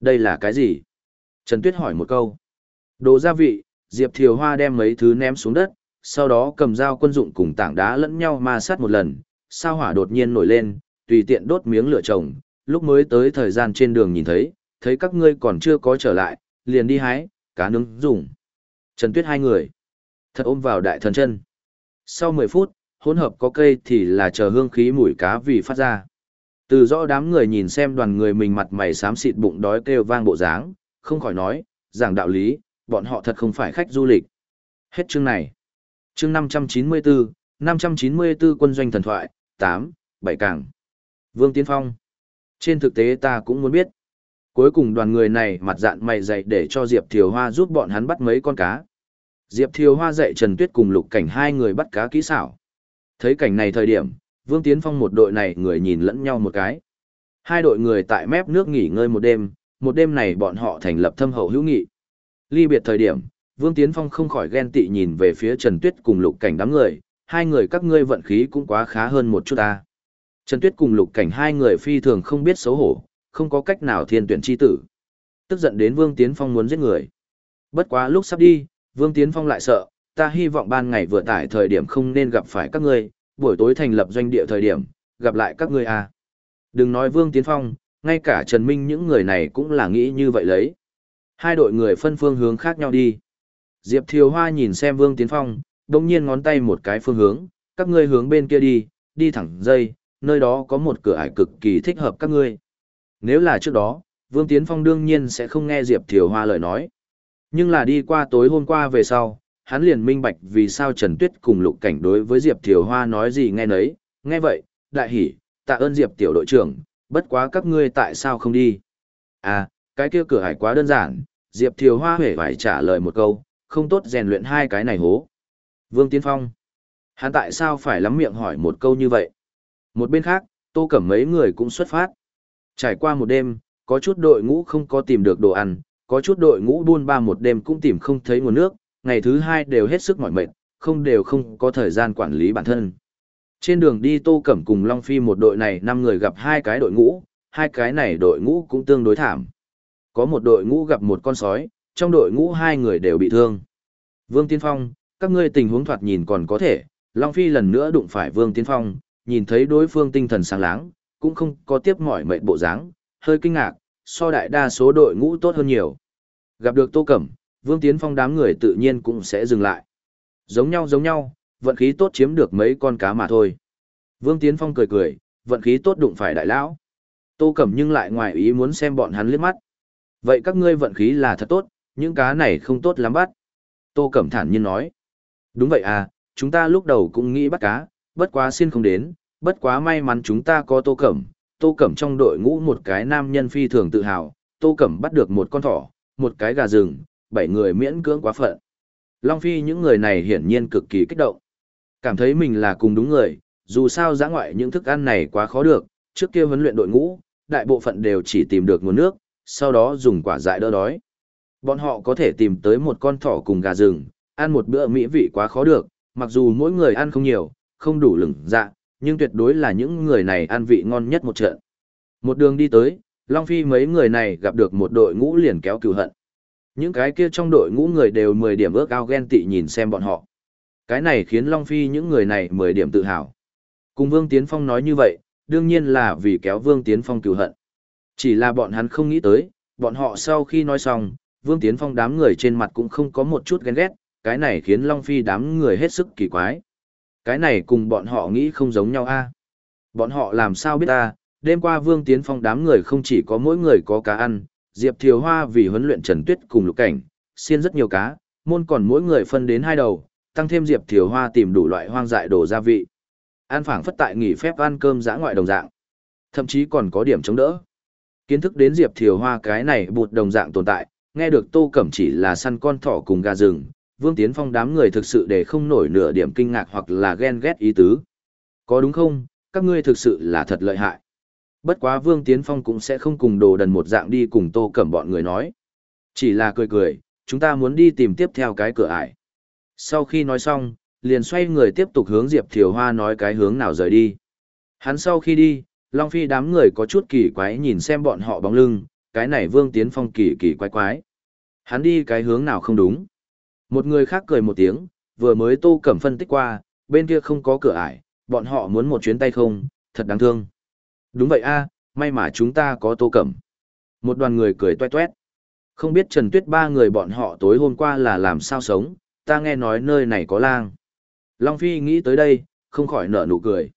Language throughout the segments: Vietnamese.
Đây là cái gì? Trần Tuyết hỏi một câu. Đồ gia vị, Diệp Thiều Hoa đem mấy thứ ném xuống đất, sau đó cầm dao quân dụng cùng tảng đá lẫn nhau ma sát một lần, sao hỏa đột nhiên nổi lên, tùy tiện đốt miếng lửa trồng, lúc mới tới thời gian trên đường nhìn thấy, thấy các ngươi còn chưa có trở lại, liền đi hái, cá nướng dùng. Trần Tuyết hai người, thật ôm vào đại thần chân. Sau 10 phút, hỗn hợp có cây thì là chờ hương khí mùi cá vì phát ra. Từ rõ đám người nhìn xem đoàn người mình mặt mày xám xịt bụng đói kêu vang bộ dáng, không khỏi nói, giảng đạo lý, bọn họ thật không phải khách du lịch. Hết chương này. Chương 594, 594 quân doanh thần thoại, 8, 7 cảng Vương Tiến Phong. Trên thực tế ta cũng muốn biết. Cuối cùng đoàn người này mặt dạn mày dạy để cho Diệp Thiều Hoa giúp bọn hắn bắt mấy con cá. Diệp Thiều Hoa dạy Trần Tuyết cùng Lục Cảnh hai người bắt cá kỹ xảo. Thấy cảnh này thời điểm, Vương Tiến Phong một đội này người nhìn lẫn nhau một cái. Hai đội người tại mép nước nghỉ ngơi một đêm, một đêm này bọn họ thành lập thâm hậu hữu nghị. Ly biệt thời điểm, Vương Tiến Phong không khỏi ghen tị nhìn về phía Trần Tuyết cùng Lục Cảnh đám người, hai người các ngươi vận khí cũng quá khá hơn một chút ta. Trần Tuyết cùng Lục Cảnh hai người phi thường không biết xấu hổ, không có cách nào thiên tuyển chi tử. Tức giận đến Vương Tiến Phong muốn giết người. Bất quá lúc sắp đi, Vương Tiến Phong lại sợ, ta hy vọng ban ngày vừa tải thời điểm không nên gặp phải các ngươi, buổi tối thành lập doanh địa thời điểm, gặp lại các ngươi à. Đừng nói Vương Tiến Phong, ngay cả Trần Minh những người này cũng là nghĩ như vậy lấy. Hai đội người phân phương hướng khác nhau đi. Diệp Thiều Hoa nhìn xem Vương Tiến Phong, đồng nhiên ngón tay một cái phương hướng, các ngươi hướng bên kia đi, đi thẳng dây, nơi đó có một cửa ải cực kỳ thích hợp các ngươi. Nếu là trước đó, Vương Tiến Phong đương nhiên sẽ không nghe Diệp Thiều Hoa lời nói. Nhưng là đi qua tối hôm qua về sau, hắn liền minh bạch vì sao Trần Tuyết cùng Lục Cảnh đối với Diệp Thiều Hoa nói gì nghe nấy, nghe vậy, đại hỉ, tạ ơn Diệp tiểu đội trưởng, bất quá các ngươi tại sao không đi? À, cái kia cửa hải quá đơn giản, Diệp Thiều Hoa hề phải trả lời một câu, không tốt rèn luyện hai cái này hố. Vương Tiến Phong, hắn tại sao phải lắm miệng hỏi một câu như vậy? Một bên khác, Tô Cẩm mấy người cũng xuất phát. Trải qua một đêm, có chút đội ngũ không có tìm được đồ ăn, có chút đội ngũ buôn ba một đêm cũng tìm không thấy nguồn nước, ngày thứ hai đều hết sức mỏi mệt, không đều không có thời gian quản lý bản thân. Trên đường đi Tô Cẩm cùng Long Phi một đội này năm người gặp hai cái đội ngũ, hai cái này đội ngũ cũng tương đối thảm. Có một đội ngũ gặp một con sói, trong đội ngũ hai người đều bị thương. Vương Tiên Phong, các ngươi tình huống thoạt nhìn còn có thể, Long Phi lần nữa đụng phải Vương Tiên Phong, nhìn thấy đối phương tinh thần sáng láng, cũng không có tiếp mỏi mệt bộ dáng, hơi kinh ngạc, so đại đa số đội ngũ tốt hơn nhiều. Gặp được Tô Cẩm, Vương Tiến Phong đám người tự nhiên cũng sẽ dừng lại. Giống nhau giống nhau, vận khí tốt chiếm được mấy con cá mà thôi. Vương Tiến Phong cười cười, vận khí tốt đụng phải đại lão. Tô Cẩm nhưng lại ngoài ý muốn xem bọn hắn liếc mắt. Vậy các ngươi vận khí là thật tốt, những cá này không tốt lắm bắt. Tô Cẩm thản nhiên nói. Đúng vậy à, chúng ta lúc đầu cũng nghĩ bắt cá, bất quá xin không đến, bất quá may mắn chúng ta có Tô Cẩm. Tô Cẩm trong đội ngũ một cái nam nhân phi thường tự hào, Tô Cẩm bắt được một con thỏ, một cái gà rừng, bảy người miễn cưỡng quá phận. Long Phi những người này hiển nhiên cực kỳ kích động. Cảm thấy mình là cùng đúng người, dù sao giã ngoại những thức ăn này quá khó được, trước kia huấn luyện đội ngũ, đại bộ phận đều chỉ tìm được nguồn nước, sau đó dùng quả dại đỡ đói. Bọn họ có thể tìm tới một con thỏ cùng gà rừng, ăn một bữa mỹ vị quá khó được, mặc dù mỗi người ăn không nhiều, không đủ lửng dạ, nhưng tuyệt đối là những người này ăn vị ngon nhất một trận. Một đường đi tới, Long Phi mấy người này gặp được một đội ngũ liền kéo cừu hận. Những cái kia trong đội ngũ người đều 10 điểm ước ao ghen tị nhìn xem bọn họ. Cái này khiến Long Phi những người này 10 điểm tự hào. Cùng Vương Tiến Phong nói như vậy, đương nhiên là vì kéo Vương Tiến Phong cừu hận. Chỉ là bọn hắn không nghĩ tới, bọn họ sau khi nói xong, Vương Tiến Phong đám người trên mặt cũng không có một chút ghen ghét, cái này khiến Long Phi đám người hết sức kỳ quái. Cái này cùng bọn họ nghĩ không giống nhau a Bọn họ làm sao biết ta, đêm qua Vương Tiến Phong đám người không chỉ có mỗi người có cá ăn, Diệp Thiều Hoa vì huấn luyện Trần Tuyết cùng lục cảnh, xiên rất nhiều cá, môn còn mỗi người phân đến hai đầu, tăng thêm Diệp Thiều Hoa tìm đủ loại hoang dại đồ gia vị. An phảng phất tại nghỉ phép ăn cơm dã ngoại đồng dạng. Thậm chí còn có điểm chống đỡ. Kiến thức đến Diệp Thiều Hoa cái này bụt đồng dạng tồn tại, nghe được Tô Cẩm chỉ là săn con thỏ cùng gà rừng, Vương Tiến Phong đám người thực sự để không nổi nửa điểm kinh ngạc hoặc là ghen ghét ý tứ. Có đúng không, các ngươi thực sự là thật lợi hại. Bất quá Vương Tiến Phong cũng sẽ không cùng đồ đần một dạng đi cùng Tô Cẩm bọn người nói. Chỉ là cười cười, chúng ta muốn đi tìm tiếp theo cái cửa ải. Sau khi nói xong, liền xoay người tiếp tục hướng Diệp Thiều Hoa nói cái hướng nào rời đi. Hắn sau khi đi, Long Phi đám người có chút kỳ quái nhìn xem bọn họ bóng lưng, cái này Vương Tiến Phong kỳ kỳ quái quái. Hắn đi cái hướng nào không đúng. Một người khác cười một tiếng, vừa mới Tô Cẩm phân tích qua, bên kia không có cửa ải, bọn họ muốn một chuyến tay không, thật đáng thương. Đúng vậy a, may mà chúng ta có Tô Cẩm. Một đoàn người cười toe toét. Không biết Trần Tuyết ba người bọn họ tối hôm qua là làm sao sống, ta nghe nói nơi này có lang. Long Phi nghĩ tới đây, không khỏi nở nụ cười.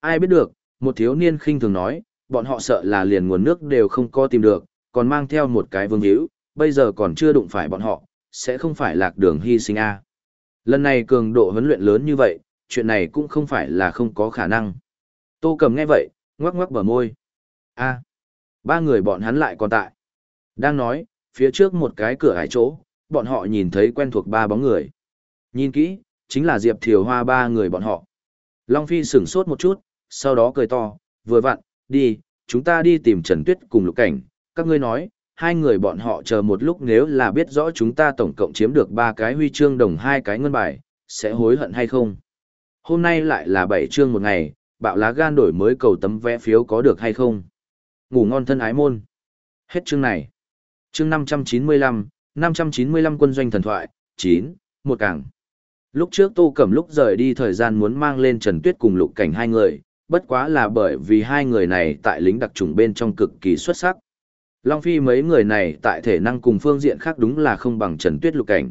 Ai biết được, một thiếu niên khinh thường nói, bọn họ sợ là liền nguồn nước đều không có tìm được, còn mang theo một cái vương hữu, bây giờ còn chưa đụng phải bọn họ, sẽ không phải lạc đường hy sinh a. Lần này cường độ huấn luyện lớn như vậy, chuyện này cũng không phải là không có khả năng. Tô cầm nghe vậy, ngoắc ngoắc bờ môi. a ba người bọn hắn lại còn tại. Đang nói, phía trước một cái cửa hải chỗ, bọn họ nhìn thấy quen thuộc ba bóng người. Nhìn kỹ, chính là Diệp Thiều Hoa ba người bọn họ. Long Phi sửng sốt một chút, sau đó cười to, vừa vặn, đi, chúng ta đi tìm Trần Tuyết cùng lục cảnh, các ngươi nói, hai người bọn họ chờ một lúc nếu là biết rõ chúng ta tổng cộng chiếm được ba cái huy chương đồng hai cái ngân bài, sẽ hối hận hay không? Hôm nay lại là bảy chương một ngày, bạo lá gan đổi mới cầu tấm vé phiếu có được hay không? Ngủ ngon thân ái môn. Hết chương này. Chương 595, 595 quân doanh thần thoại, 9, một càng. Lúc trước Tô Cẩm lúc rời đi thời gian muốn mang lên Trần Tuyết cùng Lục Cảnh hai người, bất quá là bởi vì hai người này tại lính đặc trùng bên trong cực kỳ xuất sắc. Long Phi mấy người này tại thể năng cùng phương diện khác đúng là không bằng Trần Tuyết Lục Cảnh.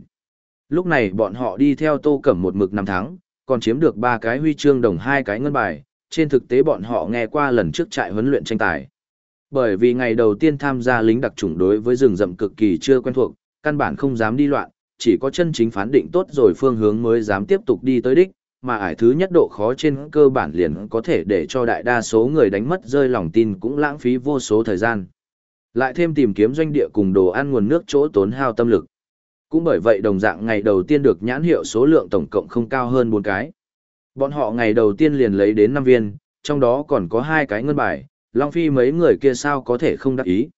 Lúc này bọn họ đi theo Tô Cẩm một mực năm tháng, còn chiếm được ba cái huy chương đồng hai cái ngân bài, trên thực tế bọn họ nghe qua lần trước trại huấn luyện tranh tài. Bởi vì ngày đầu tiên tham gia lính đặc chủng đối với rừng rậm cực kỳ chưa quen thuộc, căn bản không dám đi loạn, chỉ có chân chính phán định tốt rồi phương hướng mới dám tiếp tục đi tới đích, mà ải thứ nhất độ khó trên cơ bản liền có thể để cho đại đa số người đánh mất rơi lòng tin cũng lãng phí vô số thời gian. Lại thêm tìm kiếm doanh địa cùng đồ ăn nguồn nước chỗ tốn hao tâm lực. Cũng bởi vậy đồng dạng ngày đầu tiên được nhãn hiệu số lượng tổng cộng không cao hơn 4 cái. Bọn họ ngày đầu tiên liền lấy đến 5 viên, trong đó còn có hai cái ngân bài, Long Phi mấy người kia sao có thể không đắc ý.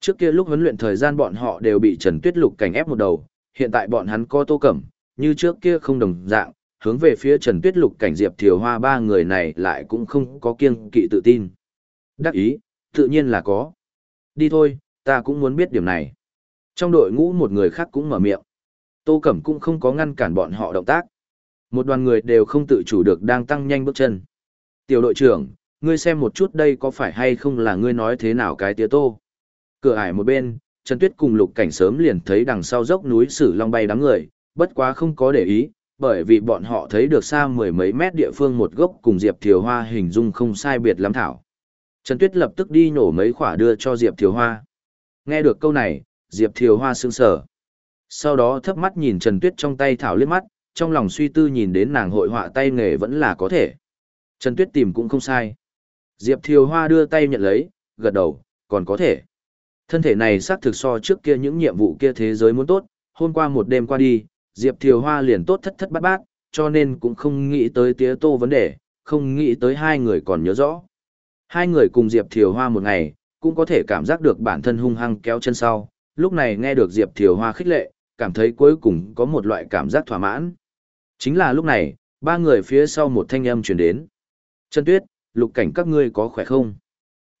Trước kia lúc huấn luyện thời gian bọn họ đều bị Trần Tuyết Lục cảnh ép một đầu, hiện tại bọn hắn có tô cẩm, như trước kia không đồng dạng, hướng về phía Trần Tuyết Lục cảnh Diệp Thiều Hoa ba người này lại cũng không có kiêng kỵ tự tin. Đắc ý, tự nhiên là có. Đi thôi, ta cũng muốn biết điểm này. Trong đội ngũ một người khác cũng mở miệng. Tô Cẩm cũng không có ngăn cản bọn họ động tác. Một đoàn người đều không tự chủ được đang tăng nhanh bước chân. Tiểu đội trưởng, ngươi xem một chút đây có phải hay không là ngươi nói thế nào cái tía tô. Cửa ải một bên, Trần Tuyết cùng lục cảnh sớm liền thấy đằng sau dốc núi sử long bay đám người, bất quá không có để ý, bởi vì bọn họ thấy được xa mười mấy mét địa phương một gốc cùng Diệp Thiều Hoa hình dung không sai biệt lắm thảo. Trần Tuyết lập tức đi nổ mấy khỏa đưa cho Diệp Thiều Hoa. Nghe được câu này, Diệp Thiều Hoa sững sờ. Sau đó thấp mắt nhìn Trần Tuyết trong tay thảo liếc mắt, trong lòng suy tư nhìn đến nàng hội họa tay nghề vẫn là có thể. Trần Tuyết tìm cũng không sai. Diệp Thiều Hoa đưa tay nhận lấy, gật đầu, còn có thể. Thân thể này xác thực so trước kia những nhiệm vụ kia thế giới muốn tốt, hôm qua một đêm qua đi, Diệp Thiều Hoa liền tốt thất thất bát bát, cho nên cũng không nghĩ tới tía tô vấn đề, không nghĩ tới hai người còn nhớ rõ. Hai người cùng Diệp Thiều Hoa một ngày, cũng có thể cảm giác được bản thân hung hăng kéo chân sau, lúc này nghe được Diệp Thiều Hoa khích lệ, cảm thấy cuối cùng có một loại cảm giác thỏa mãn. Chính là lúc này, ba người phía sau một thanh âm truyền đến. Trần Tuyết, lục cảnh các ngươi có khỏe không?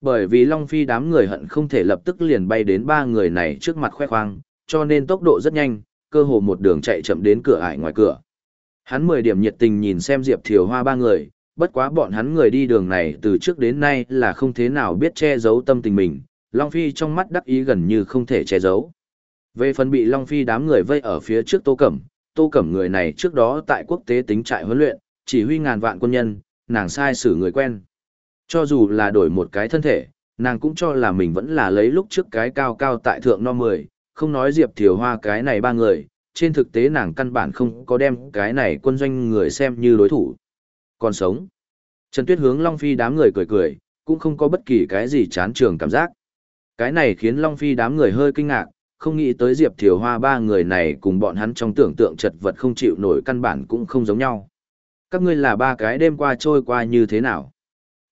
Bởi vì Long Phi đám người hận không thể lập tức liền bay đến ba người này trước mặt khoe khoang, cho nên tốc độ rất nhanh, cơ hồ một đường chạy chậm đến cửa ải ngoài cửa. Hắn mười điểm nhiệt tình nhìn xem Diệp Thiều Hoa ba người, bất quá bọn hắn người đi đường này từ trước đến nay là không thế nào biết che giấu tâm tình mình, Long Phi trong mắt đắc ý gần như không thể che giấu. Về phần bị Long Phi đám người vây ở phía trước Tô Cẩm, Tô Cẩm người này trước đó tại quốc tế tính trại huấn luyện, chỉ huy ngàn vạn quân nhân, nàng sai xử người quen. Cho dù là đổi một cái thân thể, nàng cũng cho là mình vẫn là lấy lúc trước cái cao cao tại thượng no 10, không nói Diệp Thiều Hoa cái này ba người, trên thực tế nàng căn bản không có đem cái này quân doanh người xem như đối thủ. Còn sống. Trần Tuyết hướng Long Phi đám người cười cười, cũng không có bất kỳ cái gì chán trường cảm giác. Cái này khiến Long Phi đám người hơi kinh ngạc, không nghĩ tới Diệp Thiều Hoa ba người này cùng bọn hắn trong tưởng tượng chật vật không chịu nổi căn bản cũng không giống nhau. Các ngươi là ba cái đêm qua trôi qua như thế nào?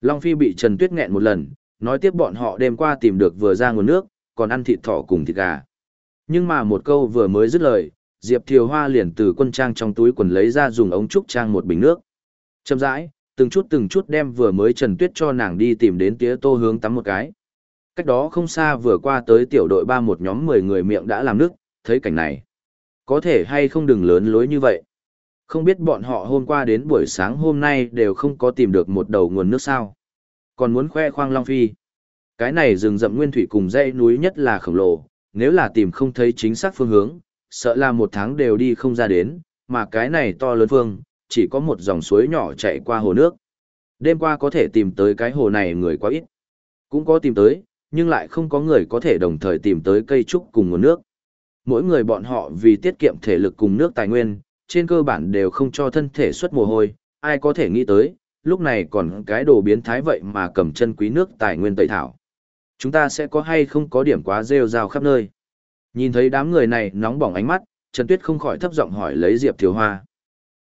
Long Phi bị Trần Tuyết nghẹn một lần, nói tiếp bọn họ đêm qua tìm được vừa ra nguồn nước, còn ăn thịt thỏ cùng thịt gà. Nhưng mà một câu vừa mới dứt lời, Diệp Thiều Hoa liền từ quân trang trong túi quần lấy ra dùng ống trúc trang một bình nước. Chậm rãi, từng chút từng chút đem vừa mới Trần Tuyết cho nàng đi tìm đến tía tô hướng tắm một cái. Cách đó không xa vừa qua tới tiểu đội ba một nhóm 10 người miệng đã làm nước, thấy cảnh này. Có thể hay không đừng lớn lối như vậy. Không biết bọn họ hôm qua đến buổi sáng hôm nay đều không có tìm được một đầu nguồn nước sao. Còn muốn khoe khoang Long Phi. Cái này rừng rậm nguyên thủy cùng dãy núi nhất là khổng lồ, nếu là tìm không thấy chính xác phương hướng, sợ là một tháng đều đi không ra đến, mà cái này to lớn phương, chỉ có một dòng suối nhỏ chạy qua hồ nước. Đêm qua có thể tìm tới cái hồ này người quá ít. Cũng có tìm tới, nhưng lại không có người có thể đồng thời tìm tới cây trúc cùng nguồn nước. Mỗi người bọn họ vì tiết kiệm thể lực cùng nước tài nguyên, trên cơ bản đều không cho thân thể xuất mồ hôi, ai có thể nghĩ tới, lúc này còn cái đồ biến thái vậy mà cầm chân quý nước tài nguyên tẩy thảo. Chúng ta sẽ có hay không có điểm quá rêu rao khắp nơi. Nhìn thấy đám người này nóng bỏng ánh mắt, Trần Tuyết không khỏi thấp giọng hỏi lấy Diệp Thiều Hoa.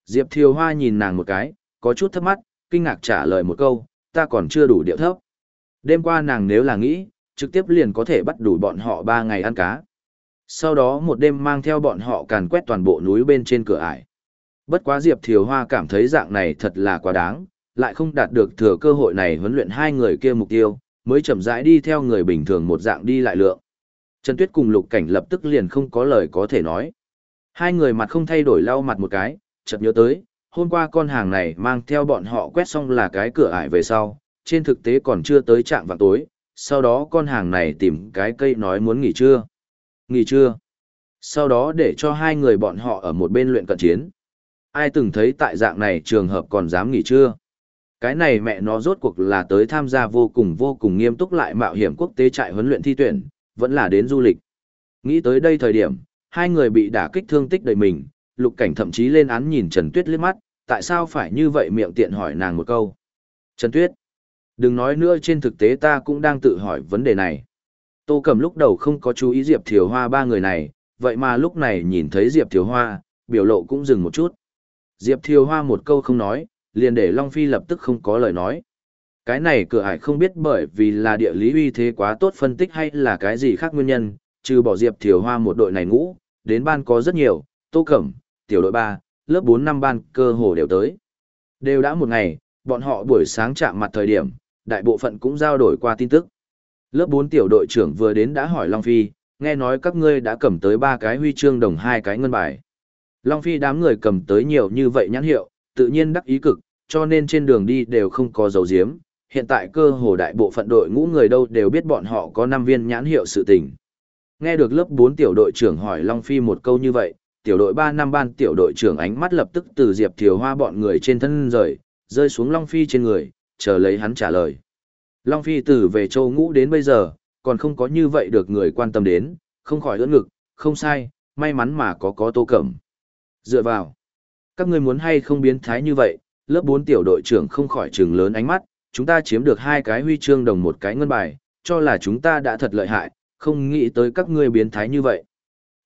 Diệp Thiều Hoa nhìn nàng một cái, có chút thấp mắt, kinh ngạc trả lời một câu, ta còn chưa đủ điệu thấp. Đêm qua nàng nếu là nghĩ, trực tiếp liền có thể bắt đủ bọn họ ba ngày ăn cá. Sau đó một đêm mang theo bọn họ càn quét toàn bộ núi bên trên cửa ải. Bất quá Diệp Thiều Hoa cảm thấy dạng này thật là quá đáng, lại không đạt được thừa cơ hội này huấn luyện hai người kia mục tiêu, mới chậm rãi đi theo người bình thường một dạng đi lại lượng. Trần Tuyết cùng Lục Cảnh lập tức liền không có lời có thể nói. Hai người mặt không thay đổi lau mặt một cái, chợt nhớ tới, hôm qua con hàng này mang theo bọn họ quét xong là cái cửa ải về sau, trên thực tế còn chưa tới trạm vào tối, sau đó con hàng này tìm cái cây nói muốn nghỉ trưa. Nghỉ trưa. Sau đó để cho hai người bọn họ ở một bên luyện cận chiến. Ai từng thấy tại dạng này trường hợp còn dám nghỉ trưa? Cái này mẹ nó rốt cuộc là tới tham gia vô cùng vô cùng nghiêm túc lại mạo hiểm quốc tế trại huấn luyện thi tuyển, vẫn là đến du lịch. Nghĩ tới đây thời điểm, hai người bị đả kích thương tích đầy mình, lục cảnh thậm chí lên án nhìn Trần Tuyết liếc mắt, tại sao phải như vậy miệng tiện hỏi nàng một câu. Trần Tuyết, đừng nói nữa trên thực tế ta cũng đang tự hỏi vấn đề này. Tô Cẩm lúc đầu không có chú ý Diệp Thiều Hoa ba người này, vậy mà lúc này nhìn thấy Diệp Thiều Hoa, biểu lộ cũng dừng một chút. Diệp Thiều Hoa một câu không nói, liền để Long Phi lập tức không có lời nói. Cái này cửa ải không biết bởi vì là địa lý uy thế quá tốt phân tích hay là cái gì khác nguyên nhân, trừ bỏ Diệp Thiều Hoa một đội này ngũ, đến ban có rất nhiều, Tô Cẩm, tiểu đội 3, lớp 4 năm ban cơ hồ đều tới. Đều đã một ngày, bọn họ buổi sáng chạm mặt thời điểm, đại bộ phận cũng giao đổi qua tin tức. Lớp 4 tiểu đội trưởng vừa đến đã hỏi Long Phi, nghe nói các ngươi đã cầm tới ba cái huy chương đồng hai cái ngân bài. Long Phi đám người cầm tới nhiều như vậy nhãn hiệu, tự nhiên đắc ý cực, cho nên trên đường đi đều không có dấu diếm. Hiện tại cơ hồ đại bộ phận đội ngũ người đâu đều biết bọn họ có 5 viên nhãn hiệu sự tình. Nghe được lớp 4 tiểu đội trưởng hỏi Long Phi một câu như vậy, tiểu đội 3 năm ban tiểu đội trưởng ánh mắt lập tức từ Diệp Thiều Hoa bọn người trên thân rời, rơi xuống Long Phi trên người, chờ lấy hắn trả lời. Long Phi từ về châu ngũ đến bây giờ, còn không có như vậy được người quan tâm đến, không khỏi ưỡn ngực, không sai, may mắn mà có có tô cẩm. Dựa vào, các ngươi muốn hay không biến thái như vậy, lớp 4 tiểu đội trưởng không khỏi trừng lớn ánh mắt, chúng ta chiếm được hai cái huy chương đồng một cái ngân bài, cho là chúng ta đã thật lợi hại, không nghĩ tới các ngươi biến thái như vậy.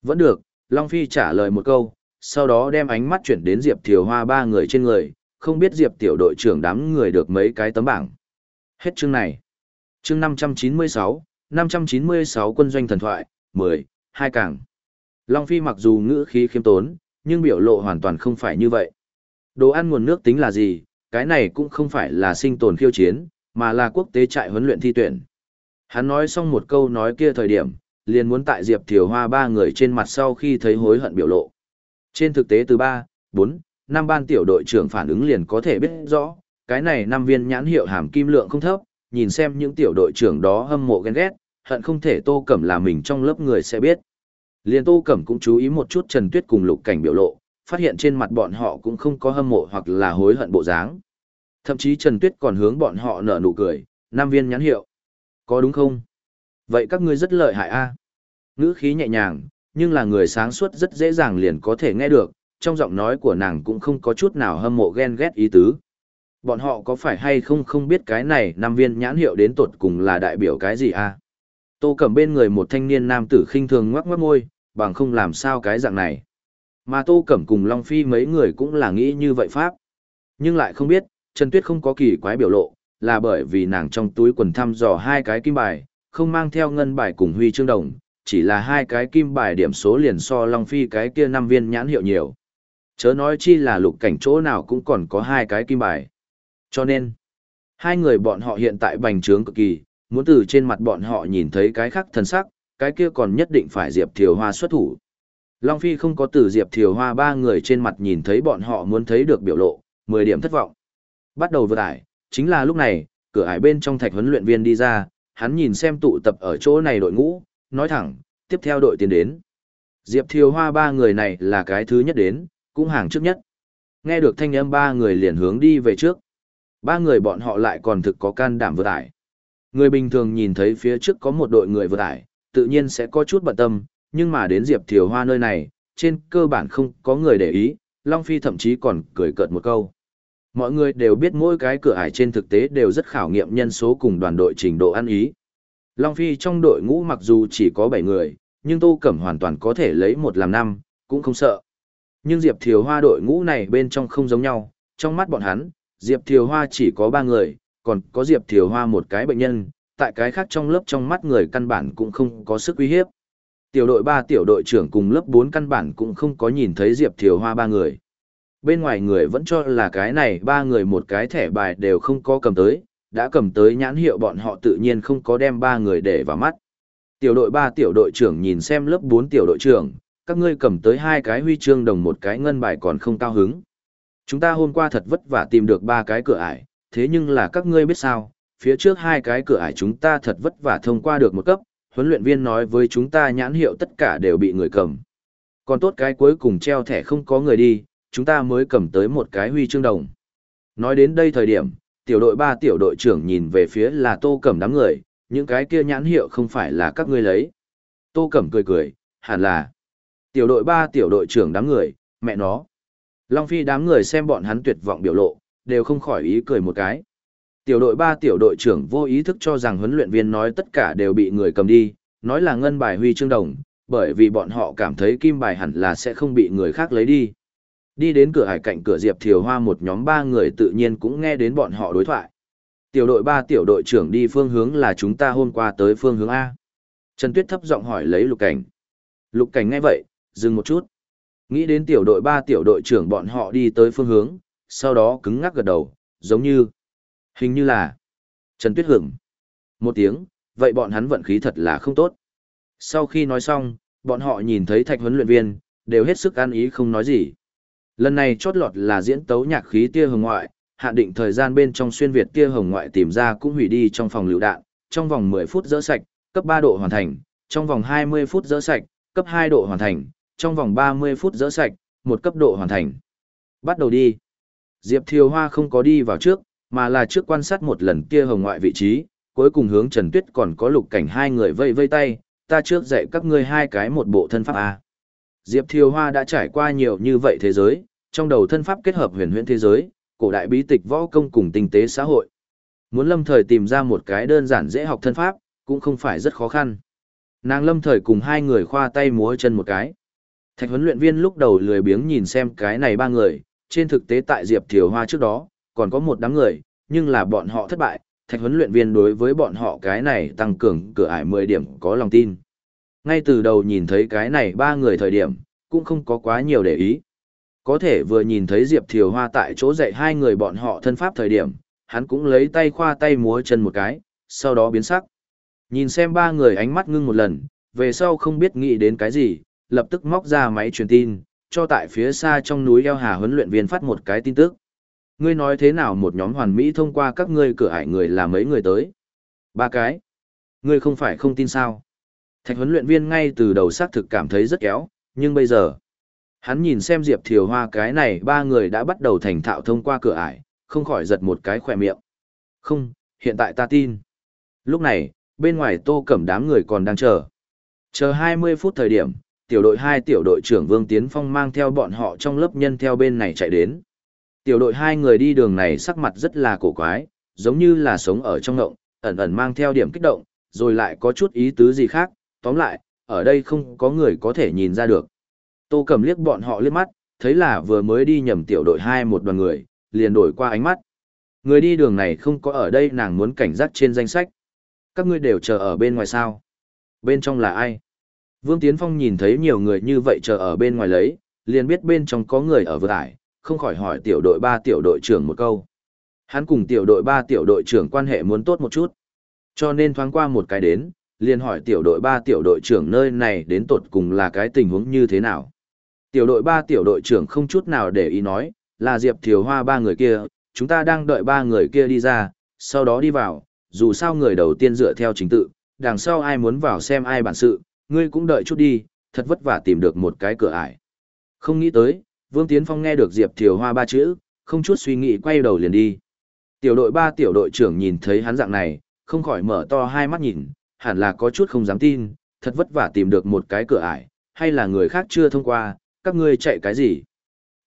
Vẫn được, Long Phi trả lời một câu, sau đó đem ánh mắt chuyển đến Diệp Thiều Hoa ba người trên người, không biết Diệp tiểu đội trưởng đám người được mấy cái tấm bảng. Hết chương này. Chương 596, 596 quân doanh thần thoại, 10, hai càng. Long Phi mặc dù ngữ khí khiêm tốn, nhưng biểu lộ hoàn toàn không phải như vậy. Đồ ăn nguồn nước tính là gì, cái này cũng không phải là sinh tồn khiêu chiến, mà là quốc tế trại huấn luyện thi tuyển. Hắn nói xong một câu nói kia thời điểm, liền muốn tại Diệp Thiều Hoa ba người trên mặt sau khi thấy hối hận biểu lộ. Trên thực tế từ 3, 4, năm ban tiểu đội trưởng phản ứng liền có thể biết rõ, cái này năm viên nhãn hiệu hàm kim lượng không thấp, nhìn xem những tiểu đội trưởng đó hâm mộ ghen ghét, hận không thể Tô Cẩm là mình trong lớp người sẽ biết. Liền Tô Cẩm cũng chú ý một chút Trần Tuyết cùng Lục Cảnh biểu lộ, phát hiện trên mặt bọn họ cũng không có hâm mộ hoặc là hối hận bộ dáng. Thậm chí Trần Tuyết còn hướng bọn họ nở nụ cười, năm viên nhãn hiệu. Có đúng không? Vậy các ngươi rất lợi hại a. Ngữ khí nhẹ nhàng, nhưng là người sáng suốt rất dễ dàng liền có thể nghe được, trong giọng nói của nàng cũng không có chút nào hâm mộ ghen ghét ý tứ. Bọn họ có phải hay không không biết cái này năm viên nhãn hiệu đến tột cùng là đại biểu cái gì à? Tô cầm bên người một thanh niên nam tử khinh thường ngoắc ngoắc môi, bằng không làm sao cái dạng này. Mà Tô Cẩm cùng Long Phi mấy người cũng là nghĩ như vậy Pháp. Nhưng lại không biết, Trần Tuyết không có kỳ quái biểu lộ, là bởi vì nàng trong túi quần thăm dò hai cái kim bài, không mang theo ngân bài cùng huy chương đồng, chỉ là hai cái kim bài điểm số liền so Long Phi cái kia năm viên nhãn hiệu nhiều. Chớ nói chi là lục cảnh chỗ nào cũng còn có hai cái kim bài. Cho nên, hai người bọn họ hiện tại bành trướng cực kỳ, muốn từ trên mặt bọn họ nhìn thấy cái khác thần sắc, cái kia còn nhất định phải Diệp Thiều Hoa xuất thủ. Long Phi không có từ Diệp Thiều Hoa ba người trên mặt nhìn thấy bọn họ muốn thấy được biểu lộ, 10 điểm thất vọng. Bắt đầu vượt ải, chính là lúc này, cửa ải bên trong thạch huấn luyện viên đi ra, hắn nhìn xem tụ tập ở chỗ này đội ngũ, nói thẳng, tiếp theo đội tiến đến. Diệp Thiều Hoa ba người này là cái thứ nhất đến, cũng hàng trước nhất. Nghe được thanh âm ba người liền hướng đi về trước. Ba người bọn họ lại còn thực có can đảm vượt ải. Người bình thường nhìn thấy phía trước có một đội người vượt ải, tự nhiên sẽ có chút bận tâm, nhưng mà đến Diệp Thiều Hoa nơi này, trên cơ bản không có người để ý, Long Phi thậm chí còn cười cợt một câu. Mọi người đều biết mỗi cái cửa ải trên thực tế đều rất khảo nghiệm nhân số cùng đoàn đội trình độ ăn ý. Long Phi trong đội ngũ mặc dù chỉ có 7 người, nhưng Tô Cẩm hoàn toàn có thể lấy một làm năm, cũng không sợ. Nhưng Diệp Thiều Hoa đội ngũ này bên trong không giống nhau, trong mắt bọn hắn, Diệp Thiều Hoa chỉ có 3 người, còn có Diệp Thiều Hoa một cái bệnh nhân, tại cái khác trong lớp trong mắt người căn bản cũng không có sức uy hiếp. Tiểu đội 3 tiểu đội trưởng cùng lớp 4 căn bản cũng không có nhìn thấy Diệp Thiều Hoa ba người. Bên ngoài người vẫn cho là cái này ba người một cái thẻ bài đều không có cầm tới, đã cầm tới nhãn hiệu bọn họ tự nhiên không có đem ba người để vào mắt. Tiểu đội 3 tiểu đội trưởng nhìn xem lớp 4 tiểu đội trưởng, các ngươi cầm tới hai cái huy chương đồng một cái ngân bài còn không cao hứng. Chúng ta hôm qua thật vất vả tìm được ba cái cửa ải, thế nhưng là các ngươi biết sao, phía trước hai cái cửa ải chúng ta thật vất vả thông qua được một cấp, huấn luyện viên nói với chúng ta nhãn hiệu tất cả đều bị người cầm. Còn tốt cái cuối cùng treo thẻ không có người đi, chúng ta mới cầm tới một cái huy chương đồng. Nói đến đây thời điểm, tiểu đội 3 tiểu đội trưởng nhìn về phía là tô cầm đám người, những cái kia nhãn hiệu không phải là các ngươi lấy. Tô Cẩm cười cười, hẳn là. Tiểu đội ba tiểu đội trưởng đám người, mẹ nó. Long Phi đám người xem bọn hắn tuyệt vọng biểu lộ, đều không khỏi ý cười một cái. Tiểu đội ba tiểu đội trưởng vô ý thức cho rằng huấn luyện viên nói tất cả đều bị người cầm đi, nói là ngân bài huy chương đồng, bởi vì bọn họ cảm thấy kim bài hẳn là sẽ không bị người khác lấy đi. Đi đến cửa hải cạnh cửa Diệp Thiều Hoa một nhóm ba người tự nhiên cũng nghe đến bọn họ đối thoại. Tiểu đội ba tiểu đội trưởng đi phương hướng là chúng ta hôm qua tới phương hướng A. Trần Tuyết thấp giọng hỏi lấy lục cảnh. Lục cảnh nghe vậy, dừng một chút. Nghĩ đến tiểu đội 3 tiểu đội trưởng bọn họ đi tới phương hướng, sau đó cứng ngắc gật đầu, giống như, hình như là, Trần Tuyết hưởng. Một tiếng, vậy bọn hắn vận khí thật là không tốt. Sau khi nói xong, bọn họ nhìn thấy thạch huấn luyện viên, đều hết sức an ý không nói gì. Lần này chót lọt là diễn tấu nhạc khí tia hồng ngoại, hạn định thời gian bên trong xuyên Việt tia hồng ngoại tìm ra cũng hủy đi trong phòng lựu đạn, trong vòng 10 phút dỡ sạch, cấp 3 độ hoàn thành, trong vòng 20 phút dỡ sạch, cấp 2 độ hoàn thành, trong vòng 30 phút dỡ sạch, một cấp độ hoàn thành. Bắt đầu đi. Diệp Thiều Hoa không có đi vào trước, mà là trước quan sát một lần kia hồng ngoại vị trí, cuối cùng hướng Trần Tuyết còn có lục cảnh hai người vây vây tay, ta trước dạy các ngươi hai cái một bộ thân pháp A. Diệp Thiều Hoa đã trải qua nhiều như vậy thế giới, trong đầu thân pháp kết hợp huyền huyễn thế giới, cổ đại bí tịch võ công cùng tinh tế xã hội. Muốn lâm thời tìm ra một cái đơn giản dễ học thân pháp, cũng không phải rất khó khăn. Nàng lâm thời cùng hai người khoa tay múa chân một cái. Thạch huấn luyện viên lúc đầu lười biếng nhìn xem cái này ba người, trên thực tế tại Diệp Thiều Hoa trước đó, còn có một đám người, nhưng là bọn họ thất bại, thạch huấn luyện viên đối với bọn họ cái này tăng cường cửa ải 10 điểm có lòng tin. Ngay từ đầu nhìn thấy cái này ba người thời điểm, cũng không có quá nhiều để ý. Có thể vừa nhìn thấy Diệp Thiều Hoa tại chỗ dạy hai người bọn họ thân pháp thời điểm, hắn cũng lấy tay khoa tay múa chân một cái, sau đó biến sắc. Nhìn xem ba người ánh mắt ngưng một lần, về sau không biết nghĩ đến cái gì, lập tức móc ra máy truyền tin, cho tại phía xa trong núi eo hà huấn luyện viên phát một cái tin tức. Ngươi nói thế nào một nhóm hoàn mỹ thông qua các ngươi cửa ải người là mấy người tới? Ba cái. Ngươi không phải không tin sao? Thạch huấn luyện viên ngay từ đầu xác thực cảm thấy rất kéo, nhưng bây giờ, hắn nhìn xem Diệp Thiều Hoa cái này ba người đã bắt đầu thành thạo thông qua cửa ải, không khỏi giật một cái khỏe miệng. Không, hiện tại ta tin. Lúc này, bên ngoài tô cẩm đám người còn đang chờ. Chờ 20 phút thời điểm, tiểu đội 2 tiểu đội trưởng Vương Tiến Phong mang theo bọn họ trong lớp nhân theo bên này chạy đến. Tiểu đội hai người đi đường này sắc mặt rất là cổ quái, giống như là sống ở trong ngộng, ẩn ẩn mang theo điểm kích động, rồi lại có chút ý tứ gì khác, tóm lại, ở đây không có người có thể nhìn ra được. Tô Cẩm liếc bọn họ liếc mắt, thấy là vừa mới đi nhầm tiểu đội hai một đoàn người, liền đổi qua ánh mắt. Người đi đường này không có ở đây nàng muốn cảnh giác trên danh sách. Các ngươi đều chờ ở bên ngoài sao? Bên trong là ai? Vương Tiến Phong nhìn thấy nhiều người như vậy chờ ở bên ngoài lấy, liền biết bên trong có người ở vừa ải, không khỏi hỏi tiểu đội ba tiểu đội trưởng một câu. Hắn cùng tiểu đội ba tiểu đội trưởng quan hệ muốn tốt một chút. Cho nên thoáng qua một cái đến, liền hỏi tiểu đội 3 tiểu đội trưởng nơi này đến tột cùng là cái tình huống như thế nào. Tiểu đội 3 tiểu đội trưởng không chút nào để ý nói, là Diệp Thiều Hoa ba người kia, chúng ta đang đợi ba người kia đi ra, sau đó đi vào, dù sao người đầu tiên dựa theo chính tự, đằng sau ai muốn vào xem ai bản sự, ngươi cũng đợi chút đi, thật vất vả tìm được một cái cửa ải. Không nghĩ tới, Vương Tiến Phong nghe được Diệp Thiều Hoa ba chữ, không chút suy nghĩ quay đầu liền đi. Tiểu đội ba tiểu đội trưởng nhìn thấy hắn dạng này, không khỏi mở to hai mắt nhìn, hẳn là có chút không dám tin, thật vất vả tìm được một cái cửa ải, hay là người khác chưa thông qua, các ngươi chạy cái gì?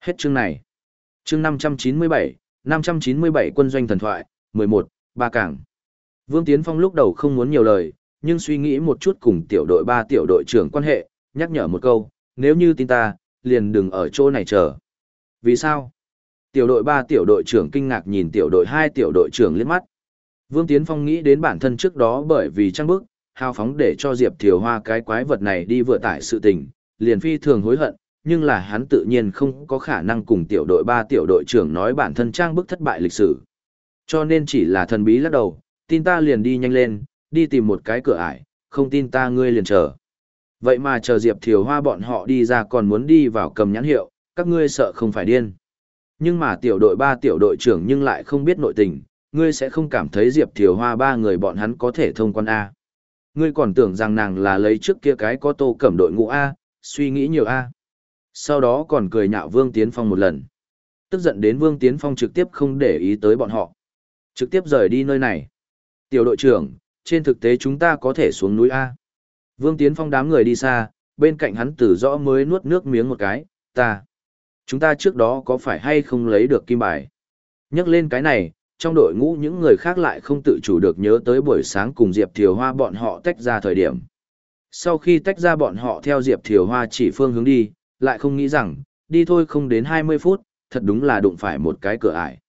Hết chương này. Chương 597, 597 quân doanh thần thoại, 11, ba cảng. Vương Tiến Phong lúc đầu không muốn nhiều lời, nhưng suy nghĩ một chút cùng tiểu đội ba tiểu đội trưởng quan hệ, nhắc nhở một câu, nếu như tin ta, liền đừng ở chỗ này chờ. Vì sao? Tiểu đội ba tiểu đội trưởng kinh ngạc nhìn tiểu đội hai tiểu đội trưởng liếc mắt. Vương Tiến Phong nghĩ đến bản thân trước đó bởi vì trăng bức, hào phóng để cho Diệp Thiều Hoa cái quái vật này đi vừa tải sự tình, liền phi thường hối hận, nhưng là hắn tự nhiên không có khả năng cùng tiểu đội 3 tiểu đội trưởng nói bản thân trang bức thất bại lịch sử. Cho nên chỉ là thần bí lắc đầu, tin ta liền đi nhanh lên, đi tìm một cái cửa ải, không tin ta ngươi liền chờ. Vậy mà chờ Diệp Thiều Hoa bọn họ đi ra còn muốn đi vào cầm nhãn hiệu, các ngươi sợ không phải điên. Nhưng mà tiểu đội ba tiểu đội trưởng nhưng lại không biết nội tình, ngươi sẽ không cảm thấy Diệp Thiều Hoa ba người bọn hắn có thể thông quan A. Ngươi còn tưởng rằng nàng là lấy trước kia cái có tô cẩm đội ngũ A, suy nghĩ nhiều A. Sau đó còn cười nhạo Vương Tiến Phong một lần. Tức giận đến Vương Tiến Phong trực tiếp không để ý tới bọn họ. Trực tiếp rời đi nơi này. Tiểu đội trưởng, trên thực tế chúng ta có thể xuống núi A. Vương Tiến Phong đám người đi xa, bên cạnh hắn tử rõ mới nuốt nước miếng một cái, ta. Chúng ta trước đó có phải hay không lấy được kim bài? Nhắc lên cái này, trong đội ngũ những người khác lại không tự chủ được nhớ tới buổi sáng cùng Diệp Thiều Hoa bọn họ tách ra thời điểm. Sau khi tách ra bọn họ theo Diệp Thiều Hoa chỉ phương hướng đi, lại không nghĩ rằng, đi thôi không đến 20 phút, thật đúng là đụng phải một cái cửa ải.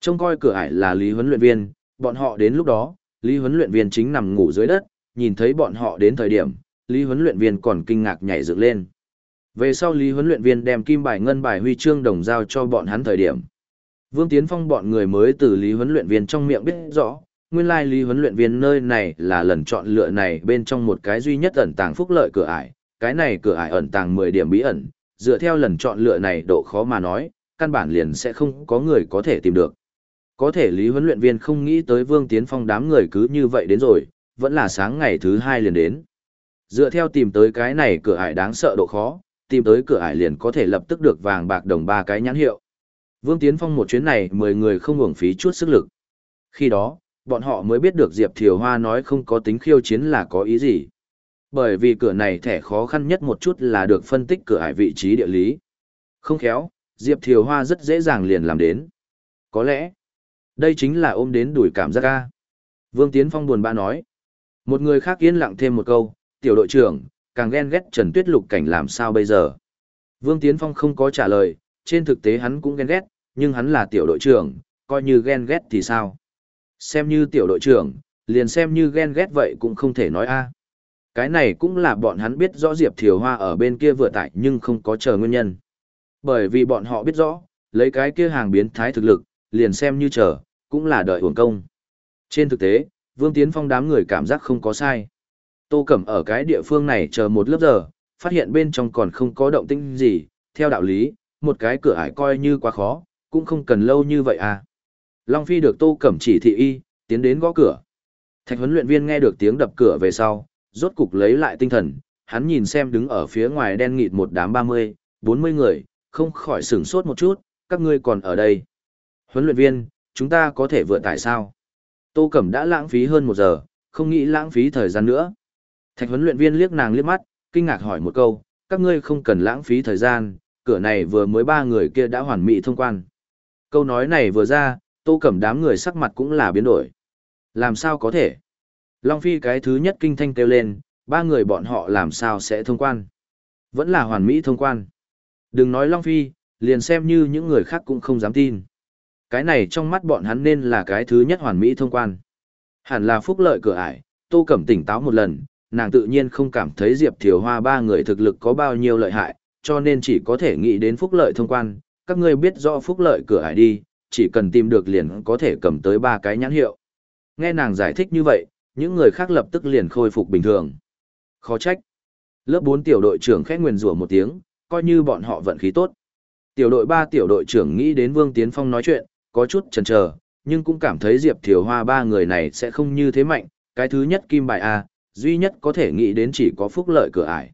Trông coi cửa ải là Lý huấn luyện viên, bọn họ đến lúc đó, Lý huấn luyện viên chính nằm ngủ dưới đất, nhìn thấy bọn họ đến thời điểm, Lý huấn luyện viên còn kinh ngạc nhảy dựng lên. Về sau Lý huấn luyện viên đem kim bài ngân bài huy chương đồng giao cho bọn hắn thời điểm. Vương Tiến Phong bọn người mới từ Lý huấn luyện viên trong miệng biết rõ, nguyên lai Lý huấn luyện viên nơi này là lần chọn lựa này bên trong một cái duy nhất ẩn tàng phúc lợi cửa ải, cái này cửa ải ẩn tàng 10 điểm bí ẩn, dựa theo lần chọn lựa này độ khó mà nói, căn bản liền sẽ không có người có thể tìm được. Có thể Lý huấn luyện viên không nghĩ tới Vương Tiến Phong đám người cứ như vậy đến rồi, vẫn là sáng ngày thứ hai liền đến. Dựa theo tìm tới cái này cửa ải đáng sợ độ khó, tìm tới cửa ải liền có thể lập tức được vàng bạc đồng ba cái nhãn hiệu. Vương Tiến Phong một chuyến này 10 người không uổng phí chút sức lực. Khi đó, bọn họ mới biết được Diệp Thiều Hoa nói không có tính khiêu chiến là có ý gì. Bởi vì cửa này thẻ khó khăn nhất một chút là được phân tích cửa ải vị trí địa lý. Không khéo, Diệp Thiều Hoa rất dễ dàng liền làm đến. Có lẽ, đây chính là ôm đến đuổi cảm giác ca. Vương Tiến Phong buồn bã nói. Một người khác yên lặng thêm một câu, tiểu đội trưởng, càng ghen ghét Trần Tuyết Lục cảnh làm sao bây giờ. Vương Tiến Phong không có trả lời, trên thực tế hắn cũng ghen ghét, nhưng hắn là tiểu đội trưởng, coi như ghen ghét thì sao. Xem như tiểu đội trưởng, liền xem như ghen ghét vậy cũng không thể nói a. Cái này cũng là bọn hắn biết rõ Diệp Thiều Hoa ở bên kia vừa tại nhưng không có chờ nguyên nhân. Bởi vì bọn họ biết rõ, lấy cái kia hàng biến thái thực lực, liền xem như chờ, cũng là đợi hưởng công. Trên thực tế, Vương Tiến Phong đám người cảm giác không có sai. Tô Cẩm ở cái địa phương này chờ một lớp giờ, phát hiện bên trong còn không có động tĩnh gì, theo đạo lý, một cái cửa ải coi như quá khó, cũng không cần lâu như vậy à. Long Phi được Tô Cẩm chỉ thị y, tiến đến gõ cửa. Thạch huấn luyện viên nghe được tiếng đập cửa về sau, rốt cục lấy lại tinh thần, hắn nhìn xem đứng ở phía ngoài đen nghịt một đám 30, 40 người, không khỏi sửng sốt một chút, các ngươi còn ở đây. Huấn luyện viên, chúng ta có thể vượt tại sao? Tô Cẩm đã lãng phí hơn một giờ, không nghĩ lãng phí thời gian nữa. Thạch huấn luyện viên liếc nàng liếc mắt, kinh ngạc hỏi một câu, các ngươi không cần lãng phí thời gian, cửa này vừa mới ba người kia đã hoàn mỹ thông quan. Câu nói này vừa ra, tô cẩm đám người sắc mặt cũng là biến đổi. Làm sao có thể? Long Phi cái thứ nhất kinh thanh kêu lên, ba người bọn họ làm sao sẽ thông quan? Vẫn là hoàn mỹ thông quan. Đừng nói Long Phi, liền xem như những người khác cũng không dám tin. Cái này trong mắt bọn hắn nên là cái thứ nhất hoàn mỹ thông quan. Hẳn là phúc lợi cửa ải, Tô Cẩm tỉnh táo một lần, nàng tự nhiên không cảm thấy Diệp Thiều Hoa ba người thực lực có bao nhiêu lợi hại, cho nên chỉ có thể nghĩ đến phúc lợi thông quan, các ngươi biết rõ phúc lợi cửa ải đi, chỉ cần tìm được liền có thể cầm tới ba cái nhãn hiệu. Nghe nàng giải thích như vậy, những người khác lập tức liền khôi phục bình thường. Khó trách. Lớp 4 tiểu đội trưởng khẽ nguyền rủa một tiếng, coi như bọn họ vận khí tốt. Tiểu đội 3 tiểu đội trưởng nghĩ đến Vương Tiến Phong nói chuyện, có chút chần chờ, nhưng cũng cảm thấy Diệp Thiều Hoa ba người này sẽ không như thế mạnh. Cái thứ nhất kim bài A, duy nhất có thể nghĩ đến chỉ có phúc lợi cửa ải.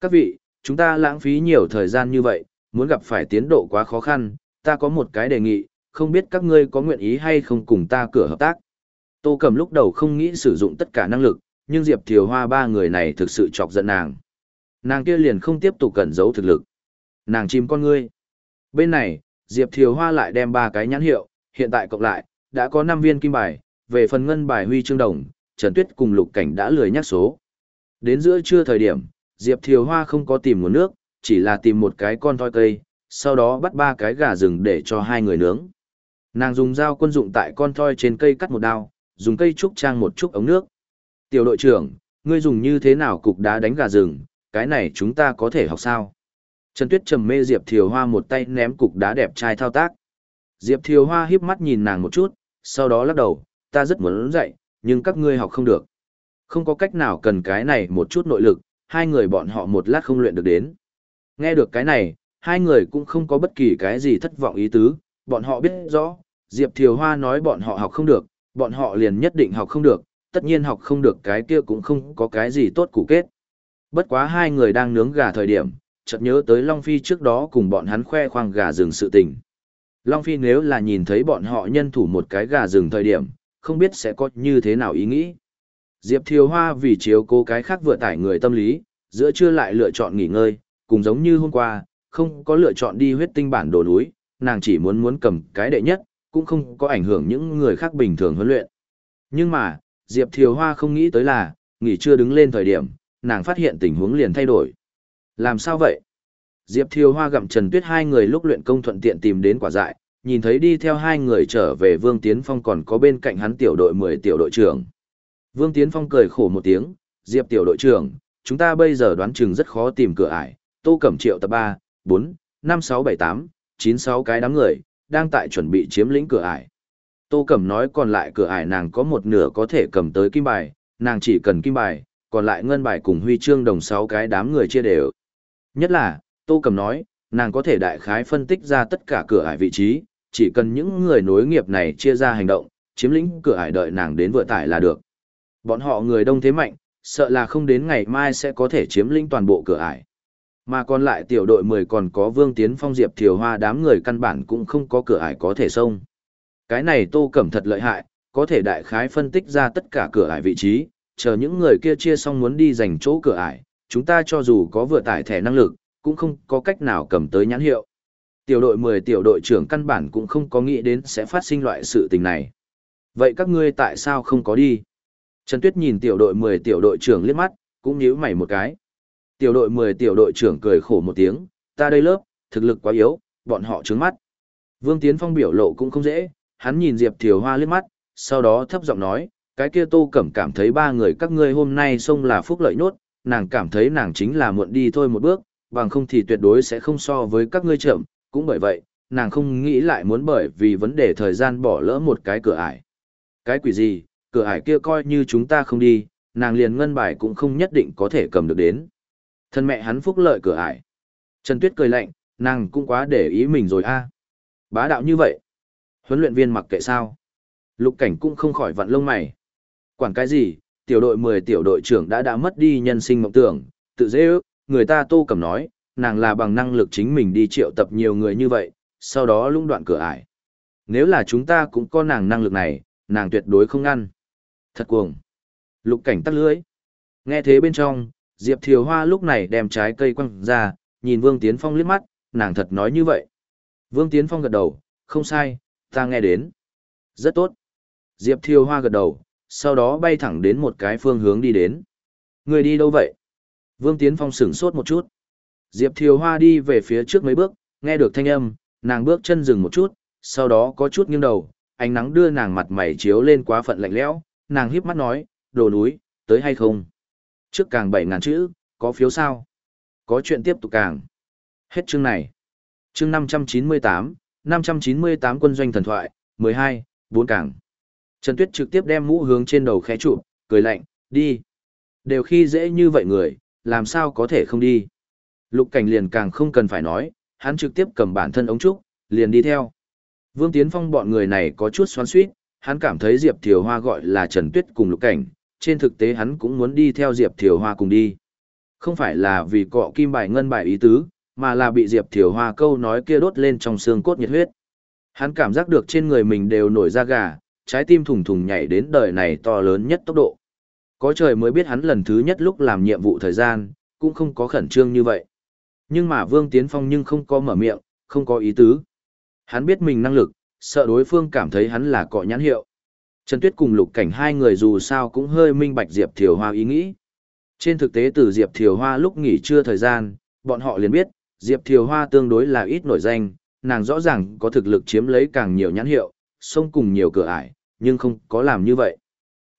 Các vị, chúng ta lãng phí nhiều thời gian như vậy, muốn gặp phải tiến độ quá khó khăn, ta có một cái đề nghị, không biết các ngươi có nguyện ý hay không cùng ta cửa hợp tác. Tô Cẩm lúc đầu không nghĩ sử dụng tất cả năng lực, nhưng Diệp Thiều Hoa ba người này thực sự chọc giận nàng. Nàng kia liền không tiếp tục cẩn giấu thực lực. Nàng chìm con ngươi. Bên này, Diệp Thiều Hoa lại đem ba cái nhãn hiệu, hiện tại cộng lại, đã có 5 viên kim bài, về phần ngân bài huy chương đồng, Trần Tuyết cùng Lục Cảnh đã lười nhắc số. Đến giữa trưa thời điểm, Diệp Thiều Hoa không có tìm nguồn nước, chỉ là tìm một cái con thoi cây, sau đó bắt ba cái gà rừng để cho hai người nướng. Nàng dùng dao quân dụng tại con thoi trên cây cắt một đao, dùng cây trúc trang một chút ống nước. Tiểu đội trưởng, ngươi dùng như thế nào cục đá đánh gà rừng, cái này chúng ta có thể học sao? Trần Tuyết trầm mê Diệp Thiều Hoa một tay ném cục đá đẹp trai thao tác. Diệp Thiều Hoa híp mắt nhìn nàng một chút, sau đó lắc đầu, ta rất muốn dạy, nhưng các ngươi học không được. Không có cách nào cần cái này một chút nội lực, hai người bọn họ một lát không luyện được đến. Nghe được cái này, hai người cũng không có bất kỳ cái gì thất vọng ý tứ, bọn họ biết rõ, Diệp Thiều Hoa nói bọn họ học không được, bọn họ liền nhất định học không được, tất nhiên học không được cái kia cũng không có cái gì tốt củ kết. Bất quá hai người đang nướng gà thời điểm, chợt nhớ tới Long Phi trước đó cùng bọn hắn khoe khoang gà rừng sự tình. Long Phi nếu là nhìn thấy bọn họ nhân thủ một cái gà rừng thời điểm, không biết sẽ có như thế nào ý nghĩ. Diệp Thiều Hoa vì chiếu cố cái khác vừa tải người tâm lý, giữa trưa lại lựa chọn nghỉ ngơi, cùng giống như hôm qua, không có lựa chọn đi huyết tinh bản đồ núi, nàng chỉ muốn muốn cầm cái đệ nhất, cũng không có ảnh hưởng những người khác bình thường huấn luyện. Nhưng mà, Diệp Thiều Hoa không nghĩ tới là, nghỉ trưa đứng lên thời điểm, nàng phát hiện tình huống liền thay đổi. Làm sao vậy? Diệp Thiều Hoa gặm Trần Tuyết hai người lúc luyện công thuận tiện tìm đến quả dại, nhìn thấy đi theo hai người trở về Vương Tiến Phong còn có bên cạnh hắn tiểu đội 10 tiểu đội trưởng. Vương Tiến Phong cười khổ một tiếng, Diệp tiểu đội trưởng, chúng ta bây giờ đoán chừng rất khó tìm cửa ải, Tô Cẩm Triệu tập 3, 4, 5 6 7 8, 9 6 cái đám người, đang tại chuẩn bị chiếm lĩnh cửa ải. Tô Cẩm nói còn lại cửa ải nàng có một nửa có thể cầm tới kim bài, nàng chỉ cần kim bài, còn lại ngân bài cùng huy chương đồng 6 cái đám người chia đều. Nhất là, Tô Cẩm nói, nàng có thể đại khái phân tích ra tất cả cửa ải vị trí, chỉ cần những người nối nghiệp này chia ra hành động, chiếm lĩnh cửa ải đợi nàng đến vừa tải là được. Bọn họ người đông thế mạnh, sợ là không đến ngày mai sẽ có thể chiếm lĩnh toàn bộ cửa ải. Mà còn lại tiểu đội 10 còn có Vương Tiến Phong Diệp Thiều Hoa đám người căn bản cũng không có cửa ải có thể xông. Cái này Tô Cẩm thật lợi hại, có thể đại khái phân tích ra tất cả cửa ải vị trí, chờ những người kia chia xong muốn đi giành chỗ cửa ải, chúng ta cho dù có vừa tải thẻ năng lực, cũng không có cách nào cầm tới nhãn hiệu. Tiểu đội 10 tiểu đội trưởng căn bản cũng không có nghĩ đến sẽ phát sinh loại sự tình này. Vậy các ngươi tại sao không có đi? Trần Tuyết nhìn tiểu đội 10 tiểu đội trưởng liếc mắt, cũng nhíu mày một cái. Tiểu đội 10 tiểu đội trưởng cười khổ một tiếng, ta đây lớp, thực lực quá yếu, bọn họ trướng mắt. Vương Tiến Phong biểu lộ cũng không dễ, hắn nhìn Diệp Thiều Hoa liếc mắt, sau đó thấp giọng nói, cái kia Tô Cẩm cảm thấy ba người các ngươi hôm nay xông là phúc lợi nốt, nàng cảm thấy nàng chính là muộn đi thôi một bước, bằng không thì tuyệt đối sẽ không so với các ngươi chậm, cũng bởi vậy, nàng không nghĩ lại muốn bởi vì vấn đề thời gian bỏ lỡ một cái cửa ải. Cái quỷ gì, cửa ải kia coi như chúng ta không đi, nàng liền ngân bài cũng không nhất định có thể cầm được đến. Thân mẹ hắn phúc lợi cửa ải. Trần Tuyết cười lạnh, nàng cũng quá để ý mình rồi a. Bá đạo như vậy. Huấn luyện viên mặc kệ sao. Lục cảnh cũng không khỏi vặn lông mày. Quản cái gì, tiểu đội 10 tiểu đội trưởng đã đã mất đi nhân sinh mộng tưởng, tự dễ ước, người ta tô cầm nói, nàng là bằng năng lực chính mình đi triệu tập nhiều người như vậy, sau đó lung đoạn cửa ải. Nếu là chúng ta cũng có nàng năng lực này, nàng tuyệt đối không ngăn. Thật cuồng. Lục cảnh tắt lưới. Nghe thế bên trong, Diệp Thiều Hoa lúc này đem trái cây quăng ra, nhìn Vương Tiến Phong liếc mắt, nàng thật nói như vậy. Vương Tiến Phong gật đầu, không sai, ta nghe đến. Rất tốt. Diệp Thiều Hoa gật đầu, sau đó bay thẳng đến một cái phương hướng đi đến. Người đi đâu vậy? Vương Tiến Phong sửng sốt một chút. Diệp Thiều Hoa đi về phía trước mấy bước, nghe được thanh âm, nàng bước chân dừng một chút, sau đó có chút nghiêng đầu, ánh nắng đưa nàng mặt mày chiếu lên quá phận lạnh lẽo, nàng híp mắt nói, đồ núi, tới hay không? Trước càng bảy ngàn chữ, có phiếu sao? Có chuyện tiếp tục càng. Hết chương này. Chương năm trăm chín mươi tám, năm trăm chín mươi tám quân doanh thần thoại, mười hai, bốn càng. Trần Tuyết trực tiếp đem mũ hướng trên đầu khẽ chụp, cười lạnh, đi. Đều khi dễ như vậy người, làm sao có thể không đi. Lục cảnh liền càng không cần phải nói, hắn trực tiếp cầm bản thân ống trúc, liền đi theo. Vương Tiến Phong bọn người này có chút xoắn suýt, hắn cảm thấy Diệp Thiều Hoa gọi là Trần Tuyết cùng lục cảnh, trên thực tế hắn cũng muốn đi theo Diệp Thiều Hoa cùng đi. Không phải là vì cọ kim bài ngân bài ý tứ, mà là bị Diệp Thiều Hoa câu nói kia đốt lên trong xương cốt nhiệt huyết. Hắn cảm giác được trên người mình đều nổi da gà, trái tim thùng thùng nhảy đến đời này to lớn nhất tốc độ. Có trời mới biết hắn lần thứ nhất lúc làm nhiệm vụ thời gian, cũng không có khẩn trương như vậy. Nhưng mà Vương Tiến Phong nhưng không có mở miệng, không có ý tứ. Hắn biết mình năng lực, sợ đối phương cảm thấy hắn là cọ nhãn hiệu. Trần Tuyết cùng Lục Cảnh hai người dù sao cũng hơi minh bạch Diệp Thiều Hoa ý nghĩ. Trên thực tế từ Diệp Thiều Hoa lúc nghỉ trưa thời gian, bọn họ liền biết, Diệp Thiều Hoa tương đối là ít nổi danh, nàng rõ ràng có thực lực chiếm lấy càng nhiều nhãn hiệu, xông cùng nhiều cửa ải, nhưng không có làm như vậy.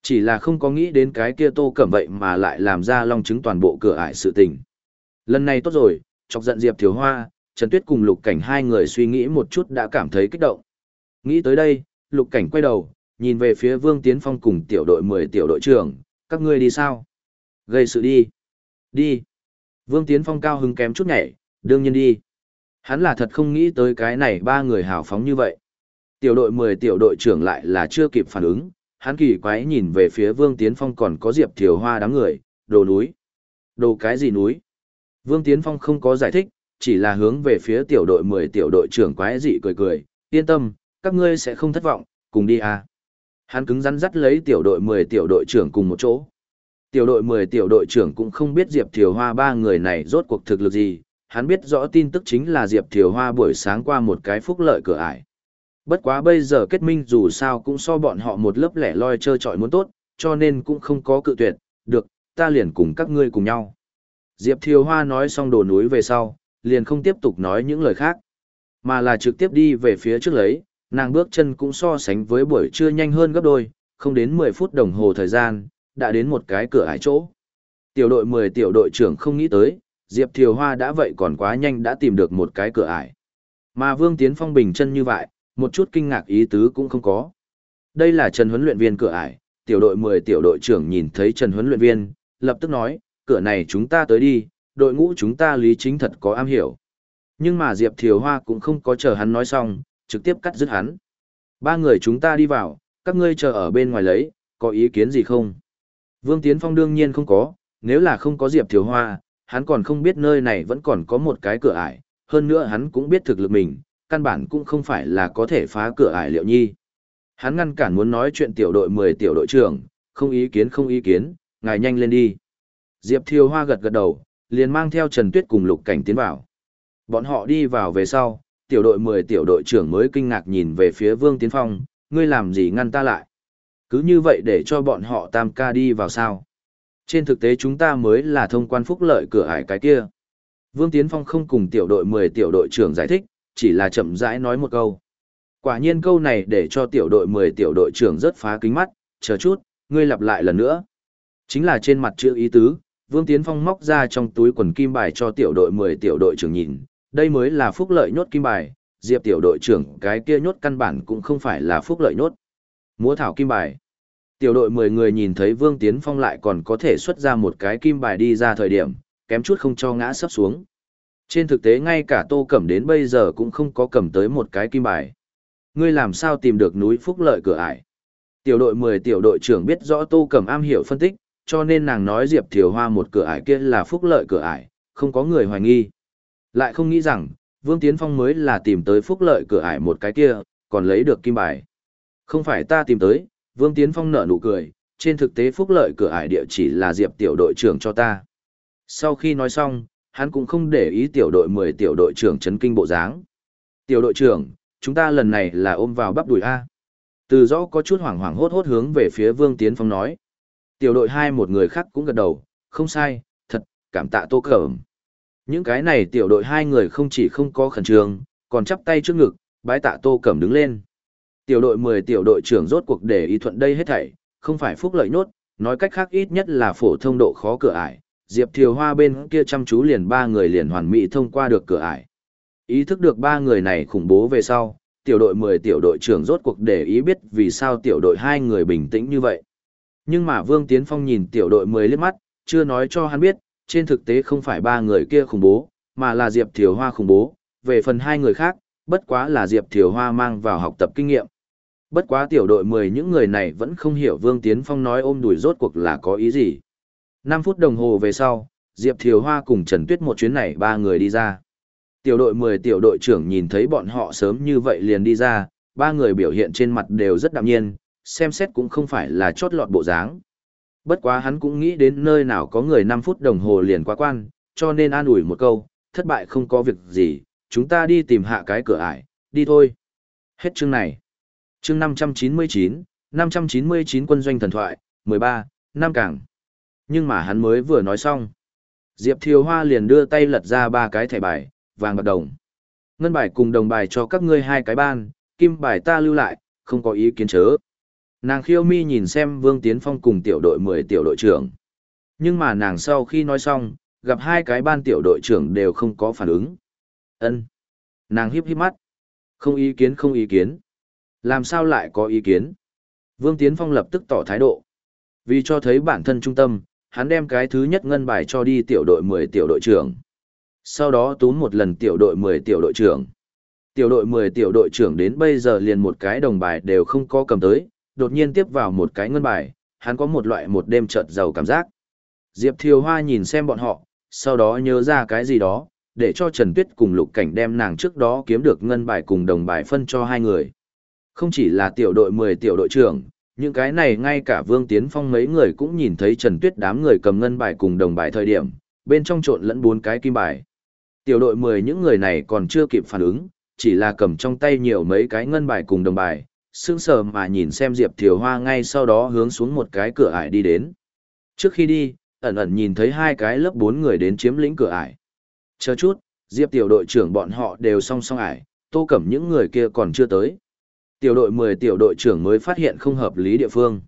Chỉ là không có nghĩ đến cái kia tô cẩm vậy mà lại làm ra long chứng toàn bộ cửa ải sự tình. Lần này tốt rồi, chọc giận Diệp Thiếu Hoa, Trần Tuyết cùng Lục Cảnh hai người suy nghĩ một chút đã cảm thấy kích động. Nghĩ tới đây, Lục Cảnh quay đầu, nhìn về phía Vương Tiến Phong cùng tiểu đội 10 tiểu đội trưởng, các ngươi đi sao? Gây sự đi. Đi. Vương Tiến Phong cao hứng kém chút nhảy, đương nhiên đi. Hắn là thật không nghĩ tới cái này ba người hào phóng như vậy. Tiểu đội 10 tiểu đội trưởng lại là chưa kịp phản ứng, hắn kỳ quái nhìn về phía Vương Tiến Phong còn có Diệp Thiều Hoa đám người, đồ núi. Đồ cái gì núi? Vương Tiến Phong không có giải thích, chỉ là hướng về phía tiểu đội 10 tiểu đội trưởng quái dị cười cười, yên tâm, các ngươi sẽ không thất vọng, cùng đi à. Hắn cứng rắn dắt lấy tiểu đội 10 tiểu đội trưởng cùng một chỗ. Tiểu đội 10 tiểu đội trưởng cũng không biết Diệp Thiều Hoa ba người này rốt cuộc thực lực gì, hắn biết rõ tin tức chính là Diệp Thiều Hoa buổi sáng qua một cái phúc lợi cửa ải. Bất quá bây giờ kết minh dù sao cũng so bọn họ một lớp lẻ loi chơi trọi muốn tốt, cho nên cũng không có cự tuyệt, được, ta liền cùng các ngươi cùng nhau. Diệp Thiều Hoa nói xong đồ núi về sau, liền không tiếp tục nói những lời khác, mà là trực tiếp đi về phía trước lấy, nàng bước chân cũng so sánh với buổi trưa nhanh hơn gấp đôi, không đến 10 phút đồng hồ thời gian, đã đến một cái cửa ải chỗ. Tiểu đội 10 tiểu đội trưởng không nghĩ tới, Diệp Thiều Hoa đã vậy còn quá nhanh đã tìm được một cái cửa ải. Mà Vương Tiến Phong bình chân như vậy, một chút kinh ngạc ý tứ cũng không có. Đây là Trần huấn luyện viên cửa ải, tiểu đội 10 tiểu đội trưởng nhìn thấy Trần huấn luyện viên, lập tức nói, cửa này chúng ta tới đi, đội ngũ chúng ta lý chính thật có am hiểu. Nhưng mà Diệp Thiều Hoa cũng không có chờ hắn nói xong, trực tiếp cắt dứt hắn. Ba người chúng ta đi vào, các ngươi chờ ở bên ngoài lấy, có ý kiến gì không? Vương Tiến Phong đương nhiên không có, nếu là không có Diệp Thiều Hoa, hắn còn không biết nơi này vẫn còn có một cái cửa ải, hơn nữa hắn cũng biết thực lực mình, căn bản cũng không phải là có thể phá cửa ải liệu nhi. Hắn ngăn cản muốn nói chuyện tiểu đội 10 tiểu đội trưởng, không ý kiến không ý kiến, ngài nhanh lên đi. Diệp Thiều Hoa gật gật đầu, liền mang theo Trần Tuyết cùng Lục Cảnh tiến vào. Bọn họ đi vào về sau, tiểu đội 10 tiểu đội trưởng mới kinh ngạc nhìn về phía Vương Tiến Phong, ngươi làm gì ngăn ta lại? Cứ như vậy để cho bọn họ tam ca đi vào sao? Trên thực tế chúng ta mới là thông quan phúc lợi cửa ải cái kia. Vương Tiến Phong không cùng tiểu đội 10 tiểu đội trưởng giải thích, chỉ là chậm rãi nói một câu. Quả nhiên câu này để cho tiểu đội 10 tiểu đội trưởng rất phá kính mắt, chờ chút, ngươi lặp lại lần nữa. Chính là trên mặt chữ ý tứ, Vương Tiến Phong móc ra trong túi quần kim bài cho tiểu đội 10 tiểu đội trưởng nhìn, đây mới là phúc lợi nhốt kim bài, Diệp tiểu đội trưởng cái kia nhốt căn bản cũng không phải là phúc lợi nhốt. Múa thảo kim bài. Tiểu đội 10 người nhìn thấy Vương Tiến Phong lại còn có thể xuất ra một cái kim bài đi ra thời điểm, kém chút không cho ngã sắp xuống. Trên thực tế ngay cả Tô Cẩm đến bây giờ cũng không có cầm tới một cái kim bài. Ngươi làm sao tìm được núi phúc lợi cửa ải? Tiểu đội 10 tiểu đội trưởng biết rõ Tô Cẩm am hiểu phân tích, cho nên nàng nói Diệp Thiều Hoa một cửa ải kia là phúc lợi cửa ải, không có người hoài nghi. Lại không nghĩ rằng, Vương Tiến Phong mới là tìm tới phúc lợi cửa ải một cái kia, còn lấy được kim bài. Không phải ta tìm tới, Vương Tiến Phong nở nụ cười, trên thực tế phúc lợi cửa ải địa chỉ là Diệp tiểu đội trưởng cho ta. Sau khi nói xong, hắn cũng không để ý tiểu đội 10 tiểu đội trưởng chấn kinh bộ dáng. Tiểu đội trưởng, chúng ta lần này là ôm vào bắp đùi A. Từ rõ có chút hoảng hoảng hốt hốt hướng về phía Vương Tiến Phong nói. Tiểu đội hai một người khác cũng gật đầu, không sai, thật, cảm tạ tô cẩm. Những cái này tiểu đội hai người không chỉ không có khẩn trương, còn chắp tay trước ngực, bái tạ tô cẩm đứng lên. Tiểu đội 10 tiểu đội trưởng rốt cuộc để ý thuận đây hết thảy, không phải phúc lợi nốt, nói cách khác ít nhất là phổ thông độ khó cửa ải. Diệp Thiều Hoa bên kia chăm chú liền ba người liền hoàn mỹ thông qua được cửa ải. Ý thức được ba người này khủng bố về sau, tiểu đội 10 tiểu đội trưởng rốt cuộc để ý biết vì sao tiểu đội hai người bình tĩnh như vậy. Nhưng mà Vương Tiến Phong nhìn tiểu đội 10 liếc mắt, chưa nói cho hắn biết, trên thực tế không phải ba người kia khủng bố, mà là Diệp Thiều Hoa khủng bố, về phần hai người khác, bất quá là Diệp Thiều Hoa mang vào học tập kinh nghiệm. Bất quá tiểu đội 10 những người này vẫn không hiểu Vương Tiến Phong nói ôm đùi rốt cuộc là có ý gì. 5 phút đồng hồ về sau, Diệp Thiều Hoa cùng Trần Tuyết một chuyến này ba người đi ra. Tiểu đội 10 tiểu đội trưởng nhìn thấy bọn họ sớm như vậy liền đi ra, ba người biểu hiện trên mặt đều rất đạm nhiên, xem xét cũng không phải là chót lọt bộ dáng. Bất quá hắn cũng nghĩ đến nơi nào có người 5 phút đồng hồ liền qua quan, cho nên an ủi một câu, thất bại không có việc gì, chúng ta đi tìm hạ cái cửa ải, đi thôi. Hết chương này. Chương 599, 599 quân doanh thần thoại, 13, Nam Cảng. Nhưng mà hắn mới vừa nói xong. Diệp Thiều Hoa liền đưa tay lật ra ba cái thẻ bài, vàng bạc đồng. Ngân bài cùng đồng bài cho các ngươi hai cái ban, kim bài ta lưu lại, không có ý kiến chớ. Nàng khiêu mi nhìn xem Vương Tiến Phong cùng tiểu đội 10 tiểu đội trưởng. Nhưng mà nàng sau khi nói xong, gặp hai cái ban tiểu đội trưởng đều không có phản ứng. ân Nàng hiếp hiếp mắt. Không ý kiến không ý kiến. Làm sao lại có ý kiến? Vương Tiến Phong lập tức tỏ thái độ. Vì cho thấy bản thân trung tâm, hắn đem cái thứ nhất ngân bài cho đi tiểu đội 10 tiểu đội trưởng. Sau đó túm một lần tiểu đội 10 tiểu đội trưởng. Tiểu đội 10 tiểu đội trưởng đến bây giờ liền một cái đồng bài đều không có cầm tới, đột nhiên tiếp vào một cái ngân bài, hắn có một loại một đêm chợt giàu cảm giác. Diệp Thiều Hoa nhìn xem bọn họ, sau đó nhớ ra cái gì đó, để cho Trần Tuyết cùng Lục Cảnh đem nàng trước đó kiếm được ngân bài cùng đồng bài phân cho hai người. Không chỉ là tiểu đội 10 tiểu đội trưởng, những cái này ngay cả Vương Tiến Phong mấy người cũng nhìn thấy Trần Tuyết đám người cầm ngân bài cùng đồng bài thời điểm, bên trong trộn lẫn bốn cái kim bài. Tiểu đội 10 những người này còn chưa kịp phản ứng, chỉ là cầm trong tay nhiều mấy cái ngân bài cùng đồng bài, sững sờ mà nhìn xem Diệp Thiều Hoa ngay sau đó hướng xuống một cái cửa ải đi đến. Trước khi đi, ẩn ẩn nhìn thấy hai cái lớp bốn người đến chiếm lĩnh cửa ải. Chờ chút, Diệp tiểu đội trưởng bọn họ đều song song ải, tô cẩm những người kia còn chưa tới. Tiểu đội 10 tiểu đội trưởng mới phát hiện không hợp lý địa phương.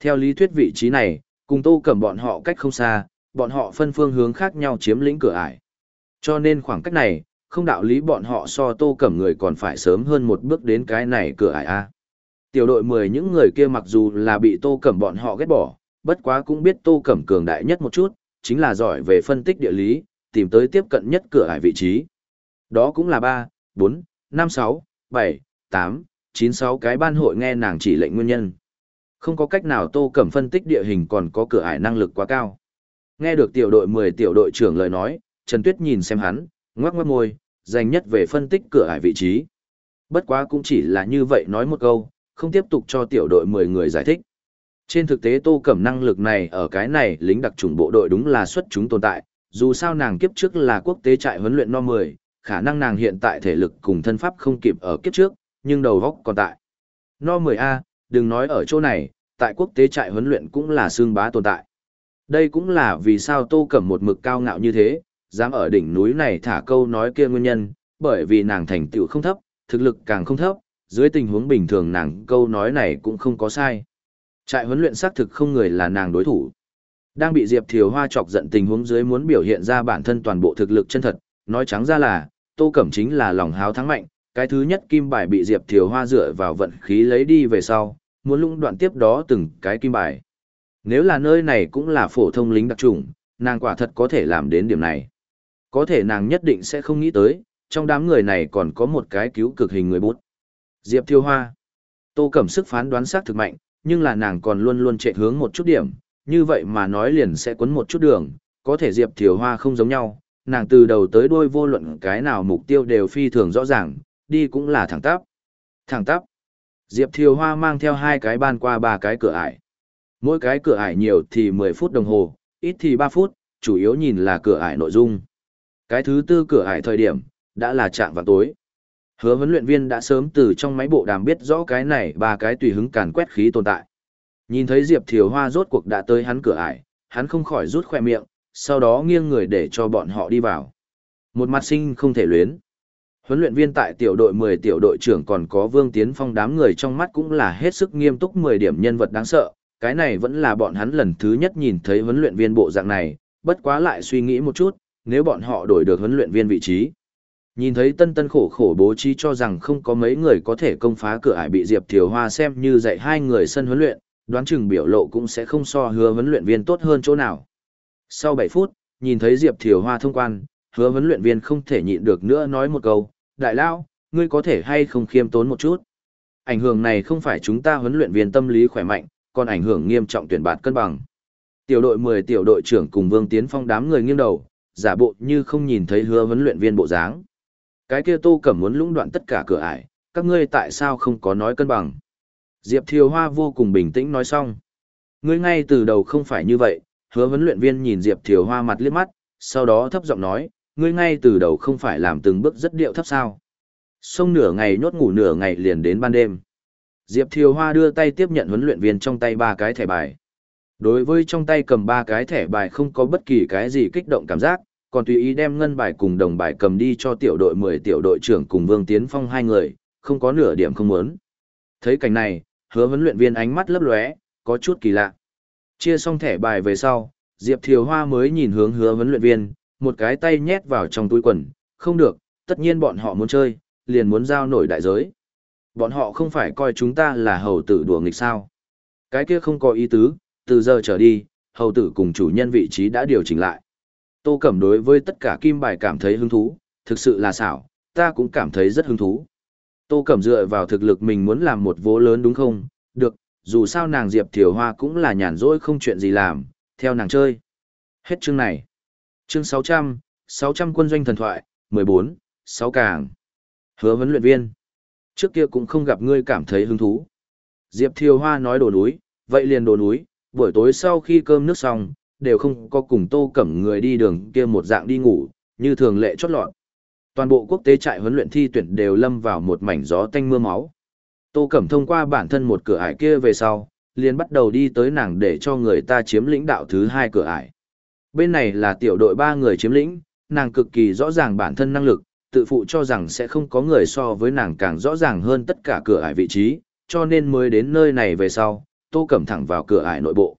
Theo lý thuyết vị trí này, cùng tô cẩm bọn họ cách không xa, bọn họ phân phương hướng khác nhau chiếm lĩnh cửa ải. Cho nên khoảng cách này, không đạo lý bọn họ so tô cẩm người còn phải sớm hơn một bước đến cái này cửa ải a. Tiểu đội 10 những người kia mặc dù là bị tô cẩm bọn họ ghét bỏ, bất quá cũng biết tô cẩm cường đại nhất một chút, chính là giỏi về phân tích địa lý, tìm tới tiếp cận nhất cửa ải vị trí. Đó cũng là 3, 4, 5, 6, 7, 8, 9, 6 cái ban hội nghe nàng chỉ lệnh nguyên nhân. Không có cách nào tô cẩm phân tích địa hình còn có cửa ải năng lực quá cao. Nghe được tiểu đội 10 tiểu đội trưởng lời nói, Trần Tuyết nhìn xem hắn, ngoắc ngoắc môi, dành nhất về phân tích cửa ải vị trí. Bất quá cũng chỉ là như vậy nói một câu, không tiếp tục cho tiểu đội 10 người giải thích. Trên thực tế Tô Cẩm năng lực này ở cái này lính đặc trùng bộ đội đúng là xuất chúng tồn tại, dù sao nàng kiếp trước là quốc tế trại huấn luyện no 10, khả năng nàng hiện tại thể lực cùng thân pháp không kịp ở kiếp trước, nhưng đầu góc còn tại. No 10A, đừng nói ở chỗ này, tại quốc tế trại huấn luyện cũng là xương bá tồn tại. Đây cũng là vì sao Tô Cẩm một mực cao ngạo như thế, dám ở đỉnh núi này thả câu nói kia nguyên nhân, bởi vì nàng thành tựu không thấp, thực lực càng không thấp, dưới tình huống bình thường nàng câu nói này cũng không có sai. Trại huấn luyện xác thực không người là nàng đối thủ. Đang bị Diệp Thiều Hoa chọc giận tình huống dưới muốn biểu hiện ra bản thân toàn bộ thực lực chân thật, nói trắng ra là, Tô Cẩm chính là lòng háo thắng mạnh, cái thứ nhất kim bài bị Diệp Thiều Hoa dựa vào vận khí lấy đi về sau, muốn lũng đoạn tiếp đó từng cái kim bài. Nếu là nơi này cũng là phổ thông lính đặc trùng, nàng quả thật có thể làm đến điểm này. Có thể nàng nhất định sẽ không nghĩ tới, trong đám người này còn có một cái cứu cực hình người bút. Diệp Thiêu Hoa. Tô Cẩm sức phán đoán xác thực mạnh, nhưng là nàng còn luôn luôn chạy hướng một chút điểm, như vậy mà nói liền sẽ quấn một chút đường, có thể Diệp Thiều Hoa không giống nhau, nàng từ đầu tới đuôi vô luận cái nào mục tiêu đều phi thường rõ ràng, đi cũng là thẳng tắp. Thẳng tắp. Diệp Thiều Hoa mang theo hai cái ban qua ba cái cửa ải. Mỗi cái cửa ải nhiều thì 10 phút đồng hồ, ít thì 3 phút, chủ yếu nhìn là cửa ải nội dung. Cái thứ tư cửa ải thời điểm, đã là trạng vào tối. Hứa huấn luyện viên đã sớm từ trong máy bộ đàm biết rõ cái này ba cái tùy hứng càn quét khí tồn tại. Nhìn thấy Diệp Thiều Hoa rốt cuộc đã tới hắn cửa ải, hắn không khỏi rút khoe miệng, sau đó nghiêng người để cho bọn họ đi vào. Một mặt sinh không thể luyến. Huấn luyện viên tại tiểu đội 10 tiểu đội trưởng còn có Vương Tiến Phong đám người trong mắt cũng là hết sức nghiêm túc 10 điểm nhân vật đáng sợ, cái này vẫn là bọn hắn lần thứ nhất nhìn thấy huấn luyện viên bộ dạng này, bất quá lại suy nghĩ một chút, nếu bọn họ đổi được huấn luyện viên vị trí. Nhìn thấy tân tân khổ khổ bố trí cho rằng không có mấy người có thể công phá cửa ải bị Diệp Thiều Hoa xem như dạy hai người sân huấn luyện, đoán chừng biểu lộ cũng sẽ không so hứa huấn luyện viên tốt hơn chỗ nào. Sau 7 phút, nhìn thấy Diệp Thiều Hoa thông quan, hứa huấn luyện viên không thể nhịn được nữa nói một câu, đại lao, ngươi có thể hay không khiêm tốn một chút. Ảnh hưởng này không phải chúng ta huấn luyện viên tâm lý khỏe mạnh, còn ảnh hưởng nghiêm trọng tuyển bạt cân bằng. Tiểu đội 10 tiểu đội trưởng cùng Vương Tiến Phong đám người nghiêng đầu, giả bộ như không nhìn thấy hứa huấn luyện viên bộ dáng. Cái kia Tô Cẩm muốn lũng đoạn tất cả cửa ải, các ngươi tại sao không có nói cân bằng? Diệp Thiều Hoa vô cùng bình tĩnh nói xong. Ngươi ngay từ đầu không phải như vậy, hứa huấn luyện viên nhìn Diệp Thiều Hoa mặt liếc mắt, sau đó thấp giọng nói, ngươi ngay từ đầu không phải làm từng bước rất điệu thấp sao. Xong nửa ngày nhốt ngủ nửa ngày liền đến ban đêm. Diệp Thiều Hoa đưa tay tiếp nhận huấn luyện viên trong tay ba cái thẻ bài. Đối với trong tay cầm ba cái thẻ bài không có bất kỳ cái gì kích động cảm giác, còn tùy ý đem ngân bài cùng đồng bài cầm đi cho tiểu đội 10 tiểu đội trưởng cùng Vương Tiến Phong hai người, không có nửa điểm không muốn. Thấy cảnh này, hứa huấn luyện viên ánh mắt lấp lóe, có chút kỳ lạ. Chia xong thẻ bài về sau, Diệp Thiều Hoa mới nhìn hướng hứa huấn luyện viên, một cái tay nhét vào trong túi quần, không được, tất nhiên bọn họ muốn chơi, liền muốn giao nổi đại giới. Bọn họ không phải coi chúng ta là hầu tử đùa nghịch sao. Cái kia không có ý tứ, từ giờ trở đi, hầu tử cùng chủ nhân vị trí đã điều chỉnh lại. Tô Cẩm đối với tất cả kim bài cảm thấy hứng thú, thực sự là xảo, ta cũng cảm thấy rất hứng thú. Tô Cẩm dựa vào thực lực mình muốn làm một vố lớn đúng không? Được, dù sao nàng Diệp Thiều Hoa cũng là nhàn rỗi không chuyện gì làm, theo nàng chơi. Hết chương này. Chương 600, 600 quân doanh thần thoại, 14, 6 càng. Hứa huấn luyện viên. Trước kia cũng không gặp ngươi cảm thấy hứng thú. Diệp Thiều Hoa nói đồ núi, vậy liền đồ núi, buổi tối sau khi cơm nước xong, đều không có cùng tô cẩm người đi đường kia một dạng đi ngủ, như thường lệ chót lọt. Toàn bộ quốc tế trại huấn luyện thi tuyển đều lâm vào một mảnh gió tanh mưa máu. Tô Cẩm thông qua bản thân một cửa ải kia về sau, liền bắt đầu đi tới nàng để cho người ta chiếm lĩnh đạo thứ hai cửa ải. Bên này là tiểu đội ba người chiếm lĩnh, nàng cực kỳ rõ ràng bản thân năng lực, tự phụ cho rằng sẽ không có người so với nàng càng rõ ràng hơn tất cả cửa ải vị trí, cho nên mới đến nơi này về sau, Tô Cẩm thẳng vào cửa ải nội bộ.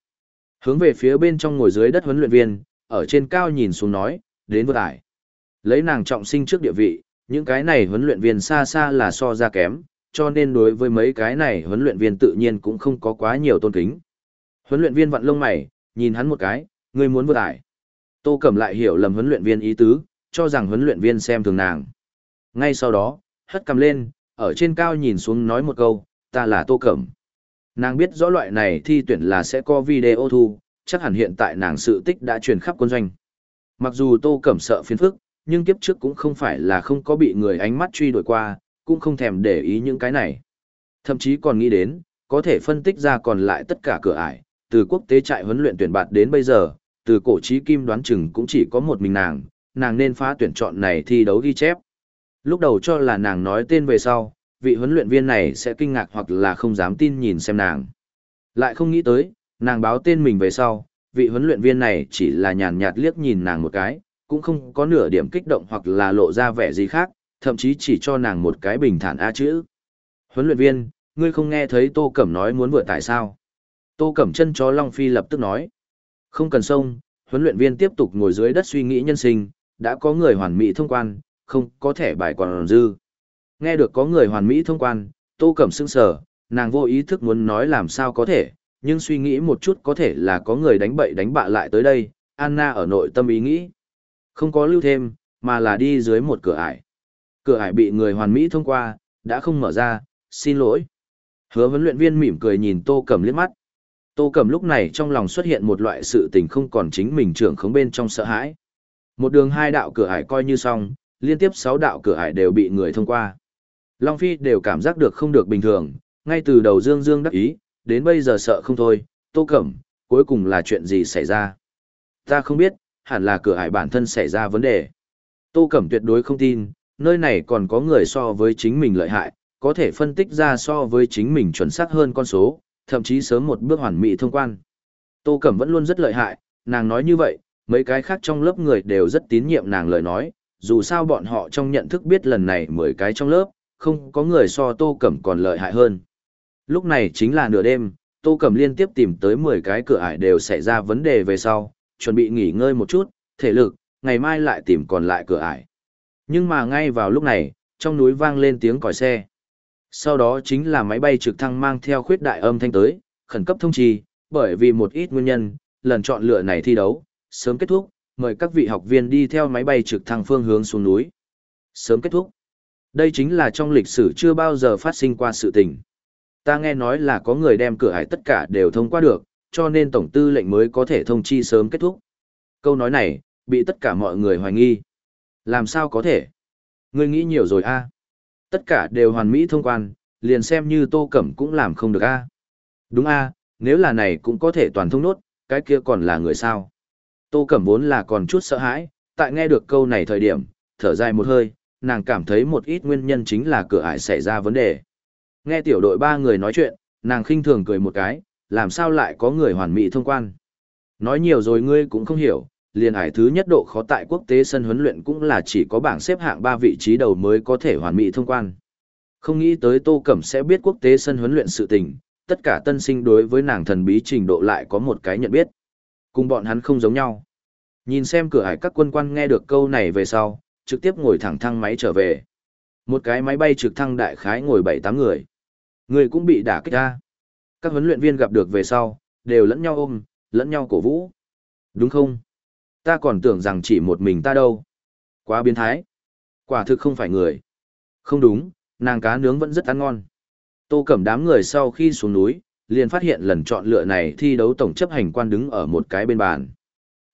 Hướng về phía bên trong ngồi dưới đất huấn luyện viên, ở trên cao nhìn xuống nói, đến vượt ải. Lấy nàng trọng sinh trước địa vị, những cái này huấn luyện viên xa xa là so ra kém, cho nên đối với mấy cái này huấn luyện viên tự nhiên cũng không có quá nhiều tôn kính. Huấn luyện viên vặn lông mày, nhìn hắn một cái, ngươi muốn vượt ải. Tô Cẩm lại hiểu lầm huấn luyện viên ý tứ, cho rằng huấn luyện viên xem thường nàng. Ngay sau đó, hất cầm lên, ở trên cao nhìn xuống nói một câu, ta là Tô Cẩm. Nàng biết rõ loại này thi tuyển là sẽ có video thu, chắc hẳn hiện tại nàng sự tích đã truyền khắp quân doanh. Mặc dù Tô Cẩm sợ phiền phức, nhưng kiếp trước cũng không phải là không có bị người ánh mắt truy đuổi qua, cũng không thèm để ý những cái này. Thậm chí còn nghĩ đến, có thể phân tích ra còn lại tất cả cửa ải, từ quốc tế trại huấn luyện tuyển bạt đến bây giờ, từ cổ trí kim đoán chừng cũng chỉ có một mình nàng, nàng nên phá tuyển chọn này thi đấu ghi chép. Lúc đầu cho là nàng nói tên về sau, vị huấn luyện viên này sẽ kinh ngạc hoặc là không dám tin nhìn xem nàng. Lại không nghĩ tới, nàng báo tên mình về sau, vị huấn luyện viên này chỉ là nhàn nhạt liếc nhìn nàng một cái, cũng không có nửa điểm kích động hoặc là lộ ra vẻ gì khác, thậm chí chỉ cho nàng một cái bình thản A chữ. Huấn luyện viên, ngươi không nghe thấy Tô Cẩm nói muốn vừa tại sao? Tô Cẩm chân chó Long Phi lập tức nói. Không cần sông, huấn luyện viên tiếp tục ngồi dưới đất suy nghĩ nhân sinh, đã có người hoàn mỹ thông quan, không có thể bài còn dư. Nghe được có người hoàn mỹ thông quan, Tô Cẩm sững sờ, nàng vô ý thức muốn nói làm sao có thể, nhưng suy nghĩ một chút có thể là có người đánh bậy đánh bạ lại tới đây, Anna ở nội tâm ý nghĩ. Không có lưu thêm, mà là đi dưới một cửa ải. Cửa ải bị người hoàn mỹ thông qua, đã không mở ra, xin lỗi. Hứa huấn luyện viên mỉm cười nhìn Tô Cẩm liếc mắt. Tô Cẩm lúc này trong lòng xuất hiện một loại sự tình không còn chính mình trưởng khống bên trong sợ hãi. Một đường hai đạo cửa ải coi như xong, liên tiếp sáu đạo cửa ải đều bị người thông qua. Long Phi đều cảm giác được không được bình thường, ngay từ đầu Dương Dương đắc ý, đến bây giờ sợ không thôi, Tô Cẩm, cuối cùng là chuyện gì xảy ra? Ta không biết, hẳn là cửa ải bản thân xảy ra vấn đề. Tô Cẩm tuyệt đối không tin, nơi này còn có người so với chính mình lợi hại, có thể phân tích ra so với chính mình chuẩn xác hơn con số, thậm chí sớm một bước hoàn mỹ thông quan. Tô Cẩm vẫn luôn rất lợi hại, nàng nói như vậy, mấy cái khác trong lớp người đều rất tín nhiệm nàng lời nói, dù sao bọn họ trong nhận thức biết lần này 10 cái trong lớp, không có người so Tô Cẩm còn lợi hại hơn. Lúc này chính là nửa đêm, Tô Cẩm liên tiếp tìm tới 10 cái cửa ải đều xảy ra vấn đề về sau, chuẩn bị nghỉ ngơi một chút, thể lực, ngày mai lại tìm còn lại cửa ải. Nhưng mà ngay vào lúc này, trong núi vang lên tiếng còi xe. Sau đó chính là máy bay trực thăng mang theo khuyết đại âm thanh tới, khẩn cấp thông trì, bởi vì một ít nguyên nhân, lần chọn lựa này thi đấu, sớm kết thúc, mời các vị học viên đi theo máy bay trực thăng phương hướng xuống núi. Sớm kết thúc. Đây chính là trong lịch sử chưa bao giờ phát sinh qua sự tình. Ta nghe nói là có người đem cửa hải tất cả đều thông qua được, cho nên tổng tư lệnh mới có thể thông chi sớm kết thúc. Câu nói này, bị tất cả mọi người hoài nghi. Làm sao có thể? Ngươi nghĩ nhiều rồi a. Tất cả đều hoàn mỹ thông quan, liền xem như Tô Cẩm cũng làm không được a. Đúng a, nếu là này cũng có thể toàn thông nốt, cái kia còn là người sao? Tô Cẩm vốn là còn chút sợ hãi, tại nghe được câu này thời điểm, thở dài một hơi, nàng cảm thấy một ít nguyên nhân chính là cửa ải xảy ra vấn đề. Nghe tiểu đội ba người nói chuyện, nàng khinh thường cười một cái, làm sao lại có người hoàn mỹ thông quan. Nói nhiều rồi ngươi cũng không hiểu, liền ải thứ nhất độ khó tại quốc tế sân huấn luyện cũng là chỉ có bảng xếp hạng ba vị trí đầu mới có thể hoàn mỹ thông quan. Không nghĩ tới Tô Cẩm sẽ biết quốc tế sân huấn luyện sự tình, tất cả tân sinh đối với nàng thần bí trình độ lại có một cái nhận biết. Cùng bọn hắn không giống nhau. Nhìn xem cửa ải các quân quan nghe được câu này về sau, trực tiếp ngồi thẳng thăng máy trở về. Một cái máy bay trực thăng đại khái ngồi 7-8 người. Người cũng bị đả kích ra. Các huấn luyện viên gặp được về sau, đều lẫn nhau ôm, lẫn nhau cổ vũ. Đúng không? Ta còn tưởng rằng chỉ một mình ta đâu. Quá biến thái. Quả thực không phải người. Không đúng, nàng cá nướng vẫn rất ăn ngon. Tô Cẩm đám người sau khi xuống núi, liền phát hiện lần chọn lựa này thi đấu tổng chấp hành quan đứng ở một cái bên bàn.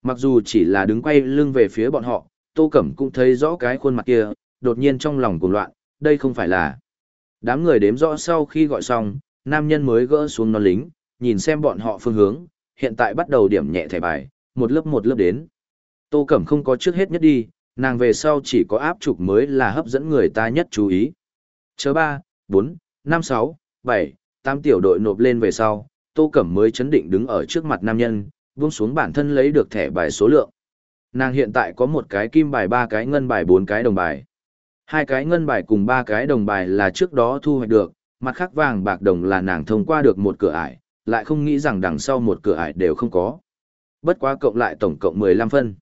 Mặc dù chỉ là đứng quay lưng về phía bọn họ, Tô Cẩm cũng thấy rõ cái khuôn mặt kia, đột nhiên trong lòng cuồng loạn, đây không phải là. Đám người đếm rõ sau khi gọi xong, nam nhân mới gỡ xuống non lính, nhìn xem bọn họ phương hướng, hiện tại bắt đầu điểm nhẹ thẻ bài, một lớp một lớp đến. Tô Cẩm không có trước hết nhất đi, nàng về sau chỉ có áp trục mới là hấp dẫn người ta nhất chú ý. Chớ 3, 4, 5 6, 7, 8 tiểu đội nộp lên về sau, Tô Cẩm mới chấn định đứng ở trước mặt nam nhân, buông xuống bản thân lấy được thẻ bài số lượng. Nàng hiện tại có một cái kim bài ba cái ngân bài bốn cái đồng bài. Hai cái ngân bài cùng ba cái đồng bài là trước đó thu hoạch được, mặt khác vàng bạc đồng là nàng thông qua được một cửa ải, lại không nghĩ rằng đằng sau một cửa ải đều không có. Bất quá cộng lại tổng cộng 15 phân.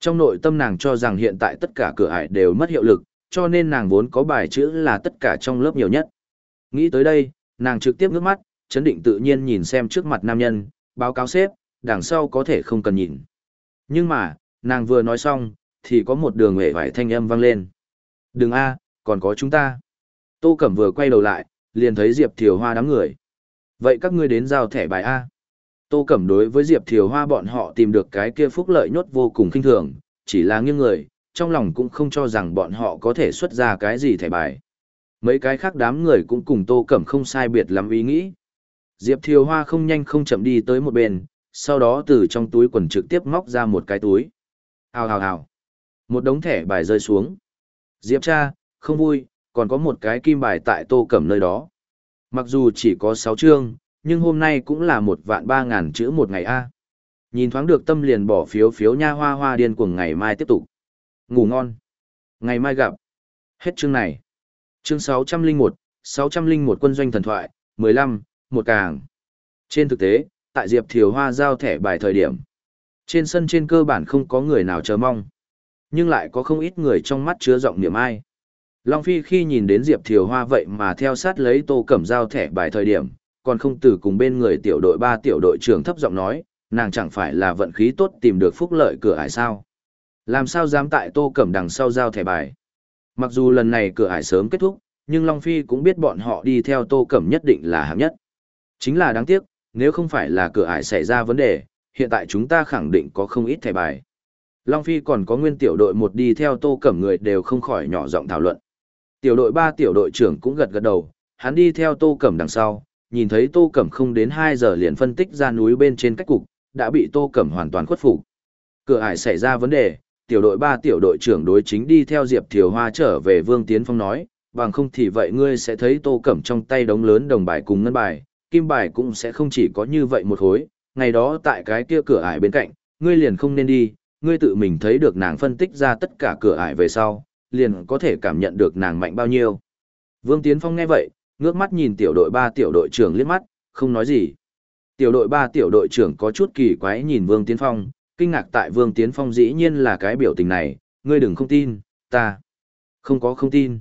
Trong nội tâm nàng cho rằng hiện tại tất cả cửa ải đều mất hiệu lực, cho nên nàng vốn có bài chữ là tất cả trong lớp nhiều nhất. Nghĩ tới đây, nàng trực tiếp ngước mắt, chấn định tự nhiên nhìn xem trước mặt nam nhân, báo cáo xếp, đằng sau có thể không cần nhìn. Nhưng mà, nàng vừa nói xong, thì có một đường hề vải thanh âm vang lên. Đừng a, còn có chúng ta. Tô Cẩm vừa quay đầu lại, liền thấy Diệp Thiều Hoa đám người. Vậy các ngươi đến giao thẻ bài A. Tô Cẩm đối với Diệp Thiều Hoa bọn họ tìm được cái kia phúc lợi nhốt vô cùng kinh thường, chỉ là nghiêng người, trong lòng cũng không cho rằng bọn họ có thể xuất ra cái gì thẻ bài. Mấy cái khác đám người cũng cùng Tô Cẩm không sai biệt lắm ý nghĩ. Diệp Thiều Hoa không nhanh không chậm đi tới một bên, sau đó từ trong túi quần trực tiếp móc ra một cái túi. Hào hào hào. Một đống thẻ bài rơi xuống. Diệp cha, không vui, còn có một cái kim bài tại Tô Cẩm nơi đó. Mặc dù chỉ có 6 chương, nhưng hôm nay cũng là một vạn ba ngàn chữ một ngày a. Nhìn thoáng được tâm liền bỏ phiếu phiếu nha hoa hoa điên cuồng ngày mai tiếp tục. Ngủ ngon. Ngày mai gặp. Hết chương này. Chương 601, 601 quân doanh thần thoại, 15, một càng. Trên thực tế, tại Diệp Thiều Hoa giao thẻ bài thời điểm. Trên sân trên cơ bản không có người nào chờ mong. Nhưng lại có không ít người trong mắt chứa giọng niềm ai. Long Phi khi nhìn đến Diệp Thiều Hoa vậy mà theo sát lấy Tô Cẩm giao thẻ bài thời điểm, còn không từ cùng bên người tiểu đội ba tiểu đội trưởng thấp giọng nói, nàng chẳng phải là vận khí tốt tìm được phúc lợi cửa ải sao. Làm sao dám tại Tô Cẩm đằng sau giao thẻ bài. Mặc dù lần này cửa ải sớm kết thúc, nhưng Long Phi cũng biết bọn họ đi theo Tô Cẩm nhất định là hạng nhất. Chính là đáng tiếc, nếu không phải là cửa ải xảy ra vấn đề, hiện tại chúng ta khẳng định có không ít thẻ bài. Long Phi còn có nguyên tiểu đội một đi theo Tô Cẩm người đều không khỏi nhỏ giọng thảo luận. Tiểu đội ba tiểu đội trưởng cũng gật gật đầu, hắn đi theo Tô Cẩm đằng sau, nhìn thấy Tô Cẩm không đến 2 giờ liền phân tích ra núi bên trên cách cục, đã bị Tô Cẩm hoàn toàn khuất phục. Cửa ải xảy ra vấn đề, tiểu đội 3 tiểu đội trưởng đối chính đi theo Diệp Thiều Hoa trở về Vương Tiến Phong nói, bằng không thì vậy ngươi sẽ thấy Tô Cẩm trong tay đống lớn đồng bài cùng ngân bài, kim bài cũng sẽ không chỉ có như vậy một hối, ngày đó tại cái kia cửa ải bên cạnh, ngươi liền không nên đi, ngươi tự mình thấy được nàng phân tích ra tất cả cửa ải về sau, liền có thể cảm nhận được nàng mạnh bao nhiêu. Vương Tiến Phong nghe vậy, ngước mắt nhìn tiểu đội ba tiểu đội trưởng liếc mắt, không nói gì. Tiểu đội ba tiểu đội trưởng có chút kỳ quái nhìn Vương Tiến Phong, kinh ngạc tại Vương Tiến Phong dĩ nhiên là cái biểu tình này, ngươi đừng không tin, ta không có không tin.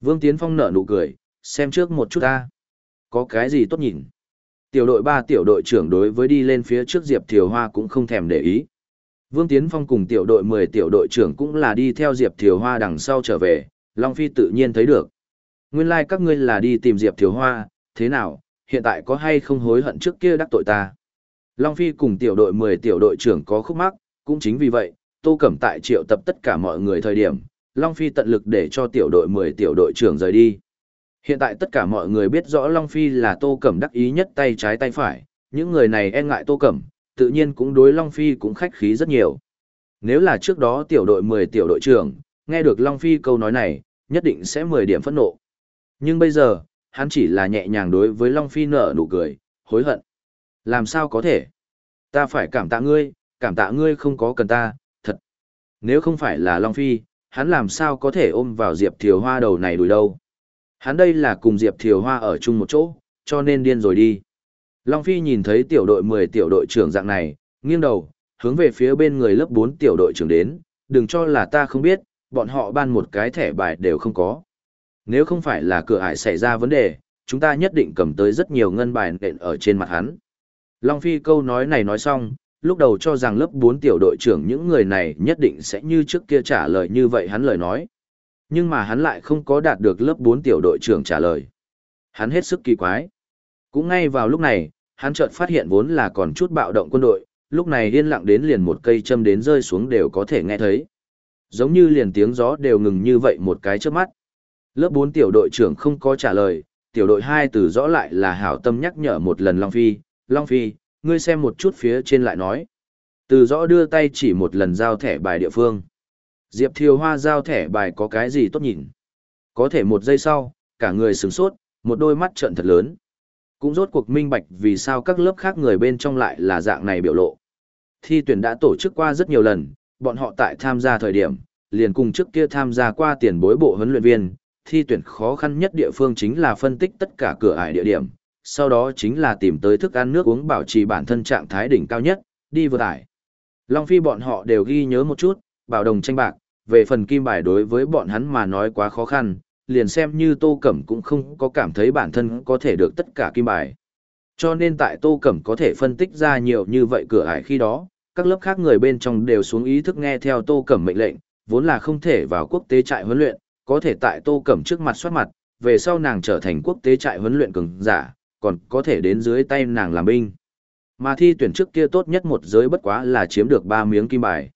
Vương Tiến Phong nở nụ cười, xem trước một chút ta. Có cái gì tốt nhìn? Tiểu đội 3 tiểu đội trưởng đối với đi lên phía trước Diệp Thiều Hoa cũng không thèm để ý. Vương Tiến Phong cùng tiểu đội 10 tiểu đội trưởng cũng là đi theo Diệp Thiều Hoa đằng sau trở về, Long Phi tự nhiên thấy được. Nguyên lai like các ngươi là đi tìm Diệp Thiếu Hoa, thế nào, hiện tại có hay không hối hận trước kia đắc tội ta. Long Phi cùng tiểu đội 10 tiểu đội trưởng có khúc mắc, cũng chính vì vậy, Tô Cẩm tại triệu tập tất cả mọi người thời điểm, Long Phi tận lực để cho tiểu đội 10 tiểu đội trưởng rời đi. Hiện tại tất cả mọi người biết rõ Long Phi là Tô Cẩm đắc ý nhất tay trái tay phải, những người này e ngại Tô Cẩm, tự nhiên cũng đối Long Phi cũng khách khí rất nhiều. Nếu là trước đó tiểu đội 10 tiểu đội trưởng, nghe được Long Phi câu nói này, nhất định sẽ 10 điểm phẫn nộ. Nhưng bây giờ, hắn chỉ là nhẹ nhàng đối với Long Phi nở nụ cười, hối hận. Làm sao có thể? Ta phải cảm tạ ngươi, cảm tạ ngươi không có cần ta, thật. Nếu không phải là Long Phi, hắn làm sao có thể ôm vào Diệp Thiều Hoa đầu này đùi đâu. Hắn đây là cùng Diệp Thiều Hoa ở chung một chỗ, cho nên điên rồi đi. Long Phi nhìn thấy tiểu đội 10 tiểu đội trưởng dạng này, nghiêng đầu, hướng về phía bên người lớp 4 tiểu đội trưởng đến, đừng cho là ta không biết, bọn họ ban một cái thẻ bài đều không có. Nếu không phải là cửa ải xảy ra vấn đề, chúng ta nhất định cầm tới rất nhiều ngân bài nện ở trên mặt hắn. Long Phi câu nói này nói xong, lúc đầu cho rằng lớp 4 tiểu đội trưởng những người này nhất định sẽ như trước kia trả lời như vậy hắn lời nói. Nhưng mà hắn lại không có đạt được lớp 4 tiểu đội trưởng trả lời. Hắn hết sức kỳ quái. Cũng ngay vào lúc này, hắn chợt phát hiện vốn là còn chút bạo động quân đội, lúc này yên lặng đến liền một cây châm đến rơi xuống đều có thể nghe thấy. Giống như liền tiếng gió đều ngừng như vậy một cái trước mắt. Lớp 4 tiểu đội trưởng không có trả lời, tiểu đội 2 từ rõ lại là hảo tâm nhắc nhở một lần Long Phi, Long Phi, ngươi xem một chút phía trên lại nói. Từ rõ đưa tay chỉ một lần giao thẻ bài địa phương. Diệp Thiều Hoa giao thẻ bài có cái gì tốt nhìn. Có thể một giây sau, cả người sửng sốt, một đôi mắt trợn thật lớn. Cũng rốt cuộc minh bạch vì sao các lớp khác người bên trong lại là dạng này biểu lộ. Thi tuyển đã tổ chức qua rất nhiều lần, bọn họ tại tham gia thời điểm, liền cùng trước kia tham gia qua tiền bối bộ huấn luyện viên. Thi tuyển khó khăn nhất địa phương chính là phân tích tất cả cửa ải địa điểm, sau đó chính là tìm tới thức ăn nước uống bảo trì bản thân trạng thái đỉnh cao nhất, đi vừa tải. Long Phi bọn họ đều ghi nhớ một chút, bảo đồng tranh bạc, về phần kim bài đối với bọn hắn mà nói quá khó khăn, liền xem như Tô Cẩm cũng không có cảm thấy bản thân có thể được tất cả kim bài. Cho nên tại Tô Cẩm có thể phân tích ra nhiều như vậy cửa ải khi đó, các lớp khác người bên trong đều xuống ý thức nghe theo Tô Cẩm mệnh lệnh, vốn là không thể vào quốc tế trại huấn luyện, có thể tại Tô Cẩm trước mặt soát mặt, về sau nàng trở thành quốc tế trại huấn luyện cường giả, còn có thể đến dưới tay nàng làm binh. Mà thi tuyển trước kia tốt nhất một giới bất quá là chiếm được ba miếng kim bài.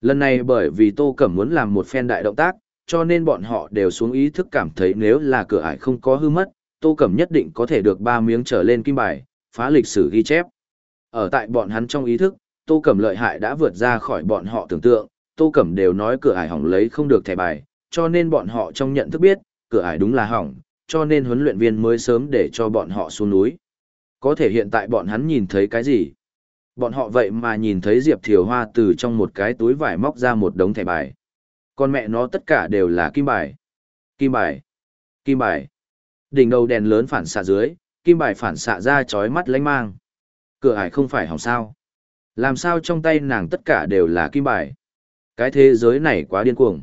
Lần này bởi vì Tô Cẩm muốn làm một phen đại động tác, cho nên bọn họ đều xuống ý thức cảm thấy nếu là cửa ải không có hư mất, Tô Cẩm nhất định có thể được ba miếng trở lên kim bài, phá lịch sử ghi chép. Ở tại bọn hắn trong ý thức, Tô Cẩm lợi hại đã vượt ra khỏi bọn họ tưởng tượng, Tô Cẩm đều nói cửa ải hỏng lấy không được thẻ bài, cho nên bọn họ trong nhận thức biết, cửa ải đúng là hỏng, cho nên huấn luyện viên mới sớm để cho bọn họ xuống núi. Có thể hiện tại bọn hắn nhìn thấy cái gì? Bọn họ vậy mà nhìn thấy Diệp Thiều Hoa từ trong một cái túi vải móc ra một đống thẻ bài. Con mẹ nó tất cả đều là kim bài. Kim bài. Kim bài. Đỉnh đầu đèn lớn phản xạ dưới, kim bài phản xạ ra chói mắt lánh mang. Cửa ải không phải hỏng sao. Làm sao trong tay nàng tất cả đều là kim bài. Cái thế giới này quá điên cuồng.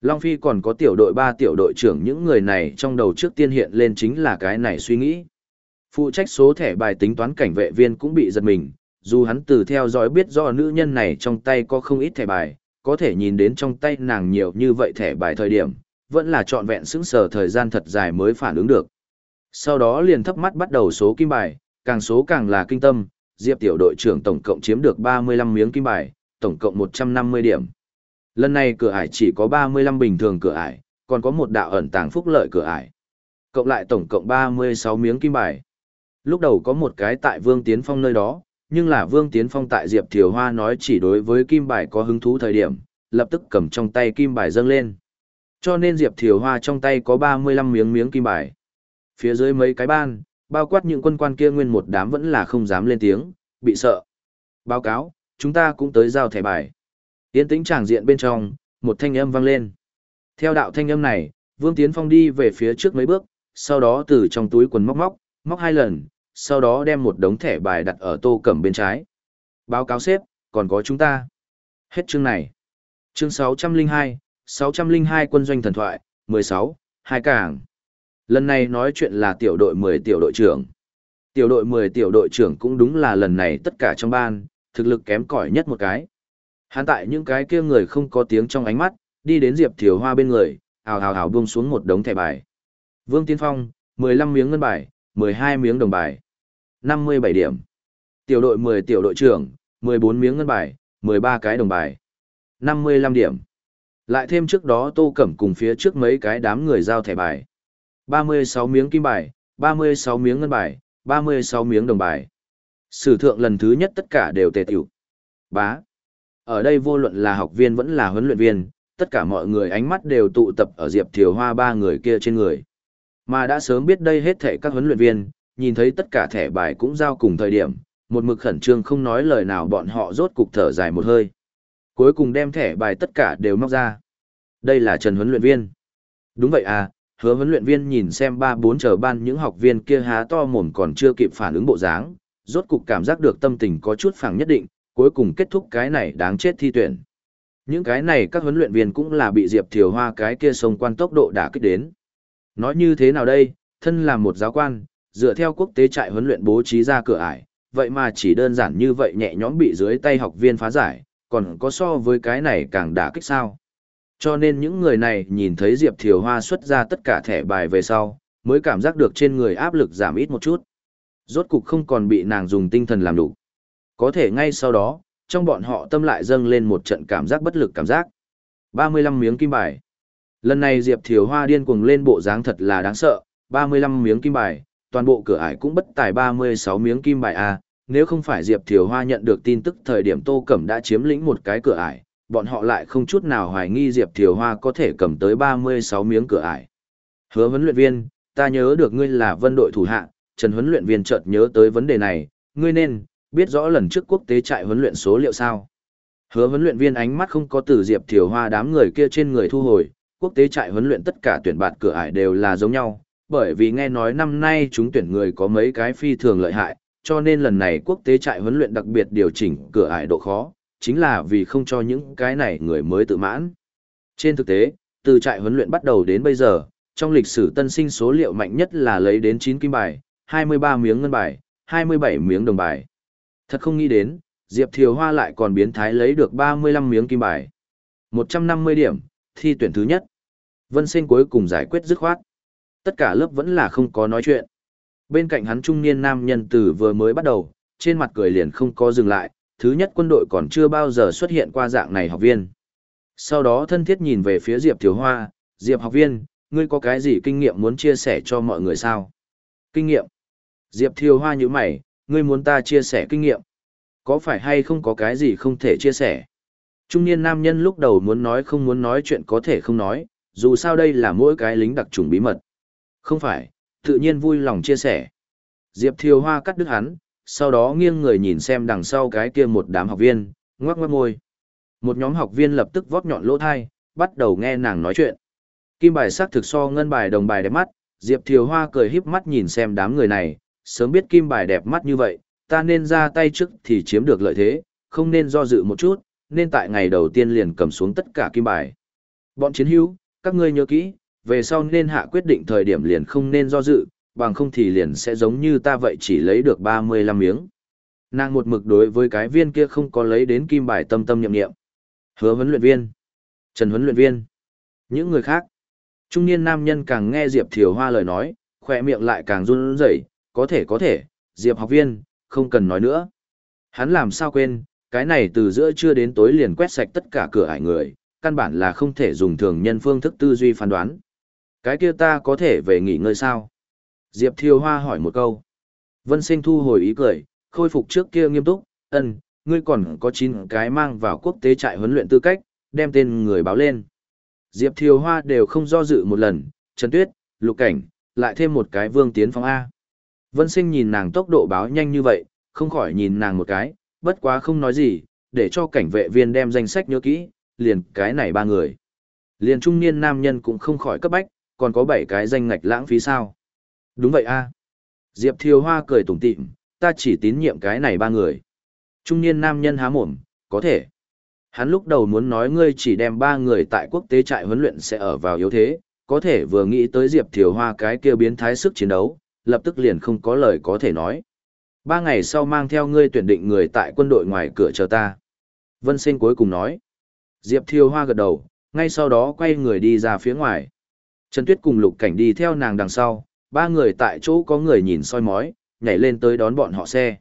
Long Phi còn có tiểu đội ba tiểu đội trưởng những người này trong đầu trước tiên hiện lên chính là cái này suy nghĩ. Phụ trách số thẻ bài tính toán cảnh vệ viên cũng bị giật mình, dù hắn từ theo dõi biết do nữ nhân này trong tay có không ít thẻ bài, có thể nhìn đến trong tay nàng nhiều như vậy thẻ bài thời điểm, vẫn là trọn vẹn sững sờ thời gian thật dài mới phản ứng được. Sau đó liền thấp mắt bắt đầu số kim bài, càng số càng là kinh tâm, Diệp tiểu đội trưởng tổng cộng chiếm được 35 miếng kim bài, tổng cộng 150 điểm. Lần này cửa ải chỉ có 35 bình thường cửa ải, còn có một đạo ẩn tàng phúc lợi cửa ải. Cộng lại tổng cộng 36 miếng kim bài. Lúc đầu có một cái tại Vương Tiến Phong nơi đó, nhưng là Vương Tiến Phong tại Diệp Thiều Hoa nói chỉ đối với kim bài có hứng thú thời điểm, lập tức cầm trong tay kim bài dâng lên. Cho nên Diệp Thiều Hoa trong tay có 35 miếng miếng kim bài. Phía dưới mấy cái ban, bao quát những quân quan kia nguyên một đám vẫn là không dám lên tiếng, bị sợ. Báo cáo, chúng ta cũng tới giao thẻ bài. Tiến tĩnh tràng diện bên trong, một thanh âm vang lên. Theo đạo thanh âm này, Vương Tiến Phong đi về phía trước mấy bước, sau đó từ trong túi quần móc móc, móc hai lần, sau đó đem một đống thẻ bài đặt ở tô cẩm bên trái. Báo cáo xếp, còn có chúng ta. Hết chương này. Chương 602, 602 quân doanh thần thoại, 16, hai cảng. Lần này nói chuyện là tiểu đội 10 tiểu đội trưởng. Tiểu Tiểu đội 10 tiểu đội trưởng cũng đúng là lần này tất cả trong ban, thực lực kém cỏi nhất một cái. Hắn tại những cái kia người không có tiếng trong ánh mắt, đi đến Diệp Thiều Hoa bên người, ào ào ào buông xuống một đống thẻ bài. Vương Tiên Phong, 15 miếng ngân bài, 12 miếng đồng bài, 57 điểm. Tiểu đội 10 tiểu đội trưởng, 14 miếng ngân bài, 13 cái đồng bài, 55 điểm. Lại thêm trước đó Tô Cẩm cùng phía trước mấy cái đám người giao thẻ bài. 36 miếng kim bài, 36 miếng ngân bài, 36 miếng đồng bài. Sử thượng lần thứ nhất tất cả đều tề tiểu. Bá. Ở đây vô luận là học viên vẫn là huấn luyện viên, tất cả mọi người ánh mắt đều tụ tập ở Diệp Thiều Hoa ba người kia trên người. Mà đã sớm biết đây hết thảy các huấn luyện viên, nhìn thấy tất cả thẻ bài cũng giao cùng thời điểm, một mực khẩn trương không nói lời nào bọn họ rốt cục thở dài một hơi. Cuối cùng đem thẻ bài tất cả đều móc ra. Đây là Trần huấn luyện viên. Đúng vậy à, hứa huấn luyện viên nhìn xem ba bốn chờ ban những học viên kia há to mồm còn chưa kịp phản ứng bộ dáng, rốt cục cảm giác được tâm tình có chút phẳng nhất định, cuối cùng kết thúc cái này đáng chết thi tuyển. Những cái này các huấn luyện viên cũng là bị Diệp Thiều Hoa cái kia sông quan tốc độ đã kích đến. Nói như thế nào đây, thân là một giáo quan, dựa theo quốc tế trại huấn luyện bố trí ra cửa ải, vậy mà chỉ đơn giản như vậy nhẹ nhõm bị dưới tay học viên phá giải, còn có so với cái này càng đả kích sao. Cho nên những người này nhìn thấy Diệp Thiều Hoa xuất ra tất cả thẻ bài về sau, mới cảm giác được trên người áp lực giảm ít một chút. Rốt cục không còn bị nàng dùng tinh thần làm đủ. Có thể ngay sau đó, trong bọn họ tâm lại dâng lên một trận cảm giác bất lực cảm giác. 35 miếng kim bài. Lần này Diệp Thiều Hoa điên cuồng lên bộ dáng thật là đáng sợ, 35 miếng kim bài, toàn bộ cửa ải cũng bất tài 36 miếng kim bài A, nếu không phải Diệp Thiều Hoa nhận được tin tức thời điểm Tô Cẩm đã chiếm lĩnh một cái cửa ải, bọn họ lại không chút nào hoài nghi Diệp Thiều Hoa có thể cầm tới 36 miếng cửa ải. Hứa huấn luyện viên, ta nhớ được ngươi là vân đội thủ hạ, Trần huấn luyện viên chợt nhớ tới vấn đề này, ngươi nên, biết rõ lần trước quốc tế trại huấn luyện số liệu sao. Hứa huấn luyện viên ánh mắt không có từ Diệp Thiều Hoa đám người kia trên người thu hồi, quốc tế trại huấn luyện tất cả tuyển bạn cửa ải đều là giống nhau, bởi vì nghe nói năm nay chúng tuyển người có mấy cái phi thường lợi hại, cho nên lần này quốc tế trại huấn luyện đặc biệt điều chỉnh cửa ải độ khó, chính là vì không cho những cái này người mới tự mãn. Trên thực tế, từ trại huấn luyện bắt đầu đến bây giờ, trong lịch sử tân sinh số liệu mạnh nhất là lấy đến 9 kim bài, 23 miếng ngân bài, 27 miếng đồng bài. Thật không nghĩ đến, Diệp Thiều Hoa lại còn biến thái lấy được 35 miếng kim bài. 150 điểm, thi tuyển thứ nhất. Vân Sinh cuối cùng giải quyết dứt khoát. Tất cả lớp vẫn là không có nói chuyện. Bên cạnh hắn trung niên nam nhân tử vừa mới bắt đầu, trên mặt cười liền không có dừng lại, thứ nhất quân đội còn chưa bao giờ xuất hiện qua dạng này học viên. Sau đó thân thiết nhìn về phía Diệp Thiều Hoa, Diệp học viên, ngươi có cái gì kinh nghiệm muốn chia sẻ cho mọi người sao? Kinh nghiệm? Diệp Thiều Hoa như mày, ngươi muốn ta chia sẻ kinh nghiệm? Có phải hay không có cái gì không thể chia sẻ? Trung niên nam nhân lúc đầu muốn nói không muốn nói chuyện có thể không nói, dù sao đây là mỗi cái lính đặc trùng bí mật. Không phải, tự nhiên vui lòng chia sẻ. Diệp Thiều Hoa cắt đứt hắn, sau đó nghiêng người nhìn xem đằng sau cái kia một đám học viên, ngoắc ngoắc môi. Một nhóm học viên lập tức vót nhọn lỗ thai, bắt đầu nghe nàng nói chuyện. Kim bài sắc thực so ngân bài đồng bài đẹp mắt, Diệp Thiều Hoa cười híp mắt nhìn xem đám người này, sớm biết kim bài đẹp mắt như vậy, ta nên ra tay trước thì chiếm được lợi thế, không nên do dự một chút, nên tại ngày đầu tiên liền cầm xuống tất cả kim bài. Bọn chiến hữu, các ngươi nhớ kỹ, về sau nên hạ quyết định thời điểm liền không nên do dự, bằng không thì liền sẽ giống như ta vậy chỉ lấy được 35 miếng. Nàng một mực đối với cái viên kia không có lấy đến kim bài tâm tâm nhậm nghiệm. Hứa huấn luyện viên, Trần huấn luyện viên, những người khác. Trung niên nam nhân càng nghe Diệp Thiều Hoa lời nói, khỏe miệng lại càng run rẩy, có thể có thể, Diệp học viên, không cần nói nữa. Hắn làm sao quên, cái này từ giữa trưa đến tối liền quét sạch tất cả cửa ải người, căn bản là không thể dùng thường nhân phương thức tư duy phán đoán. Cái kia ta có thể về nghỉ ngơi sao? Diệp Thiều Hoa hỏi một câu. Vân Sinh thu hồi ý cười, khôi phục trước kia nghiêm túc, ân, ngươi còn có 9 cái mang vào quốc tế trại huấn luyện tư cách, đem tên người báo lên. Diệp Thiều Hoa đều không do dự một lần, Trần Tuyết, Lục Cảnh, lại thêm một cái Vương Tiến Phong A. Vân Sinh nhìn nàng tốc độ báo nhanh như vậy, không khỏi nhìn nàng một cái, bất quá không nói gì, để cho cảnh vệ viên đem danh sách nhớ kỹ, liền cái này ba người. Liền trung niên nam nhân cũng không khỏi cấp bách, còn có bảy cái danh ngạch lãng phí sao. Đúng vậy a Diệp Thiều Hoa cười tủm tỉm, ta chỉ tín nhiệm cái này ba người. Trung niên nam nhân há mồm, có thể. Hắn lúc đầu muốn nói ngươi chỉ đem ba người tại quốc tế trại huấn luyện sẽ ở vào yếu thế, có thể vừa nghĩ tới Diệp Thiều Hoa cái kia biến thái sức chiến đấu, lập tức liền không có lời có thể nói. Ba ngày sau mang theo ngươi tuyển định người tại quân đội ngoài cửa chờ ta. Vân Sinh cuối cùng nói. Diệp Thiều Hoa gật đầu, ngay sau đó quay người đi ra phía ngoài. Trần Tuyết cùng Lục Cảnh đi theo nàng đằng sau, ba người tại chỗ có người nhìn soi mói, nhảy lên tới đón bọn họ xe.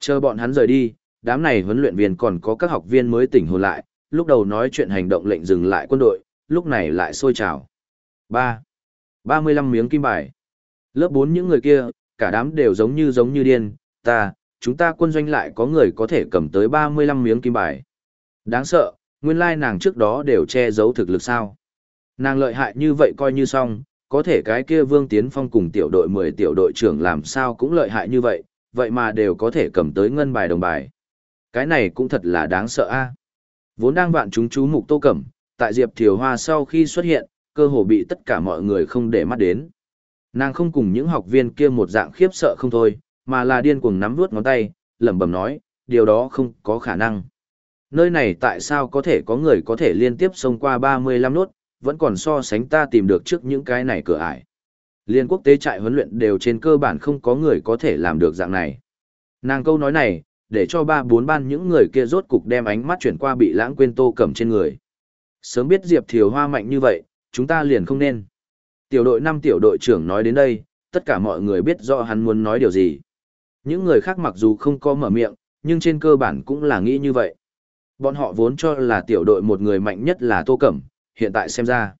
Chờ bọn hắn rời đi, đám này huấn luyện viên còn có các học viên mới tỉnh hồn lại, lúc đầu nói chuyện hành động lệnh dừng lại quân đội, lúc này lại sôi trào. 3. 35 miếng kim bài. Lớp 4 những người kia, cả đám đều giống như giống như điên, ta, chúng ta quân doanh lại có người có thể cầm tới 35 miếng kim bài. Đáng sợ, nguyên lai nàng trước đó đều che giấu thực lực sao. Nàng lợi hại như vậy coi như xong, có thể cái kia Vương Tiến Phong cùng tiểu đội 10 tiểu đội trưởng làm sao cũng lợi hại như vậy, vậy mà đều có thể cầm tới ngân bài đồng bài. Cái này cũng thật là đáng sợ a. Vốn đang vạn chúng chú mục Tô Cẩm, tại Diệp Thiều Hoa sau khi xuất hiện, cơ hồ bị tất cả mọi người không để mắt đến. Nàng không cùng những học viên kia một dạng khiếp sợ không thôi, mà là điên cuồng nắm vuốt ngón tay, lẩm bẩm nói, điều đó không có khả năng. Nơi này tại sao có thể có người có thể liên tiếp xông qua 35 nốt, vẫn còn so sánh ta tìm được trước những cái này cửa ải. Liên quốc tế trại huấn luyện đều trên cơ bản không có người có thể làm được dạng này. Nàng câu nói này, để cho ba bốn ban những người kia rốt cục đem ánh mắt chuyển qua bị lãng quên tô cầm trên người. Sớm biết Diệp Thiều Hoa mạnh như vậy, chúng ta liền không nên. Tiểu đội năm tiểu đội trưởng nói đến đây, tất cả mọi người biết rõ hắn muốn nói điều gì. Những người khác mặc dù không có mở miệng, nhưng trên cơ bản cũng là nghĩ như vậy. Bọn họ vốn cho là tiểu đội một người mạnh nhất là Tô Cẩm, hiện tại xem ra.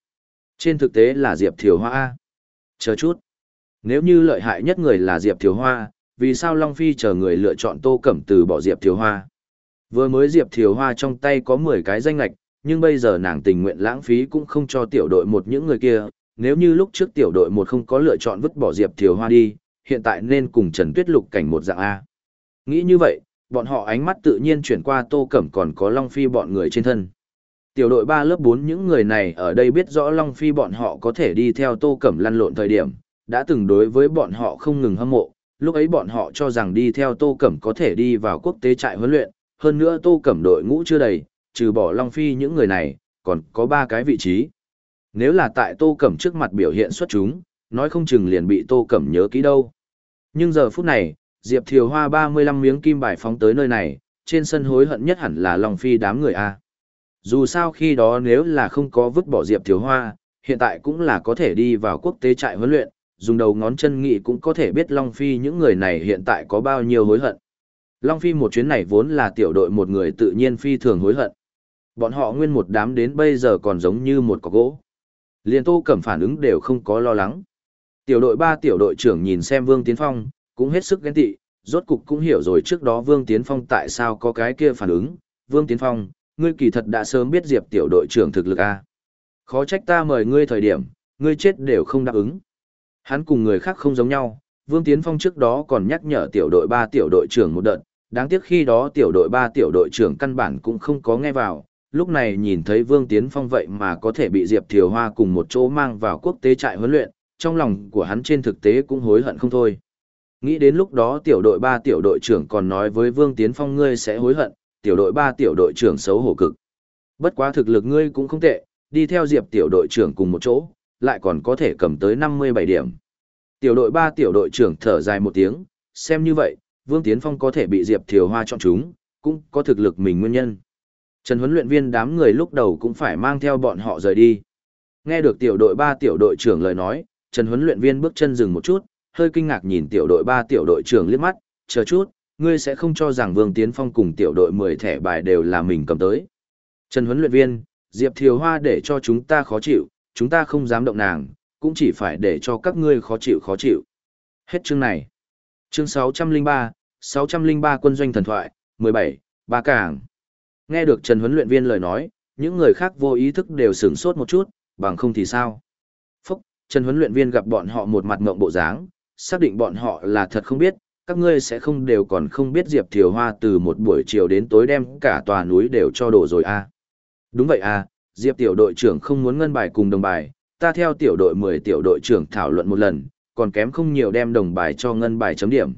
Trên thực tế là Diệp Thiều Hoa. Chờ chút. Nếu như lợi hại nhất người là Diệp Thiều Hoa, vì sao Long Phi chờ người lựa chọn Tô Cẩm từ bỏ Diệp Thiều Hoa? Vừa mới Diệp Thiều Hoa trong tay có 10 cái danh lạch, nhưng bây giờ nàng tình nguyện lãng phí cũng không cho tiểu đội một những người kia. Nếu như lúc trước tiểu đội một không có lựa chọn vứt bỏ Diệp Thiều Hoa đi, hiện tại nên cùng Trần Tuyết Lục cảnh một dạng A. Nghĩ như vậy, bọn họ ánh mắt tự nhiên chuyển qua Tô Cẩm còn có Long Phi bọn người trên thân. Tiểu đội ba lớp bốn những người này ở đây biết rõ Long Phi bọn họ có thể đi theo Tô Cẩm lăn lộn thời điểm, đã từng đối với bọn họ không ngừng hâm mộ, lúc ấy bọn họ cho rằng đi theo Tô Cẩm có thể đi vào quốc tế trại huấn luyện, hơn nữa Tô Cẩm đội ngũ chưa đầy, trừ bỏ Long Phi những người này, còn có ba cái vị trí. Nếu là tại Tô Cẩm trước mặt biểu hiện xuất chúng, nói không chừng liền bị Tô Cẩm nhớ kỹ đâu. Nhưng giờ phút này, Diệp Thiều Hoa 35 miếng kim bài phóng tới nơi này, trên sân hối hận nhất hẳn là Long Phi đám người A. Dù sao khi đó nếu là không có vứt bỏ Diệp Thiều Hoa, hiện tại cũng là có thể đi vào quốc tế trại huấn luyện, dùng đầu ngón chân nghị cũng có thể biết Long Phi những người này hiện tại có bao nhiêu hối hận. Long Phi một chuyến này vốn là tiểu đội một người tự nhiên phi thường hối hận. Bọn họ nguyên một đám đến bây giờ còn giống như một cọc gỗ. Liên tô cẩm phản ứng đều không có lo lắng. Tiểu đội ba tiểu đội trưởng nhìn xem Vương Tiến Phong, cũng hết sức ghen tị, rốt cục cũng hiểu rồi trước đó Vương Tiến Phong tại sao có cái kia phản ứng. Vương Tiến Phong, ngươi kỳ thật đã sớm biết Diệp tiểu đội trưởng thực lực a. Khó trách ta mời ngươi thời điểm, ngươi chết đều không đáp ứng. Hắn cùng người khác không giống nhau, Vương Tiến Phong trước đó còn nhắc nhở tiểu đội 3 tiểu đội trưởng một đợt, đáng tiếc khi đó tiểu đội 3 tiểu đội trưởng căn bản cũng không có nghe vào, lúc này nhìn thấy Vương Tiến Phong vậy mà có thể bị Diệp Thiều Hoa cùng một chỗ mang vào quốc tế trại huấn luyện, trong lòng của hắn trên thực tế cũng hối hận không thôi. Nghĩ đến lúc đó tiểu đội 3 tiểu đội trưởng còn nói với Vương Tiến Phong ngươi sẽ hối hận, tiểu đội 3 tiểu đội trưởng xấu hổ cực. Bất quá thực lực ngươi cũng không tệ, đi theo Diệp tiểu đội trưởng cùng một chỗ, lại còn có thể cầm tới 57 điểm. Tiểu đội 3 tiểu đội trưởng thở dài một tiếng, xem như vậy, Vương Tiến Phong có thể bị Diệp Thiều Hoa chọn chúng, cũng có thực lực mình nguyên nhân. Trần huấn luyện viên đám người lúc đầu cũng phải mang theo bọn họ rời đi. Nghe được tiểu đội 3 tiểu đội trưởng lời nói, Trần huấn luyện viên bước chân dừng một chút, hơi kinh ngạc nhìn tiểu đội 3 tiểu đội trưởng liếc mắt, chờ chút, ngươi sẽ không cho rằng Vương Tiến Phong cùng tiểu đội 10 thẻ bài đều là mình cầm tới. Trần huấn luyện viên, Diệp Thiều Hoa để cho chúng ta khó chịu, chúng ta không dám động nàng, cũng chỉ phải để cho các ngươi khó chịu khó chịu. Hết chương này. Chương 603, 603 quân doanh thần thoại, 17, ba cảng. Nghe được Trần huấn luyện viên lời nói, những người khác vô ý thức đều sửng sốt một chút, bằng không thì sao. Phúc, Trần huấn luyện viên gặp bọn họ một mặt ngộng bộ dáng, xác định bọn họ là thật không biết, các ngươi sẽ không đều còn không biết Diệp Thiều Hoa từ một buổi chiều đến tối đem cả tòa núi đều cho đổ rồi à. Đúng vậy à, Diệp tiểu đội trưởng không muốn ngân bài cùng đồng bài, ta theo tiểu đội 10 tiểu đội trưởng thảo luận một lần, còn kém không nhiều đem đồng bài cho ngân bài chấm điểm.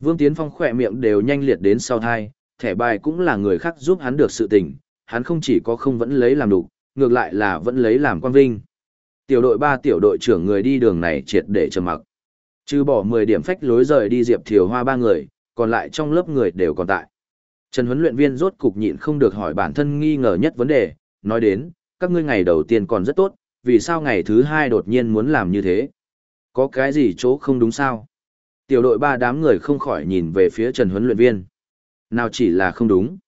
Vương Tiến Phong khỏe miệng đều nhanh liệt đến sau thai, thẻ bài cũng là người khác giúp hắn được sự tình, hắn không chỉ có không vẫn lấy làm đủ, ngược lại là vẫn lấy làm quan vinh. Tiểu đội 3 tiểu đội trưởng người đi đường này triệt để trầm mặc. Trừ bỏ 10 điểm phách lối rời đi Diệp Thiều Hoa ba người, còn lại trong lớp người đều còn tại. Trần huấn luyện viên rốt cục nhịn không được hỏi bản thân nghi ngờ nhất vấn đề, nói đến, các ngươi ngày đầu tiên còn rất tốt, vì sao ngày thứ hai đột nhiên muốn làm như thế? Có cái gì chỗ không đúng sao? Tiểu đội ba đám người không khỏi nhìn về phía Trần huấn luyện viên. Nào chỉ là không đúng.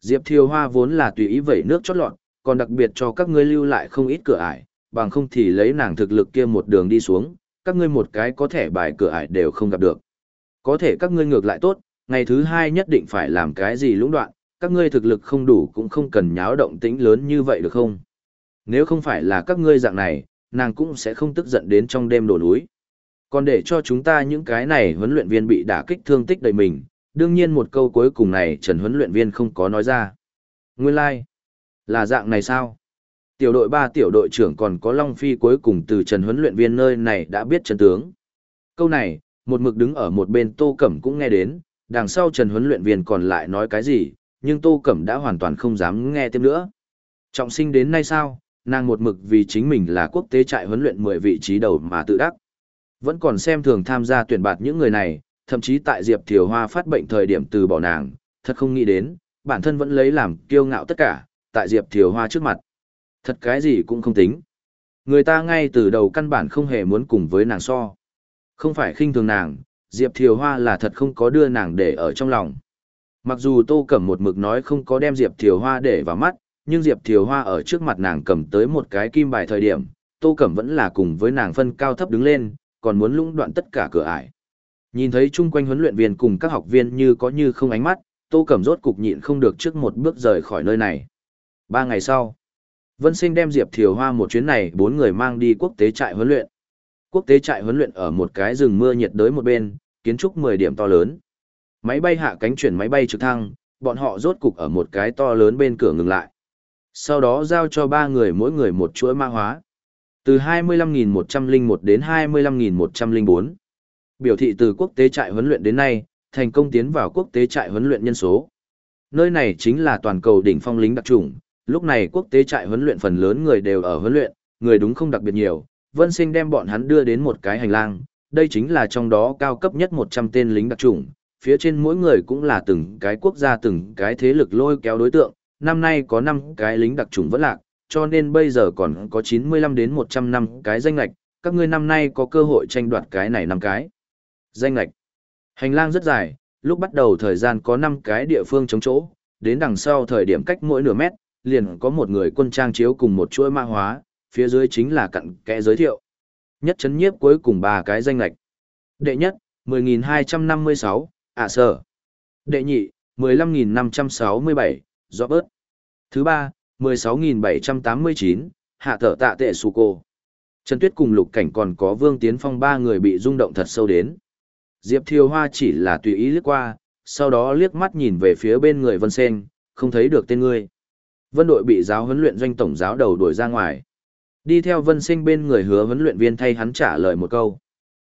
Diệp Thiều Hoa vốn là tùy ý vẩy nước chót lọt, còn đặc biệt cho các ngươi lưu lại không ít cửa ải, bằng không thì lấy nàng thực lực kia một đường đi xuống, các ngươi một cái có thể bài cửa ải đều không gặp được. Có thể các ngươi ngược lại tốt, ngày thứ hai nhất định phải làm cái gì lũng đoạn, các ngươi thực lực không đủ cũng không cần nháo động tĩnh lớn như vậy được không? Nếu không phải là các ngươi dạng này, nàng cũng sẽ không tức giận đến trong đêm đổ núi. Còn để cho chúng ta những cái này huấn luyện viên bị đả kích thương tích đầy mình, đương nhiên một câu cuối cùng này Trần huấn luyện viên không có nói ra. Nguyên lai, like. là dạng này sao? Tiểu đội ba tiểu đội trưởng còn có Long Phi cuối cùng từ Trần huấn luyện viên nơi này đã biết Trần tướng. Câu này, một mực đứng ở một bên Tô Cẩm cũng nghe đến, đằng sau Trần huấn luyện viên còn lại nói cái gì, nhưng Tô Cẩm đã hoàn toàn không dám nghe tiếp nữa. Trọng sinh đến nay sao, nàng một mực vì chính mình là quốc tế trại huấn luyện 10 vị trí đầu mà tự đắc. Vẫn còn xem thường tham gia tuyển bạt những người này, thậm chí tại Diệp Thiều Hoa phát bệnh thời điểm từ bỏ nàng, thật không nghĩ đến, bản thân vẫn lấy làm kiêu ngạo tất cả, tại Diệp Thiều Hoa trước mặt. Thật cái gì cũng không tính. Người ta ngay từ đầu căn bản không hề muốn cùng với nàng so. Không phải khinh thường nàng, Diệp Thiều Hoa là thật không có đưa nàng để ở trong lòng. Mặc dù Tô Cẩm một mực nói không có đem Diệp Thiều Hoa để vào mắt, nhưng Diệp Thiều Hoa ở trước mặt nàng cầm tới một cái kim bài thời điểm, Tô Cẩm vẫn là cùng với nàng phân cao thấp đứng lên, còn muốn lũng đoạn tất cả cửa ải. Nhìn thấy chung quanh huấn luyện viên cùng các học viên như có như không ánh mắt, Tô Cẩm rốt cục nhịn không được trước một bước rời khỏi nơi này. Ba ngày sau, Vân Sinh đem Diệp Thiều Hoa một chuyến này bốn người mang đi quốc tế trại huấn luyện. Quốc tế trại huấn luyện ở một cái rừng mưa nhiệt đới một bên, kiến trúc 10 điểm to lớn. Máy bay hạ cánh chuyển máy bay trực thăng, bọn họ rốt cục ở một cái to lớn bên cửa ngừng lại. Sau đó giao cho ba người mỗi người một chuỗi mã hóa. Từ 25.101 đến 25.104. Biểu thị từ quốc tế trại huấn luyện đến nay, thành công tiến vào quốc tế trại huấn luyện nhân số. Nơi này chính là toàn cầu đỉnh phong lính đặc trùng, lúc này quốc tế trại huấn luyện phần lớn người đều ở huấn luyện, người đúng không đặc biệt nhiều, Vân Sinh đem bọn hắn đưa đến một cái hành lang, đây chính là trong đó cao cấp nhất 100 tên lính đặc trùng, phía trên mỗi người cũng là từng cái quốc gia từng cái thế lực lôi kéo đối tượng, năm nay có 5 cái lính đặc trùng vẫn lạc, cho nên bây giờ còn có 95 đến 100 năm cái danh lạch, các ngươi năm nay có cơ hội tranh đoạt cái này năm cái. Danh lạch. Hành lang rất dài, lúc bắt đầu thời gian có 5 cái địa phương chống chỗ, đến đằng sau thời điểm cách mỗi nửa mét, liền có một người quân trang chiếu cùng một chuỗi mã hóa, phía dưới chính là cặn kẽ giới thiệu. Nhất chấn nhiếp cuối cùng ba cái danh lạch. Đệ nhất, 10.256, ạ sở. Đệ nhị, 15.567, do bớt. Thứ ba, 16.789, hạ thở tạ tệ su cô. Trần Tuyết cùng Lục Cảnh còn có Vương Tiến Phong ba người bị rung động thật sâu đến. Diệp Thiều Hoa chỉ là tùy ý liếc qua, sau đó liếc mắt nhìn về phía bên người Vân Sen, không thấy được tên ngươi. Vân đội bị giáo huấn luyện doanh tổng giáo đầu đuổi ra ngoài. Đi theo Vân Sinh bên người hứa huấn luyện viên thay hắn trả lời một câu.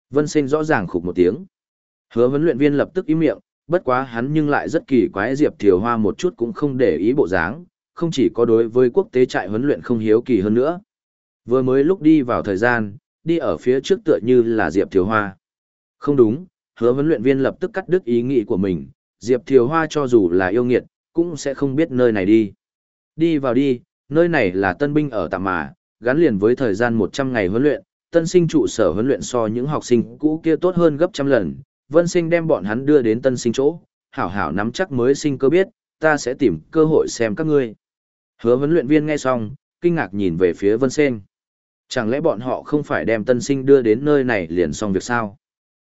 Vân Sinh rõ ràng khục một tiếng. Hứa huấn luyện viên lập tức im miệng, bất quá hắn nhưng lại rất kỳ quái Diệp Thiều Hoa một chút cũng không để ý bộ dáng, không chỉ có đối với quốc tế trại huấn luyện không hiếu kỳ hơn nữa. Vừa mới lúc đi vào thời gian, đi ở phía trước tựa như là Diệp Thiều Hoa. Không đúng, hứa huấn luyện viên lập tức cắt đứt ý nghĩ của mình, Diệp Thiều Hoa cho dù là yêu nghiệt, cũng sẽ không biết nơi này đi. Đi vào đi, nơi này là tân binh ở tạm mà, gắn liền với thời gian 100 ngày huấn luyện, tân sinh trụ sở huấn luyện so những học sinh cũ kia tốt hơn gấp trăm lần, vân sinh đem bọn hắn đưa đến tân sinh chỗ, hảo hảo nắm chắc mới sinh cơ biết, ta sẽ tìm cơ hội xem các ngươi. Hứa huấn luyện viên nghe xong, kinh ngạc nhìn về phía vân sinh. Chẳng lẽ bọn họ không phải đem tân sinh đưa đến nơi này liền xong việc sao?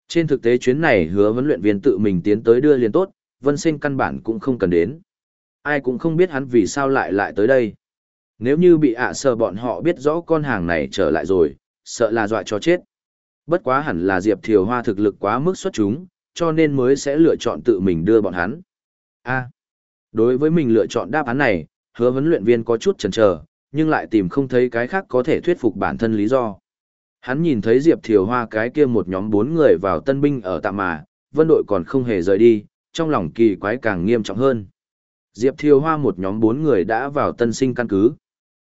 Trên thực tế chuyến này hứa huấn luyện viên tự mình tiến tới đưa liền tốt, vân sinh căn bản cũng không cần đến. Ai cũng không biết hắn vì sao lại lại tới đây. Nếu như bị ạ sợ bọn họ biết rõ con hàng này trở lại rồi, sợ là dọa cho chết. Bất quá hẳn là Diệp Thiều Hoa thực lực quá mức xuất chúng, cho nên mới sẽ lựa chọn tự mình đưa bọn hắn. A. đối với mình lựa chọn đáp án này, hứa huấn luyện viên có chút chần chờ, nhưng lại tìm không thấy cái khác có thể thuyết phục bản thân lý do. Hắn nhìn thấy Diệp Thiều Hoa cái kia một nhóm bốn người vào tân binh ở tạm mà, vân đội còn không hề rời đi, trong lòng kỳ quái càng nghiêm trọng hơn. Diệp Thiều Hoa một nhóm bốn người đã vào tân sinh căn cứ.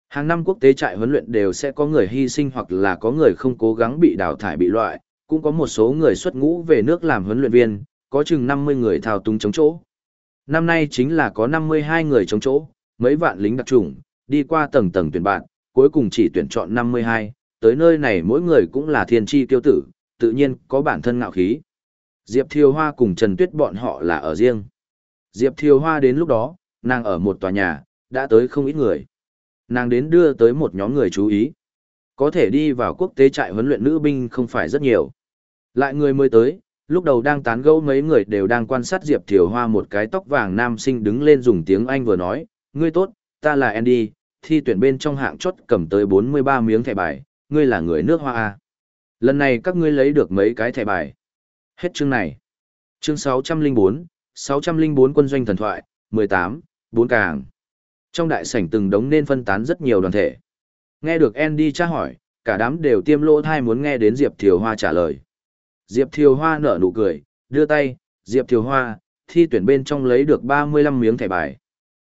Hàng năm quốc tế trại huấn luyện đều sẽ có người hy sinh hoặc là có người không cố gắng bị đào thải bị loại, cũng có một số người xuất ngũ về nước làm huấn luyện viên, có chừng 50 người thao túng chống chỗ. Năm nay chính là có 52 người chống chỗ, mấy vạn lính đặc trùng, đi qua tầng tầng tuyển bạn, cuối cùng chỉ tuyển chọn 52, tới nơi này mỗi người cũng là thiên tri tiêu tử, tự nhiên có bản thân ngạo khí. Diệp Thiều Hoa cùng Trần Tuyết bọn họ là ở riêng. Diệp Thiều Hoa đến lúc đó, nàng ở một tòa nhà, đã tới không ít người. Nàng đến đưa tới một nhóm người chú ý. Có thể đi vào quốc tế trại huấn luyện nữ binh không phải rất nhiều. Lại người mới tới, lúc đầu đang tán gẫu mấy người đều đang quan sát Diệp Thiều Hoa một cái tóc vàng nam sinh đứng lên dùng tiếng Anh vừa nói, ngươi tốt, ta là Andy, thi tuyển bên trong hạng chốt cầm tới 43 miếng thẻ bài, ngươi là người nước Hoa A. Lần này các ngươi lấy được mấy cái thẻ bài. Hết chương này. Chương 604, 604 quân doanh thần thoại, 18, 4 càng. Trong đại sảnh từng đống nên phân tán rất nhiều đoàn thể. Nghe được Andy tra hỏi, cả đám đều tiêm lỗ thai muốn nghe đến Diệp Thiều Hoa trả lời. Diệp Thiều Hoa nở nụ cười, đưa tay, Diệp Thiều Hoa, thi tuyển bên trong lấy được 35 miếng thẻ bài.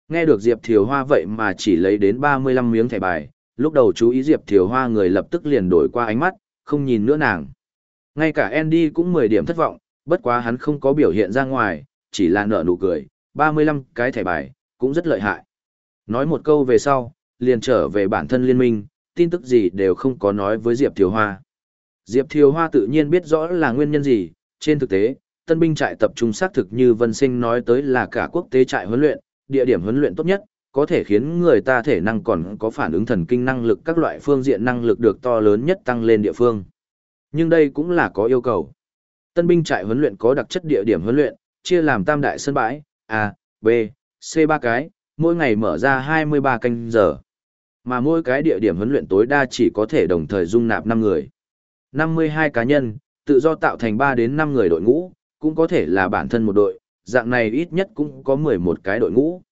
Nghe được Diệp Thiều Hoa vậy mà chỉ lấy đến 35 miếng thẻ bài, lúc đầu chú ý Diệp Thiều Hoa người lập tức liền đổi qua ánh mắt, không nhìn nữa nàng. Ngay cả Andy cũng 10 điểm thất vọng, bất quá hắn không có biểu hiện ra ngoài, chỉ là nở nụ cười, 35 cái thẻ bài, cũng rất lợi hại. Nói một câu về sau, liền trở về bản thân liên minh, tin tức gì đều không có nói với Diệp Thiều Hoa. Diệp Thiều Hoa tự nhiên biết rõ là nguyên nhân gì, trên thực tế, tân binh trại tập trung xác thực như Vân Sinh nói tới là cả quốc tế trại huấn luyện, địa điểm huấn luyện tốt nhất, có thể khiến người ta thể năng còn có phản ứng thần kinh năng lực các loại phương diện năng lực được to lớn nhất tăng lên địa phương. Nhưng đây cũng là có yêu cầu. Tân binh trại huấn luyện có đặc chất địa điểm huấn luyện, chia làm tam đại sân bãi, A, B, C ba cái, mỗi ngày mở ra 23 canh giờ. Mà mỗi cái địa điểm huấn luyện tối đa chỉ có thể đồng thời dung nạp 5 người. 52 cá nhân, tự do tạo thành 3 đến 5 người đội ngũ, cũng có thể là bản thân một đội, dạng này ít nhất cũng có 11 cái đội ngũ.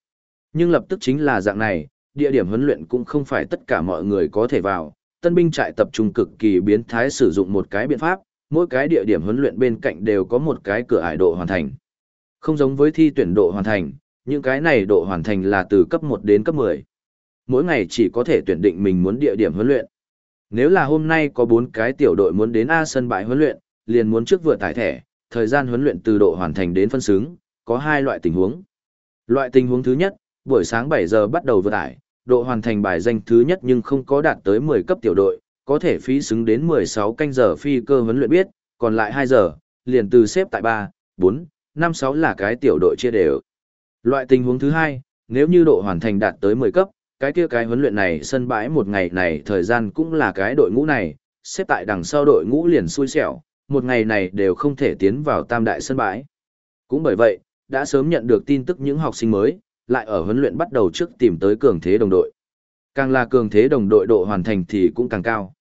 Nhưng lập tức chính là dạng này, địa điểm huấn luyện cũng không phải tất cả mọi người có thể vào, tân binh trại tập trung cực kỳ biến thái sử dụng một cái biện pháp, mỗi cái địa điểm huấn luyện bên cạnh đều có một cái cửa ải độ hoàn thành. Không giống với thi tuyển độ hoàn thành, những cái này độ hoàn thành là từ cấp 1 đến cấp 10. Mỗi ngày chỉ có thể tuyển định mình muốn địa điểm huấn luyện. Nếu là hôm nay có 4 cái tiểu đội muốn đến A sân bãi huấn luyện, liền muốn trước vừa tải thẻ, thời gian huấn luyện từ độ hoàn thành đến phân xứng, có hai loại tình huống. Loại tình huống thứ nhất, buổi sáng 7 giờ bắt đầu vừa tải, độ hoàn thành bài danh thứ nhất nhưng không có đạt tới 10 cấp tiểu đội, có thể phí xứng đến 16 canh giờ phi cơ huấn luyện biết, còn lại 2 giờ, liền từ xếp tại 3, 4, 5, 6 là cái tiểu đội chia đều. Loại tình huống thứ hai, nếu như độ hoàn thành đạt tới 10 cấp, cái kia cái huấn luyện này sân bãi một ngày này thời gian cũng là cái đội ngũ này, xếp tại đằng sau đội ngũ liền xui xẻo, một ngày này đều không thể tiến vào tam đại sân bãi. Cũng bởi vậy, đã sớm nhận được tin tức những học sinh mới, lại ở huấn luyện bắt đầu trước tìm tới cường thế đồng đội. Càng là cường thế đồng đội độ hoàn thành thì cũng càng cao.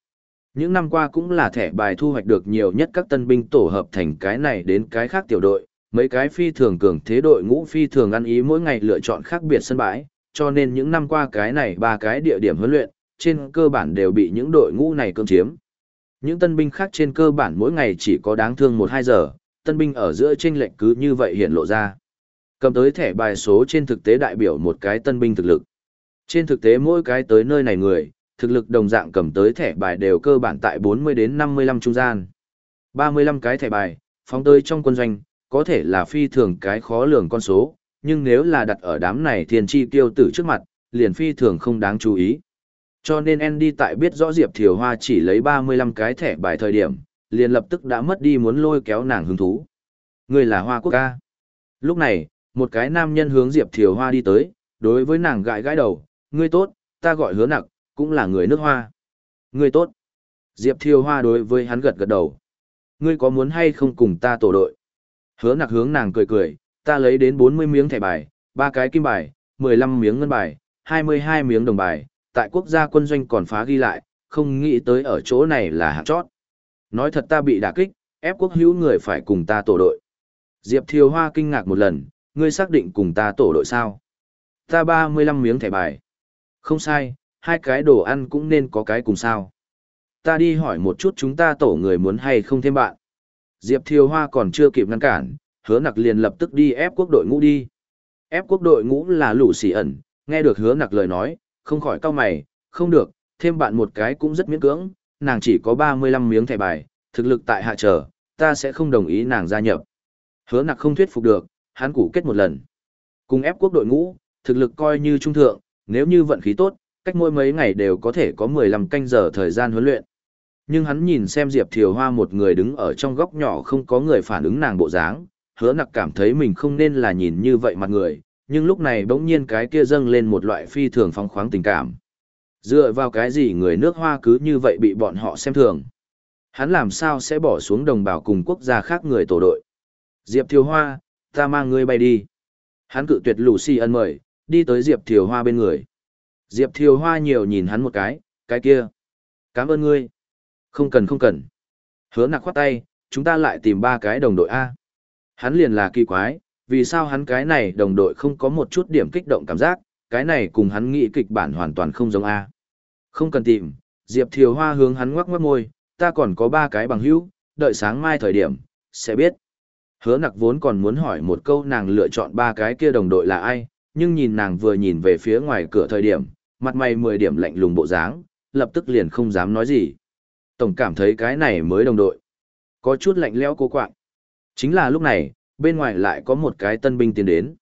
Những năm qua cũng là thẻ bài thu hoạch được nhiều nhất các tân binh tổ hợp thành cái này đến cái khác tiểu đội, mấy cái phi thường cường thế đội ngũ phi thường ăn ý mỗi ngày lựa chọn khác biệt sân bãi, cho nên những năm qua cái này ba cái địa điểm huấn luyện, trên cơ bản đều bị những đội ngũ này cưỡng chiếm. Những tân binh khác trên cơ bản mỗi ngày chỉ có đáng thương 1-2 giờ, tân binh ở giữa trên lệnh cứ như vậy hiện lộ ra. Cầm tới thẻ bài số trên thực tế đại biểu một cái tân binh thực lực. Trên thực tế mỗi cái tới nơi này người, thực lực đồng dạng cầm tới thẻ bài đều cơ bản tại 40 đến 55 trung gian. 35 cái thẻ bài, phóng tới trong quân doanh, có thể là phi thường cái khó lường con số, nhưng nếu là đặt ở đám này thiên chi tiêu tử trước mặt, liền phi thường không đáng chú ý. Cho nên Andy tại biết rõ Diệp Thiều Hoa chỉ lấy 35 cái thẻ bài thời điểm, liền lập tức đã mất đi muốn lôi kéo nàng hứng thú. Người là Hoa Quốc ca. Lúc này, một cái nam nhân hướng Diệp Thiều Hoa đi tới, đối với nàng gãi gãi đầu, ngươi tốt, ta gọi hứa nặc, cũng là người nước Hoa. Ngươi tốt. Diệp Thiều Hoa đối với hắn gật gật đầu. Ngươi có muốn hay không cùng ta tổ đội? Hứa nặc hướng nàng cười cười, ta lấy đến 40 miếng thẻ bài, ba cái kim bài, 15 miếng ngân bài, 22 miếng đồng bài, tại quốc gia quân doanh còn phá ghi lại, không nghĩ tới ở chỗ này là hạng chót. Nói thật ta bị đả kích, ép quốc hữu người phải cùng ta tổ đội. Diệp Thiều Hoa kinh ngạc một lần, ngươi xác định cùng ta tổ đội sao? Ta 35 miếng thẻ bài. Không sai, hai cái đồ ăn cũng nên có cái cùng sao. Ta đi hỏi một chút chúng ta tổ người muốn hay không thêm bạn. Diệp Thiều Hoa còn chưa kịp ngăn cản, hứa nặc liền lập tức đi ép quốc đội ngũ đi. Ép quốc đội ngũ là lũ xỉ ẩn, nghe được hứa nặc lời nói, không khỏi cau mày, không được, thêm bạn một cái cũng rất miễn cưỡng, nàng chỉ có 35 miếng thẻ bài, thực lực tại hạ trở, ta sẽ không đồng ý nàng gia nhập. Hứa nặc không thuyết phục được, hắn củ kết một lần. Cùng ép quốc đội ngũ, thực lực coi như trung thượng, nếu như vận khí tốt, cách mỗi mấy ngày đều có thể có 15 canh giờ thời gian huấn luyện. Nhưng hắn nhìn xem Diệp Thiều Hoa một người đứng ở trong góc nhỏ không có người phản ứng nàng bộ dáng, hứa nặc cảm thấy mình không nên là nhìn như vậy mặt người, nhưng lúc này bỗng nhiên cái kia dâng lên một loại phi thường phong khoáng tình cảm. Dựa vào cái gì người nước hoa cứ như vậy bị bọn họ xem thường. Hắn làm sao sẽ bỏ xuống đồng bào cùng quốc gia khác người tổ đội. Diệp Thiều Hoa, ta mang ngươi bay đi. Hắn cự tuyệt Lucy ân mời, đi tới Diệp Thiều Hoa bên người. Diệp Thiều Hoa nhiều nhìn hắn một cái, cái kia. Cảm ơn ngươi. Không cần không cần. Hứa nặc khoát tay, chúng ta lại tìm ba cái đồng đội A. Hắn liền là kỳ quái, vì sao hắn cái này đồng đội không có một chút điểm kích động cảm giác, cái này cùng hắn nghĩ kịch bản hoàn toàn không giống A. Không cần tìm, Diệp Thiều Hoa hướng hắn ngoắc ngoắc môi, ta còn có ba cái bằng hữu, đợi sáng mai thời điểm, sẽ biết. Hứa nặc vốn còn muốn hỏi một câu nàng lựa chọn ba cái kia đồng đội là ai, nhưng nhìn nàng vừa nhìn về phía ngoài cửa thời điểm, mặt mày mười điểm lạnh lùng bộ dáng, lập tức liền không dám nói gì. Tổng cảm thấy cái này mới đồng đội. Có chút lạnh lẽo cô quạng. Chính là lúc này, bên ngoài lại có một cái tân binh tiến đến.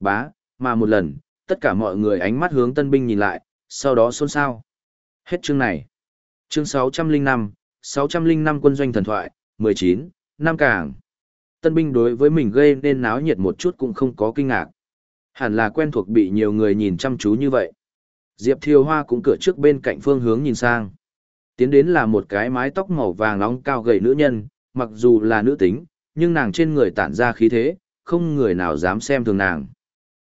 Bá, mà một lần, tất cả mọi người ánh mắt hướng tân binh nhìn lại, sau đó xôn xao. Hết chương này. Chương 605, 605 quân doanh thần thoại, 19, Nam Cảng. Tân binh đối với mình gây nên náo nhiệt một chút cũng không có kinh ngạc. Hẳn là quen thuộc bị nhiều người nhìn chăm chú như vậy. Diệp Thiều Hoa cũng cửa trước bên cạnh phương hướng nhìn sang. Tiến đến là một cái mái tóc màu vàng nóng cao gầy nữ nhân, mặc dù là nữ tính, nhưng nàng trên người tản ra khí thế, không người nào dám xem thường nàng.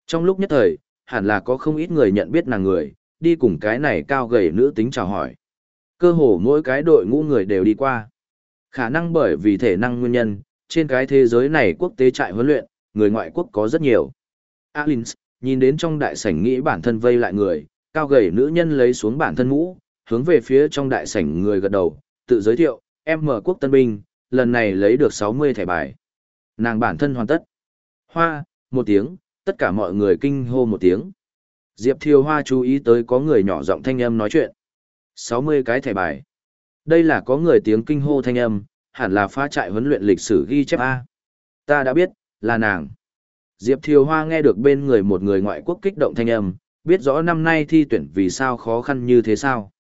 Trong lúc nhất thời, hẳn là có không ít người nhận biết nàng người, đi cùng cái này cao gầy nữ tính chào hỏi. Cơ hồ mỗi cái đội ngũ người đều đi qua. Khả năng bởi vì thể năng nguyên nhân, trên cái thế giới này quốc tế trại huấn luyện, người ngoại quốc có rất nhiều. Alins, nhìn đến trong đại sảnh nghĩ bản thân vây lại người, cao gầy nữ nhân lấy xuống bản thân mũ, hướng về phía trong đại sảnh người gật đầu, tự giới thiệu, em mở quốc tân binh, lần này lấy được 60 thẻ bài. Nàng bản thân hoàn tất. Hoa, một tiếng, tất cả mọi người kinh hô một tiếng. Diệp Thiều Hoa chú ý tới có người nhỏ giọng thanh âm nói chuyện. 60 cái thẻ bài. Đây là có người tiếng kinh hô thanh âm, hẳn là pha trại huấn luyện lịch sử ghi chép A. Ta đã biết, là nàng. Diệp Thiều Hoa nghe được bên người một người ngoại quốc kích động thanh âm, biết rõ năm nay thi tuyển vì sao khó khăn như thế sao.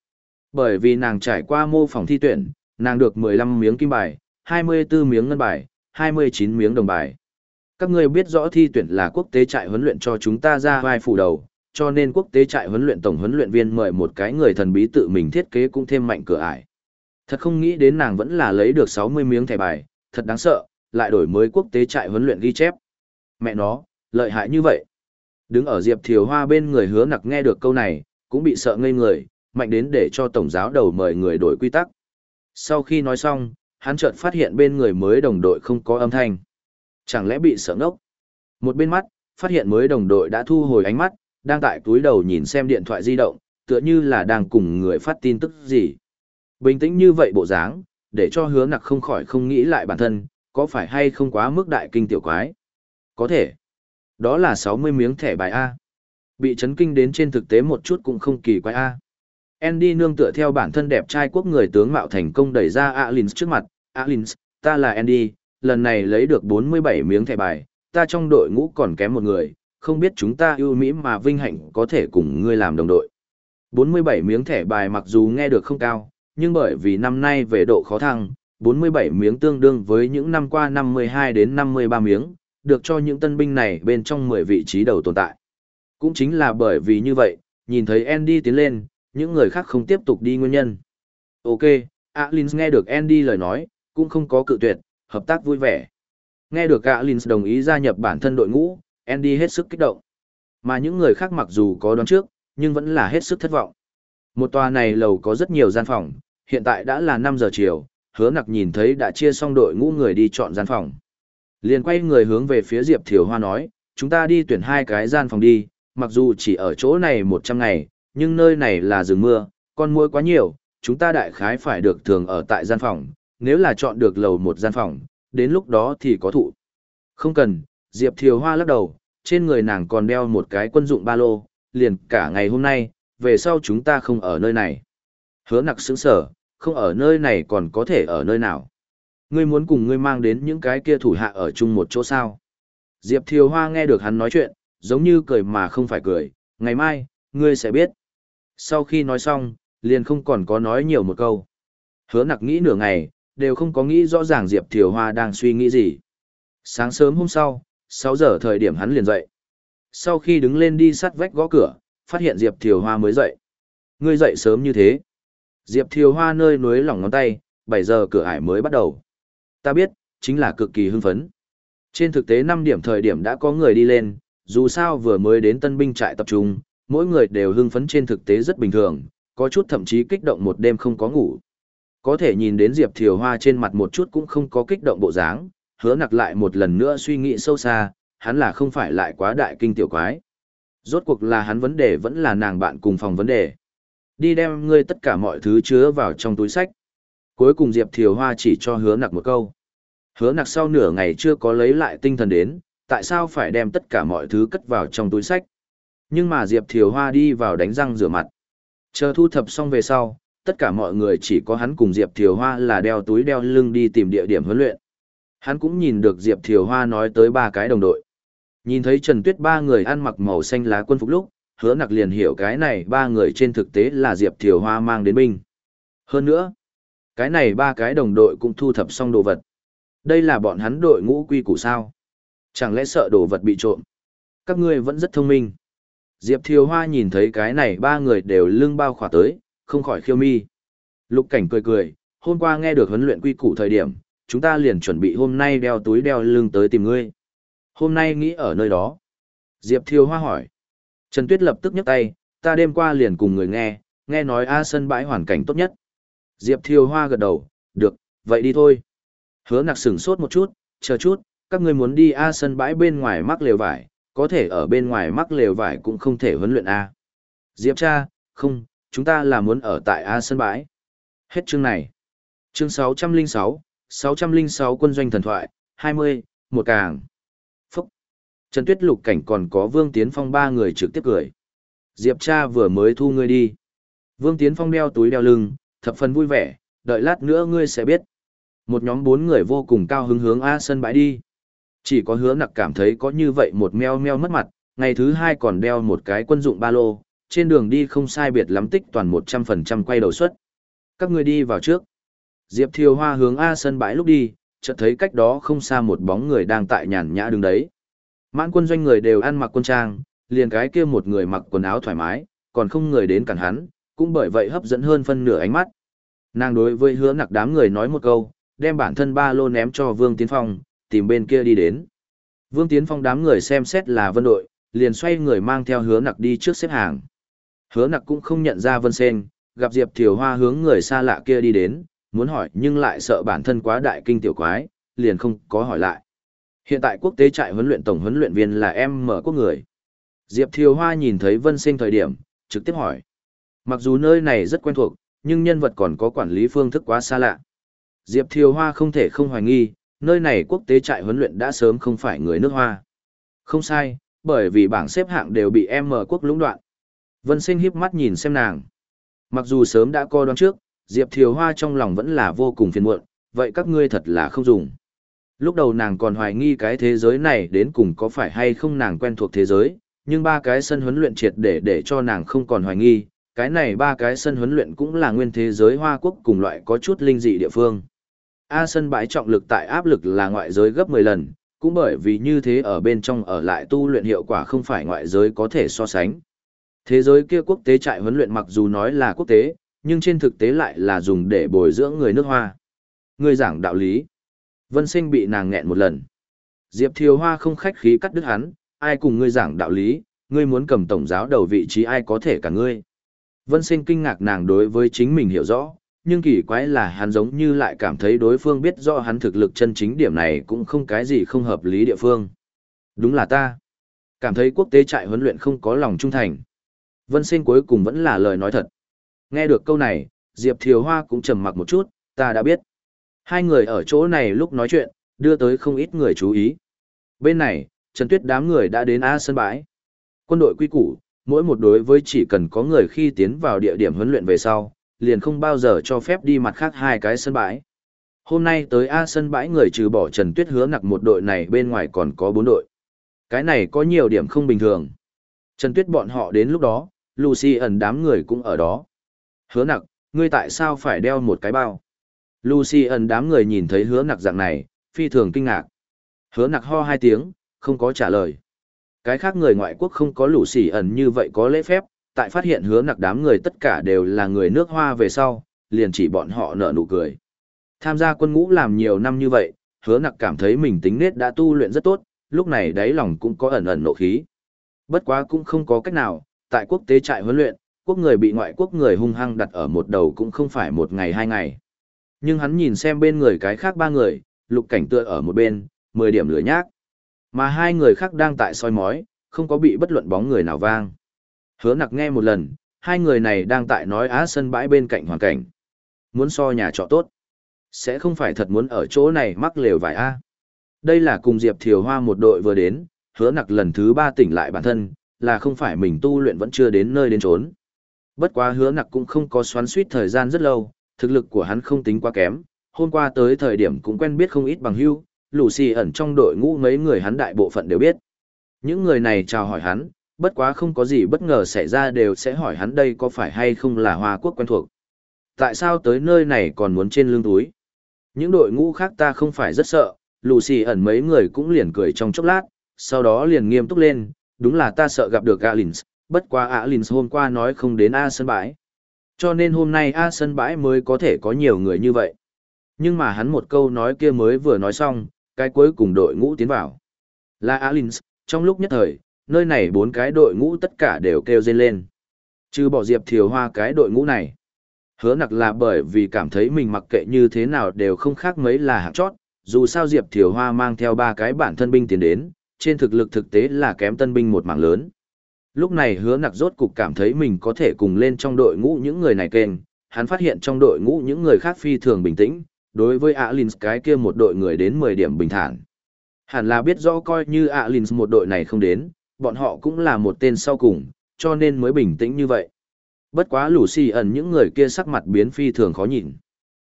Bởi vì nàng trải qua mô phỏng thi tuyển, nàng được 15 miếng kim bài, 24 miếng ngân bài, 29 miếng đồng bài. Các ngươi biết rõ thi tuyển là quốc tế trại huấn luyện cho chúng ta ra vai phủ đầu, cho nên quốc tế trại huấn luyện tổng huấn luyện viên mời một cái người thần bí tự mình thiết kế cũng thêm mạnh cửa ải. Thật không nghĩ đến nàng vẫn là lấy được 60 miếng thẻ bài, thật đáng sợ, lại đổi mới quốc tế trại huấn luyện ghi chép. Mẹ nó, lợi hại như vậy. Đứng ở Diệp Thiều Hoa bên người hứa nặc nghe được câu này, cũng bị sợ ngây người, mạnh đến để cho tổng giáo đầu mời người đổi quy tắc. Sau khi nói xong, hắn chợt phát hiện bên người mới đồng đội không có âm thanh. Chẳng lẽ bị sợ ngốc? Một bên mắt, phát hiện mới đồng đội đã thu hồi ánh mắt, đang tại túi đầu nhìn xem điện thoại di động, tựa như là đang cùng người phát tin tức gì. Bình tĩnh như vậy bộ dáng, để cho hứa nặc không khỏi không nghĩ lại bản thân, có phải hay không quá mức đại kinh tiểu quái? Có thể. Đó là 60 miếng thẻ bài A. Bị chấn kinh đến trên thực tế một chút cũng không kỳ quái A. Andy nương tựa theo bản thân đẹp trai quốc người tướng mạo thành công đẩy ra Alins trước mặt. Alins, ta là Andy, lần này lấy được 47 miếng thẻ bài, ta trong đội ngũ còn kém một người, không biết chúng ta ưu mỹ mà vinh hạnh có thể cùng ngươi làm đồng đội. 47 miếng thẻ bài mặc dù nghe được không cao, nhưng bởi vì năm nay về độ khó thăng, 47 miếng tương đương với những năm qua 52 đến 53 miếng, được cho những tân binh này bên trong 10 vị trí đầu tồn tại. Cũng chính là bởi vì như vậy, nhìn thấy Andy tiến lên, những người khác không tiếp tục đi nguyên nhân. Ok, Alins nghe được Andy lời nói, cũng không có cự tuyệt, hợp tác vui vẻ. Nghe được Alins đồng ý gia nhập bản thân đội ngũ, Andy hết sức kích động. Mà những người khác mặc dù có đoán trước, nhưng vẫn là hết sức thất vọng. Một tòa này lầu có rất nhiều gian phòng, hiện tại đã là 5 giờ chiều, hứa nặc nhìn thấy đã chia xong đội ngũ người đi chọn gian phòng. Liền quay người hướng về phía Diệp Thiều Hoa nói, chúng ta đi tuyển hai cái gian phòng đi, mặc dù chỉ ở chỗ này 100 ngày, nhưng nơi này là rừng mưa, con muỗi quá nhiều, chúng ta đại khái phải được thường ở tại gian phòng, nếu là chọn được lầu một gian phòng, đến lúc đó thì có thụ. Không cần, Diệp Thiều Hoa lắc đầu, trên người nàng còn đeo một cái quân dụng ba lô, liền cả ngày hôm nay, về sau chúng ta không ở nơi này. Hứa nặc sững sở, không ở nơi này còn có thể ở nơi nào. Ngươi muốn cùng ngươi mang đến những cái kia thủ hạ ở chung một chỗ sao? Diệp Thiều Hoa nghe được hắn nói chuyện, giống như cười mà không phải cười, ngày mai, ngươi sẽ biết. Sau khi nói xong, liền không còn có nói nhiều một câu. Hứa nặc nghĩ nửa ngày, đều không có nghĩ rõ ràng Diệp Thiều Hoa đang suy nghĩ gì. Sáng sớm hôm sau, 6 giờ thời điểm hắn liền dậy. Sau khi đứng lên đi sắt vách gõ cửa, phát hiện Diệp Thiều Hoa mới dậy. Ngươi dậy sớm như thế. Diệp Thiều Hoa nơi núi lỏng ngón tay, 7 giờ cửa ải mới bắt đầu. Ta biết, chính là cực kỳ hưng phấn. Trên thực tế 5 điểm thời điểm đã có người đi lên, dù sao vừa mới đến tân binh trại tập trung, mỗi người đều hưng phấn trên thực tế rất bình thường, có chút thậm chí kích động một đêm không có ngủ. Có thể nhìn đến Diệp Thiều Hoa trên mặt một chút cũng không có kích động bộ dáng, hứa nặc lại một lần nữa suy nghĩ sâu xa, hắn là không phải lại quá đại kinh tiểu quái. Rốt cuộc là hắn vấn đề vẫn là nàng bạn cùng phòng vấn đề. Đi đem ngươi tất cả mọi thứ chứa vào trong túi sách. Cuối cùng Diệp Thiều Hoa chỉ cho hứa nặc một câu. Hứa nặc sau nửa ngày chưa có lấy lại tinh thần đến, tại sao phải đem tất cả mọi thứ cất vào trong túi sách. Nhưng mà Diệp Thiều Hoa đi vào đánh răng rửa mặt. Chờ thu thập xong về sau, tất cả mọi người chỉ có hắn cùng Diệp Thiều Hoa là đeo túi đeo lưng đi tìm địa điểm huấn luyện. Hắn cũng nhìn được Diệp Thiều Hoa nói tới ba cái đồng đội. Nhìn thấy Trần Tuyết ba người ăn mặc màu xanh lá quân phục lúc, hứa nặc liền hiểu cái này ba người trên thực tế là Diệp Thiều Hoa mang đến binh. Hơn nữa, cái này ba cái đồng đội cũng thu thập xong đồ vật. Đây là bọn hắn đội ngũ quy củ sao? Chẳng lẽ sợ đồ vật bị trộm? Các ngươi vẫn rất thông minh. Diệp Thiều Hoa nhìn thấy cái này ba người đều lưng bao khỏa tới, không khỏi khiêu mi. Lục cảnh cười cười, hôm qua nghe được huấn luyện quy củ thời điểm, chúng ta liền chuẩn bị hôm nay đeo túi đeo lưng tới tìm ngươi. Hôm nay nghĩ ở nơi đó. Diệp Thiều Hoa hỏi. Trần Tuyết lập tức nhấc tay, ta đêm qua liền cùng người nghe, nghe nói A sân bãi hoàn cảnh tốt nhất. Diệp Thiều Hoa gật đầu, được, vậy đi thôi. Hứa nặc sửng sốt một chút, chờ chút, các ngươi muốn đi A sân bãi bên ngoài mắc lều vải, có thể ở bên ngoài mắc lều vải cũng không thể huấn luyện A. Diệp cha, không, chúng ta là muốn ở tại A sân bãi. Hết chương này. Chương 606, 606 quân doanh thần thoại, 20, một càng. Trần Tuyết Lục Cảnh còn có Vương Tiến Phong ba người trực tiếp cười. Diệp cha vừa mới thu ngươi đi. Vương Tiến Phong đeo túi đeo lưng, thập phần vui vẻ, đợi lát nữa ngươi sẽ biết. Một nhóm bốn người vô cùng cao hứng hướng A sân bãi đi. Chỉ có hứa nặc cảm thấy có như vậy một meo meo mất mặt, ngày thứ hai còn đeo một cái quân dụng ba lô, trên đường đi không sai biệt lắm tích toàn 100% quay đầu suất. Các người đi vào trước. Diệp Thiều Hoa hướng A sân bãi lúc đi, chợt thấy cách đó không xa một bóng người đang tại nhàn nhã đứng đấy. Mãn quân doanh người đều ăn mặc quân trang, liền cái kia một người mặc quần áo thoải mái, còn không người đến cản hắn, cũng bởi vậy hấp dẫn hơn phân nửa ánh mắt. Nàng đối với hứa nặc đám người nói một câu, đem bản thân ba lô ném cho Vương Tiến Phong, tìm bên kia đi đến. Vương Tiến Phong đám người xem xét là vân đội, liền xoay người mang theo hứa nặc đi trước xếp hàng. Hứa nặc cũng không nhận ra vân sen, gặp Diệp Thiều Hoa hướng người xa lạ kia đi đến, muốn hỏi nhưng lại sợ bản thân quá đại kinh tiểu quái, liền không có hỏi lại. Hiện tại quốc tế trại huấn luyện tổng huấn luyện viên là em mở quốc người. Diệp Thiều Hoa nhìn thấy Vân Sinh thời điểm, trực tiếp hỏi. Mặc dù nơi này rất quen thuộc, nhưng nhân vật còn có quản lý phương thức quá xa lạ. Diệp Thiều Hoa không thể không hoài nghi, nơi này quốc tế trại huấn luyện đã sớm không phải người nước Hoa. Không sai, bởi vì bảng xếp hạng đều bị em mở quốc lũng đoạn. Vân Sinh híp mắt nhìn xem nàng. Mặc dù sớm đã coi đoán trước, Diệp Thiều Hoa trong lòng vẫn là vô cùng phiền muộn, vậy các ngươi thật là không dùng. Lúc đầu nàng còn hoài nghi cái thế giới này đến cùng có phải hay không nàng quen thuộc thế giới, nhưng ba cái sân huấn luyện triệt để để cho nàng không còn hoài nghi, cái này ba cái sân huấn luyện cũng là nguyên thế giới Hoa Quốc cùng loại có chút linh dị địa phương. A sân bãi trọng lực tại áp lực là ngoại giới gấp 10 lần, cũng bởi vì như thế ở bên trong ở lại tu luyện hiệu quả không phải ngoại giới có thể so sánh. Thế giới kia quốc tế trại huấn luyện mặc dù nói là quốc tế, nhưng trên thực tế lại là dùng để bồi dưỡng người nước Hoa. Người giảng đạo lý. Vân sinh bị nàng nghẹn một lần. Diệp Thiều Hoa không khách khí cắt đứt hắn, ai cùng ngươi giảng đạo lý, ngươi muốn cầm tổng giáo đầu vị trí ai có thể cả ngươi. Vân sinh kinh ngạc nàng đối với chính mình hiểu rõ, nhưng kỳ quái là hắn giống như lại cảm thấy đối phương biết rõ hắn thực lực chân chính điểm này cũng không cái gì không hợp lý địa phương. Đúng là ta. Cảm thấy quốc tế trại huấn luyện không có lòng trung thành. Vân sinh cuối cùng vẫn là lời nói thật. Nghe được câu này, Diệp Thiều Hoa cũng trầm mặc một chút, ta đã biết. Hai người ở chỗ này lúc nói chuyện, đưa tới không ít người chú ý. Bên này, Trần Tuyết đám người đã đến A sân bãi. Quân đội quy củ, mỗi một đối với chỉ cần có người khi tiến vào địa điểm huấn luyện về sau, liền không bao giờ cho phép đi mặt khác hai cái sân bãi. Hôm nay tới A sân bãi người trừ bỏ Trần Tuyết hứa nặc một đội này bên ngoài còn có bốn đội. Cái này có nhiều điểm không bình thường. Trần Tuyết bọn họ đến lúc đó, Lucy ẩn đám người cũng ở đó. Hứa nặc, ngươi tại sao phải đeo một cái bao? Lucy ẩn đám người nhìn thấy hứa nặc dạng này, phi thường kinh ngạc. Hứa nặc ho hai tiếng, không có trả lời. Cái khác người ngoại quốc không có Lucy ẩn như vậy có lễ phép, tại phát hiện hứa nặc đám người tất cả đều là người nước hoa về sau, liền chỉ bọn họ nở nụ cười. Tham gia quân ngũ làm nhiều năm như vậy, hứa nặc cảm thấy mình tính nết đã tu luyện rất tốt, lúc này đáy lòng cũng có ẩn ẩn nộ khí. Bất quá cũng không có cách nào, tại quốc tế trại huấn luyện, quốc người bị ngoại quốc người hung hăng đặt ở một đầu cũng không phải một ngày hai ngày. Nhưng hắn nhìn xem bên người cái khác ba người, lục cảnh tựa ở một bên, mười điểm lửa nhác. Mà hai người khác đang tại soi mói, không có bị bất luận bóng người nào vang. Hứa nặc nghe một lần, hai người này đang tại nói á sân bãi bên cạnh hoàn cảnh. Muốn so nhà trọ tốt. Sẽ không phải thật muốn ở chỗ này mắc lều vải A. Đây là cùng Diệp Thiều Hoa một đội vừa đến, hứa nặc lần thứ ba tỉnh lại bản thân, là không phải mình tu luyện vẫn chưa đến nơi đến trốn. Bất quá hứa nặc cũng không có xoắn suýt thời gian rất lâu, thực lực của hắn không tính quá kém, hôm qua tới thời điểm cũng quen biết không ít bằng hữu. lù xì ẩn trong đội ngũ mấy người hắn đại bộ phận đều biết. Những người này chào hỏi hắn, bất quá không có gì bất ngờ xảy ra đều sẽ hỏi hắn đây có phải hay không là Hoa Quốc quen thuộc. Tại sao tới nơi này còn muốn trên lưng túi? Những đội ngũ khác ta không phải rất sợ, lù xì ẩn mấy người cũng liền cười trong chốc lát, sau đó liền nghiêm túc lên, đúng là ta sợ gặp được Alins, bất quá Alins hôm qua nói không đến A sân bãi. Cho nên hôm nay A sân bãi mới có thể có nhiều người như vậy. Nhưng mà hắn một câu nói kia mới vừa nói xong, cái cuối cùng đội ngũ tiến vào. Là Alins, trong lúc nhất thời, nơi này bốn cái đội ngũ tất cả đều kêu dên lên. Chứ bỏ Diệp Thiều Hoa cái đội ngũ này. Hứa nặc là bởi vì cảm thấy mình mặc kệ như thế nào đều không khác mấy là hạng chót, dù sao Diệp Thiều Hoa mang theo ba cái bản thân binh tiến đến, trên thực lực thực tế là kém tân binh một mảng lớn. Lúc này hứa nặc rốt cục cảm thấy mình có thể cùng lên trong đội ngũ những người này kênh, hắn phát hiện trong đội ngũ những người khác phi thường bình tĩnh, đối với Alins cái kia một đội người đến 10 điểm bình thản. Hẳn là biết rõ coi như Alins một đội này không đến, bọn họ cũng là một tên sau cùng, cho nên mới bình tĩnh như vậy. Bất quá lũ xì ẩn những người kia sắc mặt biến phi thường khó nhìn.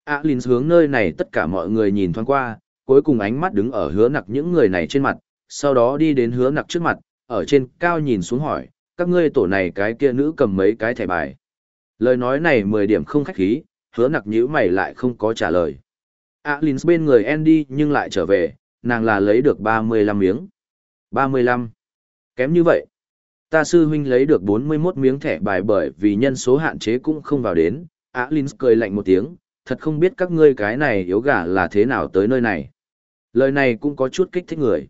Alins hướng nơi này tất cả mọi người nhìn thoáng qua, cuối cùng ánh mắt đứng ở hứa nặc những người này trên mặt, sau đó đi đến hứa nặc trước mặt, ở trên cao nhìn xuống hỏi, các ngươi tổ này cái kia nữ cầm mấy cái thẻ bài. Lời nói này 10 điểm không khách khí, hứa nặc nhữ mày lại không có trả lời. Alins bên người Andy nhưng lại trở về, nàng là lấy được 35 miếng. 35. Kém như vậy. Ta sư huynh lấy được 41 miếng thẻ bài bởi vì nhân số hạn chế cũng không vào đến. Alins cười lạnh một tiếng, thật không biết các ngươi cái này yếu gà là thế nào tới nơi này. Lời này cũng có chút kích thích người.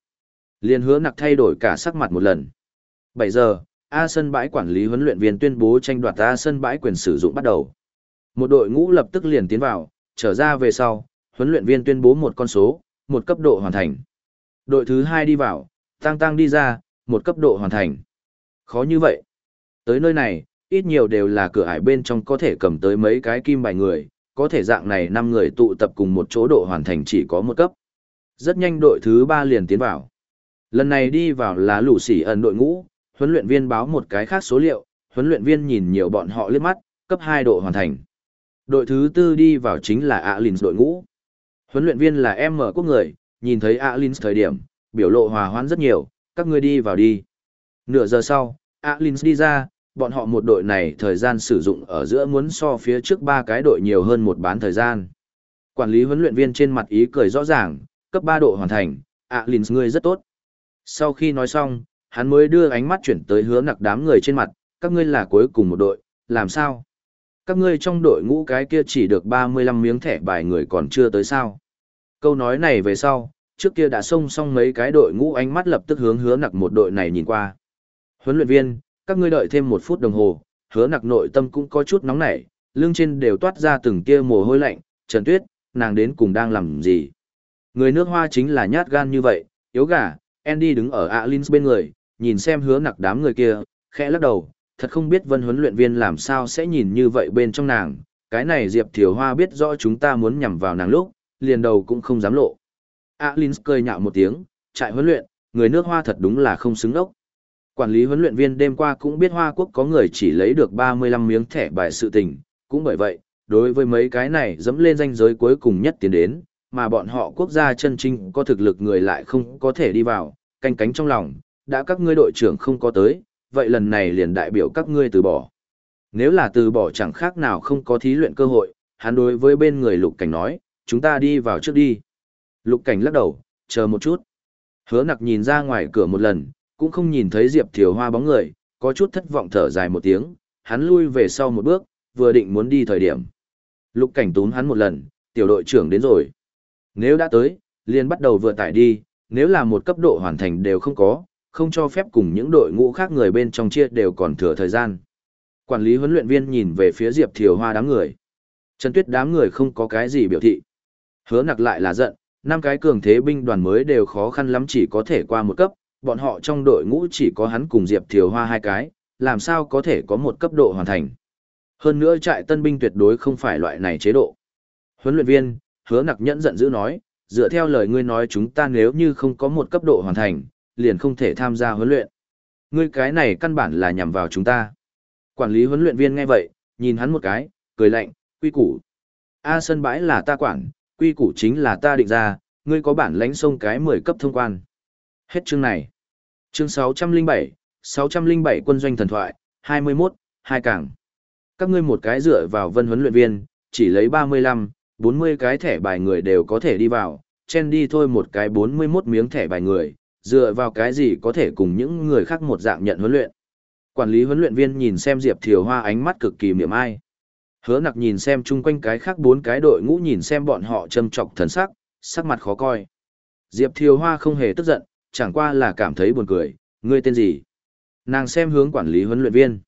Liên hứa nặc thay đổi cả sắc mặt một lần. 7 giờ, A sân bãi quản lý huấn luyện viên tuyên bố tranh đoạt A sân bãi quyền sử dụng bắt đầu. Một đội ngũ lập tức liền tiến vào, trở ra về sau, huấn luyện viên tuyên bố một con số, một cấp độ hoàn thành. Đội thứ hai đi vào, tăng tăng đi ra, một cấp độ hoàn thành. Khó như vậy. Tới nơi này, ít nhiều đều là cửa ải bên trong có thể cầm tới mấy cái kim bài người, có thể dạng này năm người tụ tập cùng một chỗ độ hoàn thành chỉ có một cấp. Rất nhanh đội thứ ba liền tiến vào. Lần này đi vào là lũ sỉ ẩn đội ngũ, huấn luyện viên báo một cái khác số liệu, huấn luyện viên nhìn nhiều bọn họ liếc mắt, cấp 2 độ hoàn thành. Đội thứ tư đi vào chính là Alins đội ngũ. Huấn luyện viên là em mở quốc người, nhìn thấy Alins thời điểm, biểu lộ hòa hoãn rất nhiều, các ngươi đi vào đi. Nửa giờ sau, Alins đi ra, bọn họ một đội này thời gian sử dụng ở giữa muốn so phía trước ba cái đội nhiều hơn một bán thời gian. Quản lý huấn luyện viên trên mặt ý cười rõ ràng, cấp 3 độ hoàn thành, Alins ngươi rất tốt. Sau khi nói xong, hắn mới đưa ánh mắt chuyển tới hứa nặc đám người trên mặt, các ngươi là cuối cùng một đội, làm sao? Các ngươi trong đội ngũ cái kia chỉ được 35 miếng thẻ bài người còn chưa tới sao? Câu nói này về sau, trước kia đã xông xong mấy cái đội ngũ ánh mắt lập tức hướng hứa nặc một đội này nhìn qua. Huấn luyện viên, các ngươi đợi thêm một phút đồng hồ, hứa nặc nội tâm cũng có chút nóng nảy, lưng trên đều toát ra từng kia mồ hôi lạnh, Trần Tuyết, nàng đến cùng đang làm gì? Người nước hoa chính là nhát gan như vậy, yếu gà, Andy đứng ở Alins bên người, nhìn xem hứa nặc đám người kia, khẽ lắc đầu, thật không biết vân huấn luyện viên làm sao sẽ nhìn như vậy bên trong nàng, cái này Diệp Thiều Hoa biết rõ chúng ta muốn nhằm vào nàng lúc, liền đầu cũng không dám lộ. Alins cười nhạo một tiếng, trại huấn luyện, người nước hoa thật đúng là không xứng đốc. Quản lý huấn luyện viên đêm qua cũng biết Hoa Quốc có người chỉ lấy được 35 miếng thẻ bài sự tình, cũng bởi vậy, đối với mấy cái này dẫm lên danh giới cuối cùng nhất tiến đến, mà bọn họ quốc gia chân chính có thực lực người lại không có thể đi vào, canh cánh trong lòng, đã các ngươi đội trưởng không có tới, vậy lần này liền đại biểu các ngươi từ bỏ. Nếu là từ bỏ chẳng khác nào không có thí luyện cơ hội, hắn đối với bên người lục cảnh nói, chúng ta đi vào trước đi. Lục cảnh lắc đầu, chờ một chút. Hứa nặc nhìn ra ngoài cửa một lần, cũng không nhìn thấy Diệp Thiều Hoa bóng người, có chút thất vọng thở dài một tiếng, hắn lui về sau một bước, vừa định muốn đi thời điểm. Lục cảnh tún hắn một lần, tiểu đội trưởng đến rồi. Nếu đã tới, liền bắt đầu vừa tải đi, nếu là một cấp độ hoàn thành đều không có, không cho phép cùng những đội ngũ khác người bên trong chia đều còn thừa thời gian. Quản lý huấn luyện viên nhìn về phía Diệp Thiều Hoa đám người. Trần Tuyết đám người không có cái gì biểu thị. Hứa nặc lại là giận, năm cái cường thế binh đoàn mới đều khó khăn lắm chỉ có thể qua một cấp, bọn họ trong đội ngũ chỉ có hắn cùng Diệp Thiều Hoa hai cái, làm sao có thể có một cấp độ hoàn thành. Hơn nữa trại tân binh tuyệt đối không phải loại này chế độ. Huấn luyện viên, hứa nặc nhẫn giận dữ nói, dựa theo lời ngươi nói chúng ta nếu như không có một cấp độ hoàn thành, liền không thể tham gia huấn luyện. Ngươi cái này căn bản là nhằm vào chúng ta. Quản lý huấn luyện viên nghe vậy, nhìn hắn một cái, cười lạnh, quy củ. A sân bãi là ta quản, quy củ chính là ta định ra, ngươi có bản lãnh sông cái 10 cấp thông quan. Hết chương này. Chương 607, 607 quân doanh thần thoại, 21, hai cảng. Các ngươi một cái dựa vào vân huấn luyện viên, chỉ lấy 35, 40 cái thẻ bài người đều có thể đi vào, chen đi thôi một cái 41 miếng thẻ bài người, dựa vào cái gì có thể cùng những người khác một dạng nhận huấn luyện. Quản lý huấn luyện viên nhìn xem Diệp Thiều Hoa ánh mắt cực kỳ miệng ai. Hứa nặc nhìn xem chung quanh cái khác bốn cái đội ngũ nhìn xem bọn họ châm trọc thần sắc, sắc mặt khó coi. Diệp Thiều Hoa không hề tức giận, chẳng qua là cảm thấy buồn cười, ngươi tên gì? Nàng xem hướng quản lý huấn luyện viên.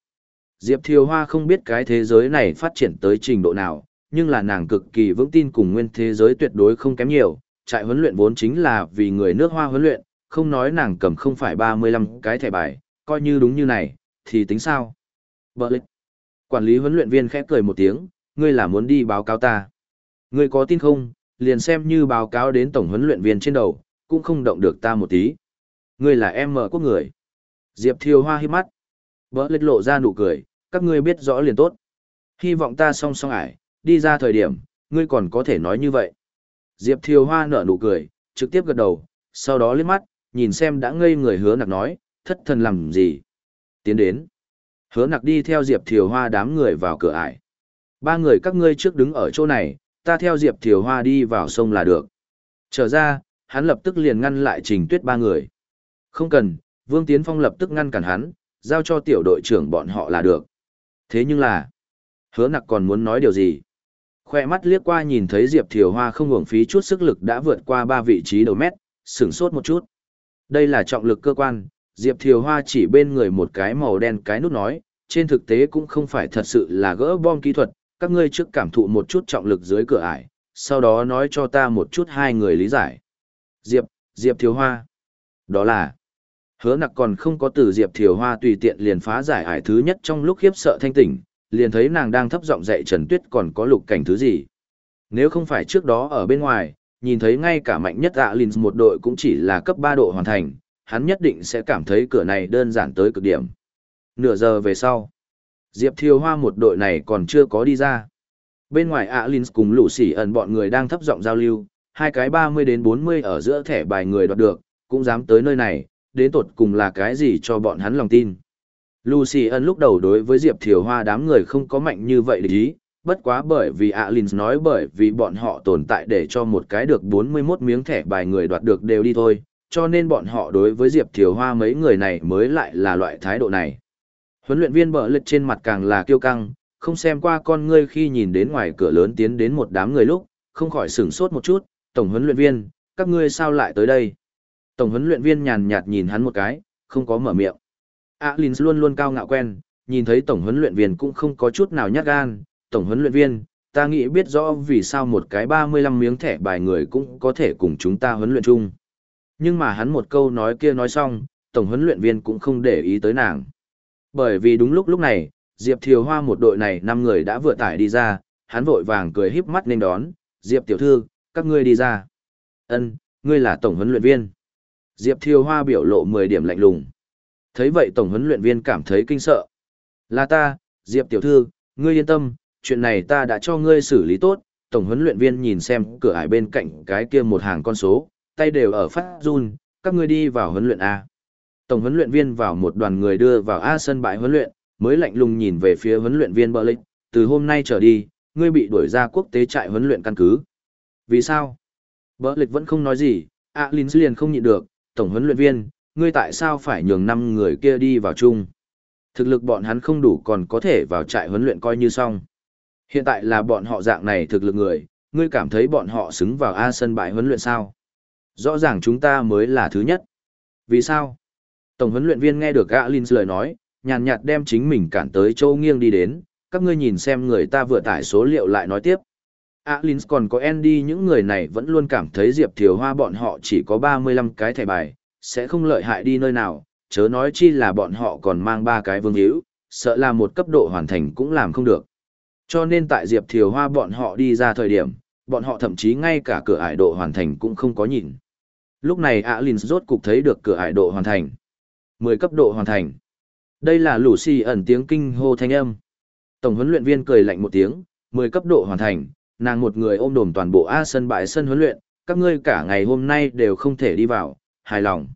Diệp Thiều Hoa không biết cái thế giới này phát triển tới trình độ nào, nhưng là nàng cực kỳ vững tin cùng nguyên thế giới tuyệt đối không kém nhiều. Trại huấn luyện vốn chính là vì người nước hoa huấn luyện, không nói nàng cầm không phải 35 cái thẻ bài, coi như đúng như này, thì tính sao? Bờ lịch. Quản lý huấn luyện viên khẽ cười một tiếng, ngươi là muốn đi báo cáo ta. Ngươi có tin không, liền xem như báo cáo đến tổng huấn luyện viên trên đầu, cũng không động được ta một tí. Ngươi là em mở quốc người. Diệp Thiều Hoa hiếp mắt. Bờ lịch lộ ra nụ cười, các ngươi biết rõ liền tốt. Hy vọng ta song song ải, đi ra thời điểm, ngươi còn có thể nói như vậy. Diệp Thiều Hoa nở nụ cười, trực tiếp gật đầu, sau đó liếc mắt, nhìn xem đã ngây người hứa nặc nói, thất thần làm gì. Tiến đến. Hứa nặc đi theo Diệp Thiều Hoa đám người vào cửa ải. Ba người các ngươi trước đứng ở chỗ này, ta theo Diệp Thiều Hoa đi vào sông là được. Trở ra, hắn lập tức liền ngăn lại trình tuyết ba người. Không cần, Vương Tiến Phong lập tức ngăn cản hắn, giao cho tiểu đội trưởng bọn họ là được. Thế nhưng là, hứa nặc còn muốn nói điều gì? Khoe mắt liếc qua nhìn thấy Diệp Thiều Hoa không hưởng phí chút sức lực đã vượt qua ba vị trí đầu mét, sửng sốt một chút. Đây là trọng lực cơ quan, Diệp Thiều Hoa chỉ bên người một cái màu đen cái nút nói, trên thực tế cũng không phải thật sự là gỡ bom kỹ thuật, các ngươi trước cảm thụ một chút trọng lực dưới cửa ải, sau đó nói cho ta một chút hai người lý giải. Diệp, Diệp Thiều Hoa. Đó là, hứa nặc còn không có từ Diệp Thiều Hoa tùy tiện liền phá giải ải thứ nhất trong lúc khiếp sợ thanh tỉnh, liền thấy nàng đang thấp giọng dạy Trần Tuyết còn có lục cảnh thứ gì. Nếu không phải trước đó ở bên ngoài, nhìn thấy ngay cả mạnh nhất ạ Linh một đội cũng chỉ là cấp 3 độ hoàn thành, hắn nhất định sẽ cảm thấy cửa này đơn giản tới cực điểm. Nửa giờ về sau, Diệp Thiều Hoa một đội này còn chưa có đi ra. Bên ngoài ạ Linh cùng lũ sỉ ẩn bọn người đang thấp giọng giao lưu, hai cái 30 đến 40 ở giữa thẻ bài người đoạt được, cũng dám tới nơi này, đến tột cùng là cái gì cho bọn hắn lòng tin. Lucy ân lúc đầu đối với Diệp Thiều Hoa đám người không có mạnh như vậy để ý, bất quá bởi vì Alin nói bởi vì bọn họ tồn tại để cho một cái được 41 miếng thẻ bài người đoạt được đều đi thôi, cho nên bọn họ đối với Diệp Thiều Hoa mấy người này mới lại là loại thái độ này. Huấn luyện viên bở lật trên mặt càng là kiêu căng, không xem qua con ngươi khi nhìn đến ngoài cửa lớn tiến đến một đám người lúc, không khỏi sửng sốt một chút, tổng huấn luyện viên, các ngươi sao lại tới đây? Tổng huấn luyện viên nhàn nhạt nhìn hắn một cái, không có mở miệng. Alins luôn luôn cao ngạo quen, nhìn thấy tổng huấn luyện viên cũng không có chút nào nhát gan, tổng huấn luyện viên, ta nghĩ biết rõ vì sao một cái 35 miếng thẻ bài người cũng có thể cùng chúng ta huấn luyện chung. Nhưng mà hắn một câu nói kia nói xong, tổng huấn luyện viên cũng không để ý tới nàng. Bởi vì đúng lúc lúc này, Diệp Thiều Hoa một đội này năm người đã vừa tải đi ra, hắn vội vàng cười híp mắt nên đón, Diệp tiểu thư, các ngươi đi ra. Ân, ngươi là tổng huấn luyện viên. Diệp Thiều Hoa biểu lộ 10 điểm lạnh lùng. Thấy vậy tổng huấn luyện viên cảm thấy kinh sợ. Là ta, Diệp tiểu thư, ngươi yên tâm, chuyện này ta đã cho ngươi xử lý tốt, tổng huấn luyện viên nhìn xem cửa ải bên cạnh cái kia một hàng con số, tay đều ở phát run, các ngươi đi vào huấn luyện A. Tổng huấn luyện viên vào một đoàn người đưa vào A sân bãi huấn luyện, mới lạnh lùng nhìn về phía huấn luyện viên Bờ Lịch, từ hôm nay trở đi, ngươi bị đuổi ra quốc tế trại huấn luyện căn cứ. Vì sao? Bờ Lịch vẫn không nói gì, A Linh liền không nhịn được, tổng huấn luyện viên, ngươi tại sao phải nhường năm người kia đi vào chung? Thực lực bọn hắn không đủ còn có thể vào trại huấn luyện coi như xong. Hiện tại là bọn họ dạng này thực lực người, ngươi cảm thấy bọn họ xứng vào A sân bãi huấn luyện sao? Rõ ràng chúng ta mới là thứ nhất. Vì sao? Tổng huấn luyện viên nghe được Alin lời nói, nhàn nhạt đem chính mình cản tới châu nghiêng đi đến, các ngươi nhìn xem người ta vừa tải số liệu lại nói tiếp. A Linh còn có Andy những người này vẫn luôn cảm thấy Diệp Thiều Hoa bọn họ chỉ có 35 cái thẻ bài, sẽ không lợi hại đi nơi nào, chớ nói chi là bọn họ còn mang ba cái vương hữu, sợ là một cấp độ hoàn thành cũng làm không được. Cho nên tại Diệp Thiều Hoa bọn họ đi ra thời điểm, bọn họ thậm chí ngay cả cửa ải độ hoàn thành cũng không có nhìn. Lúc này Alin rốt cục thấy được cửa ải độ hoàn thành. 10 cấp độ hoàn thành. Đây là Lucy ẩn tiếng kinh hô thanh âm. Tổng huấn luyện viên cười lạnh một tiếng, 10 cấp độ hoàn thành, nàng một người ôm đồm toàn bộ A sân bãi sân huấn luyện, các ngươi cả ngày hôm nay đều không thể đi vào, hài lòng.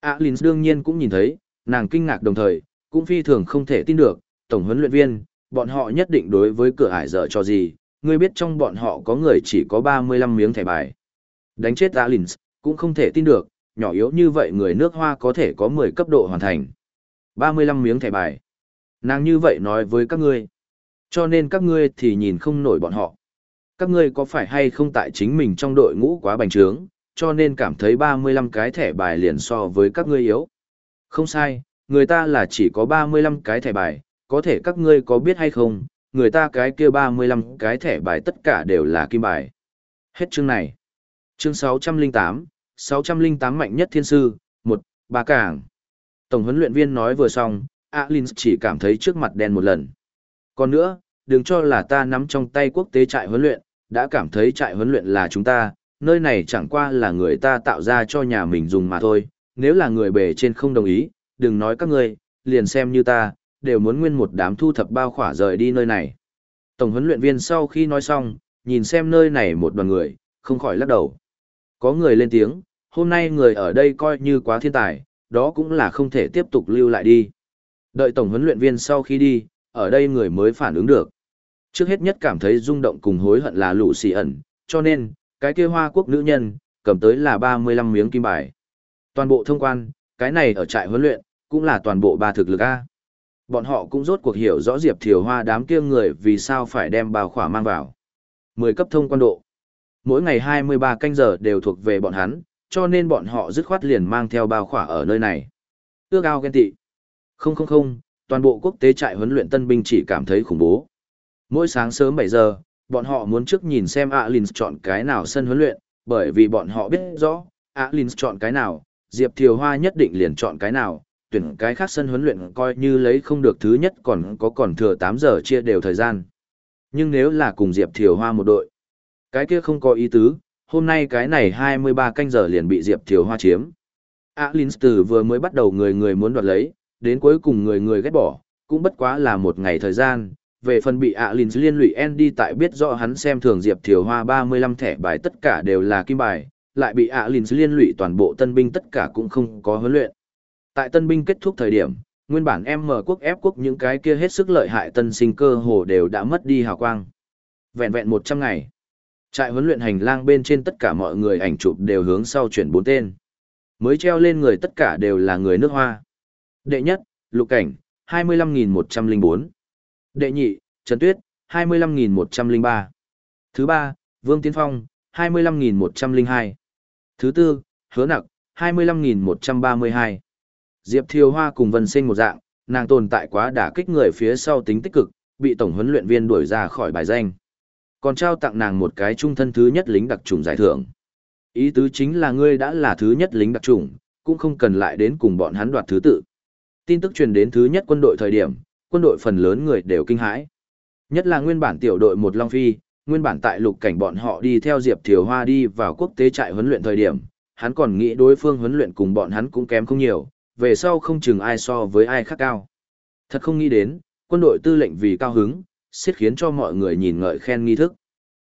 Alin đương nhiên cũng nhìn thấy, nàng kinh ngạc đồng thời, cũng phi thường không thể tin được, tổng huấn luyện viên, bọn họ nhất định đối với cửa ải dở cho gì, ngươi biết trong bọn họ có người chỉ có 35 miếng thẻ bài. Đánh chết Alin, cũng không thể tin được, nhỏ yếu như vậy người nước hoa có thể có 10 cấp độ hoàn thành. 35 miếng thẻ bài. Nàng như vậy nói với các ngươi. Cho nên các ngươi thì nhìn không nổi bọn họ. Các ngươi có phải hay không tại chính mình trong đội ngũ quá bành trướng, cho nên cảm thấy 35 cái thẻ bài liền so với các ngươi yếu. Không sai, người ta là chỉ có 35 cái thẻ bài, có thể các ngươi có biết hay không, người ta cái kia 35 cái thẻ bài tất cả đều là kim bài. Hết chương này. Chương 608, 608 mạnh nhất thiên sư, một ba cảng. Tổng huấn luyện viên nói vừa xong, Alin chỉ cảm thấy trước mặt đen một lần. Còn nữa, đừng cho là ta nắm trong tay quốc tế trại huấn luyện, đã cảm thấy trại huấn luyện là chúng ta, nơi này chẳng qua là người ta tạo ra cho nhà mình dùng mà thôi, nếu là người bề trên không đồng ý, đừng nói các ngươi, liền xem như ta, đều muốn nguyên một đám thu thập bao khỏa rời đi nơi này. Tổng huấn luyện viên sau khi nói xong, nhìn xem nơi này một đoàn người, không khỏi lắc đầu. Có người lên tiếng, hôm nay người ở đây coi như quá thiên tài, đó cũng là không thể tiếp tục lưu lại đi. Đợi tổng huấn luyện viên sau khi đi, ở đây người mới phản ứng được. Trước hết nhất cảm thấy rung động cùng hối hận là lũ xì ẩn, cho nên, cái kia hoa quốc nữ nhân, cầm tới là 35 miếng kim bài. Toàn bộ thông quan, cái này ở trại huấn luyện, cũng là toàn bộ ba thực lực A. Bọn họ cũng rốt cuộc hiểu rõ Diệp Thiều Hoa đám kia người vì sao phải đem bao khỏa mang vào. 10 cấp thông quan độ. Mỗi ngày 23 canh giờ đều thuộc về bọn hắn, cho nên bọn họ dứt khoát liền mang theo bao khỏa ở nơi này. Ước ao ghen tị. Không không không, toàn bộ quốc tế trại huấn luyện tân binh chỉ cảm thấy khủng bố. Mỗi sáng sớm 7 giờ, bọn họ muốn trước nhìn xem Alins chọn cái nào sân huấn luyện, bởi vì bọn họ biết rõ, Alins chọn cái nào, Diệp Thiều Hoa nhất định liền chọn cái nào, tuyển cái khác sân huấn luyện coi như lấy không được thứ nhất còn có còn thừa 8 giờ chia đều thời gian. Nhưng nếu là cùng Diệp Thiều Hoa một đội, cái kia không có ý tứ, hôm nay cái này 23 canh giờ liền bị Diệp Thiều Hoa chiếm. Alins từ vừa mới bắt đầu người người muốn đoạt lấy, đến cuối cùng người người ghét bỏ, cũng bất quá là một ngày thời gian. Về phần bị ạ Alins liên lụy Andy tại biết rõ hắn xem thường Diệp Thiều Hoa 35 thẻ bài tất cả đều là kim bài, lại bị ạ Alins liên lụy toàn bộ tân binh tất cả cũng không có huấn luyện. Tại tân binh kết thúc thời điểm, nguyên bản em mở quốc ép quốc những cái kia hết sức lợi hại tân sinh cơ hồ đều đã mất đi hào quang. Vẹn vẹn 100 ngày. Trại huấn luyện hành lang bên trên tất cả mọi người ảnh chụp đều hướng sau chuyển bốn tên. Mới treo lên người tất cả đều là người nước hoa. Đệ nhất, Lục Cảnh, 25.104. Đệ nhị, Trần Tuyết, 25.103. Thứ ba, Vương Tiến Phong, 25.102. Thứ tư, Hứa Nặc, 25.132. Diệp Thiều Hoa cùng Vân Sinh một dạng, nàng tồn tại quá đả kích người phía sau tính tích cực, bị tổng huấn luyện viên đuổi ra khỏi bài danh. Còn trao tặng nàng một cái trung thân thứ nhất lính đặc trùng giải thưởng. Ý tứ chính là ngươi đã là thứ nhất lính đặc trùng, cũng không cần lại đến cùng bọn hắn đoạt thứ tự. Tin tức truyền đến thứ nhất quân đội thời điểm, quân đội phần lớn người đều kinh hãi. Nhất là nguyên bản tiểu đội một Long Phi, nguyên bản tại lục cảnh bọn họ đi theo Diệp Thiều Hoa đi vào quốc tế trại huấn luyện thời điểm, hắn còn nghĩ đối phương huấn luyện cùng bọn hắn cũng kém không nhiều, về sau không chừng ai so với ai khác cao. Thật không nghĩ đến, quân đội tư lệnh vì cao hứng, siết khiến cho mọi người nhìn ngợi khen nghi thức.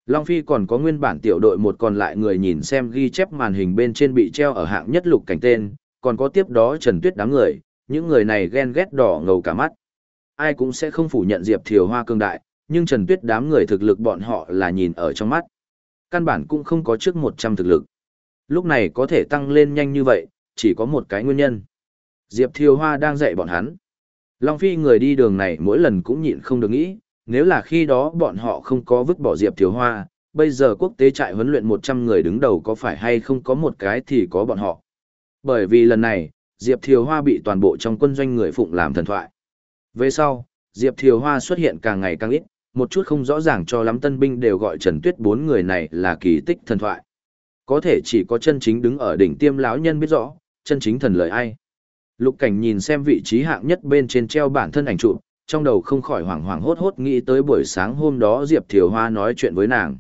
Long Phi còn có nguyên bản tiểu đội một còn lại người nhìn xem ghi chép màn hình bên trên bị treo ở hạng nhất lục cảnh tên, còn có tiếp đó Trần Tuyết đám người, những người này ghen ghét đỏ ngầu cả mắt. Ai cũng sẽ không phủ nhận Diệp Thiều Hoa cương đại, nhưng Trần Tuyết đám người thực lực bọn họ là nhìn ở trong mắt. Căn bản cũng không có trước 100 thực lực. Lúc này có thể tăng lên nhanh như vậy, chỉ có một cái nguyên nhân. Diệp Thiều Hoa đang dạy bọn hắn. Long Phi người đi đường này mỗi lần cũng nhịn không được nghĩ, nếu là khi đó bọn họ không có vứt bỏ Diệp Thiều Hoa, bây giờ quốc tế trại huấn luyện 100 người đứng đầu có phải hay không có một cái thì có bọn họ. Bởi vì lần này, Diệp Thiều Hoa bị toàn bộ trong quân doanh người phụng làm thần thoại. Về sau, Diệp Thiều Hoa xuất hiện càng ngày càng ít, một chút không rõ ràng cho lắm tân binh đều gọi Trần Tuyết bốn người này là kỳ tích thần thoại. Có thể chỉ có chân chính đứng ở đỉnh tiêm lão nhân biết rõ, chân chính thần lời ai. Lục cảnh nhìn xem vị trí hạng nhất bên trên treo bản thân ảnh chụp, trong đầu không khỏi hoảng hoảng hốt hốt nghĩ tới buổi sáng hôm đó Diệp Thiều Hoa nói chuyện với nàng.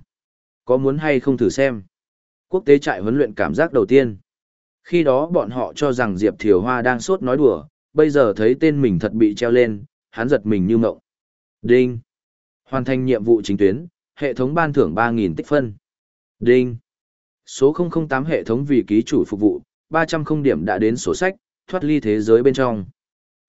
Có muốn hay không thử xem? Quốc tế trại huấn luyện cảm giác đầu tiên. Khi đó bọn họ cho rằng Diệp Thiều Hoa đang sốt nói đùa, bây giờ thấy tên mình thật bị treo lên, hắn giật mình như mộng. Đinh! Hoàn thành nhiệm vụ chính tuyến, hệ thống ban thưởng 3.000 tích phân. Đinh! Số 008 hệ thống vì ký chủ phục vụ, 300 không điểm đã đến sổ sách, thoát ly thế giới bên trong.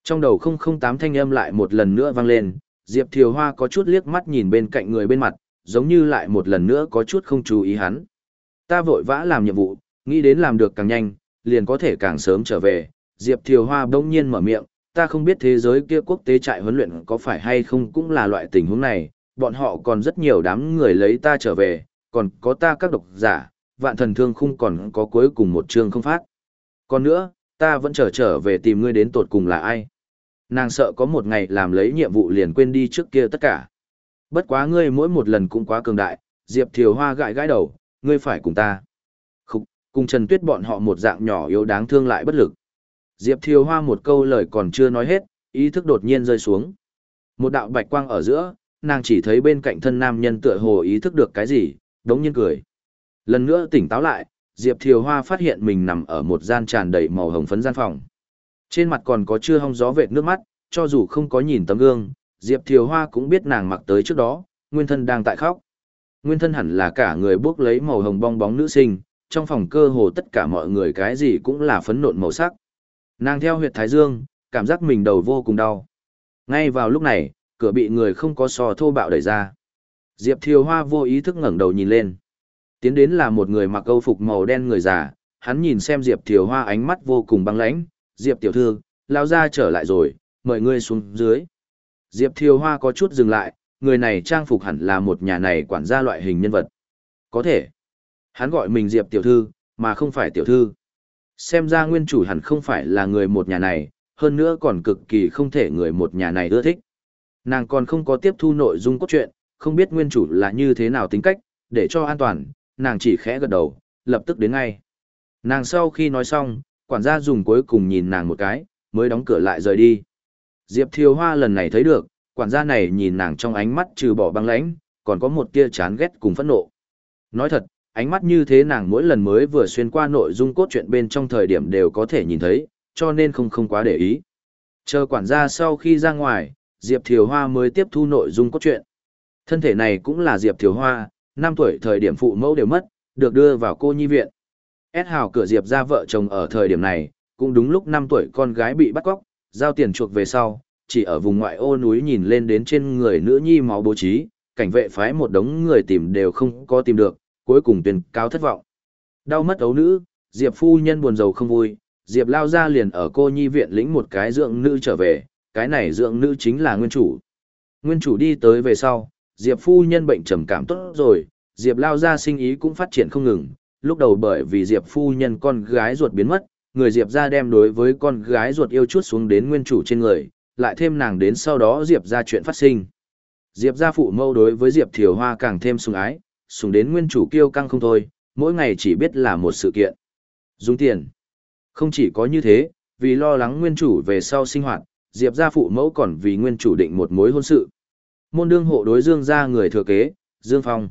Trong đầu 008 thanh âm lại một lần nữa vang lên, Diệp Thiều Hoa có chút liếc mắt nhìn bên cạnh người bên mặt, giống như lại một lần nữa có chút không chú ý hắn. Ta vội vã làm nhiệm vụ, nghĩ đến làm được càng nhanh, liền có thể càng sớm trở về. Diệp Thiều Hoa bỗng nhiên mở miệng, ta không biết thế giới kia quốc tế trại huấn luyện có phải hay không cũng là loại tình huống này, bọn họ còn rất nhiều đám người lấy ta trở về, còn có ta các độc giả, vạn thần thương khung còn có cuối cùng một chương không phát. Còn nữa, ta vẫn trở trở về tìm ngươi đến tột cùng là ai. Nàng sợ có một ngày làm lấy nhiệm vụ liền quên đi trước kia tất cả. Bất quá ngươi mỗi một lần cũng quá cường đại, Diệp Thiều Hoa gãi gãi đầu, ngươi phải cùng ta. Khúc, cùng Trần Tuyết bọn họ một dạng nhỏ yếu đáng thương lại bất lực. Diệp Thiều Hoa một câu lời còn chưa nói hết, ý thức đột nhiên rơi xuống. Một đạo bạch quang ở giữa, nàng chỉ thấy bên cạnh thân nam nhân tựa hồ ý thức được cái gì, đống nhiên cười. Lần nữa tỉnh táo lại, Diệp Thiều Hoa phát hiện mình nằm ở một gian tràn đầy màu hồng phấn gian phòng. Trên mặt còn có chưa hong gió vệt nước mắt, cho dù không có nhìn tấm gương, Diệp Thiều Hoa cũng biết nàng mặc tới trước đó, nguyên thân đang tại khóc. Nguyên thân hẳn là cả người bước lấy màu hồng bong bóng nữ sinh, trong phòng cơ hồ tất cả mọi người cái gì cũng là phấn nộn màu sắc. Nàng theo huyệt thái dương, cảm giác mình đầu vô cùng đau. Ngay vào lúc này, cửa bị người không có sò thô bạo đẩy ra. Diệp Thiều Hoa vô ý thức ngẩng đầu nhìn lên. Tiến đến là một người mặc câu phục màu đen người già, hắn nhìn xem Diệp Thiều Hoa ánh mắt vô cùng băng lãnh, Diệp tiểu thư, lao ra trở lại rồi, mời ngươi xuống dưới. Diệp Thiều Hoa có chút dừng lại, người này trang phục hẳn là một nhà này quản gia loại hình nhân vật. Có thể. Hắn gọi mình Diệp tiểu thư, mà không phải tiểu thư. Xem ra nguyên chủ hẳn không phải là người một nhà này, hơn nữa còn cực kỳ không thể người một nhà này ưa thích. Nàng còn không có tiếp thu nội dung cốt truyện, không biết nguyên chủ là như thế nào tính cách, để cho an toàn, nàng chỉ khẽ gật đầu, lập tức đến ngay. Nàng sau khi nói xong, quản gia dùng cuối cùng nhìn nàng một cái, mới đóng cửa lại rời đi. Diệp Thiều Hoa lần này thấy được, quản gia này nhìn nàng trong ánh mắt trừ bỏ băng lãnh, còn có một tia chán ghét cùng phẫn nộ. Nói thật, ánh mắt như thế nàng mỗi lần mới vừa xuyên qua nội dung cốt truyện bên trong thời điểm đều có thể nhìn thấy, cho nên không không quá để ý. Chờ quản gia sau khi ra ngoài, Diệp Thiều Hoa mới tiếp thu nội dung cốt truyện. Thân thể này cũng là Diệp Thiều Hoa, năm tuổi thời điểm phụ mẫu đều mất, được đưa vào cô nhi viện. S hào cửa Diệp ra vợ chồng ở thời điểm này, cũng đúng lúc 5 tuổi con gái bị bắt cóc, giao tiền chuộc về sau, chỉ ở vùng ngoại ô núi nhìn lên đến trên người nữ nhi máu bố trí, cảnh vệ phái một đống người tìm đều không có tìm được, cuối cùng tuyên cáo thất vọng. Đau mất ấu nữ, Diệp phu nhân buồn rầu không vui, Diệp lao ra liền ở cô nhi viện lĩnh một cái dưỡng nữ trở về, cái này dưỡng nữ chính là nguyên chủ. Nguyên chủ đi tới về sau, Diệp phu nhân bệnh trầm cảm tốt rồi, Diệp lao ra sinh ý cũng phát triển không ngừng, lúc đầu bởi vì Diệp phu nhân con gái ruột biến mất, người Diệp ra đem đối với con gái ruột yêu chút xuống đến nguyên chủ trên người, lại thêm nàng đến sau đó Diệp ra chuyện phát sinh. Diệp gia phụ mâu đối với Diệp Thiều Hoa càng thêm sùng ái, sùng đến nguyên chủ kiêu căng không thôi, mỗi ngày chỉ biết là một sự kiện. Dùng tiền. Không chỉ có như thế, vì lo lắng nguyên chủ về sau sinh hoạt, Diệp gia phụ mẫu còn vì nguyên chủ định một mối hôn sự. Môn đương hộ đối Dương gia người thừa kế, Dương Phong.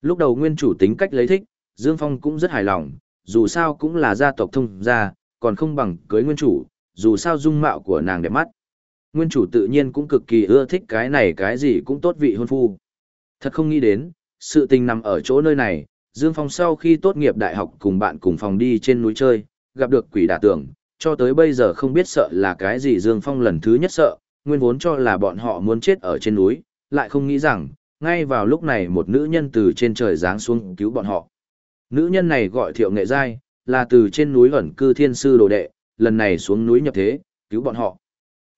Lúc đầu nguyên chủ tính cách lấy thích, Dương Phong cũng rất hài lòng, dù sao cũng là gia tộc thông gia, còn không bằng cưới nguyên chủ, dù sao dung mạo của nàng đẹp mắt. Nguyên chủ tự nhiên cũng cực kỳ ưa thích cái này cái gì cũng tốt vị hôn phu. Thật không nghĩ đến, sự tình nằm ở chỗ nơi này, Dương Phong sau khi tốt nghiệp đại học cùng bạn cùng phòng đi trên núi chơi, gặp được quỷ đả tưởng, cho tới bây giờ không biết sợ là cái gì Dương Phong lần thứ nhất sợ, nguyên vốn cho là bọn họ muốn chết ở trên núi, lại không nghĩ rằng, ngay vào lúc này một nữ nhân từ trên trời giáng xuống cứu bọn họ. Nữ nhân này gọi Thiệu Nghệ Giai, là từ trên núi ẩn cư thiên sư đồ đệ, lần này xuống núi nhập thế, cứu bọn họ.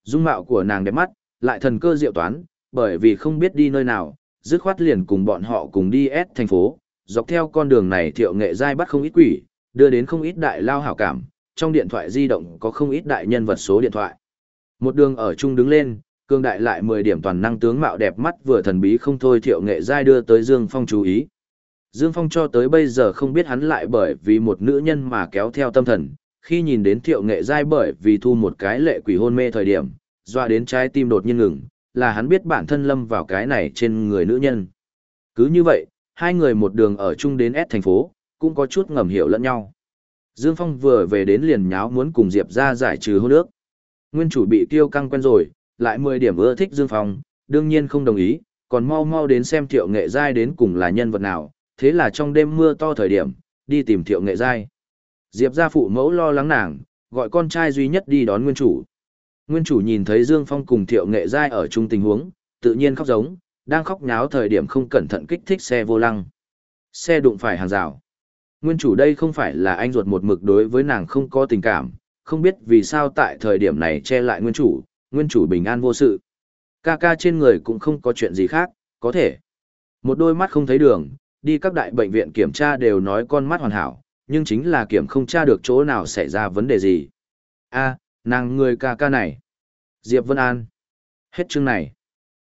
Dung mạo của nàng đẹp mắt, lại thần cơ diệu toán, bởi vì không biết đi nơi nào, dứt khoát liền cùng bọn họ cùng đi S thành phố, dọc theo con đường này Thiệu Nghệ Giai bắt không ít quỷ, đưa đến không ít đại lao hảo cảm, trong điện thoại di động có không ít đại nhân vật số điện thoại. Một đường ở chung đứng lên, cương đại lại 10 điểm toàn năng tướng mạo đẹp mắt vừa thần bí không thôi thiệu nghệ giai đưa tới Dương Phong chú ý. Dương Phong cho tới bây giờ không biết hắn lại bởi vì một nữ nhân mà kéo theo tâm thần, khi nhìn đến thiệu nghệ giai bởi vì thu một cái lệ quỷ hôn mê thời điểm, doa đến trái tim đột nhiên ngừng, là hắn biết bản thân lâm vào cái này trên người nữ nhân. Cứ như vậy, hai người một đường ở chung đến S thành phố, cũng có chút ngầm hiểu lẫn nhau. Dương Phong vừa về đến liền nháo muốn cùng Diệp ra giải trừ hôn ước. Nguyên chủ bị tiêu căng quen rồi, lại 10 điểm ưa thích Dương Phong, đương nhiên không đồng ý, còn mau mau đến xem thiệu nghệ giai đến cùng là nhân vật nào, thế là trong đêm mưa to thời điểm, đi tìm thiệu nghệ giai. Diệp gia phụ mẫu lo lắng nàng, gọi con trai duy nhất đi đón nguyên chủ. Nguyên chủ nhìn thấy Dương Phong cùng thiệu nghệ giai ở chung tình huống, tự nhiên khóc giống, đang khóc nháo thời điểm không cẩn thận kích thích xe vô lăng. Xe đụng phải hàng rào. Nguyên chủ đây không phải là anh ruột một mực đối với nàng không có tình cảm, không biết vì sao tại thời điểm này che lại nguyên chủ, nguyên chủ bình an vô sự. Ca ca trên người cũng không có chuyện gì khác, có thể. Một đôi mắt không thấy đường, đi các đại bệnh viện kiểm tra đều nói con mắt hoàn hảo, nhưng chính là kiểm không tra được chỗ nào xảy ra vấn đề gì. a nàng người ca ca này. Diệp Vân An. Hết chương này.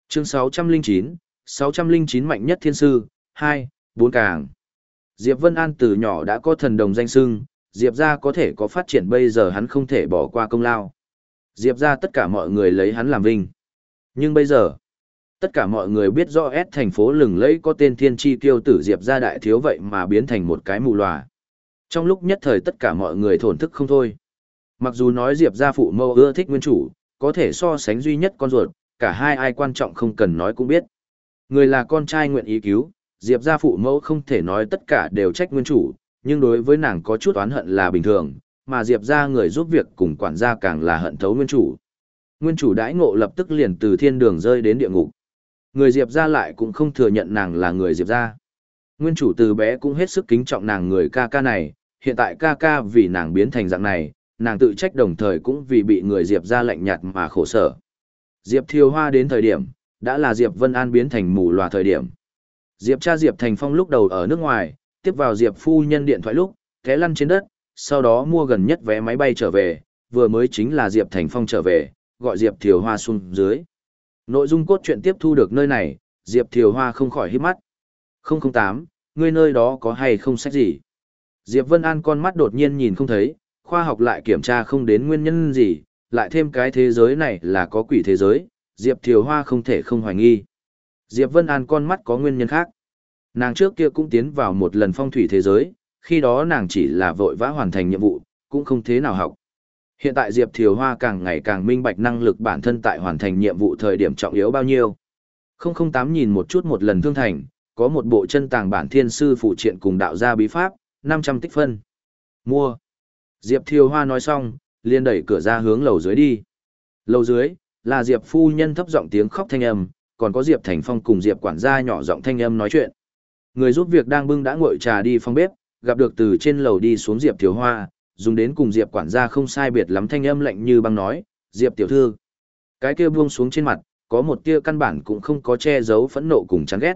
Chương 609, 609 mạnh nhất thiên sư, 2, 4 càng. Diệp Vân An từ nhỏ đã có thần đồng danh sưng, Diệp ra có thể có phát triển bây giờ hắn không thể bỏ qua công lao. Diệp ra tất cả mọi người lấy hắn làm vinh. Nhưng bây giờ, tất cả mọi người biết rõ S thành phố lừng lẫy có tên thiên tri tiêu tử Diệp ra đại thiếu vậy mà biến thành một cái mù lòa. Trong lúc nhất thời tất cả mọi người thổn thức không thôi. Mặc dù nói Diệp gia phụ mâu ưa thích nguyên chủ, có thể so sánh duy nhất con ruột, cả hai ai quan trọng không cần nói cũng biết. Người là con trai nguyện ý cứu, Diệp gia phụ mẫu không thể nói tất cả đều trách nguyên chủ, nhưng đối với nàng có chút oán hận là bình thường, mà Diệp gia người giúp việc cùng quản gia càng là hận thấu nguyên chủ. Nguyên chủ đãi ngộ lập tức liền từ thiên đường rơi đến địa ngục. Người Diệp gia lại cũng không thừa nhận nàng là người Diệp gia. Nguyên chủ từ bé cũng hết sức kính trọng nàng người ca ca này, hiện tại ca ca vì nàng biến thành dạng này, nàng tự trách đồng thời cũng vì bị người Diệp ra lạnh nhạt mà khổ sở. Diệp Thiều Hoa đến thời điểm, đã là Diệp Vân An biến thành mù loà thời điểm. Diệp cha Diệp Thành Phong lúc đầu ở nước ngoài, tiếp vào Diệp phu nhân điện thoại lúc, té lăn trên đất, sau đó mua gần nhất vé máy bay trở về, vừa mới chính là Diệp Thành Phong trở về, gọi Diệp Thiều Hoa xuống dưới. Nội dung cốt truyện tiếp thu được nơi này, Diệp Thiều Hoa không khỏi hít mắt. 008, ngươi nơi đó có hay không sách gì? Diệp Vân An con mắt đột nhiên nhìn không thấy, khoa học lại kiểm tra không đến nguyên nhân gì, lại thêm cái thế giới này là có quỷ thế giới, Diệp Thiều Hoa không thể không hoài nghi. Diệp Vân An con mắt có nguyên nhân khác. Nàng trước kia cũng tiến vào một lần phong thủy thế giới, khi đó nàng chỉ là vội vã hoàn thành nhiệm vụ, cũng không thế nào học. Hiện tại Diệp Thiều Hoa càng ngày càng minh bạch năng lực bản thân tại hoàn thành nhiệm vụ thời điểm trọng yếu bao nhiêu. 008 nhìn một chút một lần thương thành, có một bộ chân tàng bản thiên sư phụ triện cùng đạo gia bí pháp, 500 tích phân. Mua. Diệp Thiều Hoa nói xong, liền đẩy cửa ra hướng lầu dưới đi. Lầu dưới, là Diệp phu nhân thấp giọng tiếng khóc thanh âm, còn có Diệp Thành Phong cùng Diệp quản gia nhỏ giọng thanh âm nói chuyện. Người giúp việc đang bưng đã nguội trà đi phòng bếp, gặp được từ trên lầu đi xuống Diệp Thiều Hoa, dùng đến cùng Diệp quản gia không sai biệt lắm thanh âm lạnh như băng nói, Diệp tiểu thư. Cái kia buông xuống trên mặt, có một tia căn bản cũng không có che giấu phẫn nộ cùng chán ghét.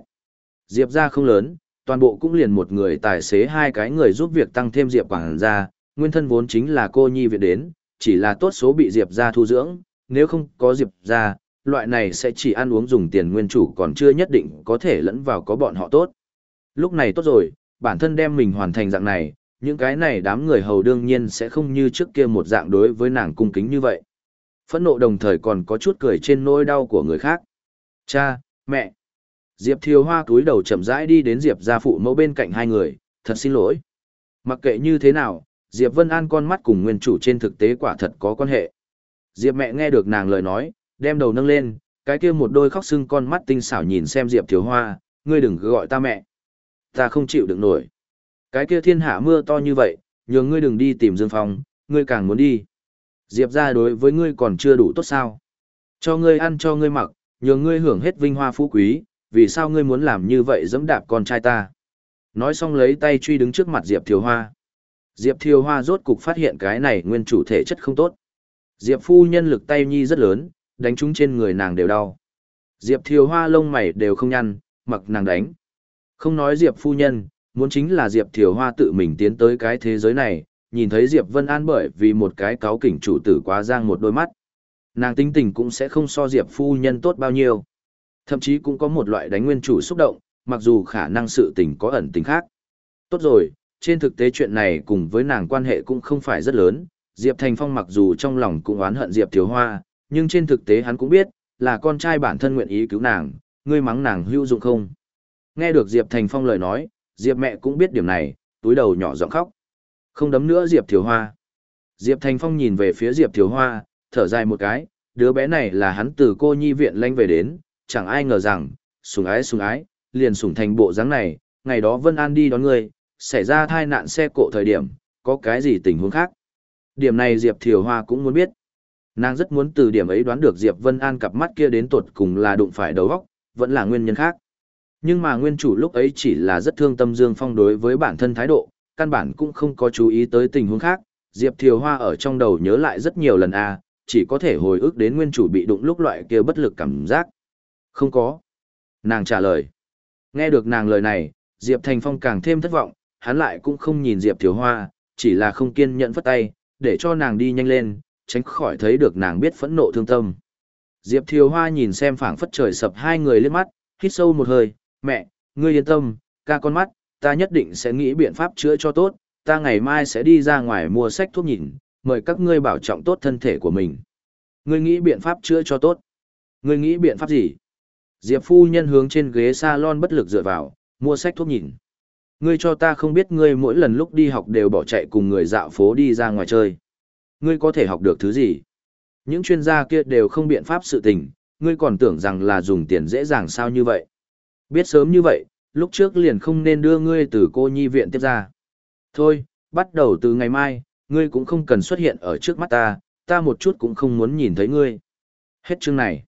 Diệp gia không lớn, toàn bộ cũng liền một người tài xế hai cái người giúp việc tăng thêm Diệp quản gia, nguyên thân vốn chính là cô nhi viện đến, chỉ là tốt số bị Diệp gia thu dưỡng, nếu không có Diệp gia, loại này sẽ chỉ ăn uống dùng tiền nguyên chủ còn chưa nhất định có thể lẫn vào có bọn họ tốt. Lúc này tốt rồi, bản thân đem mình hoàn thành dạng này, những cái này đám người hầu đương nhiên sẽ không như trước kia một dạng đối với nàng cung kính như vậy. Phẫn nộ đồng thời còn có chút cười trên nỗi đau của người khác. Cha, mẹ. Diệp Thiều Hoa cúi đầu chậm rãi đi đến Diệp gia phụ mẫu bên cạnh hai người, thật xin lỗi. Mặc kệ như thế nào, Diệp Vân An con mắt cùng nguyên chủ trên thực tế quả thật có quan hệ. Diệp mẹ nghe được nàng lời nói, đem đầu nâng lên, cái kia một đôi khóc sưng con mắt tinh xảo nhìn xem Diệp Thiếu Hoa, ngươi đừng cứ gọi ta mẹ. Ta không chịu được nổi. Cái kia thiên hạ mưa to như vậy, nhường ngươi đừng đi tìm Dương Phong, ngươi càng muốn đi. Diệp ra đối với ngươi còn chưa đủ tốt sao. Cho ngươi ăn cho ngươi mặc, nhường ngươi hưởng hết vinh hoa phú quý, vì sao ngươi muốn làm như vậy dẫm đạp con trai ta. Nói xong lấy tay truy đứng trước mặt Diệp Thiếu Hoa. Diệp Thiều Hoa rốt cục phát hiện cái này nguyên chủ thể chất không tốt. Diệp phu nhân lực tay nhi rất lớn, đánh chúng trên người nàng đều đau. Diệp Thiều Hoa lông mày đều không nhăn, mặc nàng đánh. Không nói Diệp phu nhân, muốn chính là Diệp Thiều Hoa tự mình tiến tới cái thế giới này, nhìn thấy Diệp Vân An bởi vì một cái cáo kỉnh chủ tử quá giang một đôi mắt. Nàng tính tình cũng sẽ không so Diệp phu nhân tốt bao nhiêu. Thậm chí cũng có một loại đánh nguyên chủ xúc động, mặc dù khả năng sự tình có ẩn tình khác. Tốt rồi, trên thực tế chuyện này cùng với nàng quan hệ cũng không phải rất lớn, Diệp Thành Phong mặc dù trong lòng cũng oán hận Diệp Thiếu Hoa, nhưng trên thực tế hắn cũng biết, là con trai bản thân nguyện ý cứu nàng, ngươi mắng nàng hữu dụng không. Nghe được Diệp Thành Phong lời nói, Diệp mẹ cũng biết điểm này, túi đầu nhỏ giọng khóc. Không đấm nữa Diệp Thiếu Hoa. Diệp Thành Phong nhìn về phía Diệp Thiếu Hoa, thở dài một cái, đứa bé này là hắn từ cô nhi viện lanh về đến, chẳng ai ngờ rằng, sùng ái sùng ái, liền sùng thành bộ dáng này, ngày đó Vân An đi đón ngươi xảy ra thai nạn xe cộ thời điểm, có cái gì tình huống khác. Điểm này Diệp Thiều Hoa cũng muốn biết. Nàng rất muốn từ điểm ấy đoán được Diệp Vân An cặp mắt kia đến tột cùng là đụng phải đầu góc, vẫn là nguyên nhân khác. Nhưng mà nguyên chủ lúc ấy chỉ là rất thương tâm Dương Phong đối với bản thân thái độ, căn bản cũng không có chú ý tới tình huống khác. Diệp Thiều Hoa ở trong đầu nhớ lại rất nhiều lần a, à, chỉ có thể hồi ức đến nguyên chủ bị đụng lúc loại kia bất lực cảm giác. Không có. Nàng trả lời. Nghe được nàng lời này, Diệp Thành Phong càng thêm thất vọng, hắn lại cũng không nhìn Diệp Thiếu Hoa, chỉ là không kiên nhẫn phất tay, để cho nàng đi nhanh lên, tránh khỏi thấy được nàng biết phẫn nộ thương tâm. Diệp Thiếu Hoa nhìn xem phảng phất trời sập hai người lên mắt, hít sâu một hơi, mẹ, ngươi yên tâm, ca con mắt, ta nhất định sẽ nghĩ biện pháp chữa cho tốt, ta ngày mai sẽ đi ra ngoài mua sách thuốc nhìn, mời các ngươi bảo trọng tốt thân thể của mình. Ngươi nghĩ biện pháp chữa cho tốt. Ngươi nghĩ biện pháp gì? Diệp phu nhân hướng trên ghế salon bất lực dựa vào, mua sách thuốc nhìn. Ngươi cho ta không biết ngươi mỗi lần lúc đi học đều bỏ chạy cùng người dạo phố đi ra ngoài chơi. Ngươi có thể học được thứ gì? Những chuyên gia kia đều không biện pháp sự tình, ngươi còn tưởng rằng là dùng tiền dễ dàng sao như vậy. Biết sớm như vậy, lúc trước liền không nên đưa ngươi từ cô nhi viện tiếp ra. Thôi, bắt đầu từ ngày mai, ngươi cũng không cần xuất hiện ở trước mắt ta, ta một chút cũng không muốn nhìn thấy ngươi. Hết chương này.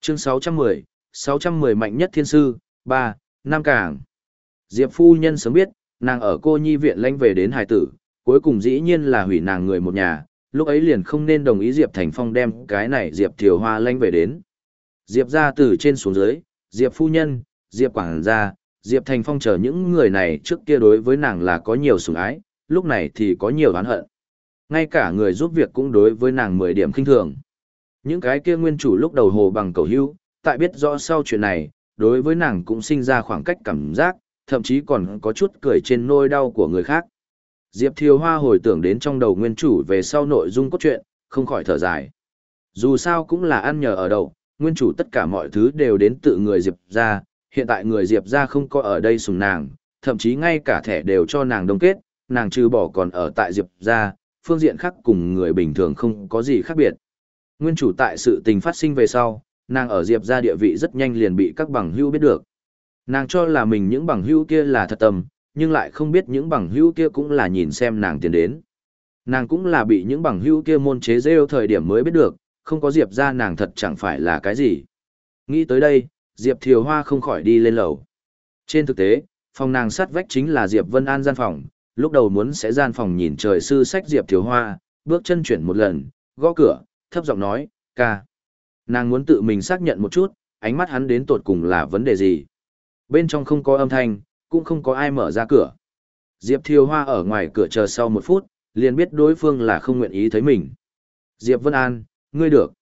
Chương 610, 610 mạnh nhất thiên sư, 3, Nam Cảng. Diệp phu nhân sớm biết, nàng ở cô nhi viện lãnh về đến hải tử, cuối cùng dĩ nhiên là hủy nàng người một nhà, lúc ấy liền không nên đồng ý Diệp Thành Phong đem cái này Diệp Thiều Hoa lãnh về đến. Diệp ra từ trên xuống dưới, Diệp phu nhân, Diệp quảng gia, Diệp Thành Phong chờ những người này trước kia đối với nàng là có nhiều sủng ái, lúc này thì có nhiều oán hận. Ngay cả người giúp việc cũng đối với nàng 10 điểm kinh thường. Những cái kia nguyên chủ lúc đầu hồ bằng cầu hưu, tại biết rõ sau chuyện này, đối với nàng cũng sinh ra khoảng cách cảm giác, thậm chí còn có chút cười trên nôi đau của người khác. Diệp Thiều Hoa hồi tưởng đến trong đầu nguyên chủ về sau nội dung cốt truyện, không khỏi thở dài. Dù sao cũng là ăn nhờ ở đầu, nguyên chủ tất cả mọi thứ đều đến tự người Diệp ra, hiện tại người Diệp ra không có ở đây sùng nàng, thậm chí ngay cả thẻ đều cho nàng đông kết, nàng trừ bỏ còn ở tại Diệp ra, phương diện khác cùng người bình thường không có gì khác biệt. Nguyên chủ tại sự tình phát sinh về sau, nàng ở Diệp ra địa vị rất nhanh liền bị các bằng hữu biết được. Nàng cho là mình những bằng hữu kia là thật tâm, nhưng lại không biết những bằng hữu kia cũng là nhìn xem nàng tiền đến. Nàng cũng là bị những bằng hữu kia môn chế rêu thời điểm mới biết được, không có Diệp ra nàng thật chẳng phải là cái gì. Nghĩ tới đây, Diệp Thiều Hoa không khỏi đi lên lầu. Trên thực tế, phòng nàng sát vách chính là Diệp Vân An gian phòng, lúc đầu muốn sẽ gian phòng nhìn trời sư sách Diệp Thiều Hoa, bước chân chuyển một lần, gõ cửa, thấp giọng nói, ca. Nàng muốn tự mình xác nhận một chút, ánh mắt hắn đến tột cùng là vấn đề gì. Bên trong không có âm thanh, cũng không có ai mở ra cửa. Diệp Thiều Hoa ở ngoài cửa chờ sau một phút, liền biết đối phương là không nguyện ý thấy mình. Diệp Vân An, ngươi được.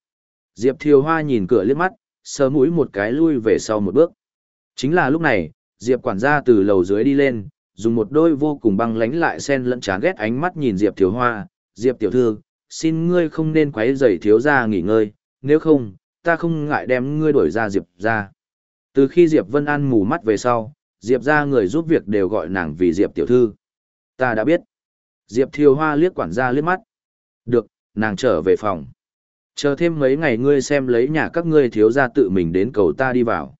Diệp Thiều Hoa nhìn cửa liếc mắt, sờ mũi một cái lui về sau một bước. Chính là lúc này, Diệp quản gia từ lầu dưới đi lên, dùng một đôi vô cùng băng lánh lại sen lẫn chán ghét ánh mắt nhìn Diệp Thiều Hoa, Diệp Tiểu Thư, xin ngươi không nên quấy rầy thiếu gia nghỉ ngơi, nếu không, ta không ngại đem ngươi đuổi ra Diệp ra. Từ khi Diệp Vân An mù mắt về sau, Diệp ra người giúp việc đều gọi nàng vì Diệp Tiểu Thư. Ta đã biết. Diệp Thiều Hoa liếc quản gia liếc mắt. Được, nàng trở về phòng. Chờ thêm mấy ngày ngươi xem lấy nhà các ngươi thiếu gia tự mình đến cầu ta đi vào.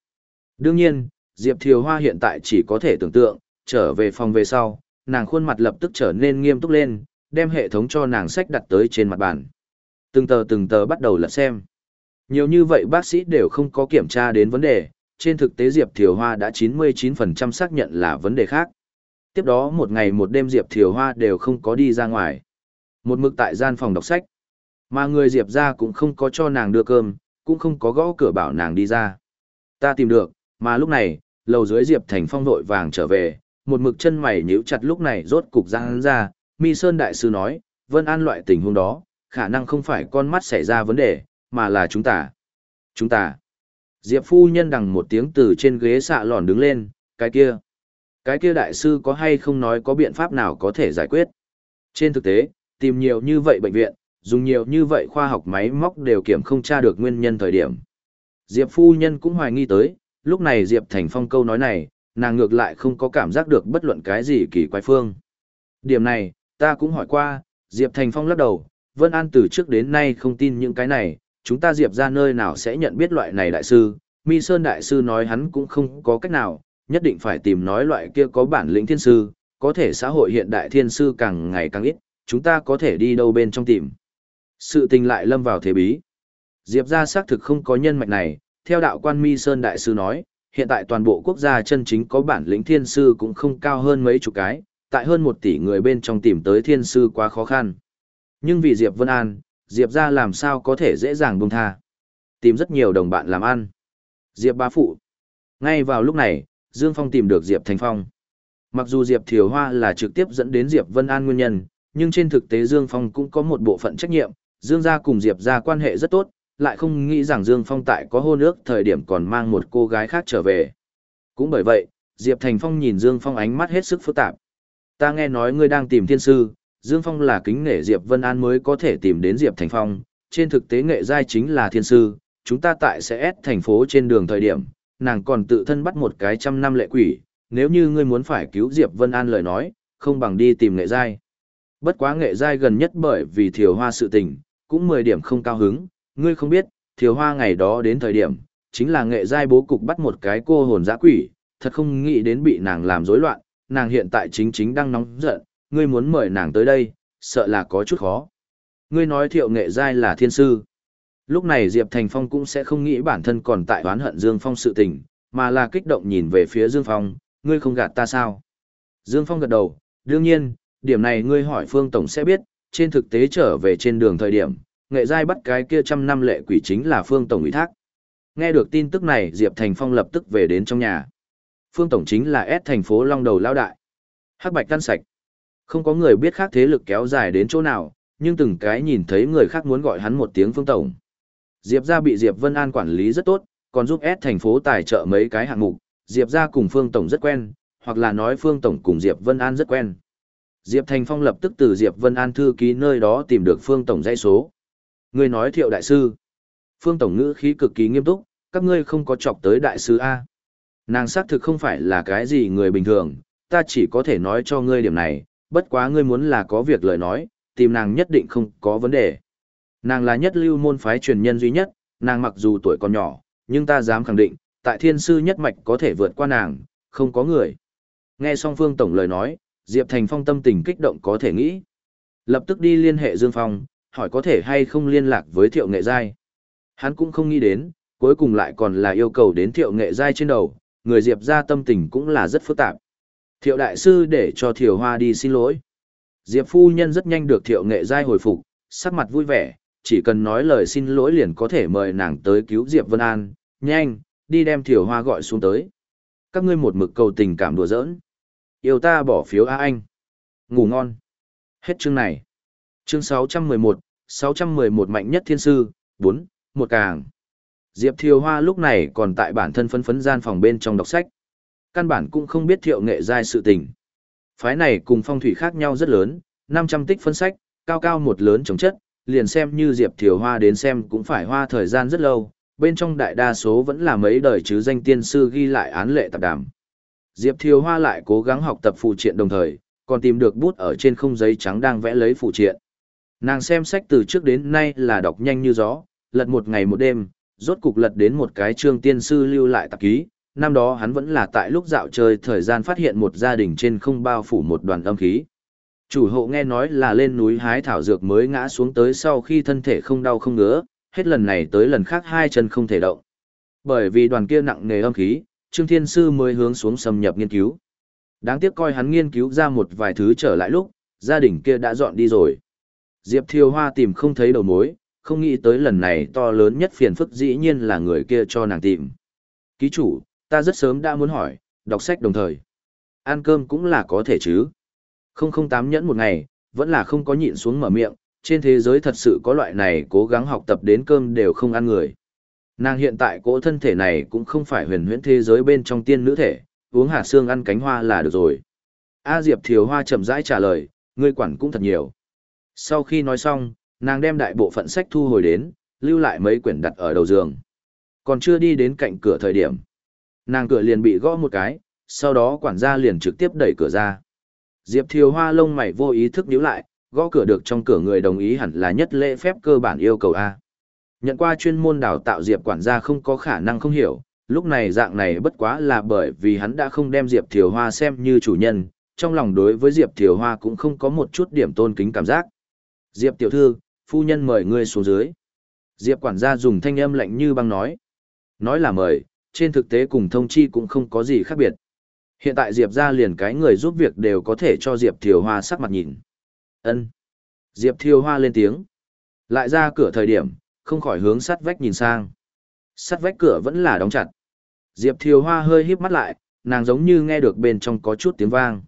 Đương nhiên, Diệp Thiều Hoa hiện tại chỉ có thể tưởng tượng, trở về phòng về sau, nàng khuôn mặt lập tức trở nên nghiêm túc lên, đem hệ thống cho nàng sách đặt tới trên mặt bàn. Từng tờ từng tờ bắt đầu lật xem. Nhiều như vậy bác sĩ đều không có kiểm tra đến vấn đề, trên thực tế Diệp Thiều Hoa đã 99% xác nhận là vấn đề khác. Tiếp đó một ngày một đêm Diệp Thiều Hoa đều không có đi ra ngoài. Một mực tại gian phòng đọc sách. Mà người Diệp ra cũng không có cho nàng đưa cơm, cũng không có gõ cửa bảo nàng đi ra. Ta tìm được, mà lúc này, lầu dưới Diệp Thành Phong vội vàng trở về, một mực chân mày nhíu chặt lúc này rốt cục răng ra, Mi Sơn Đại Sư nói, Vân An loại tình huống đó, khả năng không phải con mắt xảy ra vấn đề, mà là chúng ta. Chúng ta. Diệp phu nhân đằng một tiếng từ trên ghế xạ lòn đứng lên, cái kia. Cái kia đại sư có hay không nói có biện pháp nào có thể giải quyết. Trên thực tế, tìm nhiều như vậy bệnh viện, dùng nhiều như vậy khoa học máy móc đều kiểm không tra được nguyên nhân thời điểm. Diệp phu nhân cũng hoài nghi tới, lúc này Diệp Thành Phong câu nói này, nàng ngược lại không có cảm giác được bất luận cái gì kỳ quái phương. Điểm này, ta cũng hỏi qua, Diệp Thành Phong lắc đầu, Vân An từ trước đến nay không tin những cái này, chúng ta Diệp ra nơi nào sẽ nhận biết loại này đại sư, Mi Sơn đại sư nói hắn cũng không có cách nào, nhất định phải tìm nói loại kia có bản lĩnh thiên sư, có thể xã hội hiện đại thiên sư càng ngày càng ít, chúng ta có thể đi đâu bên trong tìm. Sự tình lại lâm vào thế bí. Diệp ra xác thực không có nhân mạch này, theo đạo quan Mi Sơn đại sư nói, hiện tại toàn bộ quốc gia chân chính có bản lĩnh thiên sư cũng không cao hơn mấy chục cái, tại hơn một tỷ người bên trong tìm tới thiên sư quá khó khăn. Nhưng vì Diệp Vân An, Diệp ra làm sao có thể dễ dàng buông tha. Tìm rất nhiều đồng bạn làm ăn. Diệp bá phụ. Ngay vào lúc này, Dương Phong tìm được Diệp Thành Phong. Mặc dù Diệp Thiều Hoa là trực tiếp dẫn đến Diệp Vân An nguyên nhân, nhưng trên thực tế Dương Phong cũng có một bộ phận trách nhiệm, Dương gia cùng Diệp gia quan hệ rất tốt, lại không nghĩ rằng Dương Phong tại có hôn ước thời điểm còn mang một cô gái khác trở về. Cũng bởi vậy, Diệp Thành Phong nhìn Dương Phong ánh mắt hết sức phức tạp. Ta nghe nói ngươi đang tìm thiên sư, Dương Phong là kính nghệ Diệp Vân An mới có thể tìm đến Diệp Thành Phong, trên thực tế nghệ giai chính là thiên sư, chúng ta tại sẽ S thành phố trên đường thời điểm, nàng còn tự thân bắt một cái trăm năm lệ quỷ, nếu như ngươi muốn phải cứu Diệp Vân An lời nói, không bằng đi tìm nghệ giai. Bất quá nghệ giai gần nhất bởi vì thiều hoa sự tình, cũng 10 điểm không cao hứng, ngươi không biết, thiều hoa ngày đó đến thời điểm, chính là nghệ giai bố cục bắt một cái cô hồn dã quỷ, thật không nghĩ đến bị nàng làm rối loạn, nàng hiện tại chính chính đang nóng giận, ngươi muốn mời nàng tới đây, sợ là có chút khó. Ngươi nói thiệu nghệ giai là thiên sư. Lúc này Diệp Thành Phong cũng sẽ không nghĩ bản thân còn tại oán hận Dương Phong sự tình, mà là kích động nhìn về phía Dương Phong, ngươi không gạt ta sao? Dương Phong gật đầu, đương nhiên, điểm này ngươi hỏi Phương Tổng sẽ biết, trên thực tế trở về trên đường thời điểm, nghệ giai bắt cái kia trăm năm lệ quỷ chính là Phương Tổng ủy thác. Nghe được tin tức này Diệp Thành Phong lập tức về đến trong nhà. Phương Tổng chính là S thành phố Long Đầu Lao Đại. Hắc bạch căn sạch. Không có người biết khác thế lực kéo dài đến chỗ nào, nhưng từng cái nhìn thấy người khác muốn gọi hắn một tiếng Phương Tổng. Diệp gia bị Diệp Vân An quản lý rất tốt, còn giúp S thành phố tài trợ mấy cái hạng mục, Diệp gia cùng Phương Tổng rất quen, hoặc là nói Phương Tổng cùng Diệp Vân An rất quen. Diệp Thành Phong lập tức từ Diệp Vân An thư ký nơi đó tìm được Phương Tổng dãy số. Người nói thiệu đại sư. Phương Tổng ngữ khí cực kỳ nghiêm túc, các ngươi không có chọc tới đại sư A. Nàng xác thực không phải là cái gì người bình thường, ta chỉ có thể nói cho ngươi điểm này, bất quá ngươi muốn là có việc lời nói, tìm nàng nhất định không có vấn đề. Nàng là nhất lưu môn phái truyền nhân duy nhất, nàng mặc dù tuổi còn nhỏ, nhưng ta dám khẳng định, tại thiên sư nhất mạch có thể vượt qua nàng, không có người. Nghe Song Phương Tổng lời nói, Diệp Thành Phong tâm tình kích động có thể nghĩ. Lập tức đi liên hệ Dương Phong, hỏi có thể hay không liên lạc với thiệu nghệ giai. Hắn cũng không nghĩ đến, cuối cùng lại còn là yêu cầu đến thiệu nghệ giai trên đầu, người Diệp ra tâm tình cũng là rất phức tạp. Thiệu đại sư để cho thiệu hoa đi xin lỗi. Diệp phu nhân rất nhanh được thiệu nghệ giai hồi phục, sắc mặt vui vẻ, chỉ cần nói lời xin lỗi liền có thể mời nàng tới cứu Diệp Vân An, nhanh, đi đem thiệu hoa gọi xuống tới. Các ngươi một mực cầu tình cảm đùa giỡn. Yêu ta bỏ phiếu A Anh. Ngủ ngon. Hết chương này. Chương 611, 611 mạnh nhất thiên sư, 4, một càng. Diệp Thiều Hoa lúc này còn tại bản thân phấn phấn gian phòng bên trong đọc sách. Căn bản cũng không biết thiệu nghệ giai sự tình. Phái này cùng phong thủy khác nhau rất lớn, 500 tích phân sách, cao cao một lớn chống chất, liền xem như Diệp Thiều Hoa đến xem cũng phải hoa thời gian rất lâu, bên trong đại đa số vẫn là mấy đời chứ danh tiên sư ghi lại án lệ tạp đàm. Diệp Thiều Hoa lại cố gắng học tập phụ triện đồng thời, còn tìm được bút ở trên không giấy trắng đang vẽ lấy phụ triện. Nàng xem sách từ trước đến nay là đọc nhanh như gió, lật một ngày một đêm, rốt cục lật đến một cái chương tiên sư lưu lại tạp ký, năm đó hắn vẫn là tại lúc dạo chơi thời gian phát hiện một gia đình trên không bao phủ một đoàn âm khí. Chủ hộ nghe nói là lên núi hái thảo dược mới ngã xuống tới sau khi thân thể không đau không ngứa, hết lần này tới lần khác hai chân không thể động. Bởi vì đoàn kia nặng nề âm khí, Trương Thiên Sư mới hướng xuống xâm nhập nghiên cứu. Đáng tiếc coi hắn nghiên cứu ra một vài thứ trở lại lúc, gia đình kia đã dọn đi rồi. Diệp Thiều Hoa tìm không thấy đầu mối, không nghĩ tới lần này to lớn nhất phiền phức dĩ nhiên là người kia cho nàng tìm. Ký chủ, ta rất sớm đã muốn hỏi, đọc sách đồng thời. Ăn cơm cũng là có thể chứ. 008 nhẫn một ngày, vẫn là không có nhịn xuống mở miệng, trên thế giới thật sự có loại này cố gắng học tập đến cơm đều không ăn người. Nàng hiện tại cỗ thân thể này cũng không phải huyền huyễn thế giới bên trong tiên nữ thể, uống hạt xương ăn cánh hoa là được rồi. A Diệp Thiều Hoa chậm rãi trả lời, ngươi quản cũng thật nhiều. Sau khi nói xong, nàng đem đại bộ phận sách thu hồi đến, lưu lại mấy quyển đặt ở đầu giường. Còn chưa đi đến cạnh cửa thời điểm. Nàng cửa liền bị gõ một cái, sau đó quản gia liền trực tiếp đẩy cửa ra. Diệp Thiều Hoa lông mày vô ý thức nhíu lại, gõ cửa được trong cửa người đồng ý hẳn là nhất lễ phép cơ bản yêu cầu A. Nhận qua chuyên môn đào tạo Diệp quản gia không có khả năng không hiểu, lúc này dạng này bất quá là bởi vì hắn đã không đem Diệp Thiều Hoa xem như chủ nhân, trong lòng đối với Diệp Thiều Hoa cũng không có một chút điểm tôn kính cảm giác. Diệp tiểu thư, phu nhân mời ngươi xuống dưới. Diệp quản gia dùng thanh âm lạnh như băng nói. Nói là mời, trên thực tế cùng thông chi cũng không có gì khác biệt. Hiện tại Diệp ra liền cái người giúp việc đều có thể cho Diệp Thiều Hoa sắc mặt nhìn. ân Diệp Thiều Hoa lên tiếng. Lại ra cửa thời điểm, không khỏi hướng sắt vách nhìn sang. Sắt vách cửa vẫn là đóng chặt. Diệp Thiều Hoa hơi híp mắt lại, nàng giống như nghe được bên trong có chút tiếng vang.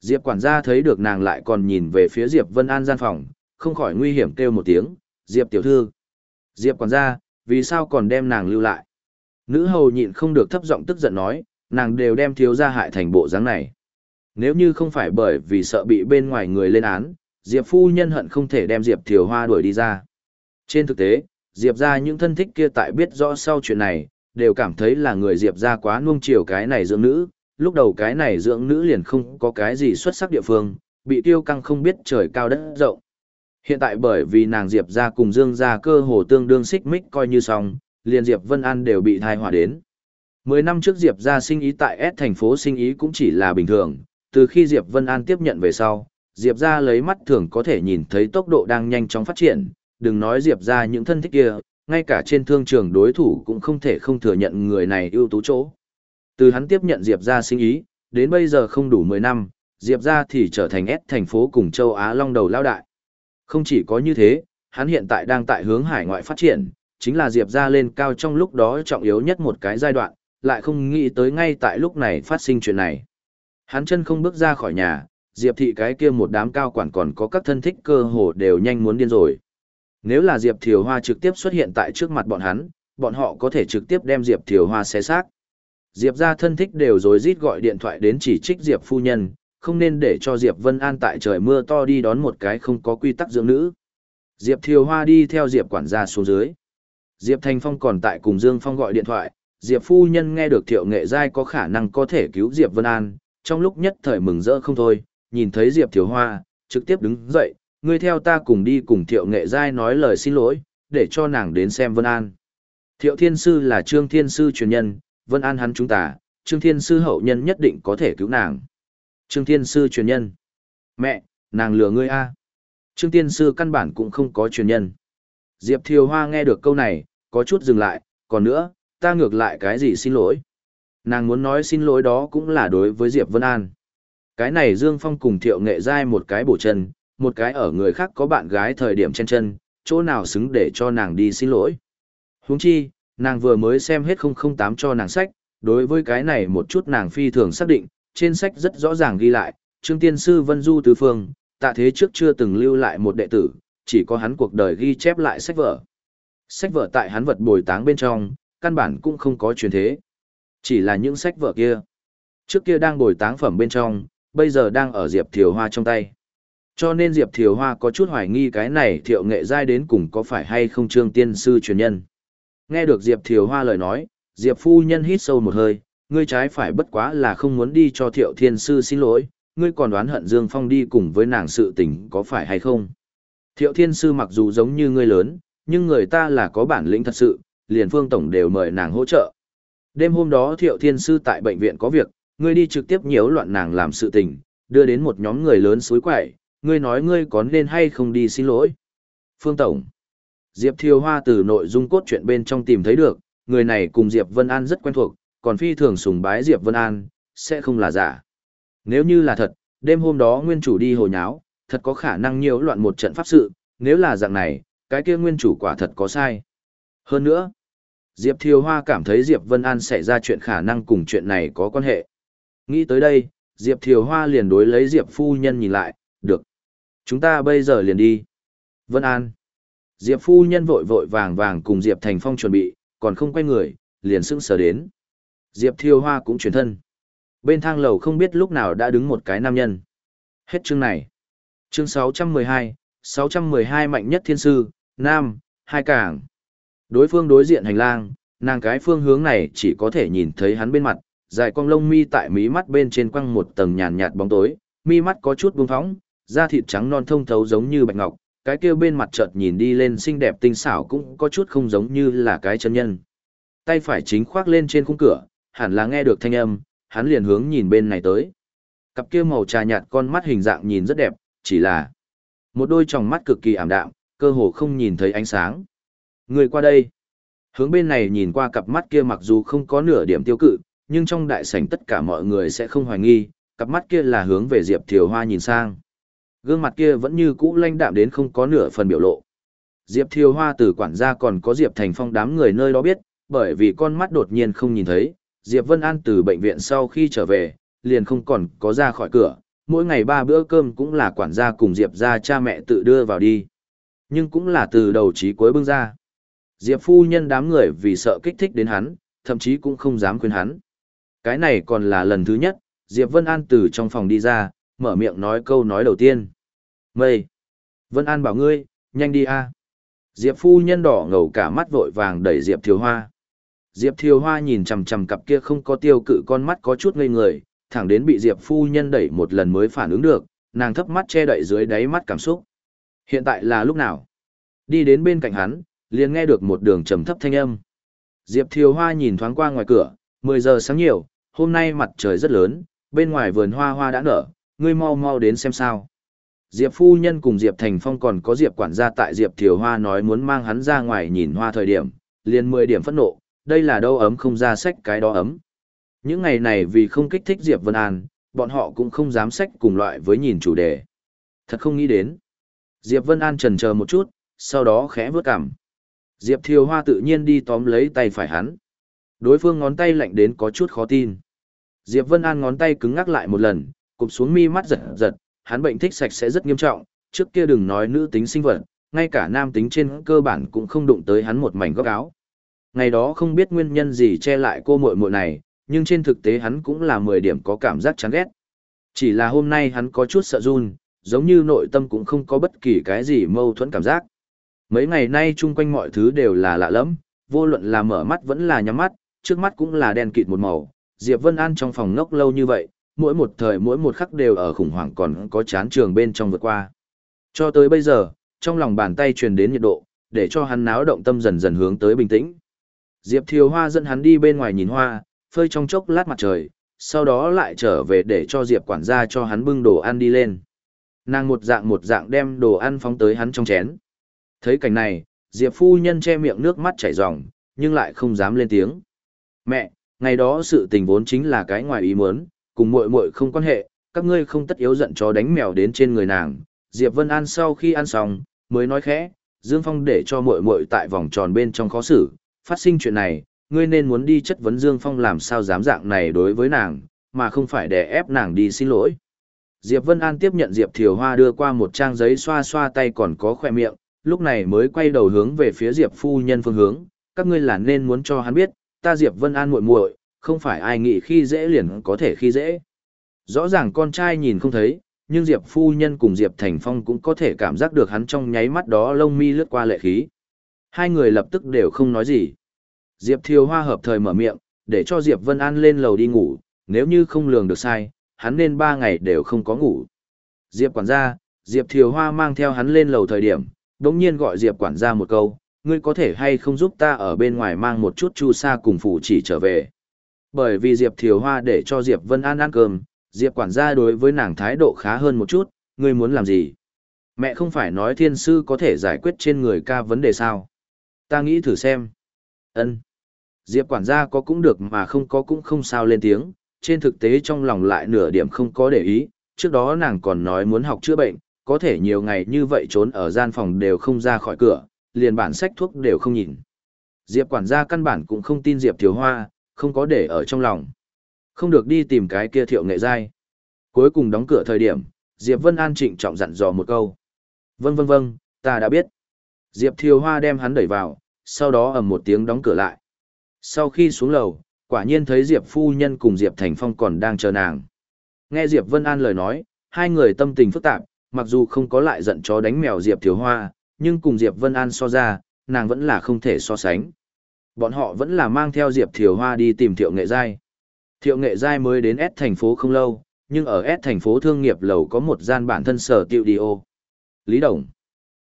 Diệp quản gia thấy được nàng lại còn nhìn về phía Diệp Vân An gian phòng, không khỏi nguy hiểm kêu một tiếng, Diệp tiểu thư. Diệp quản gia, vì sao còn đem nàng lưu lại? Nữ hầu nhịn không được thấp giọng tức giận nói, nàng đều đem thiếu gia hại thành bộ dáng này. Nếu như không phải bởi vì sợ bị bên ngoài người lên án, Diệp phu nhân hận không thể đem Diệp Thiều Hoa đuổi đi ra. Trên thực tế, Diệp gia những thân thích kia tại biết rõ sau chuyện này, đều cảm thấy là người Diệp gia quá nuông chiều cái này dưỡng nữ, lúc đầu cái này dưỡng nữ liền không có cái gì xuất sắc địa phương, bị tiêu căng không biết trời cao đất rộng. Hiện tại bởi vì nàng Diệp gia cùng Dương gia cơ hồ tương đương xích mích coi như xong, liền Diệp Vân An đều bị thai hỏa đến. Mười năm trước Diệp ra sinh ý tại S thành phố sinh ý cũng chỉ là bình thường, từ khi Diệp Vân An tiếp nhận về sau, Diệp ra lấy mắt thường có thể nhìn thấy tốc độ đang nhanh chóng phát triển, đừng nói Diệp ra những thân thích kia, ngay cả trên thương trường đối thủ cũng không thể không thừa nhận người này ưu tú chỗ. Từ hắn tiếp nhận Diệp ra sinh ý, đến bây giờ không đủ 10 năm, Diệp ra thì trở thành S thành phố cùng châu Á long đầu lao đại. Không chỉ có như thế, hắn hiện tại đang tại hướng hải ngoại phát triển, chính là Diệp ra lên cao trong lúc đó trọng yếu nhất một cái giai đoạn, lại không nghĩ tới ngay tại lúc này phát sinh chuyện này. Hắn chân không bước ra khỏi nhà, Diệp thị cái kia một đám cao quản còn có các thân thích cơ hồ đều nhanh muốn điên rồi. Nếu là Diệp Thiều Hoa trực tiếp xuất hiện tại trước mặt bọn hắn, bọn họ có thể trực tiếp đem Diệp Thiều Hoa xé xác. Diệp ra thân thích đều rồi rít gọi điện thoại đến chỉ trích Diệp phu nhân, không nên để cho Diệp Vân An tại trời mưa to đi đón một cái không có quy tắc dưỡng nữ. Diệp Thiều Hoa đi theo Diệp quản gia xuống dưới. Diệp Thành Phong còn tại cùng Dương Phong gọi điện thoại, Diệp phu nhân nghe được Thiệu Nghệ Giai có khả năng có thể cứu Diệp Vân An, trong lúc nhất thời mừng rỡ không thôi, nhìn thấy Diệp Thiều Hoa, trực tiếp đứng dậy, ngươi theo ta cùng đi cùng Thiệu Nghệ Giai nói lời xin lỗi, để cho nàng đến xem Vân An. Thiệu Thiên Sư là Trương Thiên Sư truyền nhân, Vân An hắn chúng ta, Trương Thiên Sư hậu nhân nhất định có thể cứu nàng. Trương Thiên Sư truyền nhân. Mẹ, nàng lừa ngươi a. Trương Thiên Sư căn bản cũng không có truyền nhân. Diệp Thiều Hoa nghe được câu này, có chút dừng lại, còn nữa, ta ngược lại cái gì xin lỗi. Nàng muốn nói xin lỗi đó cũng là đối với Diệp Vân An. Cái này Dương Phong cùng Thiệu Nghệ Giai một cái bổ chân, một cái ở người khác có bạn gái thời điểm trên chân, chỗ nào xứng để cho nàng đi xin lỗi. Huống chi, nàng vừa mới xem hết 008 cho nàng sách, đối với cái này một chút nàng phi thường xác định, trên sách rất rõ ràng ghi lại, Trương Tiên Sư Vân Du Tứ Phương, tạ thế trước chưa từng lưu lại một đệ tử, chỉ có hắn cuộc đời ghi chép lại sách vở. Sách vở tại hắn vật bồi táng bên trong, căn bản cũng không có truyền thế. Chỉ là những sách vở kia. Trước kia đang bồi táng phẩm bên trong, bây giờ đang ở Diệp Thiều Hoa trong tay. Cho nên Diệp Thiều Hoa có chút hoài nghi cái này thiệu nghệ giai đến cùng có phải hay không trương tiên sư truyền nhân. Nghe được Diệp Thiều Hoa lời nói, Diệp phu nhân hít sâu một hơi, ngươi trái phải bất quá là không muốn đi cho thiệu thiên sư xin lỗi, ngươi còn đoán hận Dương Phong đi cùng với nàng sự tình có phải hay không. Thiệu thiên sư mặc dù giống như ngươi lớn, nhưng người ta là có bản lĩnh thật sự, liền phương tổng đều mời nàng hỗ trợ. Đêm hôm đó Thiệu Thiên Sư tại bệnh viện có việc, ngươi đi trực tiếp nhiễu loạn nàng làm sự tình, đưa đến một nhóm người lớn suối quậy, ngươi nói ngươi có nên hay không đi xin lỗi. Phương Tổng Diệp Thiều Hoa từ nội dung cốt truyện bên trong tìm thấy được, người này cùng Diệp Vân An rất quen thuộc, còn phi thường sùng bái Diệp Vân An, sẽ không là giả. Nếu như là thật, đêm hôm đó nguyên chủ đi hồ nháo, thật có khả năng nhiễu loạn một trận pháp sự, nếu là dạng này, cái kia nguyên chủ quả thật có sai. Hơn nữa, Diệp Thiều Hoa cảm thấy Diệp Vân An xảy ra chuyện khả năng cùng chuyện này có quan hệ. Nghĩ tới đây, Diệp Thiều Hoa liền đối lấy Diệp Phu Nhân nhìn lại, được. Chúng ta bây giờ liền đi. Vân An. Diệp Phu Nhân vội vội vàng vàng cùng Diệp Thành Phong chuẩn bị, còn không quay người, liền sững sờ đến. Diệp Thiều Hoa cũng chuyển thân. Bên thang lầu không biết lúc nào đã đứng một cái nam nhân. Hết chương này. Chương 612, 612 mạnh nhất thiên sư, Nam, hai cảng. Đối phương đối diện hành lang, nàng cái phương hướng này chỉ có thể nhìn thấy hắn bên mặt, dài cong lông mi tại mí mắt bên trên quăng một tầng nhàn nhạt bóng tối, mi mắt có chút buông phóng, da thịt trắng non thông thấu giống như bạch ngọc, cái kia bên mặt chợt nhìn đi lên xinh đẹp tinh xảo cũng có chút không giống như là cái chân nhân. Tay phải chính khoác lên trên khung cửa, hẳn là nghe được thanh âm, hắn liền hướng nhìn bên này tới. Cặp kia màu trà nhạt con mắt hình dạng nhìn rất đẹp, chỉ là một đôi tròng mắt cực kỳ ảm đạm, cơ hồ không nhìn thấy ánh sáng. Người qua đây. Hướng bên này nhìn qua cặp mắt kia mặc dù không có nửa điểm tiêu cự, nhưng trong đại sảnh tất cả mọi người sẽ không hoài nghi, cặp mắt kia là hướng về Diệp Thiều Hoa nhìn sang. Gương mặt kia vẫn như cũ lanh đạm đến không có nửa phần biểu lộ. Diệp Thiều Hoa từ quản gia còn có Diệp Thành Phong đám người nơi đó biết, bởi vì con mắt đột nhiên không nhìn thấy, Diệp Vân An từ bệnh viện sau khi trở về, liền không còn có ra khỏi cửa, mỗi ngày ba bữa cơm cũng là quản gia cùng Diệp ra cha mẹ tự đưa vào đi. Nhưng cũng là từ đầu chí cuối bưng ra. Diệp phu nhân đám người vì sợ kích thích đến hắn, thậm chí cũng không dám khuyên hắn. Cái này còn là lần thứ nhất, Diệp Vân An từ trong phòng đi ra, mở miệng nói câu nói đầu tiên. Mây! Vân An bảo ngươi, nhanh đi a. Diệp phu nhân đỏ ngầu cả mắt vội vàng đẩy Diệp Thiều Hoa. Diệp Thiều Hoa nhìn chằm chằm cặp kia không có tiêu cự con mắt có chút ngây người, thẳng đến bị Diệp phu nhân đẩy một lần mới phản ứng được, nàng thấp mắt che đậy dưới đáy mắt cảm xúc. Hiện tại là lúc nào? Đi đến bên cạnh hắn, liền nghe được một đường trầm thấp thanh âm. Diệp Thiều Hoa nhìn thoáng qua ngoài cửa, 10 giờ sáng nhiều, hôm nay mặt trời rất lớn, bên ngoài vườn hoa hoa đã nở, ngươi mau mau đến xem sao. Diệp phu nhân cùng Diệp Thành Phong còn có Diệp quản gia tại Diệp Thiều Hoa nói muốn mang hắn ra ngoài nhìn hoa thời điểm, liền 10 điểm phẫn nộ, đây là đâu ấm không ra sách cái đó ấm. Những ngày này vì không kích thích Diệp Vân An, bọn họ cũng không dám sách cùng loại với nhìn chủ đề. Thật không nghĩ đến. Diệp Vân An trần chờ một chút, sau đó khẽ vướt cằm. Diệp Thiều Hoa tự nhiên đi tóm lấy tay phải hắn. Đối phương ngón tay lạnh đến có chút khó tin. Diệp Vân An ngón tay cứng ngắc lại một lần, cụp xuống mi mắt giật giật, hắn bệnh thích sạch sẽ rất nghiêm trọng, trước kia đừng nói nữ tính sinh vật, ngay cả nam tính trên cơ bản cũng không đụng tới hắn một mảnh góc áo. Ngày đó không biết nguyên nhân gì che lại cô muội muội này, nhưng trên thực tế hắn cũng là 10 điểm có cảm giác chán ghét. Chỉ là hôm nay hắn có chút sợ run, giống như nội tâm cũng không có bất kỳ cái gì mâu thuẫn cảm giác. Mấy ngày nay chung quanh mọi thứ đều là lạ lẫm, vô luận là mở mắt vẫn là nhắm mắt, trước mắt cũng là đen kịt một màu. Diệp Vân An trong phòng ngốc lâu như vậy, mỗi một thời mỗi một khắc đều ở khủng hoảng còn có chán trường bên trong vượt qua. Cho tới bây giờ, trong lòng bàn tay truyền đến nhiệt độ, để cho hắn náo động tâm dần dần hướng tới bình tĩnh. Diệp Thiều Hoa dẫn hắn đi bên ngoài nhìn hoa, phơi trong chốc lát mặt trời, sau đó lại trở về để cho Diệp quản gia cho hắn bưng đồ ăn đi lên. Nàng một dạng một dạng đem đồ ăn phóng tới hắn trong chén. Thấy cảnh này, Diệp phu nhân che miệng nước mắt chảy ròng, nhưng lại không dám lên tiếng. Mẹ, ngày đó sự tình vốn chính là cái ngoài ý muốn, cùng muội muội không quan hệ, các ngươi không tất yếu giận chó đánh mèo đến trên người nàng. Diệp Vân An sau khi ăn xong, mới nói khẽ, Dương Phong để cho muội muội tại vòng tròn bên trong khó xử, phát sinh chuyện này, ngươi nên muốn đi chất vấn Dương Phong làm sao dám dạng này đối với nàng, mà không phải để ép nàng đi xin lỗi. Diệp Vân An tiếp nhận Diệp Thiều Hoa đưa qua một trang giấy xoa xoa tay còn có khoe miệng, lúc này mới quay đầu hướng về phía Diệp phu nhân phương hướng, các ngươi là nên muốn cho hắn biết, ta Diệp Vân An muội muội, không phải ai nghĩ khi dễ liền có thể khi dễ. Rõ ràng con trai nhìn không thấy, nhưng Diệp phu nhân cùng Diệp Thành Phong cũng có thể cảm giác được hắn trong nháy mắt đó lông mi lướt qua lệ khí. Hai người lập tức đều không nói gì. Diệp Thiều Hoa hợp thời mở miệng, để cho Diệp Vân An lên lầu đi ngủ, nếu như không lường được sai, hắn nên ba ngày đều không có ngủ. Diệp quản gia, Diệp Thiều Hoa mang theo hắn lên lầu thời điểm, đống nhiên gọi Diệp quản gia một câu, ngươi có thể hay không giúp ta ở bên ngoài mang một chút chu sa cùng phụ chỉ trở về, Bởi vì Diệp Thiều Hoa để cho Diệp Vân An ăn cơm, Diệp quản gia đối với nàng thái độ khá hơn một chút, ngươi muốn làm gì? Mẹ không phải nói thiên sư có thể giải quyết trên người ca vấn đề sao? Ta nghĩ thử xem. Ân. Diệp quản gia có cũng được mà không có cũng không sao lên tiếng, trên thực tế trong lòng lại nửa điểm không có để ý, trước đó nàng còn nói muốn học chữa bệnh, có thể nhiều ngày như vậy trốn ở gian phòng đều không ra khỏi cửa, liền bản sách thuốc đều không nhìn. Diệp quản gia căn bản cũng không tin Diệp Thiếu Hoa, không có để ở trong lòng. Không được đi tìm cái kia thiệu nghệ giai. Cuối cùng đóng cửa thời điểm, Diệp Vân An trịnh trọng dặn dò một câu. Vâng vâng vâng, ta đã biết. Diệp Thiều Hoa đem hắn đẩy vào, sau đó ầm một tiếng đóng cửa lại. Sau khi xuống lầu, quả nhiên thấy Diệp Phu Nhân cùng Diệp Thành Phong còn đang chờ nàng. Nghe Diệp Vân An lời nói, hai người tâm tình phức tạp, mặc dù không có lại giận chó đánh mèo Diệp Thiếu Hoa, nhưng cùng Diệp Vân An so ra, nàng vẫn là không thể so sánh. Bọn họ vẫn là mang theo Diệp Thiều Hoa đi tìm Thiệu Nghệ Giai. Thiệu Nghệ Giai mới đến S thành phố không lâu, nhưng ở S thành phố thương nghiệp lầu có một gian bản thân sở tiệu đi ô. Lý Đồng.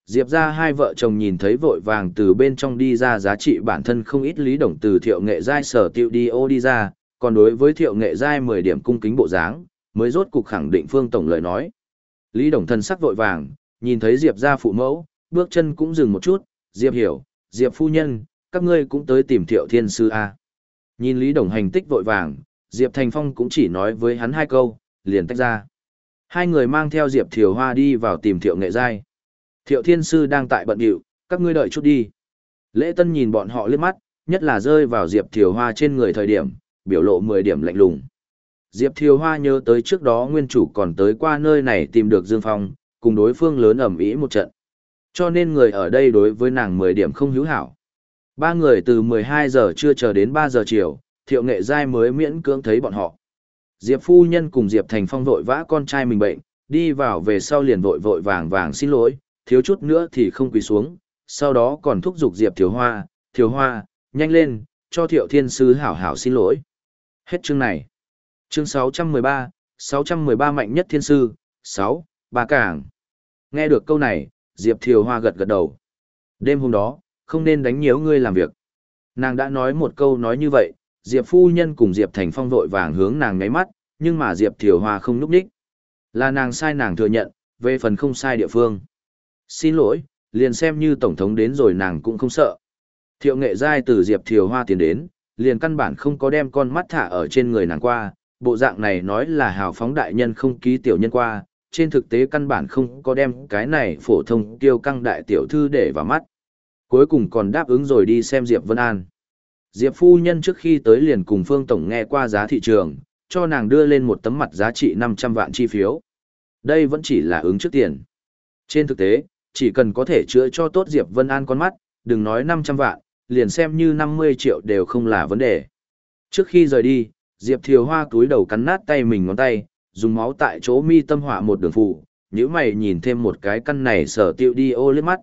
Diệp ra hai vợ chồng nhìn thấy vội vàng từ bên trong đi ra giá trị bản thân không ít Lý Đồng từ Thiệu Nghệ Giai sở tiệu đi ô đi ra, còn đối với Thiệu Nghệ Giai 10 điểm cung kính bộ dáng, mới rốt cục khẳng định Phương Tổng lời nói. Lý Đồng thân sắc vội vàng, nhìn thấy Diệp ra phụ mẫu, bước chân cũng dừng một chút, Diệp hiểu, Diệp phu nhân, các ngươi cũng tới tìm thiệu thiên sư A. Nhìn Lý Đồng hành tích vội vàng, Diệp Thành Phong cũng chỉ nói với hắn hai câu, liền tách ra. Hai người mang theo Diệp Thiều Hoa đi vào tìm thiệu nghệ giai. Thiệu thiên sư đang tại bận điệu, các ngươi đợi chút đi. Lễ tân nhìn bọn họ liếc mắt, nhất là rơi vào Diệp Thiều Hoa trên người thời điểm, biểu lộ 10 điểm lạnh lùng. Diệp Thiều Hoa nhớ tới trước đó nguyên chủ còn tới qua nơi này tìm được Dương Phong, cùng đối phương lớn ẩm ý một trận. Cho nên người ở đây đối với nàng 10 điểm không hữu hảo. Ba người từ 12 giờ trưa chờ đến 3 giờ chiều, thiệu nghệ giai mới miễn cưỡng thấy bọn họ. Diệp phu nhân cùng Diệp Thành Phong vội vã con trai mình bệnh, đi vào về sau liền vội vội vàng vàng xin lỗi, thiếu chút nữa thì không quỳ xuống, sau đó còn thúc giục Diệp Thiếu Hoa, Thiếu Hoa, nhanh lên, cho Thiệu Thiên Sư hảo hảo xin lỗi. Hết chương này. Chương 613, 613 mạnh nhất thiên sư, 6, ba cảng. Nghe được câu này, Diệp Thiều Hoa gật gật đầu. Đêm hôm đó, không nên đánh nhiễu ngươi làm việc. Nàng đã nói một câu nói như vậy, Diệp phu nhân cùng Diệp Thành Phong vội vàng hướng nàng ngáy mắt, nhưng mà Diệp Thiều Hoa không núp đích. Là nàng sai nàng thừa nhận, về phần không sai địa phương. Xin lỗi, liền xem như Tổng thống đến rồi nàng cũng không sợ. Thiệu nghệ giai từ Diệp Thiều Hoa tiến đến, liền căn bản không có đem con mắt thả ở trên người nàng qua, bộ dạng này nói là hào phóng đại nhân không ký tiểu nhân qua, trên thực tế căn bản không có đem cái này phổ thông tiêu căng đại tiểu thư để vào mắt. Cuối cùng còn đáp ứng rồi đi xem Diệp Vân An. Diệp phu nhân trước khi tới liền cùng Phương Tổng nghe qua giá thị trường, cho nàng đưa lên một tấm mặt giá trị 500 vạn chi phiếu. Đây vẫn chỉ là ứng trước tiền. Trên thực tế, chỉ cần có thể chữa cho tốt Diệp Vân An con mắt, đừng nói 500 vạn, liền xem như 50 triệu đều không là vấn đề. Trước khi rời đi, Diệp Thiều Hoa túi đầu cắn nát tay mình ngón tay, dùng máu tại chỗ mi tâm họa một đường phụ, nếu mày nhìn thêm một cái căn này sở tiêu đi ô liếc mắt.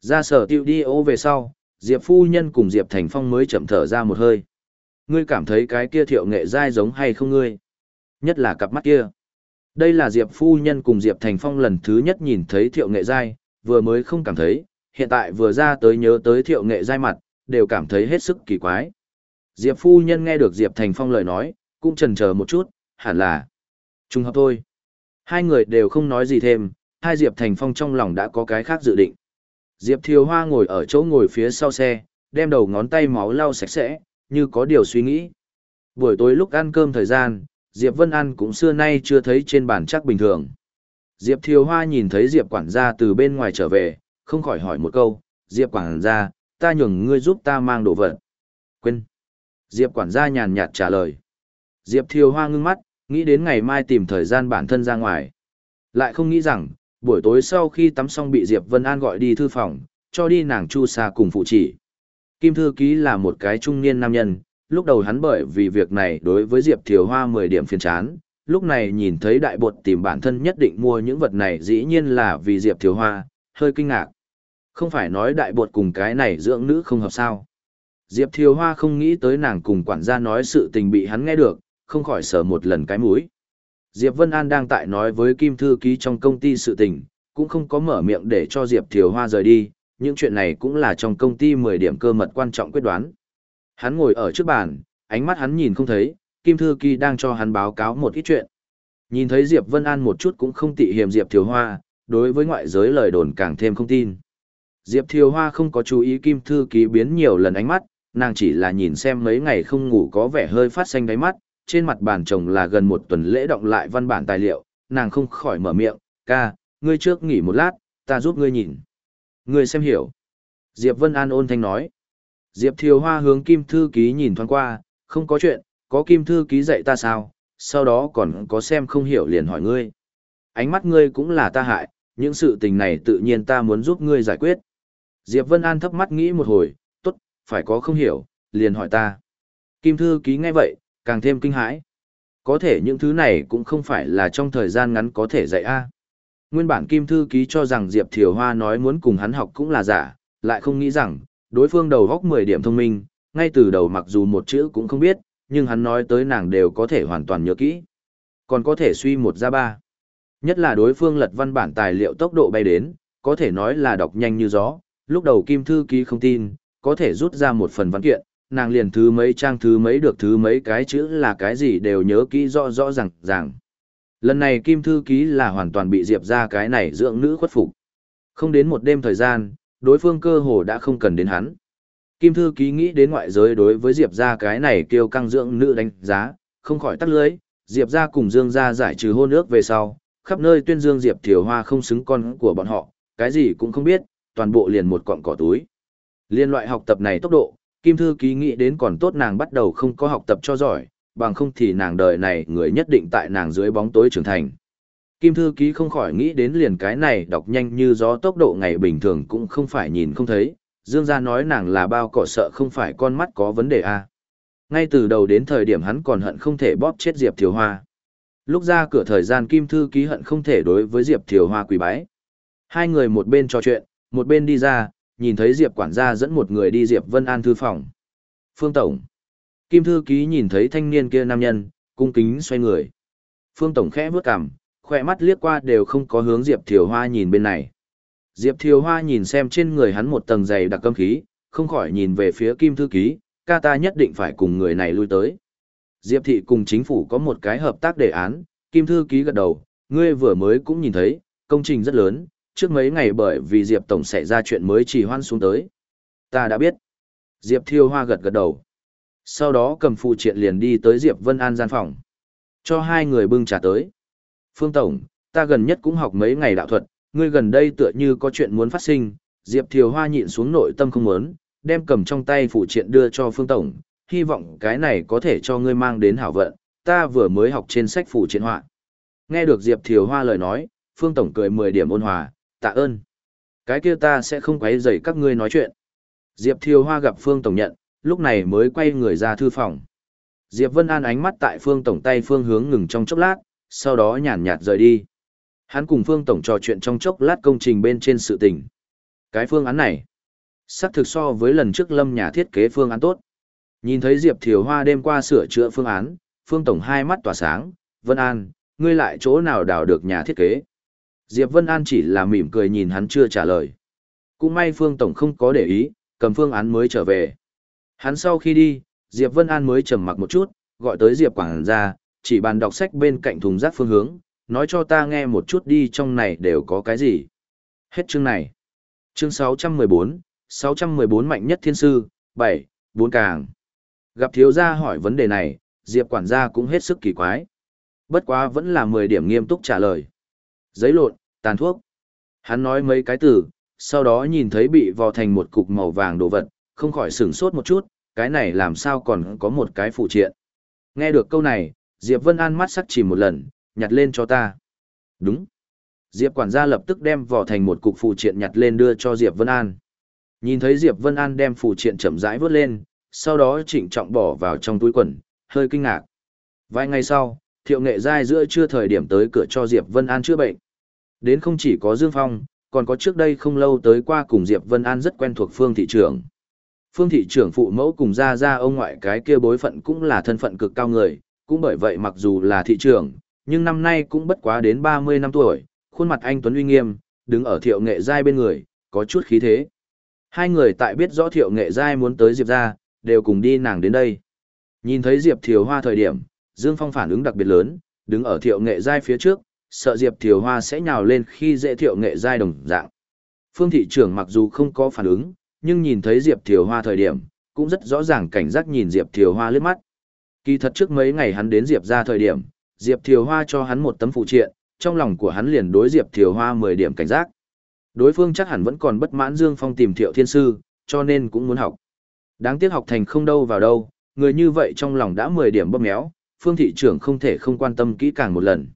Ra sở tiêu đi ô về sau, Diệp Phu Nhân cùng Diệp Thành Phong mới chậm thở ra một hơi. Ngươi cảm thấy cái kia thiệu nghệ dai giống hay không ngươi? Nhất là cặp mắt kia. Đây là Diệp Phu Nhân cùng Diệp Thành Phong lần thứ nhất nhìn thấy thiệu nghệ dai, vừa mới không cảm thấy, hiện tại vừa ra tới nhớ tới thiệu nghệ dai mặt, đều cảm thấy hết sức kỳ quái. Diệp Phu Nhân nghe được Diệp Thành Phong lời nói, cũng chần chờ một chút, hẳn là trùng hợp thôi. Hai người đều không nói gì thêm, hai Diệp Thành Phong trong lòng đã có cái khác dự định. Diệp Thiều Hoa ngồi ở chỗ ngồi phía sau xe, đem đầu ngón tay máu lau sạch sẽ, như có điều suy nghĩ. Buổi tối lúc ăn cơm thời gian, Diệp Vân An cũng xưa nay chưa thấy trên bàn chắc bình thường. Diệp Thiều Hoa nhìn thấy Diệp quản gia từ bên ngoài trở về, không khỏi hỏi một câu, Diệp quản gia, ta nhường ngươi giúp ta mang đồ vật. Quên. Diệp quản gia nhàn nhạt trả lời. Diệp Thiều Hoa ngưng mắt, nghĩ đến ngày mai tìm thời gian bản thân ra ngoài. Lại không nghĩ rằng, buổi tối sau khi tắm xong bị Diệp Vân An gọi đi thư phòng, cho đi nàng chu sa cùng phụ chỉ. Kim thư ký là một cái trung niên nam nhân, lúc đầu hắn bởi vì việc này đối với Diệp Thiều Hoa 10 điểm phiền chán, lúc này nhìn thấy đại bột tìm bản thân nhất định mua những vật này dĩ nhiên là vì Diệp Thiều Hoa, hơi kinh ngạc. Không phải nói đại bột cùng cái này dưỡng nữ không hợp sao. Diệp Thiều Hoa không nghĩ tới nàng cùng quản gia nói sự tình bị hắn nghe được, không khỏi sở một lần cái mũi. Diệp Vân An đang tại nói với Kim Thư Ký trong công ty sự tình, cũng không có mở miệng để cho Diệp Thiều Hoa rời đi, những chuyện này cũng là trong công ty 10 điểm cơ mật quan trọng quyết đoán. Hắn ngồi ở trước bàn, ánh mắt hắn nhìn không thấy, Kim Thư Kỳ đang cho hắn báo cáo một ít chuyện. Nhìn thấy Diệp Vân An một chút cũng không tị hiểm Diệp Thiều Hoa, đối với ngoại giới lời đồn càng thêm không tin. Diệp Thiều Hoa không có chú ý Kim Thư Ký biến nhiều lần ánh mắt, nàng chỉ là nhìn xem mấy ngày không ngủ có vẻ hơi phát xanh đáy mắt, trên mặt bàn chồng là gần một tuần lễ động lại văn bản tài liệu, nàng không khỏi mở miệng, ca, ngươi trước nghỉ một lát, ta giúp ngươi nhìn. Ngươi xem hiểu. Diệp Vân An ôn thanh nói. Diệp Thiều Hoa hướng Kim Thư Ký nhìn thoáng qua, không có chuyện, có Kim Thư Ký dạy ta sao, sau đó còn có xem không hiểu liền hỏi ngươi. Ánh mắt ngươi cũng là ta hại, những sự tình này tự nhiên ta muốn giúp ngươi giải quyết. Diệp Vân An thấp mắt nghĩ một hồi, tốt, phải có không hiểu, liền hỏi ta. Kim Thư Ký nghe vậy, càng thêm kinh hãi. Có thể những thứ này cũng không phải là trong thời gian ngắn có thể dạy a. Nguyên bản Kim Thư Ký cho rằng Diệp Thiều Hoa nói muốn cùng hắn học cũng là giả, lại không nghĩ rằng, đối phương đầu góc 10 điểm thông minh, ngay từ đầu mặc dù một chữ cũng không biết, nhưng hắn nói tới nàng đều có thể hoàn toàn nhớ kỹ. Còn có thể suy một ra ba. Nhất là đối phương lật văn bản tài liệu tốc độ bay đến, có thể nói là đọc nhanh như gió, lúc đầu Kim Thư Ký không tin, có thể rút ra một phần văn kiện, nàng liền thứ mấy trang thứ mấy được thứ mấy cái chữ là cái gì đều nhớ kỹ rõ rõ ràng ràng. Lần này Kim Thư Ký là hoàn toàn bị Diệp ra cái này dưỡng nữ khuất phục. Không đến một đêm thời gian, đối phương cơ hồ đã không cần đến hắn. Kim Thư Ký nghĩ đến ngoại giới đối với Diệp ra cái này kêu căng dưỡng nữ đánh giá, không khỏi tắt lưới, Diệp ra cùng Dương ra giải trừ hôn ước về sau, khắp nơi tuyên dương Diệp Thiều Hoa không xứng con của bọn họ, cái gì cũng không biết, toàn bộ liền một cọng cỏ túi. Liên loại học tập này tốc độ, Kim Thư Ký nghĩ đến còn tốt nàng bắt đầu không có học tập cho giỏi, bằng không thì nàng đời này người nhất định tại nàng dưới bóng tối trưởng thành. Kim Thư Ký không khỏi nghĩ đến liền cái này đọc nhanh như gió tốc độ ngày bình thường cũng không phải nhìn không thấy, Dương gia nói nàng là bao cỏ sợ không phải con mắt có vấn đề à. Ngay từ đầu đến thời điểm hắn còn hận không thể bóp chết Diệp Thiều Hoa. Lúc ra cửa thời gian Kim Thư Ký hận không thể đối với Diệp Thiều Hoa quỳ bái. Hai người một bên trò chuyện, một bên đi ra, nhìn thấy Diệp quản gia dẫn một người đi Diệp Vân An thư phòng. Phương Tổng. Kim Thư Ký nhìn thấy thanh niên kia nam nhân, cung kính xoay người. Phương Tổng khẽ bước cằm, khỏe mắt liếc qua đều không có hướng Diệp Thiều Hoa nhìn bên này. Diệp Thiều Hoa nhìn xem trên người hắn một tầng dày đặc cơm khí, không khỏi nhìn về phía Kim Thư Ký, ca ta nhất định phải cùng người này lui tới. Diệp Thị cùng chính phủ có một cái hợp tác đề án, Kim Thư Ký gật đầu, ngươi vừa mới cũng nhìn thấy, công trình rất lớn, trước mấy ngày bởi vì Diệp Tổng xảy ra chuyện mới trì hoan xuống tới. Ta đã biết. Diệp Thiêu Hoa gật gật đầu. Sau đó cầm phụ triện liền đi tới Diệp Vân An gian phòng. Cho hai người bưng trà tới. Phương Tổng, ta gần nhất cũng học mấy ngày đạo thuật, ngươi gần đây tựa như có chuyện muốn phát sinh. Diệp Thiều Hoa nhịn xuống nội tâm không muốn, đem cầm trong tay phụ triện đưa cho Phương Tổng, hy vọng cái này có thể cho ngươi mang đến hảo vận, ta vừa mới học trên sách phụ triện họa. Nghe được Diệp Thiều Hoa lời nói, Phương Tổng cười 10 điểm ôn hòa, tạ ơn. Cái kia ta sẽ không quấy rầy các ngươi nói chuyện. Diệp Thiều Hoa gặp Phương Tổng nhận, lúc này mới quay người ra thư phòng. Diệp Vân An ánh mắt tại Phương Tổng tay phương hướng ngừng trong chốc lát, sau đó nhàn nhạt rời đi. Hắn cùng Phương Tổng trò chuyện trong chốc lát công trình bên trên sự tình. Cái phương án này, xác thực so với lần trước lâm nhà thiết kế phương án tốt. Nhìn thấy Diệp Thiều Hoa đêm qua sửa chữa phương án, Phương Tổng hai mắt tỏa sáng, Vân An, ngươi lại chỗ nào đào được nhà thiết kế. Diệp Vân An chỉ là mỉm cười nhìn hắn chưa trả lời. Cũng may Phương Tổng không có để ý, cầm phương án mới trở về. Hắn sau khi đi, Diệp Vân An mới trầm mặc một chút, gọi tới Diệp Quảng ra, chỉ bàn đọc sách bên cạnh thùng rác phương hướng, nói cho ta nghe một chút đi trong này đều có cái gì. Hết chương này. Chương 614, 614 mạnh nhất thiên sư, 7, 4 càng. Gặp thiếu gia hỏi vấn đề này, Diệp quản gia cũng hết sức kỳ quái. Bất quá vẫn là 10 điểm nghiêm túc trả lời. Giấy lộn, tàn thuốc. Hắn nói mấy cái từ, sau đó nhìn thấy bị vò thành một cục màu vàng đồ vật, không khỏi sửng sốt một chút, cái này làm sao còn có một cái phụ triện. Nghe được câu này, Diệp Vân An mắt sắc chỉ một lần, nhặt lên cho ta. Đúng. Diệp quản gia lập tức đem vỏ thành một cục phụ triện nhặt lên đưa cho Diệp Vân An. Nhìn thấy Diệp Vân An đem phụ triện chậm rãi vớt lên, sau đó trịnh trọng bỏ vào trong túi quần, hơi kinh ngạc. Vài ngày sau, thiệu nghệ giai giữa chưa thời điểm tới cửa cho Diệp Vân An chữa bệnh. Đến không chỉ có Dương Phong, còn có trước đây không lâu tới qua cùng Diệp Vân An rất quen thuộc phương thị trưởng. Phương thị trưởng phụ mẫu cùng ra ra ông ngoại cái kia bối phận cũng là thân phận cực cao người, cũng bởi vậy mặc dù là thị trưởng, nhưng năm nay cũng bất quá đến 30 năm tuổi, khuôn mặt anh Tuấn uy nghiêm, đứng ở thiệu nghệ giai bên người, có chút khí thế. Hai người tại biết rõ thiệu nghệ giai muốn tới Diệp ra, đều cùng đi nàng đến đây. Nhìn thấy Diệp Thiều Hoa thời điểm, Dương Phong phản ứng đặc biệt lớn, đứng ở thiệu nghệ giai phía trước, sợ Diệp Thiều Hoa sẽ nhào lên khi dễ thiệu nghệ giai đồng dạng. Phương thị trưởng mặc dù không có phản ứng, nhưng nhìn thấy Diệp Thiều Hoa thời điểm, cũng rất rõ ràng cảnh giác nhìn Diệp Thiều Hoa lướt mắt. Kỳ thật trước mấy ngày hắn đến Diệp ra thời điểm, Diệp Thiều Hoa cho hắn một tấm phụ triện, trong lòng của hắn liền đối Diệp Thiều Hoa 10 điểm cảnh giác. Đối phương chắc hẳn vẫn còn bất mãn Dương Phong tìm Thiệu Thiên Sư, cho nên cũng muốn học. Đáng tiếc học thành không đâu vào đâu, người như vậy trong lòng đã 10 điểm bóp méo, phương thị trưởng không thể không quan tâm kỹ càng một lần.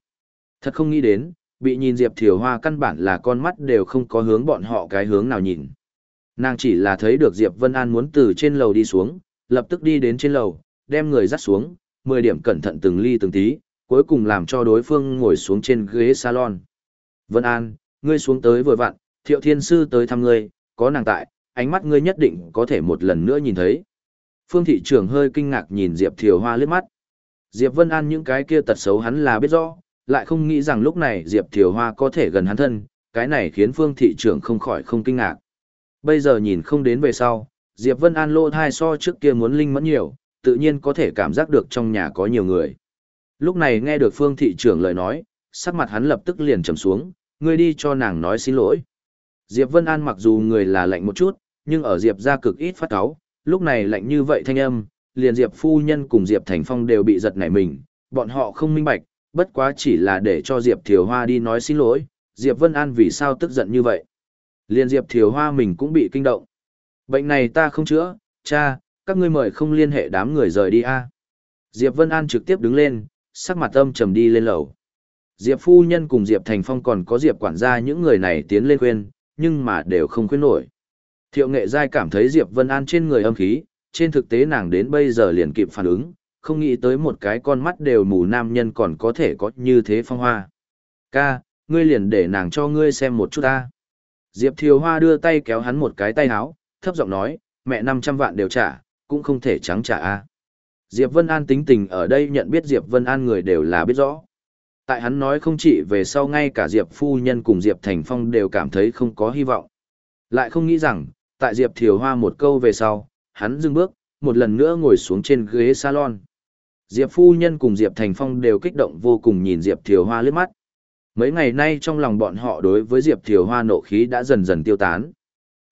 Thật không nghĩ đến, bị nhìn Diệp Thiều Hoa căn bản là con mắt đều không có hướng bọn họ cái hướng nào nhìn. Nàng chỉ là thấy được Diệp Vân An muốn từ trên lầu đi xuống, lập tức đi đến trên lầu, đem người dắt xuống, 10 điểm cẩn thận từng ly từng tí, cuối cùng làm cho đối phương ngồi xuống trên ghế salon. Vân An, ngươi xuống tới vừa vặn, thiệu thiên sư tới thăm ngươi, có nàng tại, ánh mắt ngươi nhất định có thể một lần nữa nhìn thấy. Phương thị trưởng hơi kinh ngạc nhìn Diệp Thiều Hoa liếc mắt. Diệp Vân An những cái kia tật xấu hắn là biết rõ, lại không nghĩ rằng lúc này Diệp Thiều Hoa có thể gần hắn thân, cái này khiến Phương thị trưởng không khỏi không kinh ngạc. Bây giờ nhìn không đến về sau, Diệp Vân An lô thai so trước kia muốn linh mẫn nhiều, tự nhiên có thể cảm giác được trong nhà có nhiều người. Lúc này nghe được Phương thị trưởng lời nói, sắc mặt hắn lập tức liền trầm xuống, ngươi đi cho nàng nói xin lỗi. Diệp Vân An mặc dù người là lạnh một chút, nhưng ở Diệp gia cực ít phát cáo, lúc này lạnh như vậy thanh âm, liền Diệp phu nhân cùng Diệp Thành Phong đều bị giật nảy mình, bọn họ không minh bạch, bất quá chỉ là để cho Diệp Thiều Hoa đi nói xin lỗi, Diệp Vân An vì sao tức giận như vậy. Liền Diệp Thiều Hoa mình cũng bị kinh động. Bệnh này ta không chữa, cha, các ngươi mời không liên hệ đám người rời đi a. Diệp Vân An trực tiếp đứng lên, sắc mặt âm trầm đi lên lầu. Diệp phu nhân cùng Diệp Thành Phong còn có Diệp quản gia những người này tiến lên khuyên, nhưng mà đều không khuyên nổi. Thiệu nghệ giai cảm thấy Diệp Vân An trên người âm khí, trên thực tế nàng đến bây giờ liền kịp phản ứng, không nghĩ tới một cái con mắt đều mù nam nhân còn có thể có như thế phong hoa. Ca, ngươi liền để nàng cho ngươi xem một chút ta. Diệp Thiều Hoa đưa tay kéo hắn một cái tay áo, thấp giọng nói, mẹ 500 vạn đều trả, cũng không thể trắng trả a. Diệp Vân An tính tình ở đây nhận biết Diệp Vân An người đều là biết rõ. Tại hắn nói không chỉ về sau ngay cả Diệp phu nhân cùng Diệp Thành Phong đều cảm thấy không có hy vọng. Lại không nghĩ rằng, tại Diệp Thiều Hoa một câu về sau, hắn dừng bước, một lần nữa ngồi xuống trên ghế salon. Diệp phu nhân cùng Diệp Thành Phong đều kích động vô cùng nhìn Diệp Thiều Hoa lướt mắt. Mấy ngày nay trong lòng bọn họ đối với Diệp Thiều Hoa nộ khí đã dần dần tiêu tán.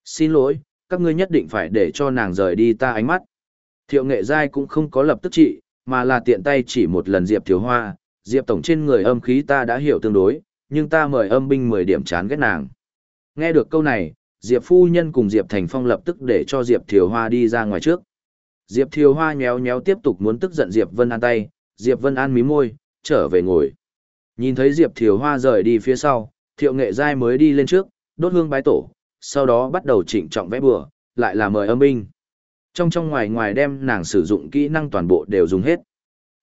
Xin lỗi, các ngươi nhất định phải để cho nàng rời đi ta ánh mắt. Thiệu nghệ giai cũng không có lập tức trị, mà là tiện tay chỉ một lần Diệp Thiếu Hoa, Diệp Tổng trên người âm khí ta đã hiểu tương đối, nhưng ta mời âm binh 10 điểm chán ghét nàng. Nghe được câu này, Diệp Phu Nhân cùng Diệp Thành Phong lập tức để cho Diệp Thiều Hoa đi ra ngoài trước. Diệp Thiều Hoa nhéo nhéo tiếp tục muốn tức giận Diệp Vân An tay, Diệp Vân An mí môi, trở về ngồi. Nhìn thấy Diệp Thiều Hoa rời đi phía sau, Thiệu Nghệ Giai mới đi lên trước, đốt hương bái tổ, sau đó bắt đầu trịnh trọng vẽ bừa, lại là mời âm binh. Trong trong ngoài ngoài đem nàng sử dụng kỹ năng toàn bộ đều dùng hết.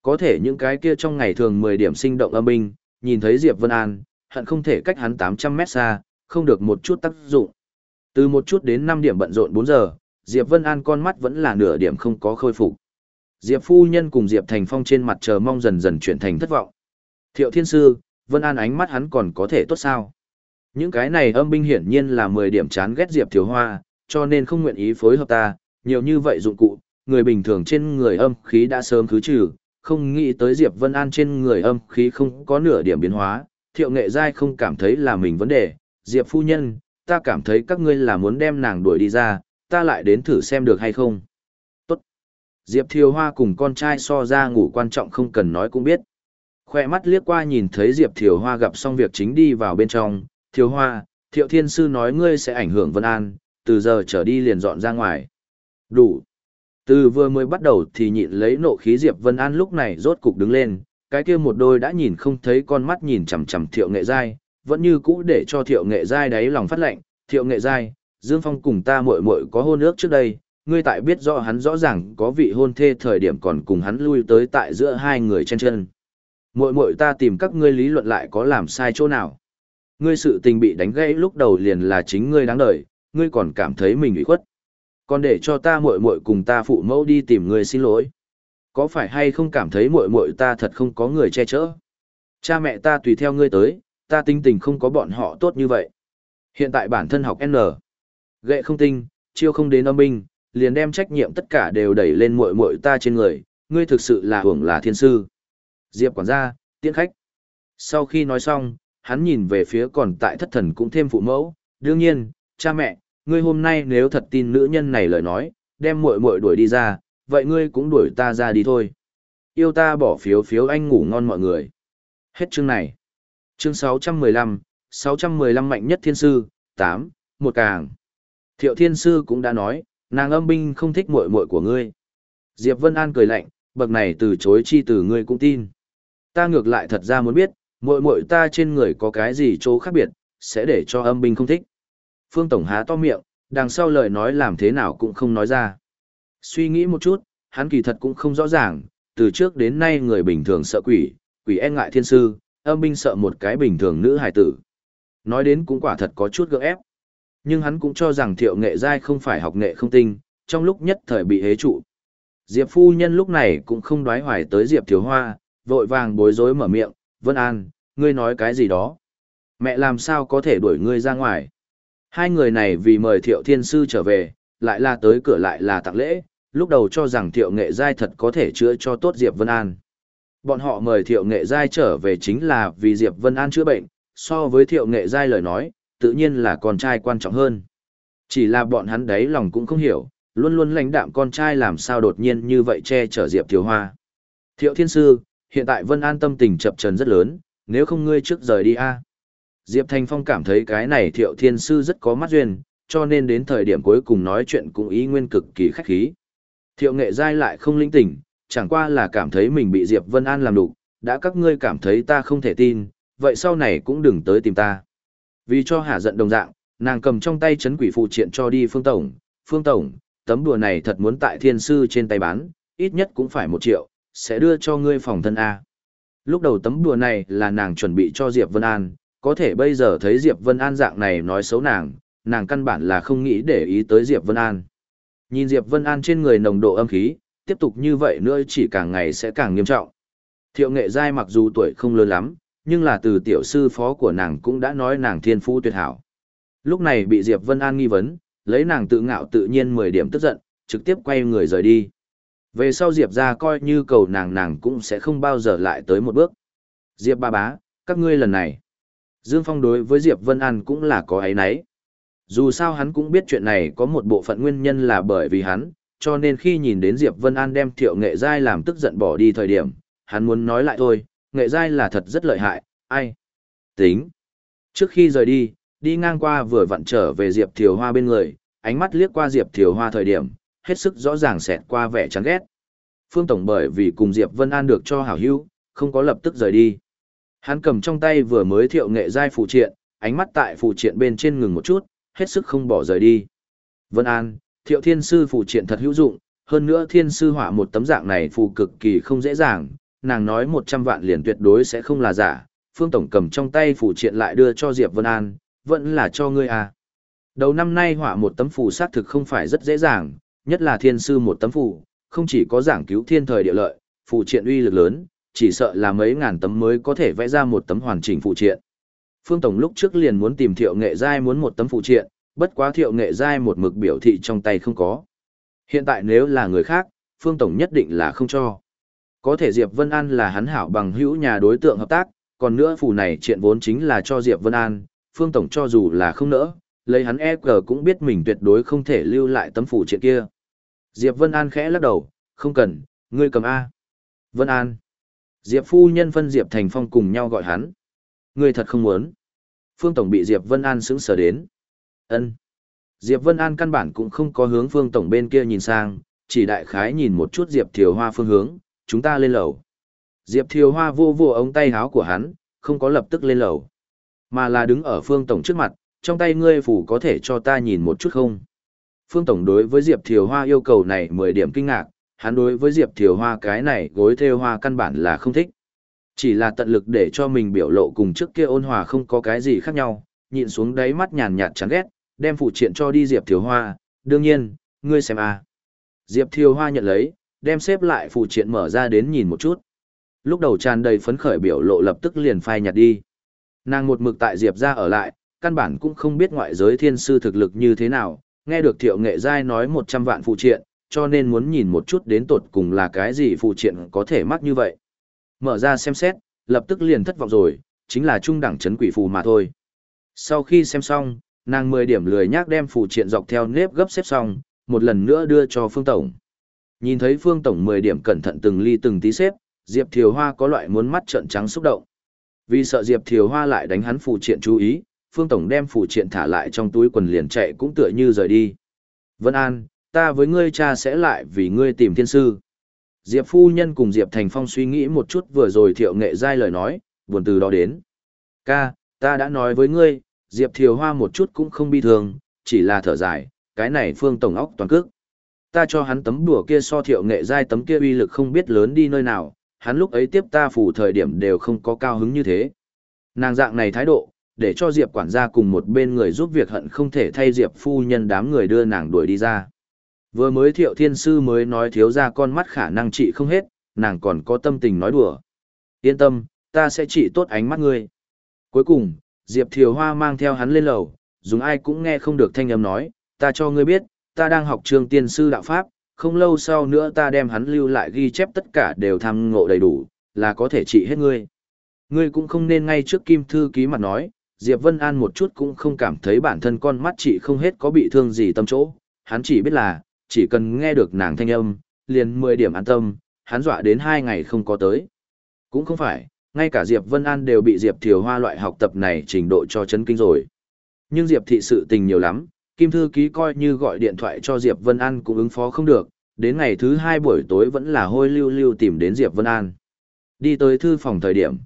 Có thể những cái kia trong ngày thường 10 điểm sinh động âm binh, nhìn thấy Diệp Vân An, hận không thể cách hắn 800 mét xa, không được một chút tác dụng. Từ một chút đến 5 điểm bận rộn 4 giờ, Diệp Vân An con mắt vẫn là nửa điểm không có khôi phục. Diệp phu nhân cùng Diệp Thành Phong trên mặt chờ mong dần dần chuyển thành thất vọng. Thiệu Thiên Sư, Vân An ánh mắt hắn còn có thể tốt sao? Những cái này âm binh hiển nhiên là 10 điểm chán ghét Diệp Thiếu Hoa, cho nên không nguyện ý phối hợp ta, nhiều như vậy dụng cụ, người bình thường trên người âm khí đã sớm khứ trừ, không nghĩ tới Diệp Vân An trên người âm khí không có nửa điểm biến hóa, thiệu nghệ giai không cảm thấy là mình vấn đề, Diệp phu nhân, ta cảm thấy các ngươi là muốn đem nàng đuổi đi ra, ta lại đến thử xem được hay không. Tốt. Diệp Thiều Hoa cùng con trai so ra ngủ quan trọng không cần nói cũng biết. Khoe mắt liếc qua nhìn thấy Diệp Thiều Hoa gặp xong việc chính đi vào bên trong, Thiều Hoa, Thiệu Thiên Sư nói ngươi sẽ ảnh hưởng Vân An, từ giờ trở đi liền dọn ra ngoài. Đủ. Từ vừa mới bắt đầu thì nhịn lấy nộ khí Diệp Vân An lúc này rốt cục đứng lên, cái kia một đôi đã nhìn không thấy con mắt nhìn chằm chằm Thiệu Nghệ Giai, vẫn như cũ để cho Thiệu Nghệ Giai đáy lòng phát lệnh, Thiệu Nghệ Giai, Dương Phong cùng ta muội muội có hôn ước trước đây, ngươi tại biết rõ hắn rõ ràng có vị hôn thê thời điểm còn cùng hắn lui tới tại giữa hai người chân chân. Muội muội ta tìm các ngươi lý luận lại có làm sai chỗ nào? Ngươi sự tình bị đánh gãy lúc đầu liền là chính ngươi đáng đời, ngươi còn cảm thấy mình ủy khuất. Còn để cho ta muội muội cùng ta phụ mẫu đi tìm người xin lỗi. Có phải hay không cảm thấy muội muội ta thật không có người che chở? Cha mẹ ta tùy theo ngươi tới, ta tinh tình không có bọn họ tốt như vậy. Hiện tại bản thân học N. Gệ không tinh, chiêu không đến âm binh, liền đem trách nhiệm tất cả đều đẩy lên muội muội ta trên người, ngươi thực sự là hưởng là thiên sư. Diệp quản gia, tiễn khách. Sau khi nói xong, hắn nhìn về phía còn tại thất thần cũng thêm phụ mẫu, đương nhiên, cha mẹ, ngươi hôm nay nếu thật tin nữ nhân này lời nói, đem muội muội đuổi đi ra, vậy ngươi cũng đuổi ta ra đi thôi. Yêu ta bỏ phiếu phiếu anh ngủ ngon mọi người. Hết chương này. Chương 615, 615 mạnh nhất thiên sư, 8, một càng. Thiệu thiên sư cũng đã nói, nàng âm binh không thích muội muội của ngươi. Diệp Vân An cười lạnh, bậc này từ chối chi từ ngươi cũng tin. Ta ngược lại thật ra muốn biết, muội muội ta trên người có cái gì chỗ khác biệt, sẽ để cho âm binh không thích. Phương Tổng há to miệng, đằng sau lời nói làm thế nào cũng không nói ra. Suy nghĩ một chút, hắn kỳ thật cũng không rõ ràng, từ trước đến nay người bình thường sợ quỷ, quỷ e ngại thiên sư, âm binh sợ một cái bình thường nữ hài tử. Nói đến cũng quả thật có chút gượng ép. Nhưng hắn cũng cho rằng thiệu nghệ giai không phải học nghệ không tinh, trong lúc nhất thời bị hế trụ. Diệp phu nhân lúc này cũng không đoái hoài tới Diệp thiếu hoa, vội vàng bối rối mở miệng, Vân An, ngươi nói cái gì đó? Mẹ làm sao có thể đuổi ngươi ra ngoài? Hai người này vì mời thiệu thiên sư trở về, lại là tới cửa lại là tặng lễ, lúc đầu cho rằng thiệu nghệ giai thật có thể chữa cho tốt Diệp Vân An. Bọn họ mời thiệu nghệ giai trở về chính là vì Diệp Vân An chữa bệnh, so với thiệu nghệ giai lời nói, tự nhiên là con trai quan trọng hơn. Chỉ là bọn hắn đấy lòng cũng không hiểu, luôn luôn lãnh đạm con trai làm sao đột nhiên như vậy che chở Diệp Thiếu Hoa. Thiệu Thiên Sư, hiện tại Vân An tâm tình chập trần rất lớn, nếu không ngươi trước rời đi a. Diệp Thanh Phong cảm thấy cái này Thiệu Thiên Sư rất có mắt duyên, cho nên đến thời điểm cuối cùng nói chuyện cũng ý nguyên cực kỳ khách khí. Thiệu Nghệ Giai lại không linh tỉnh, chẳng qua là cảm thấy mình bị Diệp Vân An làm đục, đã các ngươi cảm thấy ta không thể tin, vậy sau này cũng đừng tới tìm ta. Vì cho hạ giận đồng dạng, nàng cầm trong tay chấn quỷ phụ triện cho đi Phương Tổng, Phương Tổng, tấm đùa này thật muốn tại thiên sư trên tay bán, ít nhất cũng phải một triệu, sẽ đưa cho ngươi phòng thân A. Lúc đầu tấm đùa này là nàng chuẩn bị cho Diệp Vân An, có thể bây giờ thấy Diệp Vân An dạng này nói xấu nàng, nàng căn bản là không nghĩ để ý tới Diệp Vân An. Nhìn Diệp Vân An trên người nồng độ âm khí, tiếp tục như vậy nữa chỉ càng ngày sẽ càng nghiêm trọng. Thiệu nghệ giai mặc dù tuổi không lớn lắm, nhưng là từ tiểu sư phó của nàng cũng đã nói nàng thiên phú tuyệt hảo. Lúc này bị Diệp Vân An nghi vấn, lấy nàng tự ngạo tự nhiên 10 điểm tức giận, trực tiếp quay người rời đi. Về sau Diệp ra coi như cầu nàng nàng cũng sẽ không bao giờ lại tới một bước. Diệp ba bá, các ngươi lần này. Dương Phong đối với Diệp Vân An cũng là có ấy nấy. Dù sao hắn cũng biết chuyện này có một bộ phận nguyên nhân là bởi vì hắn, cho nên khi nhìn đến Diệp Vân An đem thiệu nghệ giai làm tức giận bỏ đi thời điểm, hắn muốn nói lại thôi, nghệ giai là thật rất lợi hại, ai? Tính. Trước khi rời đi, đi ngang qua vừa vặn trở về Diệp Thiều Hoa bên người, ánh mắt liếc qua Diệp Thiều Hoa thời điểm, hết sức rõ ràng xẹt qua vẻ chán ghét. Phương Tổng bởi vì cùng Diệp Vân An được cho hảo hữu, không có lập tức rời đi. Hắn cầm trong tay vừa mới thiệu nghệ giai phụ triện, ánh mắt tại phụ triện bên trên ngừng một chút, hết sức không bỏ rời đi. Vân An, thiệu thiên sư phụ triện thật hữu dụng, hơn nữa thiên sư họa một tấm dạng này phù cực kỳ không dễ dàng, nàng nói 100 vạn liền tuyệt đối sẽ không là giả. Phương Tổng cầm trong tay phụ triện lại đưa cho Diệp Vân An, vẫn là cho ngươi à. Đầu năm nay họa một tấm phù xác thực không phải rất dễ dàng, nhất là thiên sư một tấm phù, không chỉ có giảng cứu thiên thời địa lợi, phụ triện uy lực lớn, chỉ sợ là mấy ngàn tấm mới có thể vẽ ra một tấm hoàn chỉnh phụ triện. Phương Tổng lúc trước liền muốn tìm thiệu nghệ giai muốn một tấm phụ triện, bất quá thiệu nghệ giai một mực biểu thị trong tay không có. Hiện tại nếu là người khác, Phương Tổng nhất định là không cho. Có thể Diệp Vân An là hắn hảo bằng hữu nhà đối tượng hợp tác, còn nữa phù này triện vốn chính là cho Diệp Vân An, Phương Tổng cho dù là không nỡ, lấy hắn e cờ cũng biết mình tuyệt đối không thể lưu lại tấm phủ triện kia. Diệp Vân An khẽ lắc đầu, không cần, ngươi cầm A. Vân An. Diệp phu nhân phân Diệp Thành Phong cùng nhau gọi hắn. Người thật không muốn. Phương Tổng bị Diệp Vân An sững sờ đến. ân Diệp Vân An căn bản cũng không có hướng Phương Tổng bên kia nhìn sang, chỉ đại khái nhìn một chút Diệp Thiều Hoa phương hướng, chúng ta lên lầu. Diệp Thiều Hoa vô vô ống tay háo của hắn, không có lập tức lên lầu. Mà là đứng ở Phương Tổng trước mặt, trong tay ngươi phủ có thể cho ta nhìn một chút không? Phương Tổng đối với Diệp Thiều Hoa yêu cầu này 10 điểm kinh ngạc, hắn đối với Diệp Thiều Hoa cái này gối theo hoa căn bản là không thích. Chỉ là tận lực để cho mình biểu lộ cùng trước kia ôn hòa không có cái gì khác nhau, nhịn xuống đáy mắt nhàn nhạt chán ghét, đem phụ triện cho đi Diệp Thiều Hoa, đương nhiên, ngươi xem à. Diệp Thiều Hoa nhận lấy, đem xếp lại phụ triện mở ra đến nhìn một chút. Lúc đầu tràn đầy phấn khởi biểu lộ lập tức liền phai nhạt đi. Nàng một mực tại Diệp ra ở lại, căn bản cũng không biết ngoại giới thiên sư thực lực như thế nào, nghe được thiệu nghệ giai nói 100 vạn phụ triện, cho nên muốn nhìn một chút đến tột cùng là cái gì phụ triện có thể mắc như vậy. Mở ra xem xét, lập tức liền thất vọng rồi, chính là trung đẳng chấn quỷ phù mà thôi. Sau khi xem xong, nàng 10 điểm lười nhác đem phụ triện dọc theo nếp gấp xếp xong, một lần nữa đưa cho Phương Tổng. Nhìn thấy Phương Tổng 10 điểm cẩn thận từng ly từng tí xếp, Diệp Thiều Hoa có loại muốn mắt trợn trắng xúc động. Vì sợ Diệp Thiều Hoa lại đánh hắn phụ triện chú ý, Phương Tổng đem phụ triện thả lại trong túi quần liền chạy cũng tựa như rời đi. Vân An, ta với ngươi cha sẽ lại vì ngươi tìm thiên sư. Diệp phu nhân cùng Diệp Thành Phong suy nghĩ một chút vừa rồi thiệu nghệ dai lời nói, buồn từ đó đến. Ca, ta đã nói với ngươi, Diệp Thiều Hoa một chút cũng không bi thường, chỉ là thở dài, cái này phương tổng óc toàn cước. Ta cho hắn tấm đùa kia so thiệu nghệ dai tấm kia uy lực không biết lớn đi nơi nào, hắn lúc ấy tiếp ta phủ thời điểm đều không có cao hứng như thế. Nàng dạng này thái độ, để cho Diệp quản gia cùng một bên người giúp việc hận không thể thay Diệp phu nhân đám người đưa nàng đuổi đi ra. Vừa mới thiệu thiên sư mới nói thiếu ra con mắt khả năng trị không hết, nàng còn có tâm tình nói đùa. Yên tâm, ta sẽ trị tốt ánh mắt ngươi. Cuối cùng, Diệp Thiều Hoa mang theo hắn lên lầu, dùng ai cũng nghe không được thanh âm nói, ta cho ngươi biết, ta đang học trường tiên sư đạo Pháp, không lâu sau nữa ta đem hắn lưu lại ghi chép tất cả đều tham ngộ đầy đủ, là có thể trị hết ngươi. Ngươi cũng không nên ngay trước kim thư ký mặt nói, Diệp Vân An một chút cũng không cảm thấy bản thân con mắt chị không hết có bị thương gì tâm chỗ, hắn chỉ biết là, chỉ cần nghe được nàng thanh âm, liền 10 điểm an tâm, hắn dọa đến 2 ngày không có tới. Cũng không phải, ngay cả Diệp Vân An đều bị Diệp Thiều Hoa loại học tập này trình độ cho chấn kinh rồi. Nhưng Diệp thị sự tình nhiều lắm, Kim Thư Ký coi như gọi điện thoại cho Diệp Vân An cũng ứng phó không được, đến ngày thứ hai buổi tối vẫn là hôi lưu lưu tìm đến Diệp Vân An. Đi tới thư phòng thời điểm.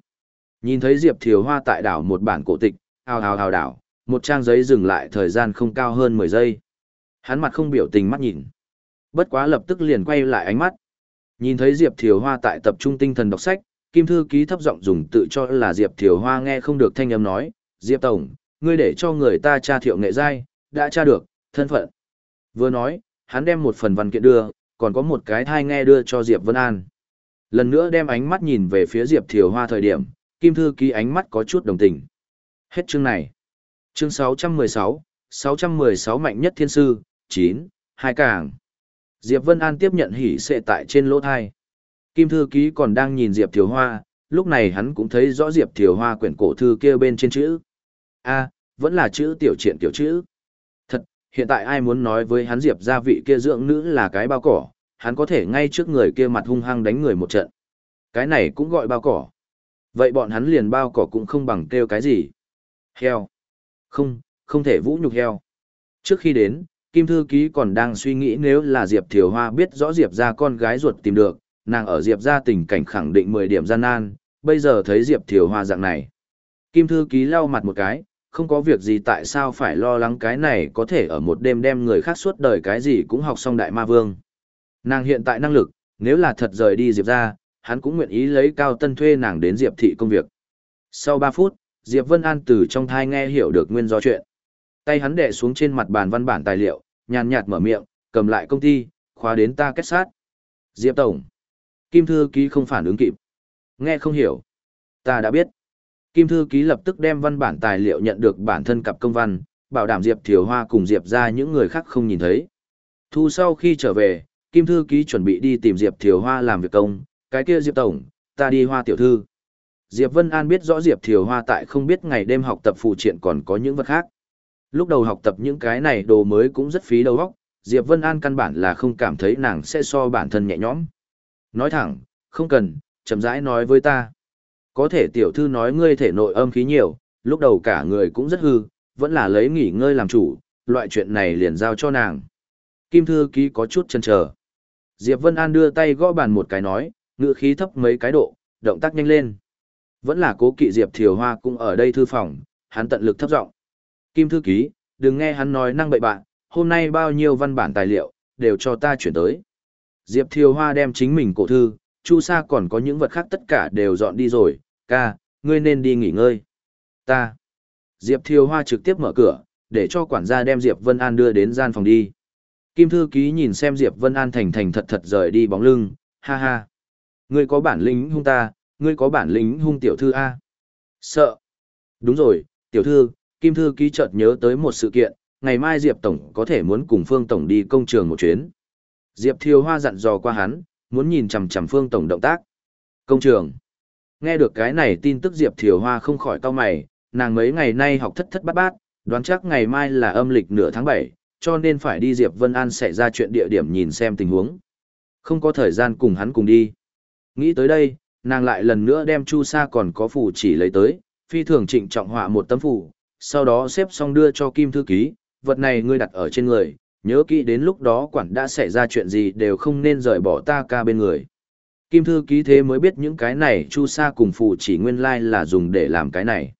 Nhìn thấy Diệp Thiều Hoa tại đảo một bản cổ tịch, hào hào hào đảo, một trang giấy dừng lại thời gian không cao hơn 10 giây. Hắn mặt không biểu tình mắt nhìn. Bất quá lập tức liền quay lại ánh mắt. Nhìn thấy Diệp Thiều Hoa tại tập trung tinh thần đọc sách, Kim Thư Ký thấp giọng dùng tự cho là Diệp Thiều Hoa nghe không được thanh âm nói, Diệp Tổng, ngươi để cho người ta tra thiệu nghệ giai, đã tra được, thân phận. Vừa nói, hắn đem một phần văn kiện đưa, còn có một cái thai nghe đưa cho Diệp Vân An. Lần nữa đem ánh mắt nhìn về phía Diệp Thiều Hoa thời điểm, Kim Thư Ký ánh mắt có chút đồng tình. Hết chương này. Chương 616, 616 mạnh nhất thiên sư, 9, hai càng. Diệp Vân An tiếp nhận hỉ sệ tại trên lỗ thai. Kim thư ký còn đang nhìn Diệp Thiều Hoa, lúc này hắn cũng thấy rõ Diệp Thiều Hoa quyển cổ thư kia bên trên chữ. A, vẫn là chữ tiểu triển tiểu chữ. Thật, hiện tại ai muốn nói với hắn Diệp gia vị kia dưỡng nữ là cái bao cỏ, hắn có thể ngay trước người kia mặt hung hăng đánh người một trận. Cái này cũng gọi bao cỏ. Vậy bọn hắn liền bao cỏ cũng không bằng kêu cái gì. Heo. Không, không thể vũ nhục heo. Trước khi đến, Kim Thư Ký còn đang suy nghĩ nếu là Diệp Thiều Hoa biết rõ Diệp ra con gái ruột tìm được, nàng ở Diệp ra tình cảnh khẳng định 10 điểm gian nan, bây giờ thấy Diệp Thiều Hoa dạng này. Kim Thư Ký lau mặt một cái, không có việc gì tại sao phải lo lắng cái này có thể ở một đêm đem người khác suốt đời cái gì cũng học xong Đại Ma Vương. Nàng hiện tại năng lực, nếu là thật rời đi Diệp ra, hắn cũng nguyện ý lấy cao tân thuê nàng đến Diệp thị công việc. Sau 3 phút, Diệp Vân An từ trong thai nghe hiểu được nguyên do chuyện. Tay hắn đè xuống trên mặt bàn văn bản tài liệu, nhàn nhạt mở miệng, cầm lại công ty, khóa đến ta kết sát. Diệp Tổng. Kim Thư Ký không phản ứng kịp. Nghe không hiểu. Ta đã biết. Kim Thư Ký lập tức đem văn bản tài liệu nhận được bản thân cặp công văn, bảo đảm Diệp Thiều Hoa cùng Diệp ra những người khác không nhìn thấy. Thu sau khi trở về, Kim Thư Ký chuẩn bị đi tìm Diệp Thiều Hoa làm việc công, cái kia Diệp Tổng, ta đi Hoa Tiểu Thư. Diệp Vân An biết rõ Diệp Thiều Hoa tại không biết ngày đêm học tập phụ triện còn có những vật khác. Lúc đầu học tập những cái này đồ mới cũng rất phí đầu óc, Diệp Vân An căn bản là không cảm thấy nàng sẽ so bản thân nhẹ nhõm. Nói thẳng, không cần, chậm rãi nói với ta. Có thể tiểu thư nói ngươi thể nội âm khí nhiều, lúc đầu cả người cũng rất hư, vẫn là lấy nghỉ ngơi làm chủ, loại chuyện này liền giao cho nàng. Kim thư ký có chút chần chờ. Diệp Vân An đưa tay gõ bàn một cái nói, ngựa khí thấp mấy cái độ, động tác nhanh lên. Vẫn là cố kỵ Diệp Thiều Hoa cũng ở đây thư phòng, hắn tận lực thấp giọng. Kim thư ký, đừng nghe hắn nói năng bậy bạn, hôm nay bao nhiêu văn bản tài liệu, đều cho ta chuyển tới. Diệp Thiều Hoa đem chính mình cổ thư, Chu Sa còn có những vật khác tất cả đều dọn đi rồi, ca, ngươi nên đi nghỉ ngơi. Ta. Diệp Thiều Hoa trực tiếp mở cửa, để cho quản gia đem Diệp Vân An đưa đến gian phòng đi. Kim thư ký nhìn xem Diệp Vân An thành thành thật thật rời đi bóng lưng, ha ha. Ngươi có bản lĩnh hung ta, ngươi có bản lĩnh hung tiểu thư A. Sợ. Đúng rồi, tiểu thư, Kim thư ký chợt nhớ tới một sự kiện, ngày mai Diệp Tổng có thể muốn cùng Phương Tổng đi công trường một chuyến. Diệp Thiều Hoa dặn dò qua hắn, muốn nhìn chằm chằm Phương Tổng động tác. Công trường. Nghe được cái này tin tức Diệp Thiều Hoa không khỏi cau mày, nàng mấy ngày nay học thất thất bát bát, đoán chắc ngày mai là âm lịch nửa tháng 7, cho nên phải đi Diệp Vân An sẽ ra chuyện địa điểm nhìn xem tình huống. Không có thời gian cùng hắn cùng đi. Nghĩ tới đây, nàng lại lần nữa đem chu sa còn có phù chỉ lấy tới, phi thường trịnh trọng họa một tấm phù, sau đó xếp xong đưa cho Kim Thư Ký, vật này ngươi đặt ở trên người, nhớ kỹ đến lúc đó quản đã xảy ra chuyện gì đều không nên rời bỏ ta ca bên người. Kim Thư Ký thế mới biết những cái này chu sa cùng phù chỉ nguyên lai like là dùng để làm cái này.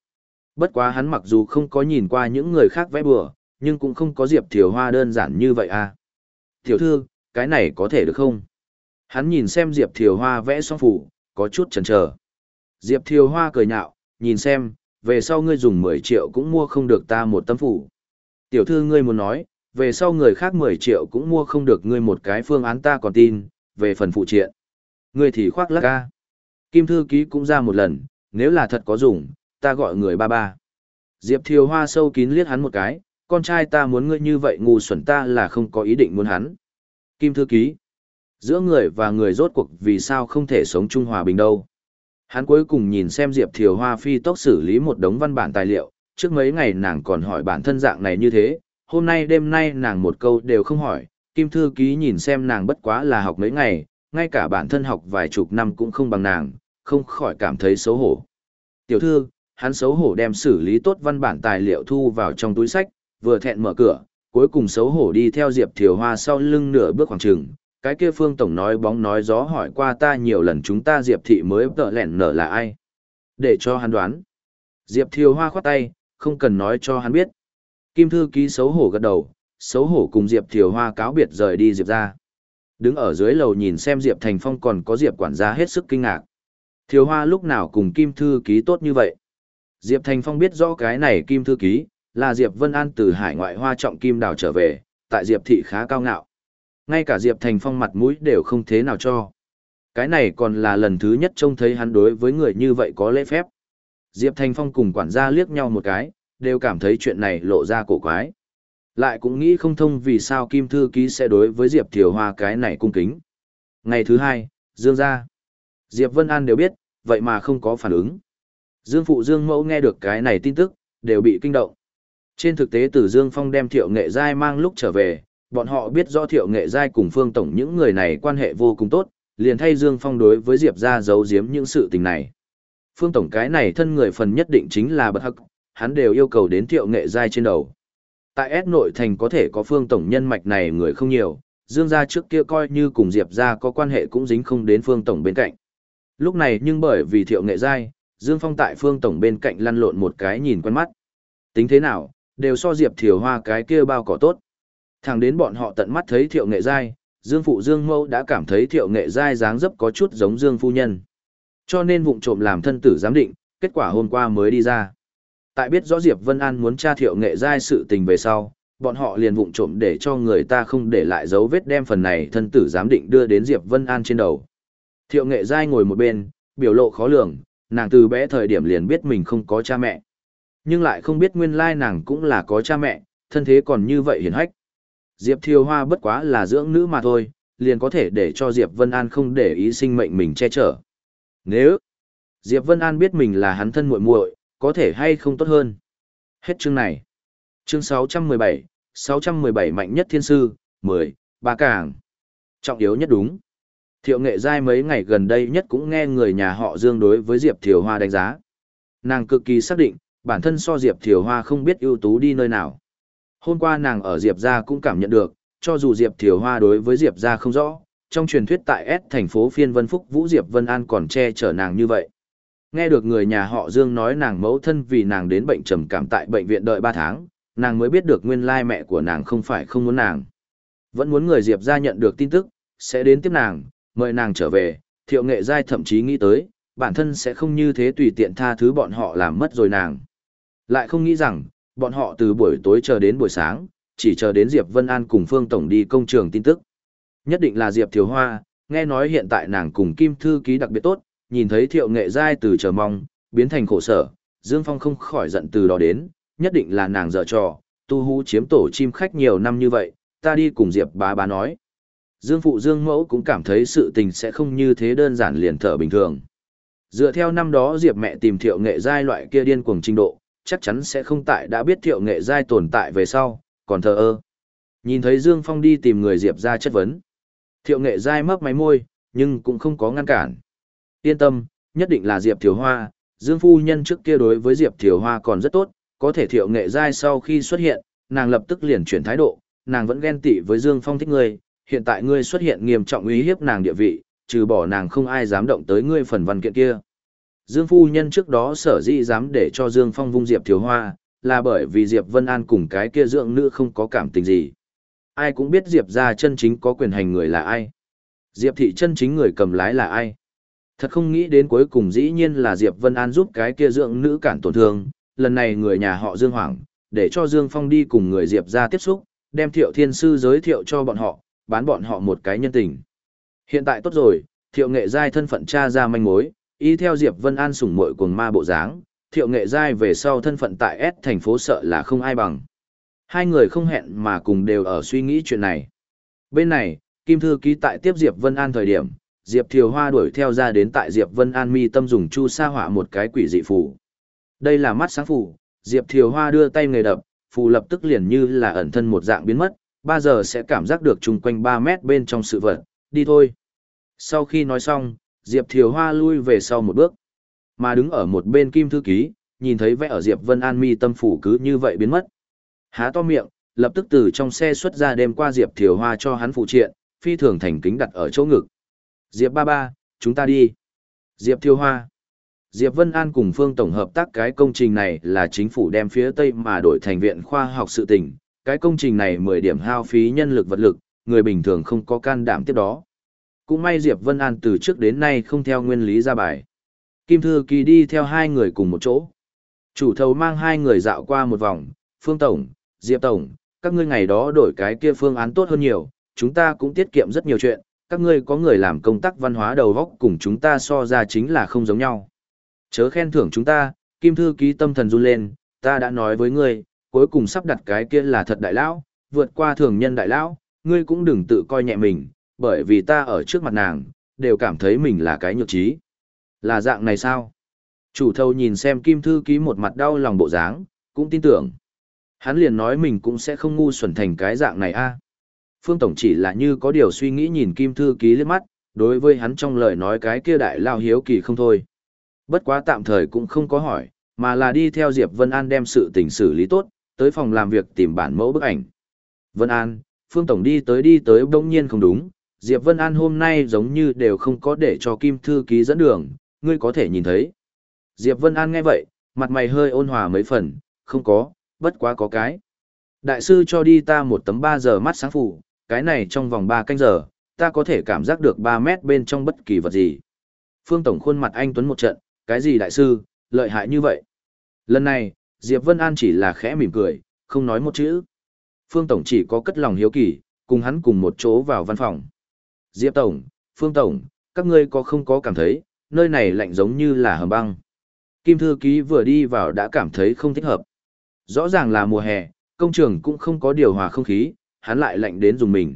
Bất quá hắn mặc dù không có nhìn qua những người khác vẽ bừa, nhưng cũng không có Diệp Thiều Hoa đơn giản như vậy à. Tiểu thư, cái này có thể được không? Hắn nhìn xem Diệp Thiều Hoa vẽ xong phủ, có chút chần chờ. Diệp Thiều Hoa cười nhạo, nhìn xem, về sau ngươi dùng 10 triệu cũng mua không được ta một tấm phủ. Tiểu thư ngươi muốn nói, về sau người khác 10 triệu cũng mua không được ngươi một cái phương án ta còn tin, về phần phụ triện. Ngươi thì khoác lắc ca. Kim thư ký cũng ra một lần, nếu là thật có dùng, ta gọi người ba ba. Diệp Thiều Hoa sâu kín liếc hắn một cái, con trai ta muốn ngươi như vậy ngu xuẩn ta là không có ý định muốn hắn. Kim thư ký. Giữa người và người rốt cuộc vì sao không thể sống chung hòa bình đâu. Hắn cuối cùng nhìn xem Diệp Thiều Hoa phi tốc xử lý một đống văn bản tài liệu, trước mấy ngày nàng còn hỏi bản thân dạng này như thế, hôm nay đêm nay nàng một câu đều không hỏi, Kim Thư Ký nhìn xem nàng bất quá là học mấy ngày, ngay cả bản thân học vài chục năm cũng không bằng nàng, không khỏi cảm thấy xấu hổ. Tiểu thư, hắn xấu hổ đem xử lý tốt văn bản tài liệu thu vào trong túi sách, vừa thẹn mở cửa, cuối cùng xấu hổ đi theo Diệp Thiều Hoa sau lưng nửa bước khoảng trường. Cái kia Phương Tổng nói bóng nói gió hỏi qua ta nhiều lần chúng ta Diệp Thị mới tợ lẹn nở là ai. Để cho hắn đoán. Diệp Thiều Hoa khoát tay, không cần nói cho hắn biết. Kim Thư Ký xấu hổ gật đầu, xấu hổ cùng Diệp Thiều Hoa cáo biệt rời đi Diệp ra. Đứng ở dưới lầu nhìn xem Diệp Thành Phong còn có Diệp quản gia hết sức kinh ngạc. Thiều Hoa lúc nào cùng Kim Thư Ký tốt như vậy. Diệp Thành Phong biết rõ cái này Kim Thư Ký, là Diệp Vân An từ hải ngoại hoa trọng kim đào trở về, tại Diệp thị khá cao ngạo. Ngay cả Diệp Thành Phong mặt mũi đều không thế nào cho. Cái này còn là lần thứ nhất trông thấy hắn đối với người như vậy có lễ phép. Diệp Thành Phong cùng quản gia liếc nhau một cái, đều cảm thấy chuyện này lộ ra cổ quái. Lại cũng nghĩ không thông vì sao Kim Thư Ký sẽ đối với Diệp Thiều Hoa cái này cung kính. Ngày thứ hai, Dương ra. Diệp Vân An đều biết, vậy mà không có phản ứng. Dương Phụ Dương Mẫu nghe được cái này tin tức, đều bị kinh động. Trên thực tế từ Dương Phong đem Thiệu Nghệ Giai mang lúc trở về, bọn họ biết rõ Thiệu Nghệ Giai cùng Phương Tổng những người này quan hệ vô cùng tốt, liền thay Dương Phong đối với Diệp ra giấu giếm những sự tình này. Phương Tổng cái này thân người phần nhất định chính là bậc hắc, hắn đều yêu cầu đến Thiệu Nghệ Giai trên đầu. Tại S nội thành có thể có Phương Tổng nhân mạch này người không nhiều, Dương gia trước kia coi như cùng Diệp gia có quan hệ cũng dính không đến Phương Tổng bên cạnh. Lúc này nhưng bởi vì Thiệu Nghệ Giai, Dương Phong tại Phương Tổng bên cạnh lăn lộn một cái nhìn quen mắt. Tính thế nào, đều so Diệp Thiều Hoa cái kia bao cỏ tốt. Thẳng đến bọn họ tận mắt thấy Thiệu Nghệ Giai, Dương Phụ Dương Mâu đã cảm thấy Thiệu Nghệ Giai dáng dấp có chút giống Dương Phu Nhân. Cho nên vụng trộm làm thân tử giám định, kết quả hôm qua mới đi ra. Tại biết rõ Diệp Vân An muốn tra Thiệu Nghệ Giai sự tình về sau, bọn họ liền vụng trộm để cho người ta không để lại dấu vết đem phần này thân tử giám định đưa đến Diệp Vân An trên đầu. Thiệu Nghệ Giai ngồi một bên, biểu lộ khó lường, nàng từ bé thời điểm liền biết mình không có cha mẹ. Nhưng lại không biết nguyên lai nàng cũng là có cha mẹ, thân thế còn như vậy hiển hách. Diệp Thiều Hoa bất quá là dưỡng nữ mà thôi, liền có thể để cho Diệp Vân An không để ý sinh mệnh mình che chở. Nếu Diệp Vân An biết mình là hắn thân muội muội, có thể hay không tốt hơn. Hết chương này. Chương 617, 617 mạnh nhất thiên sư, 10, ba càng. Trọng yếu nhất đúng. Thiệu nghệ giai mấy ngày gần đây nhất cũng nghe người nhà họ Dương đối với Diệp Thiều Hoa đánh giá. Nàng cực kỳ xác định, bản thân so Diệp Thiều Hoa không biết ưu tú đi nơi nào. Hôm qua nàng ở Diệp gia cũng cảm nhận được, cho dù Diệp Thiều Hoa đối với Diệp gia không rõ, trong truyền thuyết tại S thành phố Phiên Vân Phúc Vũ Diệp Vân An còn che chở nàng như vậy. Nghe được người nhà họ Dương nói nàng mẫu thân vì nàng đến bệnh trầm cảm tại bệnh viện đợi 3 tháng, nàng mới biết được nguyên lai mẹ của nàng không phải không muốn nàng. Vẫn muốn người Diệp gia nhận được tin tức, sẽ đến tiếp nàng, mời nàng trở về, thiệu nghệ giai thậm chí nghĩ tới, bản thân sẽ không như thế tùy tiện tha thứ bọn họ làm mất rồi nàng. Lại không nghĩ rằng, bọn họ từ buổi tối chờ đến buổi sáng, chỉ chờ đến Diệp Vân An cùng Phương Tổng đi công trường tin tức. Nhất định là Diệp Thiếu Hoa, nghe nói hiện tại nàng cùng Kim Thư Ký đặc biệt tốt, nhìn thấy thiệu nghệ giai từ chờ mong, biến thành khổ sở, Dương Phong không khỏi giận từ đó đến, nhất định là nàng dở trò, tu hú chiếm tổ chim khách nhiều năm như vậy, ta đi cùng Diệp bá bá nói. Dương Phụ Dương Mẫu cũng cảm thấy sự tình sẽ không như thế đơn giản liền thở bình thường. Dựa theo năm đó Diệp mẹ tìm thiệu nghệ giai loại kia điên cuồng trình độ, chắc chắn sẽ không tại đã biết thiệu nghệ giai tồn tại về sau, còn thờ ơ. Nhìn thấy Dương Phong đi tìm người Diệp ra chất vấn. Thiệu nghệ giai mấp máy môi, nhưng cũng không có ngăn cản. Yên tâm, nhất định là Diệp Thiều Hoa, Dương Phu Nhân trước kia đối với Diệp Thiều Hoa còn rất tốt, có thể thiệu nghệ giai sau khi xuất hiện, nàng lập tức liền chuyển thái độ, nàng vẫn ghen tị với Dương Phong thích ngươi, hiện tại ngươi xuất hiện nghiêm trọng uy hiếp nàng địa vị, trừ bỏ nàng không ai dám động tới ngươi phần văn kiện kia. Dương Phu Nhân trước đó sở dĩ dám để cho Dương Phong vung Diệp thiếu Hoa, là bởi vì Diệp Vân An cùng cái kia dưỡng nữ không có cảm tình gì. Ai cũng biết Diệp ra chân chính có quyền hành người là ai. Diệp thị chân chính người cầm lái là ai. Thật không nghĩ đến cuối cùng dĩ nhiên là Diệp Vân An giúp cái kia dưỡng nữ cản tổn thương, lần này người nhà họ Dương Hoàng, để cho Dương Phong đi cùng người Diệp ra tiếp xúc, đem Thiệu Thiên Sư giới thiệu cho bọn họ, bán bọn họ một cái nhân tình. Hiện tại tốt rồi, Thiệu Nghệ Giai thân phận cha ra manh mối, y theo Diệp Vân An sủng muội cuồng ma bộ dáng, Thiệu Nghệ Giai về sau thân phận tại S thành phố sợ là không ai bằng. Hai người không hẹn mà cùng đều ở suy nghĩ chuyện này. Bên này, Kim Thư ký tại tiếp Diệp Vân An thời điểm, Diệp Thiều Hoa đuổi theo ra đến tại Diệp Vân An mi tâm dùng chu sa hỏa một cái quỷ dị phù. Đây là mắt sáng phù, Diệp Thiều Hoa đưa tay nghề đập, phù lập tức liền như là ẩn thân một dạng biến mất, ba giờ sẽ cảm giác được chung quanh ba mét bên trong sự vật, đi thôi. Sau khi nói xong, Diệp Thiều Hoa lui về sau một bước, mà đứng ở một bên Kim Thư Ký, nhìn thấy vẽ ở Diệp Vân An mi tâm phủ cứ như vậy biến mất. Há to miệng, lập tức từ trong xe xuất ra đêm qua Diệp Thiều Hoa cho hắn phụ triện, phi thường thành kính đặt ở chỗ ngực. Diệp ba ba, chúng ta đi. Diệp Thiều Hoa. Diệp Vân An cùng Phương Tổng hợp tác cái công trình này là chính phủ đem phía Tây mà đổi thành viện khoa học sự tỉnh. Cái công trình này 10 điểm hao phí nhân lực vật lực, người bình thường không có can đảm tiếp đó. Cũng may Diệp Vân An từ trước đến nay không theo nguyên lý ra bài. Kim Thư Kỳ đi theo hai người cùng một chỗ. Chủ thầu mang hai người dạo qua một vòng, Phương Tổng, Diệp Tổng, các ngươi ngày đó đổi cái kia phương án tốt hơn nhiều, chúng ta cũng tiết kiệm rất nhiều chuyện, các ngươi có người làm công tác văn hóa đầu góc cùng chúng ta so ra chính là không giống nhau. Chớ khen thưởng chúng ta, Kim Thư Ký tâm thần run lên, ta đã nói với ngươi, cuối cùng sắp đặt cái kia là thật đại lão, vượt qua thường nhân đại lão, ngươi cũng đừng tự coi nhẹ mình, bởi vì ta ở trước mặt nàng, đều cảm thấy mình là cái nhược trí. Là dạng này sao? Chủ thầu nhìn xem Kim Thư Ký một mặt đau lòng bộ dáng, cũng tin tưởng. Hắn liền nói mình cũng sẽ không ngu xuẩn thành cái dạng này a. Phương Tổng chỉ là như có điều suy nghĩ nhìn Kim Thư Ký liếc mắt, đối với hắn trong lời nói cái kia đại lao hiếu kỳ không thôi. Bất quá tạm thời cũng không có hỏi, mà là đi theo Diệp Vân An đem sự tình xử lý tốt, tới phòng làm việc tìm bản mẫu bức ảnh. Vân An, Phương Tổng đi tới đi tới bỗng nhiên không đúng, Diệp Vân An hôm nay giống như đều không có để cho Kim Thư Ký dẫn đường, ngươi có thể nhìn thấy. Diệp Vân An nghe vậy, mặt mày hơi ôn hòa mấy phần, không có, bất quá có cái. Đại sư cho đi ta một tấm 3 giờ mắt sáng phủ, cái này trong vòng 3 canh giờ, ta có thể cảm giác được 3 mét bên trong bất kỳ vật gì. Phương Tổng khuôn mặt anh Tuấn một trận, cái gì đại sư, lợi hại như vậy. Lần này, Diệp Vân An chỉ là khẽ mỉm cười, không nói một chữ. Phương Tổng chỉ có cất lòng hiếu kỳ, cùng hắn cùng một chỗ vào văn phòng. Diệp Tổng, Phương Tổng, các ngươi có không có cảm thấy, nơi này lạnh giống như là hầm băng. Kim Thư Ký vừa đi vào đã cảm thấy không thích hợp. Rõ ràng là mùa hè, công trường cũng không có điều hòa không khí, hắn lại lạnh đến dùng mình.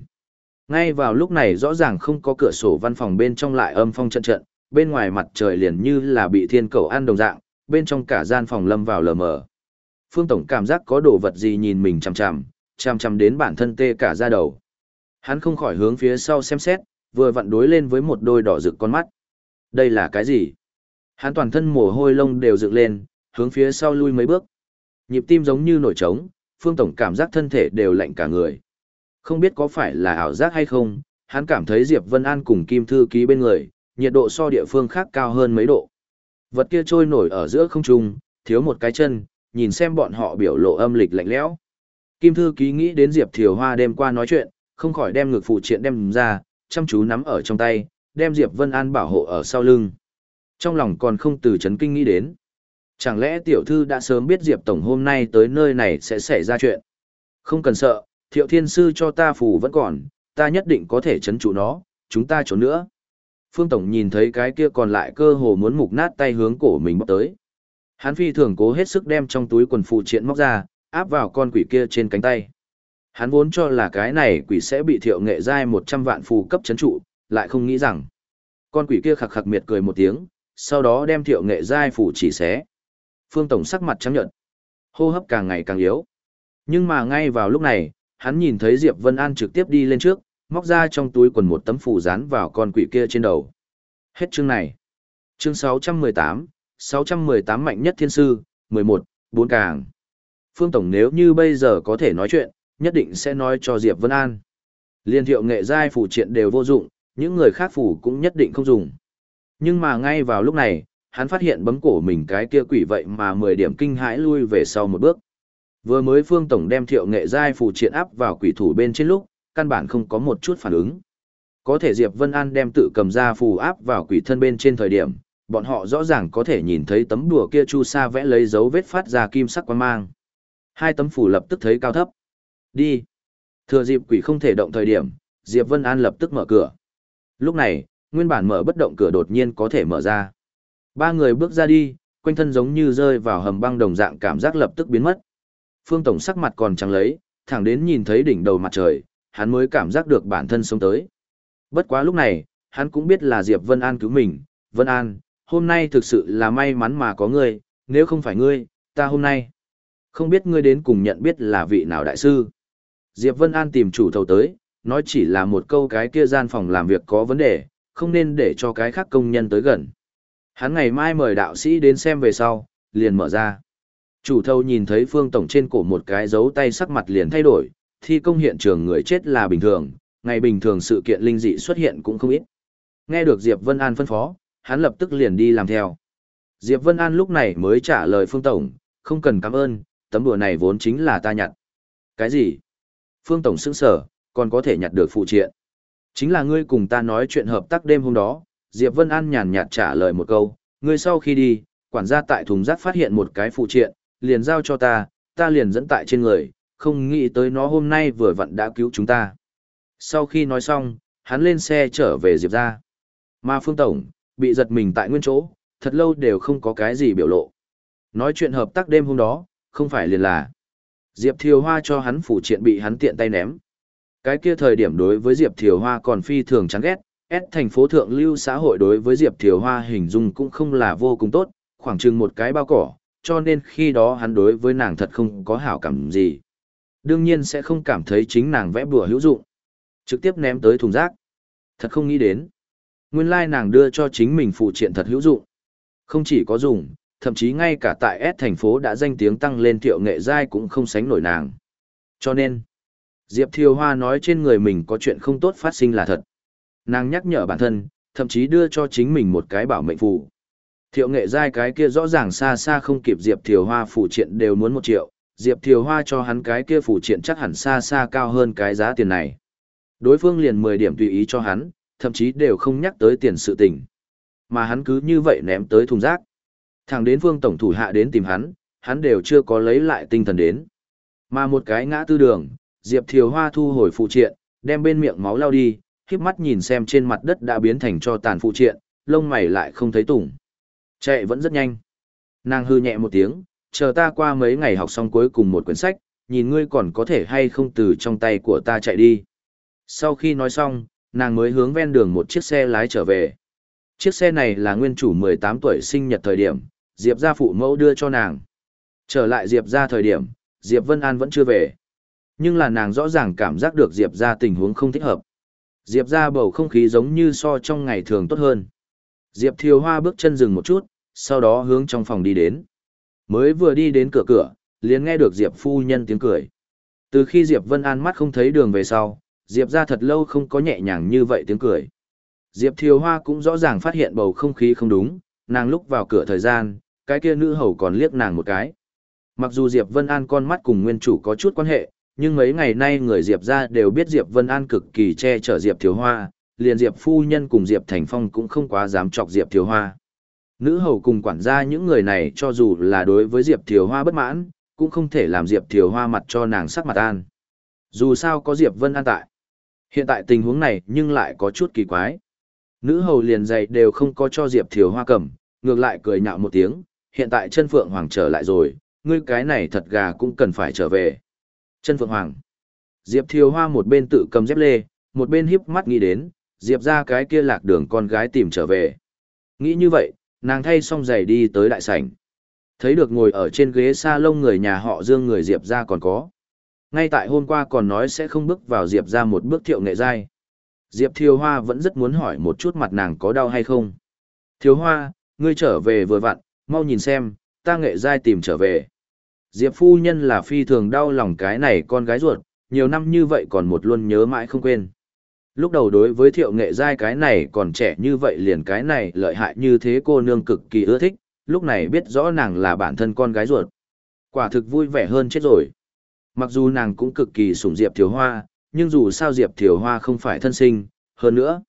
Ngay vào lúc này rõ ràng không có cửa sổ văn phòng bên trong lại âm phong trận trận, bên ngoài mặt trời liền như là bị thiên cầu ăn đồng dạng, bên trong cả gian phòng lâm vào lờ mờ. Phương Tổng cảm giác có đồ vật gì nhìn mình chằm chằm, chằm chằm đến bản thân tê cả da đầu. Hắn không khỏi hướng phía sau xem xét, vừa vặn đối lên với một đôi đỏ rực con mắt. Đây là cái gì? Hắn toàn thân mồ hôi lông đều dựng lên, hướng phía sau lui mấy bước. Nhịp tim giống như nổi trống, Phương Tổng cảm giác thân thể đều lạnh cả người. Không biết có phải là ảo giác hay không, hắn cảm thấy Diệp Vân An cùng Kim Thư Ký bên người, nhiệt độ so địa phương khác cao hơn mấy độ. Vật kia trôi nổi ở giữa không trung, thiếu một cái chân, nhìn xem bọn họ biểu lộ âm lịch lạnh lẽo. Kim Thư Ký nghĩ đến Diệp Thiều Hoa đêm qua nói chuyện, không khỏi đem ngực phụ triện đem ra, chăm chú nắm ở trong tay, đem Diệp Vân An bảo hộ ở sau lưng. Trong lòng còn không từ chấn kinh nghĩ đến. Chẳng lẽ tiểu thư đã sớm biết Diệp Tổng hôm nay tới nơi này sẽ xảy ra chuyện? Không cần sợ, thiệu thiên sư cho ta phù vẫn còn, ta nhất định có thể chấn trụ nó, chúng ta trốn nữa. Phương Tổng nhìn thấy cái kia còn lại cơ hồ muốn mục nát tay hướng cổ mình bóc tới. Hắn phi thường cố hết sức đem trong túi quần phụ triện móc ra, áp vào con quỷ kia trên cánh tay. Hắn vốn cho là cái này quỷ sẽ bị thiệu nghệ giai 100 vạn phù cấp chấn trụ, lại không nghĩ rằng. Con quỷ kia khặc khặc miệt cười một tiếng, sau đó đem thiệu nghệ giai phù chỉ xé. Phương Tổng sắc mặt trắng nhợt, hô hấp càng ngày càng yếu. Nhưng mà ngay vào lúc này, hắn nhìn thấy Diệp Vân An trực tiếp đi lên trước, móc ra trong túi quần một tấm phù dán vào con quỷ kia trên đầu. Hết chương này. Chương 618, 618 mạnh nhất thiên sư, 11, 4 càng. Phương Tổng nếu như bây giờ có thể nói chuyện, nhất định sẽ nói cho Diệp Vân An. Liên thiệu nghệ giai phủ triện đều vô dụng, những người khác phủ cũng nhất định không dùng. Nhưng mà ngay vào lúc này, hắn phát hiện bấm cổ mình cái kia quỷ vậy mà 10 điểm kinh hãi lui về sau một bước. Vừa mới Phương Tổng đem thiệu nghệ giai phủ triện áp vào quỷ thủ bên trên lúc, căn bản không có một chút phản ứng. Có thể Diệp Vân An đem tự cầm ra phù áp vào quỷ thân bên trên thời điểm, bọn họ rõ ràng có thể nhìn thấy tấm đùa kia chu sa vẽ lấy dấu vết phát ra kim sắc quang mang. Hai tấm phù lập tức thấy cao thấp. Đi. Thừa dịp quỷ không thể động thời điểm, Diệp Vân An lập tức mở cửa. Lúc này, nguyên bản mở bất động cửa đột nhiên có thể mở ra. Ba người bước ra đi, quanh thân giống như rơi vào hầm băng đồng dạng cảm giác lập tức biến mất. Phương Tổng sắc mặt còn trắng lấy, thẳng đến nhìn thấy đỉnh đầu mặt trời, hắn mới cảm giác được bản thân sống tới. Bất quá lúc này, hắn cũng biết là Diệp Vân An cứu mình. Vân An, hôm nay thực sự là may mắn mà có ngươi, nếu không phải ngươi, ta hôm nay. Không biết ngươi đến cùng nhận biết là vị nào đại sư. Diệp Vân An tìm chủ thầu tới, nói chỉ là một câu cái kia gian phòng làm việc có vấn đề, không nên để cho cái khác công nhân tới gần. Hắn ngày mai mời đạo sĩ đến xem về sau, liền mở ra. Chủ thầu nhìn thấy phương tổng trên cổ một cái dấu tay sắc mặt liền thay đổi, thi công hiện trường người chết là bình thường, ngày bình thường sự kiện linh dị xuất hiện cũng không ít. Nghe được Diệp Vân An phân phó, hắn lập tức liền đi làm theo. Diệp Vân An lúc này mới trả lời Phương Tổng, không cần cảm ơn, tấm đùa này vốn chính là ta nhặt. Cái gì? Phương Tổng sững sở, còn có thể nhặt được phụ triện. Chính là ngươi cùng ta nói chuyện hợp tác đêm hôm đó, Diệp Vân An nhàn nhạt trả lời một câu, ngươi sau khi đi, quản gia tại thùng rác phát hiện một cái phụ triện, liền giao cho ta, ta liền dẫn tại trên người, không nghĩ tới nó hôm nay vừa vặn đã cứu chúng ta. Sau khi nói xong, hắn lên xe trở về Diệp ra. Mà Phương Tổng, bị giật mình tại nguyên chỗ, thật lâu đều không có cái gì biểu lộ. Nói chuyện hợp tác đêm hôm đó, không phải liền là. Diệp Thiều Hoa cho hắn phủ triện bị hắn tiện tay ném. Cái kia thời điểm đối với Diệp Thiều Hoa còn phi thường chán ghét, S thành phố thượng lưu xã hội đối với Diệp Thiều Hoa hình dung cũng không là vô cùng tốt, khoảng chừng một cái bao cỏ, cho nên khi đó hắn đối với nàng thật không có hảo cảm gì. Đương nhiên sẽ không cảm thấy chính nàng vẽ bùa hữu dụng. Trực tiếp ném tới thùng rác. Thật không nghĩ đến. Nguyên lai nàng đưa cho chính mình phụ triện thật hữu dụng. Không chỉ có dùng, thậm chí ngay cả tại S thành phố đã danh tiếng tăng lên thiệu nghệ giai cũng không sánh nổi nàng. Cho nên, Diệp Thiều Hoa nói trên người mình có chuyện không tốt phát sinh là thật. Nàng nhắc nhở bản thân, thậm chí đưa cho chính mình một cái bảo mệnh phù. Thiệu nghệ giai cái kia rõ ràng xa xa không kịp Diệp Thiều Hoa phụ triện đều muốn một triệu, Diệp Thiều Hoa cho hắn cái kia phụ triện chắc hẳn xa xa cao hơn cái giá tiền này. Đối phương liền 10 điểm tùy ý cho hắn, thậm chí đều không nhắc tới tiền sự tình. Mà hắn cứ như vậy ném tới thùng rác. Thẳng đến phương tổng thủ hạ đến tìm hắn, hắn đều chưa có lấy lại tinh thần đến. Mà một cái ngã tư đường, Diệp Thiều Hoa thu hồi phụ triện, đem bên miệng máu lao đi, khiếp mắt nhìn xem trên mặt đất đã biến thành cho tàn phụ triện, lông mày lại không thấy tủng. Chạy vẫn rất nhanh. Nàng hư nhẹ một tiếng, chờ ta qua mấy ngày học xong cuối cùng một quyển sách, nhìn ngươi còn có thể hay không từ trong tay của ta chạy đi. Sau khi nói xong, nàng mới hướng ven đường một chiếc xe lái trở về. Chiếc xe này là nguyên chủ 18 tuổi sinh nhật thời điểm, Diệp gia phụ mẫu đưa cho nàng. Trở lại Diệp gia thời điểm, Diệp Vân An vẫn chưa về. Nhưng là nàng rõ ràng cảm giác được Diệp gia tình huống không thích hợp. Diệp gia bầu không khí giống như so trong ngày thường tốt hơn. Diệp Thiều Hoa bước chân dừng một chút, sau đó hướng trong phòng đi đến. Mới vừa đi đến cửa cửa, liền nghe được Diệp phu nhân tiếng cười. Từ khi Diệp Vân An mắt không thấy đường về sau, Diệp ra thật lâu không có nhẹ nhàng như vậy tiếng cười. Diệp Thiều Hoa cũng rõ ràng phát hiện bầu không khí không đúng, nàng lúc vào cửa thời gian, cái kia nữ hầu còn liếc nàng một cái. Mặc dù Diệp Vân An con mắt cùng nguyên chủ có chút quan hệ, nhưng mấy ngày nay người Diệp ra đều biết Diệp Vân An cực kỳ che chở Diệp Thiếu Hoa, liền Diệp Phu Nhân cùng Diệp Thành Phong cũng không quá dám chọc Diệp Thiếu Hoa. Nữ hầu cùng quản gia những người này cho dù là đối với Diệp Thiếu Hoa bất mãn, cũng không thể làm Diệp Thiều Hoa mặt cho nàng sắc mặt an. Dù sao có Diệp Vân An tại. Hiện tại tình huống này nhưng lại có chút kỳ quái. Nữ hầu liền dạy đều không có cho Diệp Thiều Hoa cầm, ngược lại cười nhạo một tiếng, hiện tại chân Phượng Hoàng trở lại rồi, ngươi cái này thật gà cũng cần phải trở về. Chân Phượng Hoàng. Diệp Thiều Hoa một bên tự cầm dép lê, một bên híp mắt nghĩ đến, Diệp ra cái kia lạc đường con gái tìm trở về. Nghĩ như vậy, nàng thay xong giày đi tới đại sảnh. Thấy được ngồi ở trên ghế sa lông người nhà họ Dương người Diệp ra còn có. Ngay tại hôm qua còn nói sẽ không bước vào Diệp ra một bước thiệu nghệ giai. Diệp Thiều Hoa vẫn rất muốn hỏi một chút mặt nàng có đau hay không. Thiều Hoa, ngươi trở về vừa vặn, mau nhìn xem, ta nghệ giai tìm trở về. Diệp phu nhân là phi thường đau lòng cái này con gái ruột, nhiều năm như vậy còn một luôn nhớ mãi không quên. Lúc đầu đối với thiệu nghệ giai cái này còn trẻ như vậy liền cái này lợi hại như thế cô nương cực kỳ ưa thích, lúc này biết rõ nàng là bản thân con gái ruột. Quả thực vui vẻ hơn chết rồi. Mặc dù nàng cũng cực kỳ sủng Diệp Thiều Hoa, nhưng dù sao Diệp Thiều Hoa không phải thân sinh, hơn nữa.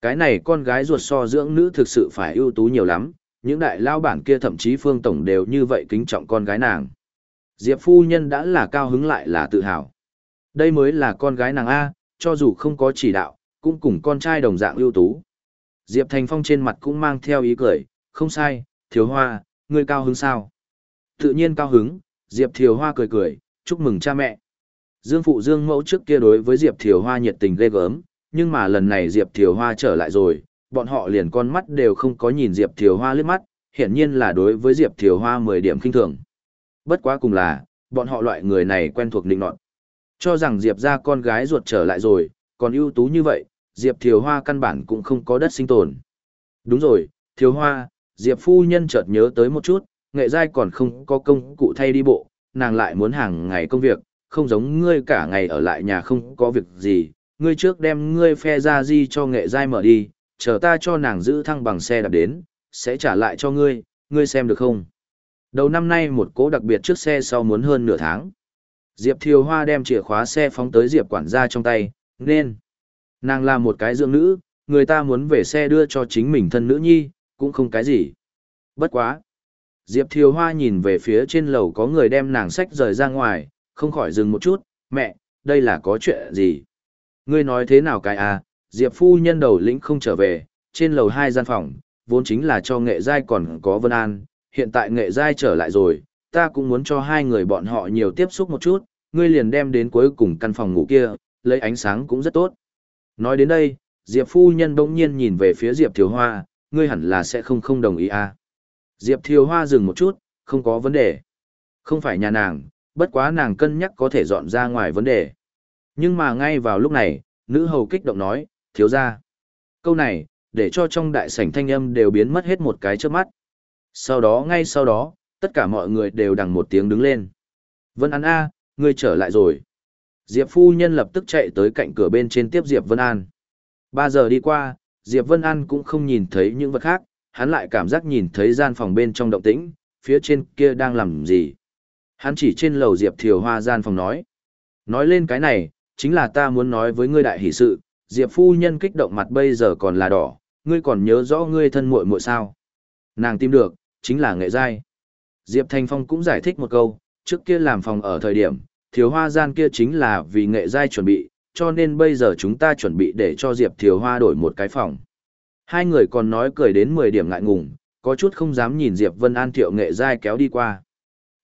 Cái này con gái ruột so dưỡng nữ thực sự phải ưu tú nhiều lắm, những đại lao bản kia thậm chí phương tổng đều như vậy kính trọng con gái nàng. Diệp phu nhân đã là cao hứng lại là tự hào. Đây mới là con gái nàng A, cho dù không có chỉ đạo, cũng cùng con trai đồng dạng ưu tú. Diệp Thành Phong trên mặt cũng mang theo ý cười, không sai, Thiều Hoa, ngươi cao hứng sao? Tự nhiên cao hứng, Diệp Thiều Hoa cười cười, chúc mừng cha mẹ. Dương Phụ Dương Mẫu trước kia đối với Diệp Thiều Hoa nhiệt tình ghê gớm, nhưng mà lần này Diệp Thiều Hoa trở lại rồi, bọn họ liền con mắt đều không có nhìn Diệp Thiều Hoa liếc mắt, hiển nhiên là đối với Diệp Thiều Hoa 10 điểm kinh thường. Bất quá cùng là, bọn họ loại người này quen thuộc định nọt. Cho rằng Diệp ra con gái ruột trở lại rồi, còn ưu tú như vậy, Diệp Thiều Hoa căn bản cũng không có đất sinh tồn. Đúng rồi, Thiều Hoa, Diệp phu nhân chợt nhớ tới một chút, nghệ giai còn không có công cụ thay đi bộ, nàng lại muốn hàng ngày công việc, không giống ngươi cả ngày ở lại nhà không có việc gì, ngươi trước đem ngươi phe ra di cho nghệ giai mở đi, chờ ta cho nàng giữ thăng bằng xe đạp đến, sẽ trả lại cho ngươi, ngươi xem được không? Đầu năm nay một cố đặc biệt trước xe sau muốn hơn nửa tháng. Diệp Thiều Hoa đem chìa khóa xe phóng tới Diệp quản gia trong tay, nên. Nàng là một cái dưỡng nữ, người ta muốn về xe đưa cho chính mình thân nữ nhi, cũng không cái gì. Bất quá. Diệp Thiều Hoa nhìn về phía trên lầu có người đem nàng sách rời ra ngoài, không khỏi dừng một chút, mẹ, đây là có chuyện gì? Ngươi nói thế nào cái à, Diệp phu nhân đầu lĩnh không trở về, trên lầu hai gian phòng, vốn chính là cho nghệ giai còn có Vân An, hiện tại nghệ giai trở lại rồi, ta cũng muốn cho hai người bọn họ nhiều tiếp xúc một chút, ngươi liền đem đến cuối cùng căn phòng ngủ kia, lấy ánh sáng cũng rất tốt. Nói đến đây, Diệp phu nhân bỗng nhiên nhìn về phía Diệp Thiều Hoa, ngươi hẳn là sẽ không không đồng ý à. Diệp Thiều Hoa dừng một chút, không có vấn đề. Không phải nhà nàng, bất quá nàng cân nhắc có thể dọn ra ngoài vấn đề. Nhưng mà ngay vào lúc này, nữ hầu kích động nói, thiếu ra. Câu này, để cho trong đại sảnh thanh âm đều biến mất hết một cái trước mắt. Sau đó ngay sau đó, tất cả mọi người đều đằng một tiếng đứng lên. Vân An A, ngươi trở lại rồi. Diệp phu nhân lập tức chạy tới cạnh cửa bên trên tiếp Diệp Vân An. Ba giờ đi qua, Diệp Vân An cũng không nhìn thấy những vật khác, hắn lại cảm giác nhìn thấy gian phòng bên trong động tĩnh, phía trên kia đang làm gì. Hắn chỉ trên lầu Diệp Thiều Hoa gian phòng nói. Nói lên cái này, chính là ta muốn nói với ngươi đại hỷ sự, Diệp phu nhân kích động mặt bây giờ còn là đỏ, ngươi còn nhớ rõ ngươi thân muội muội sao? Nàng tìm được, chính là nghệ giai. Diệp Thanh Phong cũng giải thích một câu, trước kia làm phòng ở thời điểm, thiếu hoa gian kia chính là vì nghệ giai chuẩn bị, cho nên bây giờ chúng ta chuẩn bị để cho Diệp Thiều Hoa đổi một cái phòng. Hai người còn nói cười đến 10 điểm ngại ngùng, có chút không dám nhìn Diệp Vân An thiệu nghệ giai kéo đi qua.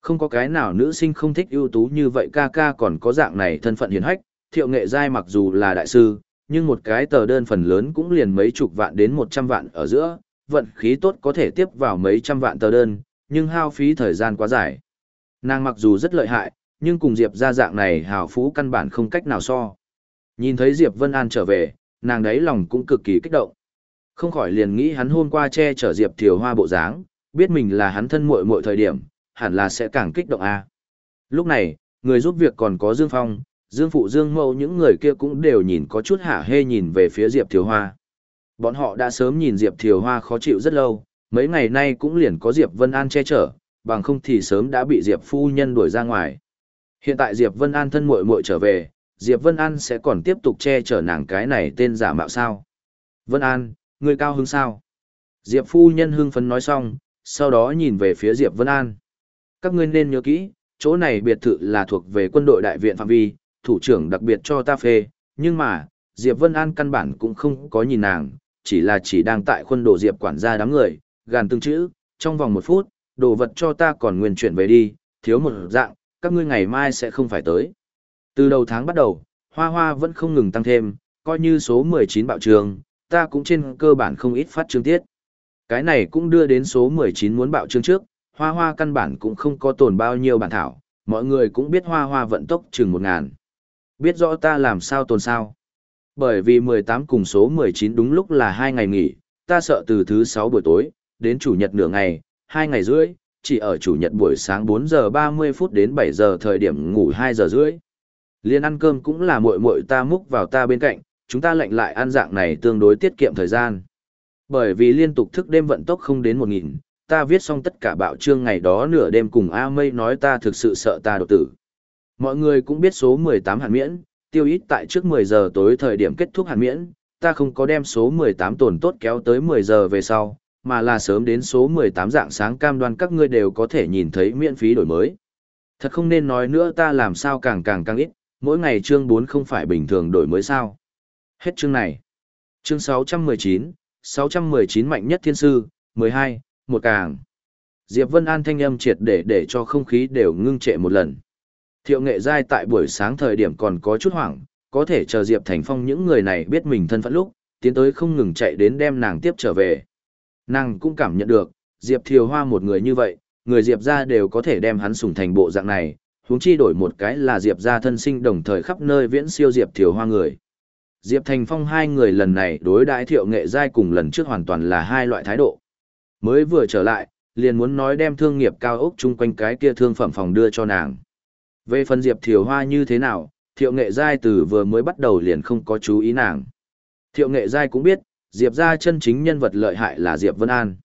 Không có cái nào nữ sinh không thích ưu tú như vậy ca ca còn có dạng này thân phận hiền hách, thiệu nghệ giai mặc dù là đại sư, nhưng một cái tờ đơn phần lớn cũng liền mấy chục vạn đến 100 vạn ở giữa, vận khí tốt có thể tiếp vào mấy trăm vạn tờ đơn, nhưng hao phí thời gian quá dài. Nàng mặc dù rất lợi hại, nhưng cùng Diệp ra dạng này hào phú căn bản không cách nào so. Nhìn thấy Diệp Vân An trở về, nàng đấy lòng cũng cực kỳ kích động. Không khỏi liền nghĩ hắn hôm qua che chở Diệp Thiều Hoa bộ dáng, biết mình là hắn thân muội muội thời điểm, hẳn là sẽ càng kích động a. Lúc này, người giúp việc còn có Dương Phong, Dương Phụ Dương Mậu những người kia cũng đều nhìn có chút hả hê nhìn về phía Diệp Thiều Hoa. Bọn họ đã sớm nhìn Diệp Thiều Hoa khó chịu rất lâu, mấy ngày nay cũng liền có Diệp Vân An che chở, bằng không thì sớm đã bị Diệp phu nhân đuổi ra ngoài. Hiện tại Diệp Vân An thân muội muội trở về, Diệp Vân An sẽ còn tiếp tục che chở nàng cái này tên giả mạo sao? Vân An, người cao hứng sao? Diệp phu nhân hưng phấn nói xong, sau đó nhìn về phía Diệp Vân An. Các ngươi nên nhớ kỹ, chỗ này biệt thự là thuộc về quân đội đại viện phạm vi, thủ trưởng đặc biệt cho ta phê, nhưng mà, Diệp Vân An căn bản cũng không có nhìn nàng, chỉ là chỉ đang tại khuôn đồ Diệp quản gia đám người, gàn từng chữ, trong vòng một phút, đồ vật cho ta còn nguyên chuyển về đi, thiếu một dạng, các ngươi ngày mai sẽ không phải tới. Từ đầu tháng bắt đầu, hoa hoa vẫn không ngừng tăng thêm, coi như số 19 bạo trường, ta cũng trên cơ bản không ít phát chương tiết. Cái này cũng đưa đến số 19 muốn bạo chương trước, hoa hoa căn bản cũng không có tồn bao nhiêu bản thảo, mọi người cũng biết hoa hoa vận tốc chừng 1.000. Biết rõ ta làm sao tồn sao. Bởi vì 18 cùng số 19 đúng lúc là 2 ngày nghỉ, ta sợ từ thứ 6 buổi tối, đến chủ nhật nửa ngày, 2 ngày rưỡi, chỉ ở chủ nhật buổi sáng 4 giờ 30 phút đến 7 giờ thời điểm ngủ 2 giờ rưỡi. Liên ăn cơm cũng là muội muội ta múc vào ta bên cạnh, chúng ta lệnh lại ăn dạng này tương đối tiết kiệm thời gian. Bởi vì liên tục thức đêm vận tốc không đến 1000, ta viết xong tất cả bạo chương ngày đó nửa đêm cùng A Mây nói ta thực sự sợ ta đột tử. Mọi người cũng biết số 18 hạn miễn, tiêu ít tại trước 10 giờ tối thời điểm kết thúc hạn miễn, ta không có đem số 18 tổn tốt kéo tới 10 giờ về sau, mà là sớm đến số 18 dạng sáng cam đoan các ngươi đều có thể nhìn thấy miễn phí đổi mới. Thật không nên nói nữa ta làm sao càng càng càng ít, mỗi ngày chương 4 không phải bình thường đổi mới sao. Hết chương này. Chương 619, 619 mạnh nhất thiên sư, 12, một càng. Diệp Vân An thanh âm triệt để để cho không khí đều ngưng trệ một lần. Thiệu nghệ giai tại buổi sáng thời điểm còn có chút hoảng, có thể chờ Diệp Thành Phong những người này biết mình thân phận lúc, tiến tới không ngừng chạy đến đem nàng tiếp trở về. Nàng cũng cảm nhận được, Diệp Thiều Hoa một người như vậy, người Diệp ra đều có thể đem hắn sủng thành bộ dạng này, huống chi đổi một cái là Diệp ra thân sinh đồng thời khắp nơi viễn siêu Diệp Thiều Hoa người. Diệp Thành Phong hai người lần này đối đãi thiệu nghệ giai cùng lần trước hoàn toàn là hai loại thái độ. Mới vừa trở lại, liền muốn nói đem thương nghiệp cao ốc chung quanh cái kia thương phẩm phòng đưa cho nàng. Về phần Diệp Thiều Hoa như thế nào, thiệu nghệ giai từ vừa mới bắt đầu liền không có chú ý nàng. Thiệu nghệ giai cũng biết, Diệp ra chân chính nhân vật lợi hại là Diệp Vân An.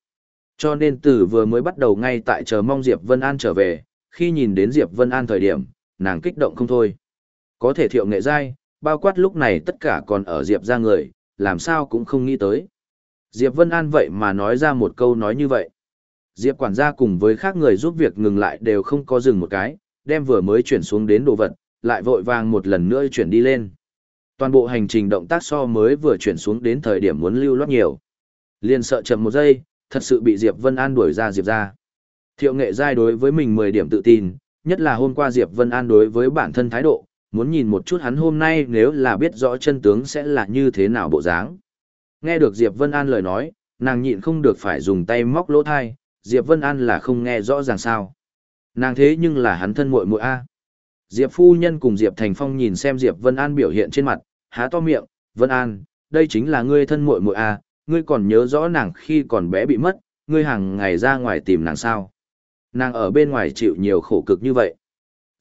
Cho nên từ vừa mới bắt đầu ngay tại chờ mong Diệp Vân An trở về, khi nhìn đến Diệp Vân An thời điểm, nàng kích động không thôi. Có thể thiệu nghệ giai, bao quát lúc này tất cả còn ở Diệp ra người, làm sao cũng không nghĩ tới. Diệp Vân An vậy mà nói ra một câu nói như vậy. Diệp quản gia cùng với khác người giúp việc ngừng lại đều không có dừng một cái, đem vừa mới chuyển xuống đến đồ vật, lại vội vàng một lần nữa chuyển đi lên. Toàn bộ hành trình động tác so mới vừa chuyển xuống đến thời điểm muốn lưu loát nhiều. Liền sợ chậm một giây, thật sự bị Diệp Vân An đuổi ra Diệp ra. Thiệu nghệ giai đối với mình 10 điểm tự tin, nhất là hôm qua Diệp Vân An đối với bản thân thái độ, muốn nhìn một chút hắn hôm nay nếu là biết rõ chân tướng sẽ là như thế nào bộ dáng. Nghe được Diệp Vân An lời nói, nàng nhịn không được phải dùng tay móc lỗ thai, Diệp Vân An là không nghe rõ ràng sao. Nàng thế nhưng là hắn thân muội muội a. Diệp phu nhân cùng Diệp Thành Phong nhìn xem Diệp Vân An biểu hiện trên mặt, há to miệng, "Vân An, đây chính là ngươi thân muội muội a, ngươi còn nhớ rõ nàng khi còn bé bị mất, ngươi hàng ngày ra ngoài tìm nàng sao?" Nàng ở bên ngoài chịu nhiều khổ cực như vậy.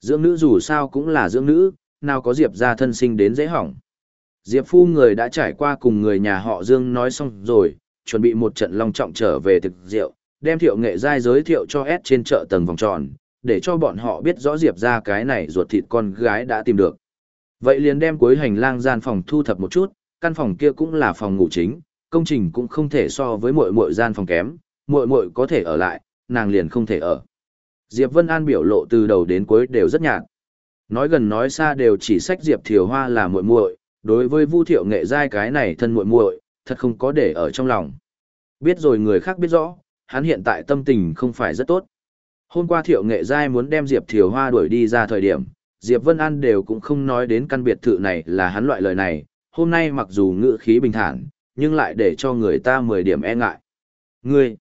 Dưỡng nữ dù sao cũng là dưỡng nữ, nào có Diệp gia thân sinh đến dễ hỏng. Diệp phu người đã trải qua cùng người nhà họ Dương nói xong rồi, chuẩn bị một trận long trọng trở về thực rượu, đem thiệu nghệ giai giới thiệu cho S trên chợ tầng vòng tròn, để cho bọn họ biết rõ Diệp ra cái này ruột thịt con gái đã tìm được. Vậy liền đem cuối hành lang gian phòng thu thập một chút, căn phòng kia cũng là phòng ngủ chính, công trình cũng không thể so với mỗi mỗi gian phòng kém, mỗi mỗi có thể ở lại, nàng liền không thể ở. Diệp Vân An biểu lộ từ đầu đến cuối đều rất nhạt. Nói gần nói xa đều chỉ sách Diệp Thiều Hoa là muội muội, đối với Vu Thiệu Nghệ giai cái này thân muội muội, thật không có để ở trong lòng. Biết rồi người khác biết rõ, hắn hiện tại tâm tình không phải rất tốt. Hôm qua Thiệu Nghệ giai muốn đem Diệp Thiều Hoa đuổi đi ra thời điểm, Diệp Vân An đều cũng không nói đến căn biệt thự này là hắn loại lời này, hôm nay mặc dù ngữ khí bình thản, nhưng lại để cho người ta 10 điểm e ngại. Ngươi,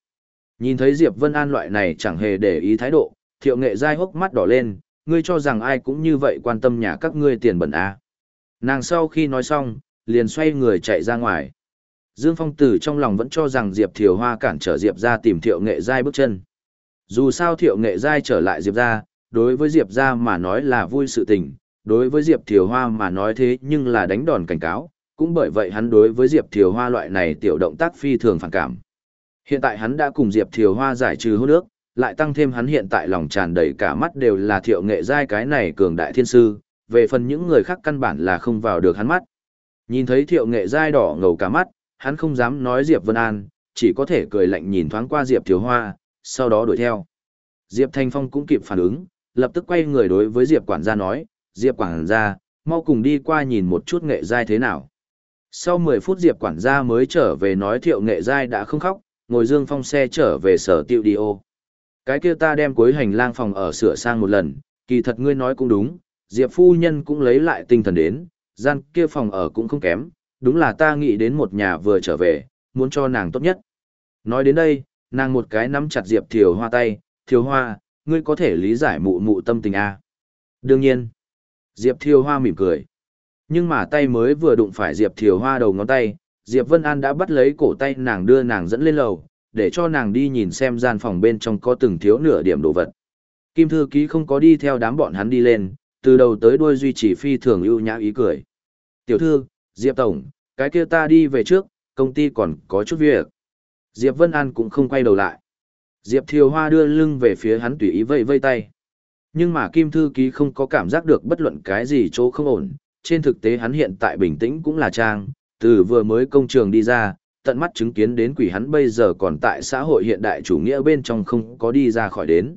nhìn thấy Diệp Vân An loại này chẳng hề để ý thái độ, Thiệu Nghệ giai hốc mắt đỏ lên, ngươi cho rằng ai cũng như vậy quan tâm nhà các ngươi tiền bẩn à. Nàng sau khi nói xong, liền xoay người chạy ra ngoài. Dương Phong Tử trong lòng vẫn cho rằng Diệp Thiều Hoa cản trở Diệp ra tìm Thiệu Nghệ Giai bước chân. Dù sao Thiệu Nghệ Giai trở lại Diệp ra, đối với Diệp ra mà nói là vui sự tình, đối với Diệp Thiều Hoa mà nói thế nhưng là đánh đòn cảnh cáo, cũng bởi vậy hắn đối với Diệp Thiều Hoa loại này tiểu động tác phi thường phản cảm. Hiện tại hắn đã cùng Diệp Thiều Hoa giải trừ hôn ước, lại tăng thêm hắn hiện tại lòng tràn đầy cả mắt đều là thiệu nghệ giai cái này cường đại thiên sư, về phần những người khác căn bản là không vào được hắn mắt. Nhìn thấy thiệu nghệ giai đỏ ngầu cả mắt, hắn không dám nói Diệp Vân An, chỉ có thể cười lạnh nhìn thoáng qua Diệp Thiều Hoa, sau đó đuổi theo. Diệp Thanh Phong cũng kịp phản ứng, lập tức quay người đối với Diệp quản gia nói, Diệp quản gia, mau cùng đi qua nhìn một chút nghệ giai thế nào. Sau 10 phút Diệp quản gia mới trở về nói thiệu nghệ giai đã không khóc, ngồi dương phong xe trở về sở tiệu đi ô. Cái kia ta đem cuối hành lang phòng ở sửa sang một lần, kỳ thật ngươi nói cũng đúng, Diệp phu nhân cũng lấy lại tinh thần đến, gian kia phòng ở cũng không kém, đúng là ta nghĩ đến một nhà vừa trở về, muốn cho nàng tốt nhất. Nói đến đây, nàng một cái nắm chặt Diệp Thiều Hoa tay, Thiều Hoa, ngươi có thể lý giải mụ mụ tâm tình à? Đương nhiên. Diệp Thiều Hoa mỉm cười. Nhưng mà tay mới vừa đụng phải Diệp Thiều Hoa đầu ngón tay, Diệp Vân An đã bắt lấy cổ tay nàng đưa nàng dẫn lên lầu, để cho nàng đi nhìn xem gian phòng bên trong có từng thiếu nửa điểm đồ vật. Kim thư ký không có đi theo đám bọn hắn đi lên, từ đầu tới đuôi duy trì phi thường ưu nhã ý cười. Tiểu thư, Diệp Tổng, cái kia ta đi về trước, công ty còn có chút việc. Diệp Vân An cũng không quay đầu lại. Diệp Thiều Hoa đưa lưng về phía hắn tùy ý vây vây tay. Nhưng mà Kim Thư Ký không có cảm giác được bất luận cái gì chỗ không ổn. Trên thực tế hắn hiện tại bình tĩnh cũng là trang, từ vừa mới công trường đi ra, tận mắt chứng kiến đến quỷ hắn bây giờ còn tại xã hội hiện đại chủ nghĩa bên trong không có đi ra khỏi đến.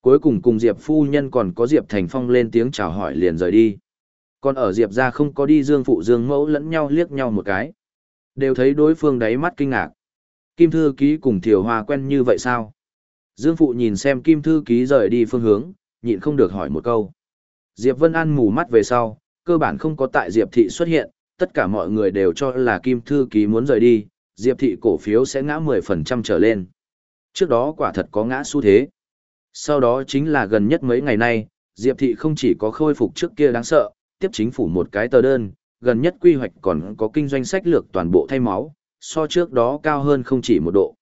Cuối cùng cùng Diệp phu nhân còn có Diệp Thành Phong lên tiếng chào hỏi liền rời đi. Còn ở Diệp ra không có đi Dương Phụ Dương Mẫu lẫn nhau liếc nhau một cái. Đều thấy đối phương đáy mắt kinh ngạc. Kim Thư Ký cùng Thiều Hoa quen như vậy sao? Dương Phụ nhìn xem Kim Thư Ký rời đi phương hướng, nhịn không được hỏi một câu. Diệp Vân An mù mắt về sau, cơ bản không có tại Diệp Thị xuất hiện, tất cả mọi người đều cho là Kim Thư Ký muốn rời đi, Diệp Thị cổ phiếu sẽ ngã 10% trở lên. Trước đó quả thật có ngã xu thế. Sau đó chính là gần nhất mấy ngày nay, Diệp Thị không chỉ có khôi phục trước kia đáng sợ, tiếp chính phủ một cái tờ đơn, gần nhất quy hoạch còn có kinh doanh sách lược toàn bộ thay máu, so trước đó cao hơn không chỉ một độ.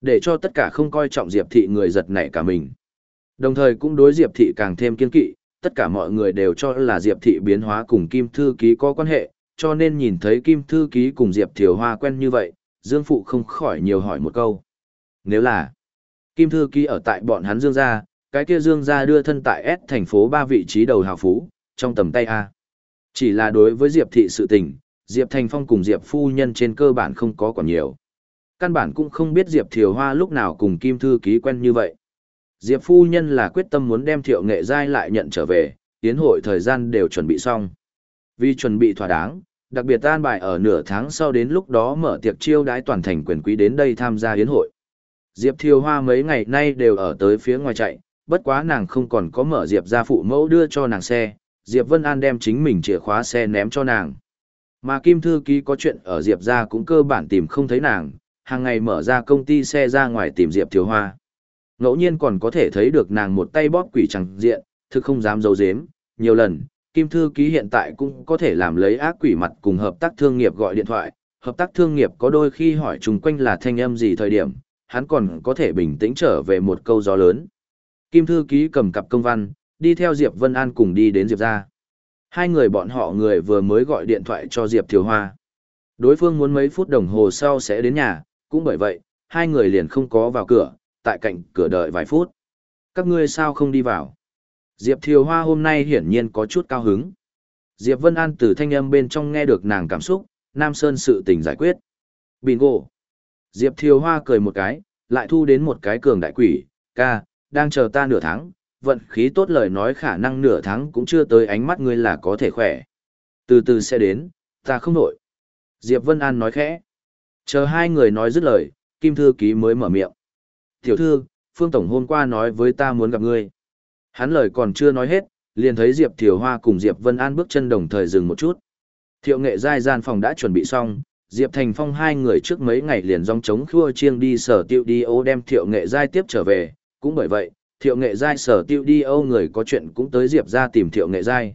Để cho tất cả không coi trọng Diệp Thị người giật nảy cả mình. Đồng thời cũng đối Diệp Thị càng thêm kiên kỵ, tất cả mọi người đều cho là Diệp Thị biến hóa cùng Kim Thư Ký có quan hệ, cho nên nhìn thấy Kim Thư Ký cùng Diệp Thiều Hoa quen như vậy, Dương Phụ không khỏi nhiều hỏi một câu. Nếu là Kim Thư Ký ở tại bọn hắn Dương gia, cái kia Dương gia đưa thân tại S thành phố ba vị trí đầu hào phú, trong tầm tay A. Chỉ là đối với Diệp Thị sự tình, Diệp Thành Phong cùng Diệp Phu Nhân trên cơ bản không có còn nhiều. Căn bản cũng không biết Diệp Thiều Hoa lúc nào cùng Kim Thư Ký quen như vậy. Diệp Phu Nhân là quyết tâm muốn đem Thiệu Nghệ Giai lại nhận trở về, tiến hội thời gian đều chuẩn bị xong. Vì chuẩn bị thỏa đáng, đặc biệt tan bài ở nửa tháng sau đến lúc đó mở tiệc chiêu đãi toàn thành quyền quý đến đây tham gia yến hội. Diệp Thiều Hoa mấy ngày nay đều ở tới phía ngoài chạy, bất quá nàng không còn có mở Diệp ra phụ mẫu đưa cho nàng xe, Diệp Vân An đem chính mình chìa khóa xe ném cho nàng. Mà Kim Thư Ký có chuyện ở Diệp ra cũng cơ bản tìm không thấy nàng, hàng ngày mở ra công ty xe ra ngoài tìm Diệp Thiếu Hoa. Ngẫu nhiên còn có thể thấy được nàng một tay bóp quỷ chẳng diện, thực không dám giấu giếm, nhiều lần, Kim Thư Ký hiện tại cũng có thể làm lấy ác quỷ mặt cùng hợp tác thương nghiệp gọi điện thoại, hợp tác thương nghiệp có đôi khi hỏi chung quanh là thanh âm gì thời điểm, hắn còn có thể bình tĩnh trở về một câu gió lớn. Kim Thư Ký cầm cặp công văn, đi theo Diệp Vân An cùng đi đến Diệp ra. Hai người bọn họ người vừa mới gọi điện thoại cho Diệp Thiều Hoa. Đối phương muốn mấy phút đồng hồ sau sẽ đến nhà, cũng bởi vậy, hai người liền không có vào cửa, tại cạnh cửa đợi vài phút. Các ngươi sao không đi vào? Diệp Thiều Hoa hôm nay hiển nhiên có chút cao hứng. Diệp Vân An từ thanh âm bên trong nghe được nàng cảm xúc, Nam Sơn sự tình giải quyết. Bingo! Diệp Thiều Hoa cười một cái, lại thu đến một cái cường đại quỷ, ca, đang chờ ta nửa tháng, vận khí tốt lời nói khả năng nửa tháng cũng chưa tới ánh mắt ngươi là có thể khỏe. Từ từ sẽ đến, ta không nổi. Diệp Vân An nói khẽ. Chờ hai người nói dứt lời, Kim Thư Ký mới mở miệng. Tiểu thư, Phương Tổng hôm qua nói với ta muốn gặp ngươi. Hắn lời còn chưa nói hết, liền thấy Diệp Thiều Hoa cùng Diệp Vân An bước chân đồng thời dừng một chút. Thiệu nghệ giai gian phòng đã chuẩn bị xong, Diệp Thành Phong hai người trước mấy ngày liền dòng chống khua chiêng đi sở tiêu đi ô đem thiệu nghệ giai tiếp trở về, cũng bởi vậy, thiệu nghệ giai sở tiêu đi âu người có chuyện cũng tới Diệp ra tìm thiệu nghệ giai.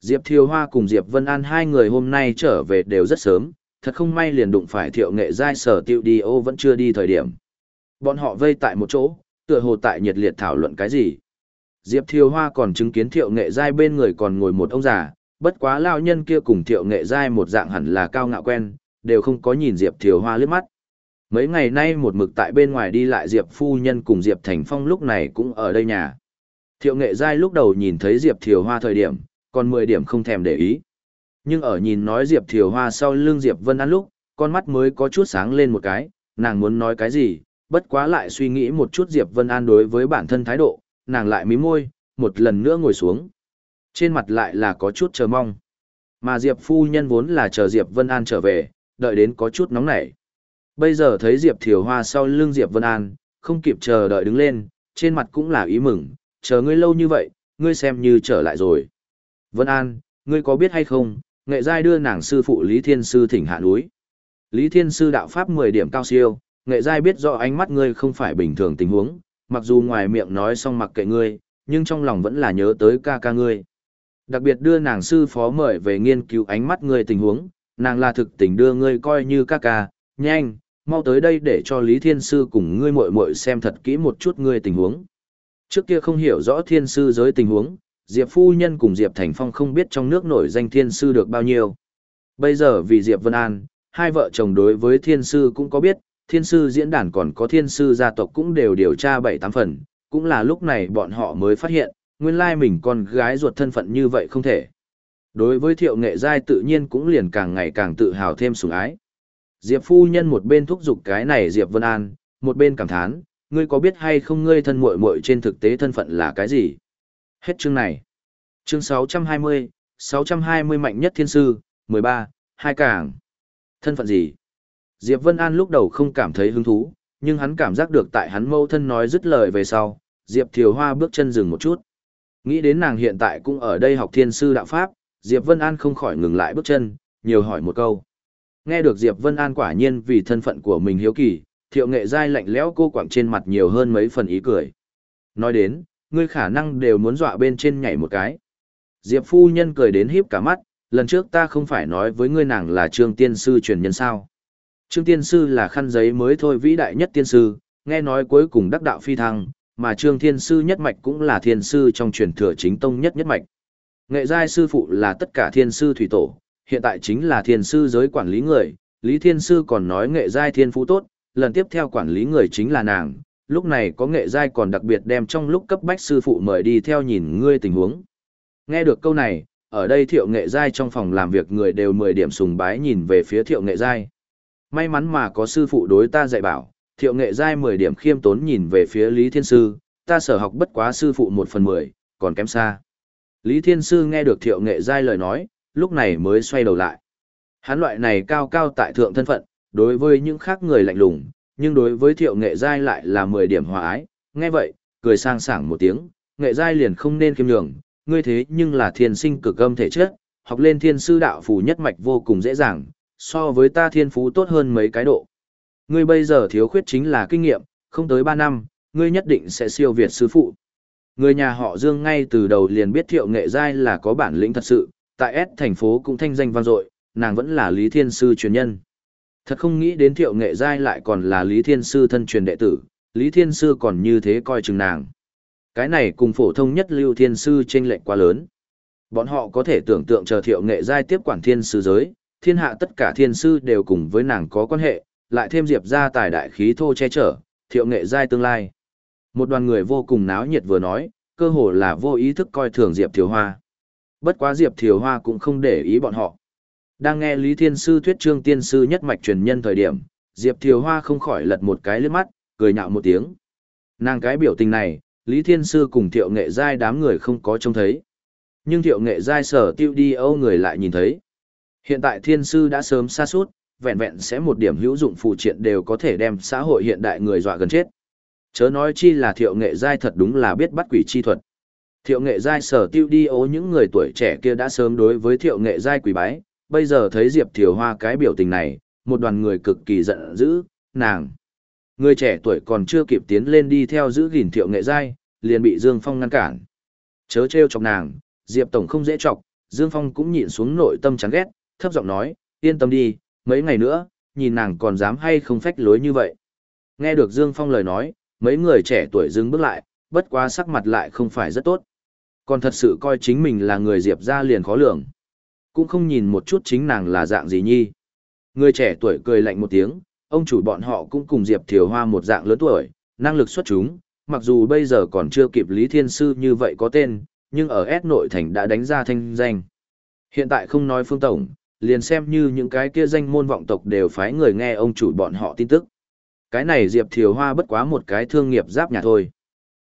Diệp Thiều Hoa cùng Diệp Vân An hai người hôm nay trở về đều rất sớm, thật không may liền đụng phải thiệu nghệ giai sở tiêu đi âu vẫn chưa đi thời điểm. Bọn họ vây tại một chỗ, tựa hồ tại nhiệt liệt thảo luận cái gì. Diệp Thiều Hoa còn chứng kiến thiệu nghệ giai bên người còn ngồi một ông già, bất quá lao nhân kia cùng thiệu nghệ giai một dạng hẳn là cao ngạo quen, đều không có nhìn Diệp Thiều Hoa liếc mắt. Mấy ngày nay một mực tại bên ngoài đi lại Diệp Phu Nhân cùng Diệp Thành Phong lúc này cũng ở đây nhà. Thiệu nghệ giai lúc đầu nhìn thấy Diệp Thiều Hoa thời điểm, còn 10 điểm không thèm để ý. Nhưng ở nhìn nói Diệp Thiều Hoa sau lưng Diệp Vân An lúc, con mắt mới có chút sáng lên một cái, nàng muốn nói cái gì, bất quá lại suy nghĩ một chút Diệp Vân An đối với bản thân thái độ, nàng lại mím môi, một lần nữa ngồi xuống. Trên mặt lại là có chút chờ mong. Mà Diệp phu nhân vốn là chờ Diệp Vân An trở về, đợi đến có chút nóng nảy. Bây giờ thấy Diệp Thiều Hoa sau lưng Diệp Vân An, không kịp chờ đợi đứng lên, trên mặt cũng là ý mừng, chờ ngươi lâu như vậy, ngươi xem như trở lại rồi. Vân An, ngươi có biết hay không, Nghệ giai đưa nàng sư phụ Lý Thiên Sư thỉnh hạ núi. Lý Thiên Sư đạo pháp 10 điểm cao siêu, nghệ giai biết rõ ánh mắt ngươi không phải bình thường tình huống, mặc dù ngoài miệng nói xong mặc kệ ngươi, nhưng trong lòng vẫn là nhớ tới ca ca ngươi. Đặc biệt đưa nàng sư phó mời về nghiên cứu ánh mắt ngươi tình huống, nàng là thực tình đưa ngươi coi như ca ca, nhanh, mau tới đây để cho Lý Thiên Sư cùng ngươi muội muội xem thật kỹ một chút ngươi tình huống. Trước kia không hiểu rõ Thiên Sư giới tình huống, Diệp Phu Nhân cùng Diệp Thành Phong không biết trong nước nổi danh Thiên Sư được bao nhiêu. Bây giờ vì Diệp Vân An, hai vợ chồng đối với Thiên Sư cũng có biết, Thiên Sư diễn đàn còn có Thiên Sư gia tộc cũng đều điều tra bảy tám phần, cũng là lúc này bọn họ mới phát hiện, nguyên lai mình con gái ruột thân phận như vậy không thể. Đối với thiệu nghệ giai tự nhiên cũng liền càng ngày càng tự hào thêm sủng ái. Diệp phu nhân một bên thúc giục cái này Diệp Vân An, một bên cảm thán, ngươi có biết hay không ngươi thân muội muội trên thực tế thân phận là cái gì? Hết chương này. Chương 620, 620 mạnh nhất thiên sư, 13, hai cảng. Thân phận gì? Diệp Vân An lúc đầu không cảm thấy hứng thú, nhưng hắn cảm giác được tại hắn mâu thân nói dứt lời về sau, Diệp Thiều Hoa bước chân dừng một chút. Nghĩ đến nàng hiện tại cũng ở đây học thiên sư đạo pháp, Diệp Vân An không khỏi ngừng lại bước chân, nhiều hỏi một câu. Nghe được Diệp Vân An quả nhiên vì thân phận của mình hiếu kỳ, thiệu nghệ dai lạnh lẽo cô quặng trên mặt nhiều hơn mấy phần ý cười. Nói đến, ngươi khả năng đều muốn dọa bên trên nhảy một cái. Diệp phu nhân cười đến híp cả mắt, lần trước ta không phải nói với ngươi nàng là trương tiên sư truyền nhân sao. Trương tiên sư là khăn giấy mới thôi vĩ đại nhất tiên sư, nghe nói cuối cùng đắc đạo phi thăng, mà trương thiên sư nhất mạch cũng là thiên sư trong truyền thừa chính tông nhất nhất mạch. Nghệ giai sư phụ là tất cả thiên sư thủy tổ, hiện tại chính là thiên sư giới quản lý người, Lý Thiên Sư còn nói nghệ giai thiên phú tốt, lần tiếp theo quản lý người chính là nàng, lúc này có nghệ giai còn đặc biệt đem trong lúc cấp bách sư phụ mời đi theo nhìn ngươi tình huống. Nghe được câu này, ở đây thiệu nghệ giai trong phòng làm việc người đều 10 điểm sùng bái nhìn về phía thiệu nghệ giai. May mắn mà có sư phụ đối ta dạy bảo, thiệu nghệ giai 10 điểm khiêm tốn nhìn về phía Lý Thiên Sư, ta sở học bất quá sư phụ 1 phần 10, còn kém xa. Lý Thiên Sư nghe được thiệu nghệ giai lời nói, lúc này mới xoay đầu lại. Hắn loại này cao cao tại thượng thân phận, đối với những khác người lạnh lùng, nhưng đối với thiệu nghệ giai lại là 10 điểm hòa ái, nghe vậy, cười sang sảng một tiếng, nghệ giai liền không nên kiêm nhường, ngươi thế nhưng là thiên sinh cực âm thể chất, học lên thiên sư đạo phù nhất mạch vô cùng dễ dàng, so với ta thiên phú tốt hơn mấy cái độ. Ngươi bây giờ thiếu khuyết chính là kinh nghiệm, không tới 3 năm, ngươi nhất định sẽ siêu việt sư phụ. Người nhà họ Dương ngay từ đầu liền biết thiệu nghệ giai là có bản lĩnh thật sự, tại S thành phố cũng thanh danh vang dội, nàng vẫn là Lý Thiên Sư truyền nhân. Thật không nghĩ đến thiệu nghệ giai lại còn là Lý Thiên Sư thân truyền đệ tử, Lý Thiên Sư còn như thế coi chừng nàng. Cái này cùng phổ thông nhất Lưu Thiên Sư chênh lệch quá lớn. Bọn họ có thể tưởng tượng chờ thiệu nghệ giai tiếp quản thiên sư giới, thiên hạ tất cả thiên sư đều cùng với nàng có quan hệ, lại thêm diệp ra tài đại khí thô che chở, thiệu nghệ giai tương lai. Một đoàn người vô cùng náo nhiệt vừa nói, cơ hồ là vô ý thức coi thường Diệp thiếu Hoa. Bất quá Diệp Thiều Hoa cũng không để ý bọn họ. Đang nghe Lý Thiên Sư thuyết trương tiên sư nhất mạch truyền nhân thời điểm, Diệp Thiều Hoa không khỏi lật một cái lướt mắt, cười nhạo một tiếng. Nàng cái biểu tình này, Lý Thiên Sư cùng Thiệu Nghệ Giai đám người không có trông thấy. Nhưng Thiệu Nghệ Giai sở tiêu đi âu người lại nhìn thấy. Hiện tại Thiên Sư đã sớm xa suốt, vẹn vẹn sẽ một điểm hữu dụng phụ triện đều có thể đem xã hội hiện đại người dọa gần chết. Chớ nói chi là Thiệu Nghệ Giai thật đúng là biết bắt quỷ chi thuật. Thiệu Nghệ Giai sở tiêu đi ố những người tuổi trẻ kia đã sớm đối với Thiệu Nghệ Giai quỷ bái, bây giờ thấy Diệp Thiều Hoa cái biểu tình này, một đoàn người cực kỳ giận dữ, nàng. Người trẻ tuổi còn chưa kịp tiến lên đi theo giữ gìn thiệu nghệ giai, liền bị Dương Phong ngăn cản. Chớ trêu chọc nàng, Diệp Tổng không dễ chọc, Dương Phong cũng nhịn xuống nội tâm chán ghét, thấp giọng nói, yên tâm đi, mấy ngày nữa, nhìn nàng còn dám hay không phách lối như vậy. Nghe được Dương Phong lời nói, mấy người trẻ tuổi dừng bước lại, bất quá sắc mặt lại không phải rất tốt. Còn thật sự coi chính mình là người Diệp ra liền khó lường. Cũng không nhìn một chút chính nàng là dạng gì nhi. Người trẻ tuổi cười lạnh một tiếng, ông chủ bọn họ cũng cùng Diệp Thiều Hoa một dạng lớn tuổi, năng lực xuất chúng, mặc dù bây giờ còn chưa kịp Lý Thiên Sư như vậy có tên, nhưng ở S nội thành đã đánh ra thanh danh. Hiện tại không nói phương tổng, liền xem như những cái kia danh môn vọng tộc đều phái người nghe ông chủ bọn họ tin tức. Cái này Diệp Thiều Hoa bất quá một cái thương nghiệp giáp nhà thôi.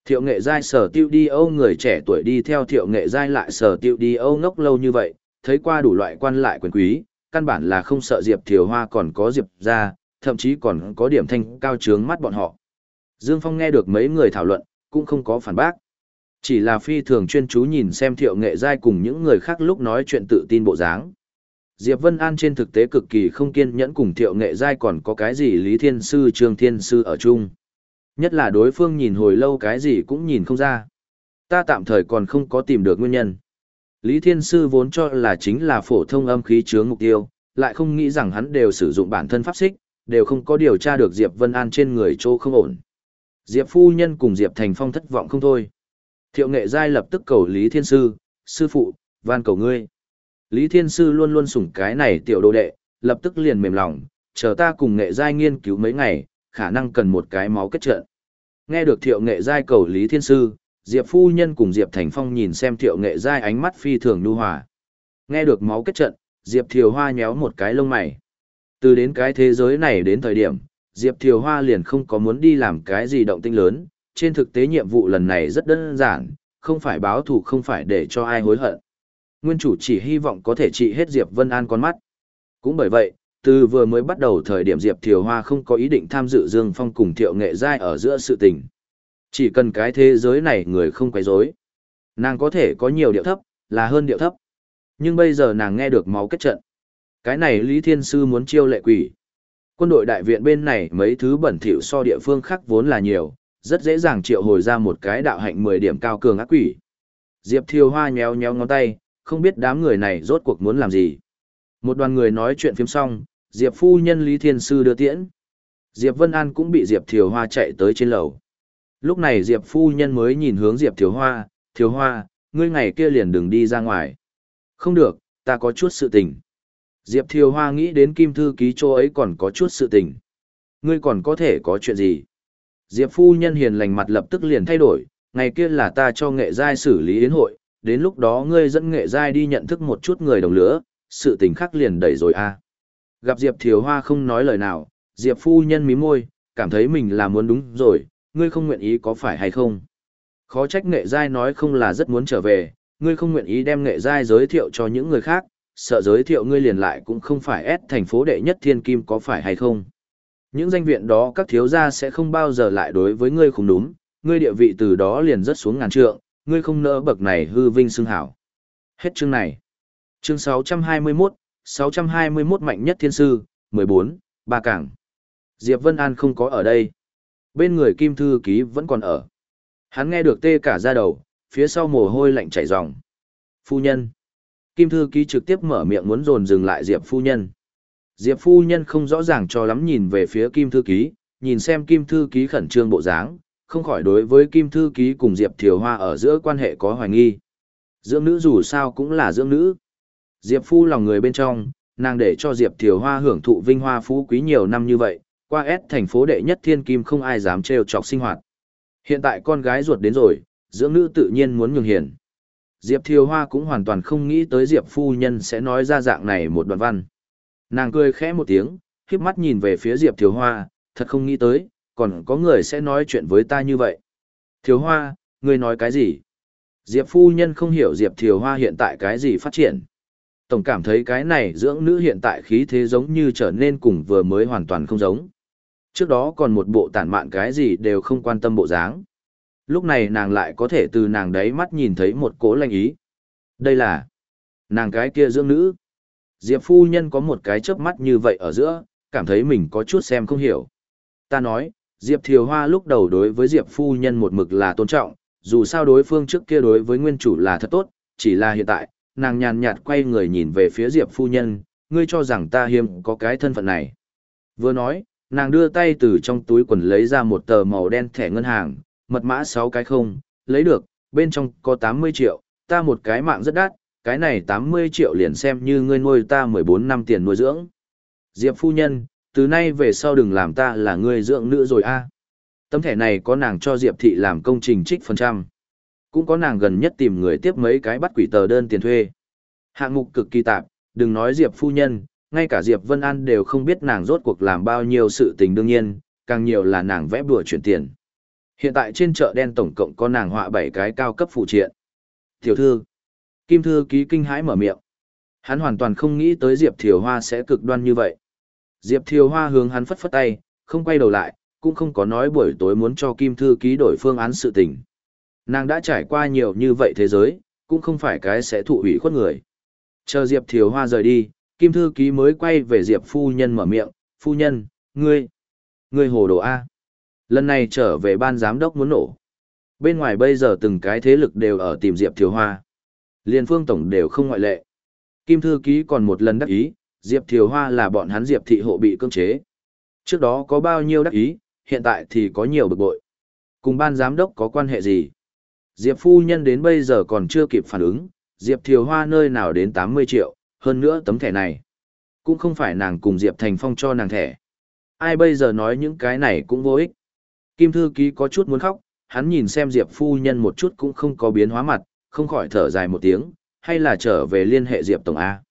Thiệu nghệ giai sở tiêu đi âu người trẻ tuổi đi theo thiệu nghệ giai lại sở tiêu đi âu ngốc lâu như vậy, thấy qua đủ loại quan lại quyền quý, căn bản là không sợ Diệp Thiều Hoa còn có Diệp ra, thậm chí còn có điểm thanh cao trướng mắt bọn họ. Dương Phong nghe được mấy người thảo luận, cũng không có phản bác. Chỉ là phi thường chuyên chú nhìn xem thiệu nghệ giai cùng những người khác lúc nói chuyện tự tin bộ dáng. Diệp Vân An trên thực tế cực kỳ không kiên nhẫn cùng thiệu nghệ giai còn có cái gì Lý Thiên Sư Trương Thiên Sư ở chung. Nhất là đối phương nhìn hồi lâu cái gì cũng nhìn không ra. Ta tạm thời còn không có tìm được nguyên nhân. Lý Thiên Sư vốn cho là chính là phổ thông âm khí chướng mục tiêu, lại không nghĩ rằng hắn đều sử dụng bản thân pháp xích, đều không có điều tra được Diệp Vân An trên người chỗ không ổn. Diệp phu nhân cùng Diệp Thành Phong thất vọng không thôi. Thiệu nghệ giai lập tức cầu Lý Thiên Sư, sư phụ, van cầu ngươi. Lý Thiên Sư luôn luôn sủng cái này tiểu đồ đệ, lập tức liền mềm lòng, chờ ta cùng nghệ giai nghiên cứu mấy ngày, khả năng cần một cái máu kết trận. Nghe được thiệu nghệ giai cầu Lý Thiên Sư, Diệp phu nhân cùng Diệp Thành Phong nhìn xem thiệu nghệ giai ánh mắt phi thường nhu hòa. Nghe được máu kết trận, Diệp Thiều Hoa nhéo một cái lông mày. Từ đến cái thế giới này đến thời điểm, Diệp Thiều Hoa liền không có muốn đi làm cái gì động tinh lớn, trên thực tế nhiệm vụ lần này rất đơn giản, không phải báo thù không phải để cho ai hối hận. Nguyên chủ chỉ hy vọng có thể trị hết Diệp Vân An con mắt. Cũng bởi vậy, từ vừa mới bắt đầu thời điểm Diệp Thiều Hoa không có ý định tham dự Dương Phong cùng Thiệu Nghệ Giai ở giữa sự tình. Chỉ cần cái thế giới này người không quấy rối, nàng có thể có nhiều điệu thấp, là hơn điệu thấp. Nhưng bây giờ nàng nghe được máu kết trận. Cái này Lý Thiên Sư muốn chiêu lệ quỷ. Quân đội đại viện bên này mấy thứ bẩn thỉu so địa phương khác vốn là nhiều, rất dễ dàng triệu hồi ra một cái đạo hạnh 10 điểm cao cường ác quỷ. Diệp Thiều Hoa nhéo nhéo ngón tay, không biết đám người này rốt cuộc muốn làm gì. Một đoàn người nói chuyện phim xong, Diệp phu nhân Lý Thiên Sư đưa tiễn. Diệp Vân An cũng bị Diệp Thiều Hoa chạy tới trên lầu. Lúc này Diệp phu nhân mới nhìn hướng Diệp Thiều Hoa, Thiều Hoa, ngươi ngày kia liền đừng đi ra ngoài. Không được, ta có chút sự tình. Diệp Thiều Hoa nghĩ đến Kim Thư ký chỗ ấy còn có chút sự tình. Ngươi còn có thể có chuyện gì? Diệp phu nhân hiền lành mặt lập tức liền thay đổi, ngày kia là ta cho nghệ giai xử lý yến hội, đến lúc đó ngươi dẫn nghệ giai đi nhận thức một chút người đồng lứa, sự tình khác liền đẩy rồi a. À. Gặp Diệp Thiều Hoa không nói lời nào, Diệp phu nhân mí môi, cảm thấy mình là muốn đúng rồi, ngươi không nguyện ý có phải hay không? Khó trách nghệ giai nói không là rất muốn trở về, ngươi không nguyện ý đem nghệ giai giới thiệu cho những người khác, sợ giới thiệu ngươi liền lại cũng không phải ép thành phố đệ nhất thiên kim có phải hay không. Những danh viện đó các thiếu gia sẽ không bao giờ lại đối với ngươi không đúng, ngươi địa vị từ đó liền rất xuống ngàn trượng, ngươi không nỡ bậc này hư vinh xưng hảo. Hết chương này. Chương 621, 621 mạnh nhất thiên sư, 14, ba cảng. Diệp Vân An không có ở đây. Bên người Kim Thư Ký vẫn còn ở. Hắn nghe được tê cả da đầu, phía sau mồ hôi lạnh chảy ròng. Phu nhân. Kim Thư Ký trực tiếp mở miệng muốn dồn dừng lại Diệp Phu Nhân. Diệp Phu Nhân không rõ ràng cho lắm nhìn về phía Kim Thư Ký, nhìn xem Kim Thư Ký khẩn trương bộ dáng, không khỏi đối với Kim Thư Ký cùng Diệp Thiều Hoa ở giữa quan hệ có hoài nghi. Dưỡng nữ dù sao cũng là dưỡng nữ. Diệp Phu lòng người bên trong, nàng để cho Diệp Thiều Hoa hưởng thụ vinh hoa phú quý nhiều năm như vậy, qua S thành phố đệ nhất thiên kim không ai dám trêu chọc sinh hoạt. Hiện tại con gái ruột đến rồi, dưỡng nữ tự nhiên muốn nhường hiền. Diệp Thiều Hoa cũng hoàn toàn không nghĩ tới Diệp phu nhân sẽ nói ra dạng này một đoạn văn. Nàng cười khẽ một tiếng, khiếp mắt nhìn về phía Diệp Thiều Hoa, thật không nghĩ tới, còn có người sẽ nói chuyện với ta như vậy. Thiều Hoa, ngươi nói cái gì? Diệp phu nhân không hiểu Diệp Thiều Hoa hiện tại cái gì phát triển. Tổng cảm thấy cái này dưỡng nữ hiện tại khí thế giống như trở nên cùng vừa mới hoàn toàn không giống. Trước đó còn một bộ tản mạn cái gì đều không quan tâm bộ dáng lúc này nàng lại có thể từ nàng đấy mắt nhìn thấy một cố lanh ý. Đây là nàng cái kia dưỡng nữ. Diệp phu nhân có một cái chớp mắt như vậy ở giữa, cảm thấy mình có chút xem không hiểu. Ta nói, Diệp Thiều Hoa lúc đầu đối với Diệp phu nhân một mực là tôn trọng, dù sao đối phương trước kia đối với nguyên chủ là thật tốt, chỉ là hiện tại, nàng nhàn nhạt quay người nhìn về phía Diệp phu nhân, ngươi cho rằng ta hiếm có cái thân phận này. Vừa nói, nàng đưa tay từ trong túi quần lấy ra một tờ màu đen thẻ ngân hàng, mật mã 6 cái không, lấy được, bên trong có 80 triệu, ta một cái mạng rất đắt, cái này 80 triệu liền xem như ngươi nuôi ta 14 năm tiền nuôi dưỡng. Diệp phu nhân, từ nay về sau đừng làm ta là ngươi dưỡng nữ rồi a. Tấm thẻ này có nàng cho Diệp thị làm công trình trích phần trăm. Cũng có nàng gần nhất tìm người tiếp mấy cái bắt quỷ tờ đơn tiền thuê. Hạng mục cực kỳ tạp, đừng nói Diệp phu nhân, ngay cả Diệp Vân An đều không biết nàng rốt cuộc làm bao nhiêu sự tình đương nhiên, càng nhiều là nàng vẽ bùa chuyển tiền. Hiện tại trên chợ đen tổng cộng có nàng họa bảy cái cao cấp phụ triện. Tiểu thư. Kim thư ký kinh hãi mở miệng. Hắn hoàn toàn không nghĩ tới Diệp Thiều Hoa sẽ cực đoan như vậy. Diệp Thiều Hoa hướng hắn phất phất tay, không quay đầu lại, cũng không có nói buổi tối muốn cho Kim thư ký đổi phương án sự tình. Nàng đã trải qua nhiều như vậy thế giới, cũng không phải cái sẽ thụ hủy khuất người. Chờ Diệp Thiều Hoa rời đi, Kim thư ký mới quay về Diệp phu nhân mở miệng, phu nhân, ngươi, ngươi hồ đồ A. Lần này trở về ban giám đốc muốn nổ. Bên ngoài bây giờ từng cái thế lực đều ở tìm Diệp Thiều Hoa. Liên phương tổng đều không ngoại lệ. Kim thư ký còn một lần đắc ý, Diệp Thiều Hoa là bọn hắn Diệp thị hộ bị cưỡng chế. Trước đó có bao nhiêu đắc ý, hiện tại thì có nhiều bực bội. Cùng ban giám đốc có quan hệ gì? Diệp phu nhân đến bây giờ còn chưa kịp phản ứng, Diệp Thiều Hoa nơi nào đến 80 triệu, hơn nữa tấm thẻ này. Cũng không phải nàng cùng Diệp Thành Phong cho nàng thẻ. Ai bây giờ nói những cái này cũng vô ích. Kim thư ký có chút muốn khóc, hắn nhìn xem Diệp phu nhân một chút cũng không có biến hóa mặt, không khỏi thở dài một tiếng, hay là trở về liên hệ Diệp Tổng A.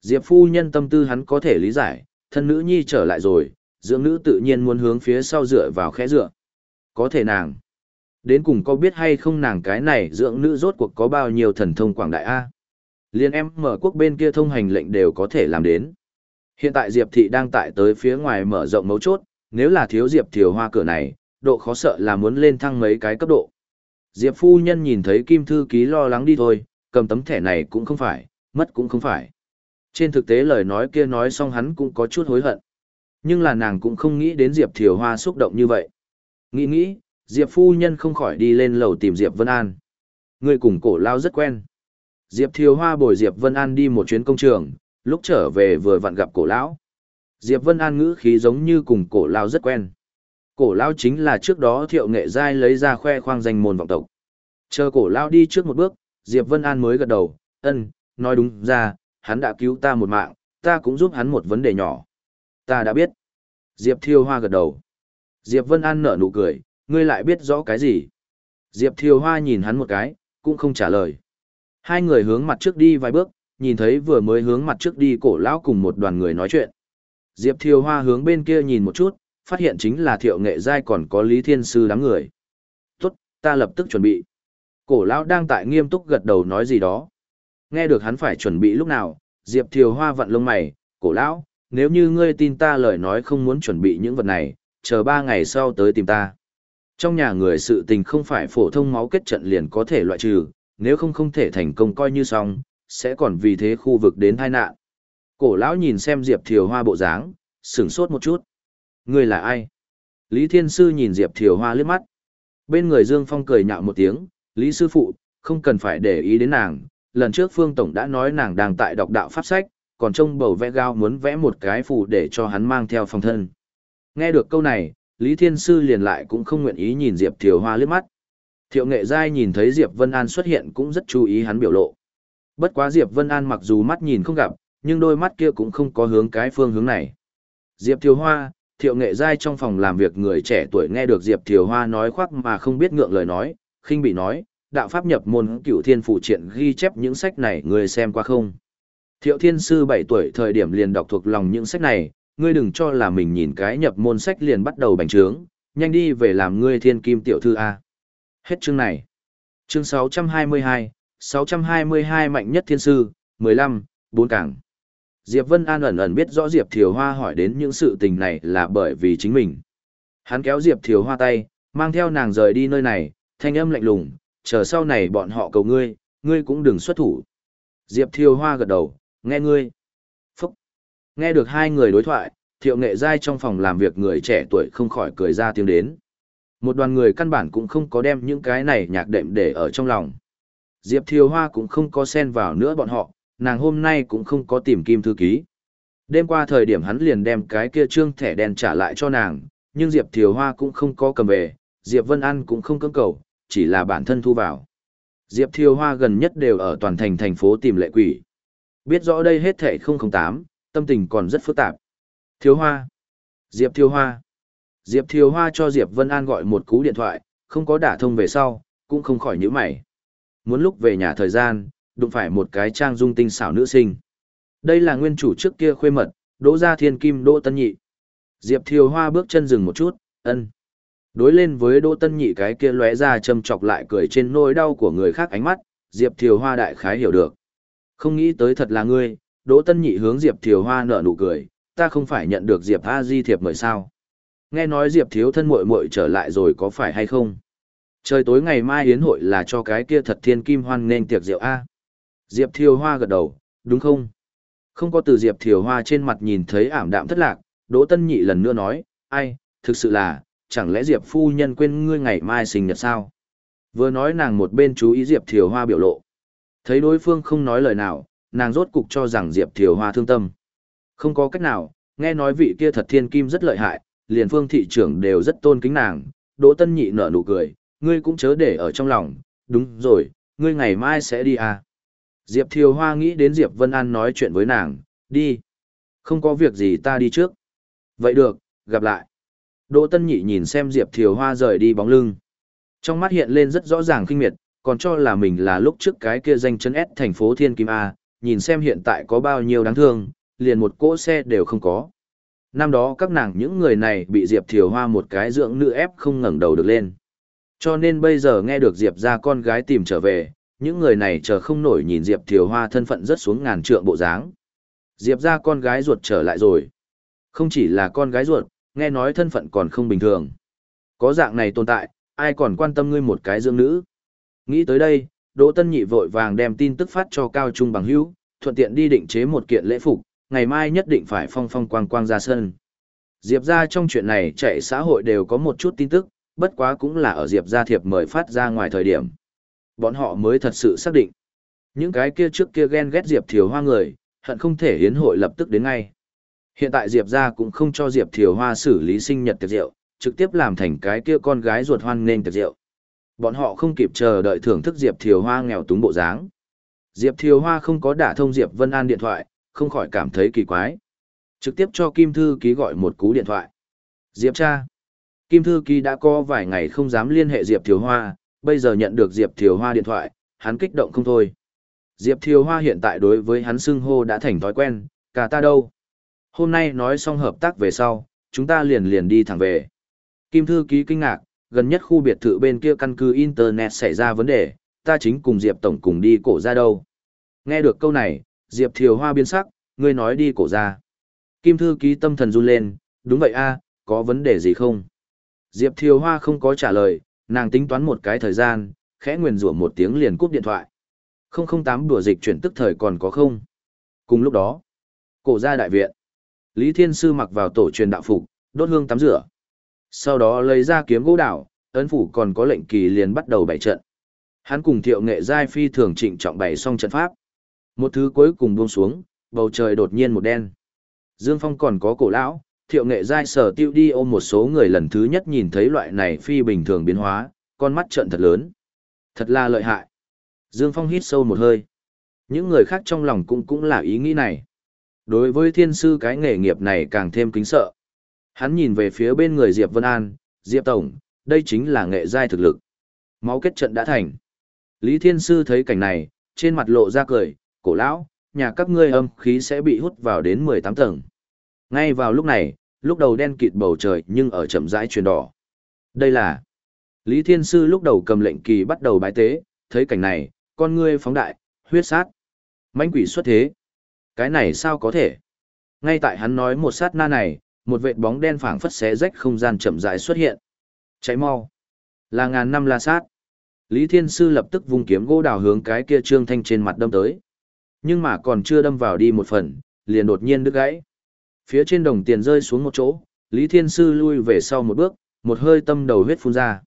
Diệp phu nhân tâm tư hắn có thể lý giải, thân nữ nhi trở lại rồi, dưỡng nữ tự nhiên muốn hướng phía sau dựa vào khẽ dựa. Có thể nàng. Đến cùng có biết hay không nàng cái này dưỡng nữ rốt cuộc có bao nhiêu thần thông quảng đại A. Liên em mở quốc bên kia thông hành lệnh đều có thể làm đến. Hiện tại Diệp Thị đang tại tới phía ngoài mở rộng mấu chốt, nếu là thiếu Diệp Thiều Hoa cửa này, độ khó sợ là muốn lên thăng mấy cái cấp độ. Diệp phu nhân nhìn thấy Kim Thư Ký lo lắng đi thôi, cầm tấm thẻ này cũng không phải, mất cũng không phải. Trên thực tế lời nói kia nói xong hắn cũng có chút hối hận. Nhưng là nàng cũng không nghĩ đến Diệp Thiều Hoa xúc động như vậy. Nghĩ nghĩ, Diệp phu nhân không khỏi đi lên lầu tìm Diệp Vân An. Người cùng cổ lao rất quen. Diệp Thiều Hoa bồi Diệp Vân An đi một chuyến công trường, lúc trở về vừa vặn gặp cổ lão. Diệp Vân An ngữ khí giống như cùng cổ lao rất quen. Cổ lao chính là trước đó thiệu nghệ giai lấy ra khoe khoang danh môn vọng tộc. Chờ cổ lao đi trước một bước, Diệp Vân An mới gật đầu, ân, nói đúng ra, hắn đã cứu ta một mạng, ta cũng giúp hắn một vấn đề nhỏ. Ta đã biết. Diệp Thiêu Hoa gật đầu. Diệp Vân An nở nụ cười, ngươi lại biết rõ cái gì? Diệp Thiêu Hoa nhìn hắn một cái, cũng không trả lời. Hai người hướng mặt trước đi vài bước, nhìn thấy vừa mới hướng mặt trước đi cổ lão cùng một đoàn người nói chuyện. Diệp Thiêu Hoa hướng bên kia nhìn một chút, phát hiện chính là thiệu nghệ giai còn có Lý Thiên Sư đám người. Tốt, ta lập tức chuẩn bị. Cổ lão đang tại nghiêm túc gật đầu nói gì đó. Nghe được hắn phải chuẩn bị lúc nào, Diệp Thiều Hoa vặn lông mày, cổ lão, nếu như ngươi tin ta lời nói không muốn chuẩn bị những vật này, chờ ba ngày sau tới tìm ta. Trong nhà người sự tình không phải phổ thông máu kết trận liền có thể loại trừ, nếu không không thể thành công coi như xong, sẽ còn vì thế khu vực đến tai nạn. Cổ lão nhìn xem Diệp Thiều Hoa bộ dáng, sửng sốt một chút. người là ai? Lý Thiên Sư nhìn Diệp Thiều Hoa liếc mắt. Bên người Dương Phong cười nhạo một tiếng, Lý Sư Phụ, không cần phải để ý đến nàng. Lần trước Phương Tổng đã nói nàng đang tại đọc đạo pháp sách, còn trông bầu vẽ gao muốn vẽ một cái phù để cho hắn mang theo phòng thân. Nghe được câu này, Lý Thiên Sư liền lại cũng không nguyện ý nhìn Diệp Thiều Hoa liếc mắt. Thiệu Nghệ Giai nhìn thấy Diệp Vân An xuất hiện cũng rất chú ý hắn biểu lộ. Bất quá Diệp Vân An mặc dù mắt nhìn không gặp, nhưng đôi mắt kia cũng không có hướng cái phương hướng này. Diệp Thiều Hoa, Thiệu Nghệ Giai trong phòng làm việc người trẻ tuổi nghe được Diệp Thiều Hoa nói khoác mà không biết ngượng lời nói, khinh bị nói, đạo pháp nhập môn cửu thiên phụ triện ghi chép những sách này người xem qua không. Thiệu Thiên Sư 7 tuổi thời điểm liền đọc thuộc lòng những sách này, ngươi đừng cho là mình nhìn cái nhập môn sách liền bắt đầu bành trướng, nhanh đi về làm ngươi thiên kim tiểu thư A. Hết chương này. Chương 622, 622 mạnh nhất thiên sư, 15, 4 cảng. Diệp Vân An ẩn ẩn biết rõ Diệp Thiều Hoa hỏi đến những sự tình này là bởi vì chính mình. Hắn kéo Diệp Thiều Hoa tay, mang theo nàng rời đi nơi này, thanh âm lạnh lùng, chờ sau này bọn họ cầu ngươi, ngươi cũng đừng xuất thủ. Diệp Thiều Hoa gật đầu, nghe ngươi. Nghe được hai người đối thoại, thiệu nghệ giai trong phòng làm việc người trẻ tuổi không khỏi cười ra tiếng đến. Một đoàn người căn bản cũng không có đem những cái này nhạc đệm để ở trong lòng. Diệp Thiều Hoa cũng không có xen vào nữa bọn họ, nàng hôm nay cũng không có tìm kim thư ký. Đêm qua thời điểm hắn liền đem cái kia trương thẻ đen trả lại cho nàng, nhưng Diệp Thiều Hoa cũng không có cầm về, Diệp Vân An cũng không cưỡng cầu, chỉ là bản thân thu vào. Diệp Thiều Hoa gần nhất đều ở toàn thành thành phố tìm lệ quỷ. Biết rõ đây hết thẻ 008, tâm tình còn rất phức tạp. Thiếu Hoa. Diệp thiếu Hoa. Diệp thiếu Hoa cho Diệp Vân An gọi một cú điện thoại, không có đả thông về sau, cũng không khỏi nhíu mày. Muốn lúc về nhà thời gian, đụng phải một cái trang dung tinh xảo nữ sinh. Đây là nguyên chủ trước kia khuê mật, Đỗ Gia Thiên Kim Đỗ Tân Nhị. Diệp Thiều Hoa bước chân dừng một chút, ân. Đối lên với Đỗ Tân Nhị cái kia lóe ra châm chọc lại cười trên nỗi đau của người khác ánh mắt, Diệp Thiều Hoa đại khái hiểu được. Không nghĩ tới thật là ngươi, Đỗ Tân Nhị hướng Diệp Thiều Hoa nở nụ cười, ta không phải nhận được Diệp A Di thiệp mời sao? Nghe nói Diệp thiếu thân muội muội trở lại rồi có phải hay không? Trời tối ngày mai yến hội là cho cái kia thật thiên kim hoan nên tiệc rượu A. Diệp Thiều Hoa gật đầu, đúng không? Không có từ Diệp Thiều Hoa trên mặt nhìn thấy ảm đạm thất lạc, Đỗ Tân Nhị lần nữa nói, ai, thực sự là, chẳng lẽ Diệp phu nhân quên ngươi ngày mai sinh nhật sao? Vừa nói nàng một bên chú ý Diệp Thiều Hoa biểu lộ. Thấy đối phương không nói lời nào, nàng rốt cục cho rằng Diệp Thiều Hoa thương tâm. Không có cách nào, nghe nói vị kia thật thiên kim rất lợi hại, liền phương thị trưởng đều rất tôn kính nàng. Đỗ Tân Nhị nở nụ cười, ngươi cũng chớ để ở trong lòng, đúng rồi, ngươi ngày mai sẽ đi à? Diệp Thiều Hoa nghĩ đến Diệp Vân An nói chuyện với nàng, đi. Không có việc gì ta đi trước. Vậy được, gặp lại. Đỗ Tân Nhị nhìn xem Diệp Thiều Hoa rời đi bóng lưng. Trong mắt hiện lên rất rõ ràng kinh miệt, còn cho là mình là lúc trước cái kia danh chân S thành phố Thiên Kim A, nhìn xem hiện tại có bao nhiêu đáng thương, liền một cỗ xe đều không có. Năm đó các nàng những người này bị Diệp Thiều Hoa một cái dưỡng nữ ép không ngẩng đầu được lên. Cho nên bây giờ nghe được Diệp ra con gái tìm trở về, những người này chờ không nổi nhìn Diệp Thiều Hoa thân phận rất xuống ngàn trượng bộ dáng. Diệp ra con gái ruột trở lại rồi. Không chỉ là con gái ruột, nghe nói thân phận còn không bình thường. Có dạng này tồn tại, ai còn quan tâm ngươi một cái dưỡng nữ. Nghĩ tới đây, Đỗ Tân Nhị vội vàng đem tin tức phát cho Cao Trung bằng hữu, thuận tiện đi định chế một kiện lễ phục, ngày mai nhất định phải phong phong quang quang ra sân. Diệp ra trong chuyện này chạy xã hội đều có một chút tin tức, bất quá cũng là ở Diệp gia thiệp mời phát ra ngoài thời điểm. Bọn họ mới thật sự xác định. Những cái kia trước kia ghen ghét Diệp Thiều Hoa người, hận không thể hiến hội lập tức đến ngay. Hiện tại Diệp gia cũng không cho Diệp Thiều Hoa xử lý sinh nhật tiệc rượu, trực tiếp làm thành cái kia con gái ruột hoan nên tiệc rượu. Bọn họ không kịp chờ đợi thưởng thức Diệp Thiều Hoa nghèo túng bộ dáng. Diệp Thiều Hoa không có đả thông Diệp Vân An điện thoại, không khỏi cảm thấy kỳ quái. Trực tiếp cho Kim Thư Ký gọi một cú điện thoại. Diệp cha. Kim Thư Ký đã có vài ngày không dám liên hệ Diệp Thiều Hoa, bây giờ nhận được Diệp Thiều Hoa điện thoại, hắn kích động không thôi. Diệp Thiều Hoa hiện tại đối với hắn xưng hô đã thành thói quen, cả ta đâu. Hôm nay nói xong hợp tác về sau, chúng ta liền liền đi thẳng về. Kim Thư Ký kinh ngạc, gần nhất khu biệt thự bên kia căn cứ Internet xảy ra vấn đề, ta chính cùng Diệp Tổng cùng đi cổ ra đâu. Nghe được câu này, Diệp Thiều Hoa biến sắc, ngươi nói đi cổ ra. Kim Thư Ký tâm thần run lên, đúng vậy a có vấn đề gì không? Diệp Thiều Hoa không có trả lời, nàng tính toán một cái thời gian, khẽ nguyền rủa một tiếng liền cúp điện thoại. 008 đùa dịch chuyển tức thời còn có không? Cùng lúc đó, cổ ra đại viện. Lý Thiên Sư mặc vào tổ truyền đạo phục, đốt hương tắm rửa. Sau đó lấy ra kiếm gỗ đảo, ấn phủ còn có lệnh kỳ liền bắt đầu bày trận. Hắn cùng thiệu nghệ giai phi thường trịnh trọng bày xong trận pháp. Một thứ cuối cùng buông xuống, bầu trời đột nhiên một đen. Dương Phong còn có cổ lão, thiệu nghệ giai sở tiêu đi ôm một số người lần thứ nhất nhìn thấy loại này phi bình thường biến hóa, con mắt trận thật lớn. Thật là lợi hại. Dương Phong hít sâu một hơi. Những người khác trong lòng cũng cũng là ý nghĩ này. Đối với thiên sư cái nghề nghiệp này càng thêm kính sợ. Hắn nhìn về phía bên người Diệp Vân An, Diệp Tổng, đây chính là nghệ giai thực lực. Máu kết trận đã thành. Lý Thiên Sư thấy cảnh này, trên mặt lộ ra cười, cổ lão, nhà các ngươi âm khí sẽ bị hút vào đến 18 tầng. Ngay vào lúc này, lúc đầu đen kịt bầu trời nhưng ở chậm rãi chuyển đỏ. Đây là Lý Thiên Sư lúc đầu cầm lệnh kỳ bắt đầu bái tế, thấy cảnh này, con ngươi phóng đại, huyết sát. mãnh quỷ xuất thế. Cái này sao có thể? Ngay tại hắn nói một sát na này, một vệt bóng đen phảng phất xé rách không gian chậm rãi xuất hiện. Cháy mau. Là ngàn năm la sát. Lý Thiên Sư lập tức vung kiếm gỗ đào hướng cái kia Trương Thanh trên mặt đâm tới. Nhưng mà còn chưa đâm vào đi một phần, liền đột nhiên đứt gãy. Phía trên đồng tiền rơi xuống một chỗ, Lý Thiên Sư lui về sau một bước, một hơi tâm đầu huyết phun ra.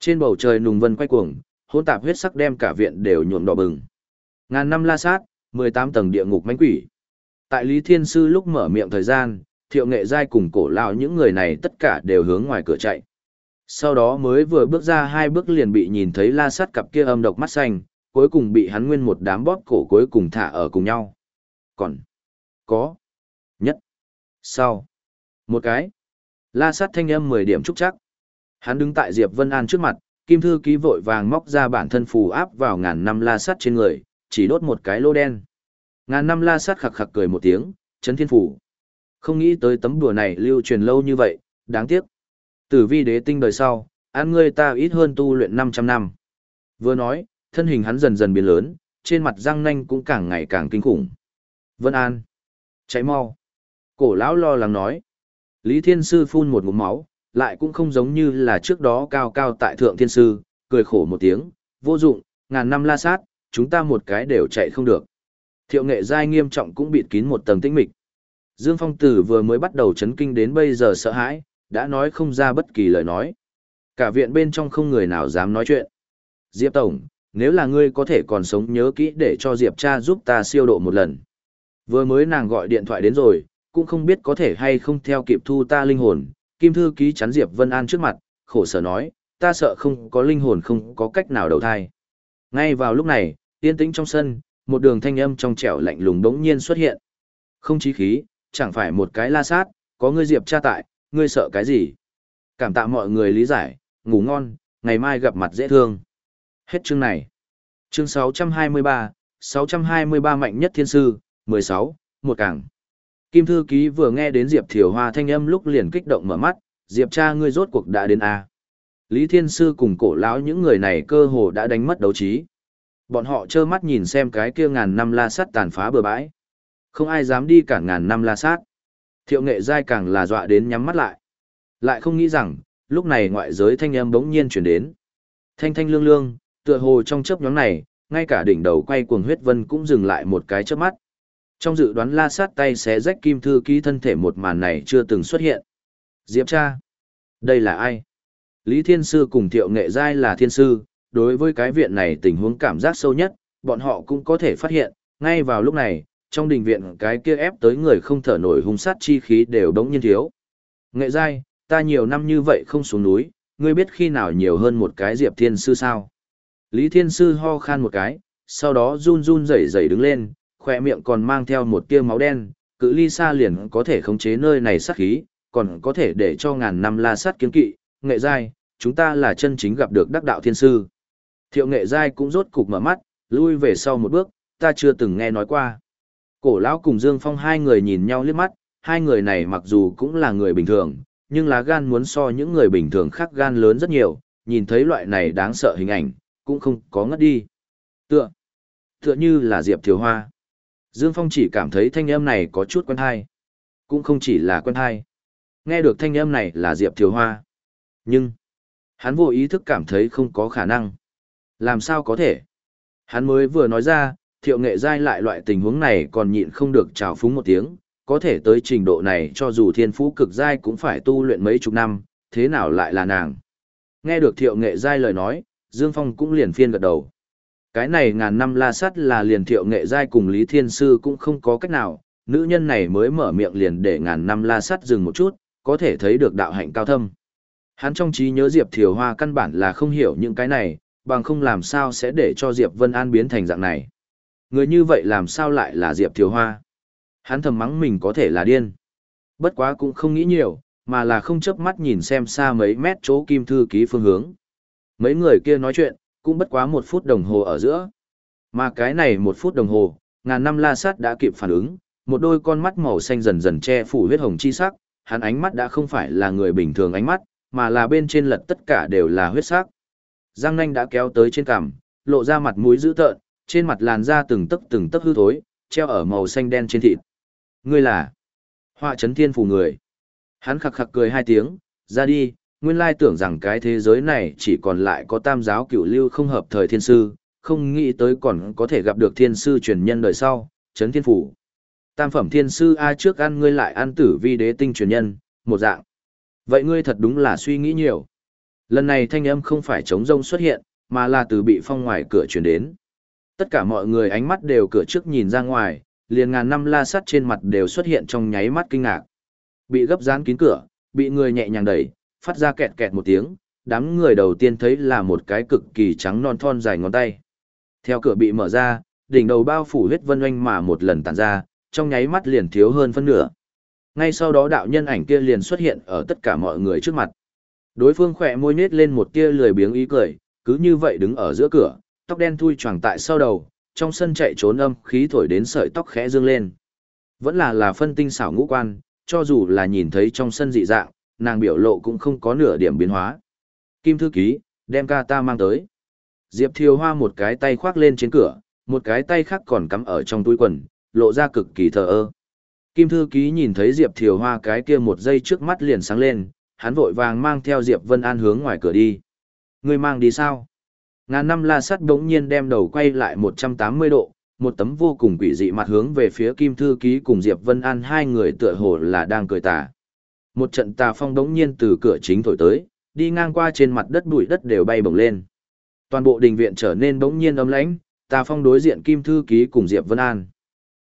Trên bầu trời nùng vân quay cuồng, hỗn tạp huyết sắc đem cả viện đều nhuộm đỏ bừng. Ngàn năm la sát, 18 tầng địa ngục mãnh quỷ. Tại Lý Thiên Sư lúc mở miệng thời gian, thiệu nghệ giai cùng cổ lão những người này tất cả đều hướng ngoài cửa chạy. Sau đó mới vừa bước ra hai bước liền bị nhìn thấy la sát cặp kia âm độc mắt xanh, cuối cùng bị hắn nguyên một đám bóp cổ cuối cùng thả ở cùng nhau. Còn, có, nhất, sau, một cái, la sát thanh âm 10 điểm trúc chắc. Hắn đứng tại Diệp Vân An trước mặt, kim thư ký vội vàng móc ra bản thân phù áp vào ngàn năm la sát trên người, chỉ đốt một cái lô đen. Ngàn năm la sát khặc khặc cười một tiếng, chấn thiên phủ. Không nghĩ tới tấm đùa này lưu truyền lâu như vậy, đáng tiếc. Tử vi đế tinh đời sau, ăn ngươi ta ít hơn tu luyện 500 năm. Vừa nói, thân hình hắn dần dần biến lớn, trên mặt răng nanh cũng càng ngày càng kinh khủng. Vân An. Cháy mau. Cổ lão lo lắng nói. Lý Thiên Sư phun một ngụm máu, lại cũng không giống như là trước đó cao cao tại Thượng Thiên Sư, cười khổ một tiếng, vô dụng, ngàn năm la sát, chúng ta một cái đều chạy không được. Thiệu nghệ giai nghiêm trọng cũng bịt kín một tầng tĩnh mịch. Dương Phong Tử vừa mới bắt đầu chấn kinh đến bây giờ sợ hãi, đã nói không ra bất kỳ lời nói. Cả viện bên trong không người nào dám nói chuyện. Diệp Tổng, nếu là ngươi có thể còn sống nhớ kỹ để cho Diệp cha giúp ta siêu độ một lần. Vừa mới nàng gọi điện thoại đến rồi, cũng không biết có thể hay không theo kịp thu ta linh hồn. Kim thư ký chắn Diệp Vân An trước mặt, khổ sở nói, ta sợ không có linh hồn không có cách nào đầu thai. Ngay vào lúc này, yên tĩnh trong sân, một đường thanh âm trong trẻo lạnh lùng đống nhiên xuất hiện. Không chí khí, chẳng phải một cái la sát, có ngươi Diệp cha tại, ngươi sợ cái gì? Cảm tạ mọi người lý giải, ngủ ngon, ngày mai gặp mặt dễ thương. Hết chương này. Chương 623, 623 mạnh nhất thiên sư, 16, một cảng. Kim thư ký vừa nghe đến Diệp Thiều Hoa thanh âm lúc liền kích động mở mắt, Diệp cha ngươi rốt cuộc đã đến a. Lý Thiên sư cùng cổ lão những người này cơ hồ đã đánh mất đấu trí. Bọn họ trơ mắt nhìn xem cái kia ngàn năm la sát tàn phá bừa bãi. Không ai dám đi cả ngàn năm la sát. Thiệu nghệ giai càng là dọa đến nhắm mắt lại. Lại không nghĩ rằng, lúc này ngoại giới thanh âm bỗng nhiên chuyển đến. Thanh thanh lương lương, tựa hồ trong chớp nhóm này, ngay cả đỉnh đầu quay cuồng huyết vân cũng dừng lại một cái chớp mắt. Trong dự đoán la sát tay xé rách kim thư ký thân thể một màn này chưa từng xuất hiện. Diệp cha. Đây là ai? Lý Thiên Sư cùng Thiệu Nghệ Giai là thiên sư, đối với cái viện này tình huống cảm giác sâu nhất, bọn họ cũng có thể phát hiện, ngay vào lúc này, trong đình viện cái kia ép tới người không thở nổi hung sát chi khí đều đống nhiên thiếu. Nghệ Giai, ta nhiều năm như vậy không xuống núi, ngươi biết khi nào nhiều hơn một cái Diệp Thiên Sư sao? Lý Thiên Sư ho khan một cái, sau đó run run rẩy rẩy đứng lên, khỏe miệng còn mang theo một tia máu đen, cự ly xa liền có thể khống chế nơi này sát khí, còn có thể để cho ngàn năm la sát kiến kỵ, nghệ giai, chúng ta là chân chính gặp được đắc đạo thiên sư. Thiệu nghệ giai cũng rốt cục mở mắt, lui về sau một bước, ta chưa từng nghe nói qua. Cổ lão cùng Dương Phong hai người nhìn nhau liếc mắt, hai người này mặc dù cũng là người bình thường, nhưng lá gan muốn so những người bình thường khác gan lớn rất nhiều, nhìn thấy loại này đáng sợ hình ảnh, cũng không có ngất đi. Tựa, tựa như là Diệp Thiều Hoa. Dương Phong chỉ cảm thấy thanh âm này có chút quen hay. Cũng không chỉ là quen hay. Nghe được thanh âm này là Diệp Thiều Hoa. Nhưng, hắn vô ý thức cảm thấy không có khả năng. Làm sao có thể? Hắn mới vừa nói ra, thiệu nghệ giai lại loại tình huống này còn nhịn không được trào phúng một tiếng, có thể tới trình độ này cho dù thiên phú cực giai cũng phải tu luyện mấy chục năm, thế nào lại là nàng? Nghe được thiệu nghệ giai lời nói, Dương Phong cũng liền phiên gật đầu. Cái này ngàn năm la sắt là liền thiệu nghệ giai cùng Lý Thiên Sư cũng không có cách nào, nữ nhân này mới mở miệng liền để ngàn năm la sắt dừng một chút, có thể thấy được đạo hạnh cao thâm. Hắn trong trí nhớ Diệp Thiều Hoa căn bản là không hiểu những cái này, bằng không làm sao sẽ để cho Diệp Vân An biến thành dạng này. Người như vậy làm sao lại là Diệp Thiều Hoa? Hắn thầm mắng mình có thể là điên. Bất quá cũng không nghĩ nhiều, mà là không chớp mắt nhìn xem xa mấy mét chỗ kim thư ký phương hướng. Mấy người kia nói chuyện, cũng bất quá một phút đồng hồ ở giữa. Mà cái này một phút đồng hồ, ngàn năm la sát đã kịp phản ứng, một đôi con mắt màu xanh dần dần che phủ huyết hồng chi sắc, hắn ánh mắt đã không phải là người bình thường ánh mắt, mà là bên trên lật tất cả đều là huyết sắc. Giang nanh đã kéo tới trên cằm, lộ ra mặt mũi dữ tợn, trên mặt làn da từng tấc từng tấc hư thối, treo ở màu xanh đen trên thịt. Ngươi là họa chấn thiên phù người. Hắn khặc khặc cười hai tiếng, ra đi, nguyên lai tưởng rằng cái thế giới này chỉ còn lại có tam giáo cửu lưu không hợp thời thiên sư, không nghĩ tới còn có thể gặp được thiên sư truyền nhân đời sau, chấn thiên phủ. Tam phẩm thiên sư A trước ăn ngươi lại ăn tử vi đế tinh truyền nhân, một dạng. Vậy ngươi thật đúng là suy nghĩ nhiều. Lần này thanh âm không phải chống rông xuất hiện, mà là từ bị phong ngoài cửa truyền đến. Tất cả mọi người ánh mắt đều cửa trước nhìn ra ngoài, liền ngàn năm la sắt trên mặt đều xuất hiện trong nháy mắt kinh ngạc. Bị gấp dán kín cửa, bị người nhẹ nhàng đẩy, phát ra kẹt kẹt một tiếng, đám người đầu tiên thấy là một cái cực kỳ trắng non thon dài ngón tay. Theo cửa bị mở ra, đỉnh đầu bao phủ huyết vân oanh mà một lần tản ra, trong nháy mắt liền thiếu hơn phân nửa. Ngay sau đó đạo nhân ảnh kia liền xuất hiện ở tất cả mọi người trước mặt. Đối phương khỏe môi nết lên một tia lười biếng ý cười, cứ như vậy đứng ở giữa cửa, tóc đen thui choàng tại sau đầu, trong sân chạy trốn âm khí thổi đến sợi tóc khẽ dương lên. Vẫn là là phân tinh xảo ngũ quan, cho dù là nhìn thấy trong sân dị dạng, nàng biểu lộ cũng không có nửa điểm biến hóa. Kim thư ký, đem ca ta mang tới. Diệp Thiều Hoa một cái tay khoác lên trên cửa, một cái tay khác còn cắm ở trong túi quần, lộ ra cực kỳ thờ ơ. Kim thư ký nhìn thấy Diệp Thiều Hoa cái kia một giây trước mắt liền sáng lên, hắn vội vàng mang theo Diệp Vân An hướng ngoài cửa đi. Người mang đi sao? Ngàn năm la sắt đống nhiên đem đầu quay lại 180 độ, một tấm vô cùng quỷ dị mặt hướng về phía Kim Thư Ký cùng Diệp Vân An hai người tựa hồ là đang cười tà. Một trận tà phong đống nhiên từ cửa chính thổi tới, đi ngang qua trên mặt đất bụi đất đều bay bổng lên. Toàn bộ đình viện trở nên bỗng nhiên ấm lãnh, tà phong đối diện Kim Thư Ký cùng Diệp Vân An.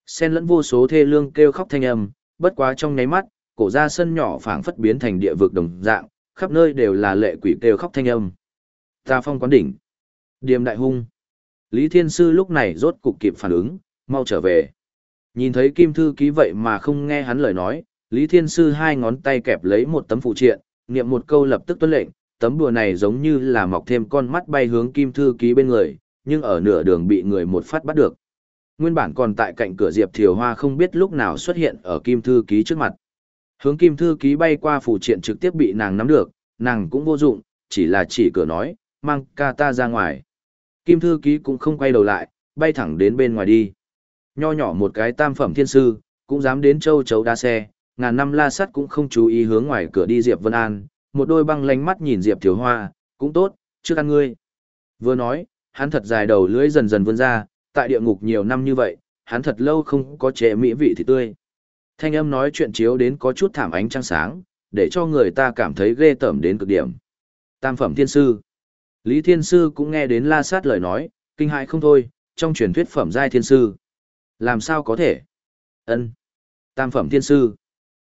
Xen lẫn vô số thê lương kêu khóc thanh âm, bất quá trong nháy mắt, cổ ra sân nhỏ phảng phất biến thành địa vực đồng dạng, khắp nơi đều là lệ quỷ kêu khóc thanh âm. Tà phong quán đỉnh. Điềm đại hung. Lý Thiên Sư lúc này rốt cục kịp phản ứng, mau trở về. Nhìn thấy Kim Thư Ký vậy mà không nghe hắn lời nói, Lý Thiên Sư hai ngón tay kẹp lấy một tấm phụ triện, niệm một câu lập tức tuân lệnh, tấm đùa này giống như là mọc thêm con mắt bay hướng Kim Thư Ký bên người, nhưng ở nửa đường bị người một phát bắt được. Nguyên bản còn tại cạnh cửa Diệp Thiều Hoa không biết lúc nào xuất hiện ở Kim Thư Ký trước mặt. Hướng Kim Thư Ký bay qua phụ triện trực tiếp bị nàng nắm được, nàng cũng vô dụng, chỉ là chỉ cửa nói, mang ca ta ra ngoài. Kim Thư Ký cũng không quay đầu lại, bay thẳng đến bên ngoài đi. Nho nhỏ một cái tam phẩm thiên sư, cũng dám đến châu chấu đa xe, ngàn năm la sắt cũng không chú ý hướng ngoài cửa đi Diệp Vân An, một đôi băng lánh mắt nhìn Diệp Thiếu Hoa, cũng tốt, chưa ăn ngươi. Vừa nói, hắn thật dài đầu lưỡi dần dần vươn ra, tại địa ngục nhiều năm như vậy, hắn thật lâu không có trẻ mỹ vị thì tươi. Thanh âm nói chuyện chiếu đến có chút thảm ánh trăng sáng, để cho người ta cảm thấy ghê tởm đến cực điểm. Tam phẩm thiên sư. Lý Thiên Sư cũng nghe đến la sát lời nói, kinh hại không thôi, trong truyền thuyết phẩm giai thiên sư. Làm sao có thể? ân Tam phẩm thiên sư.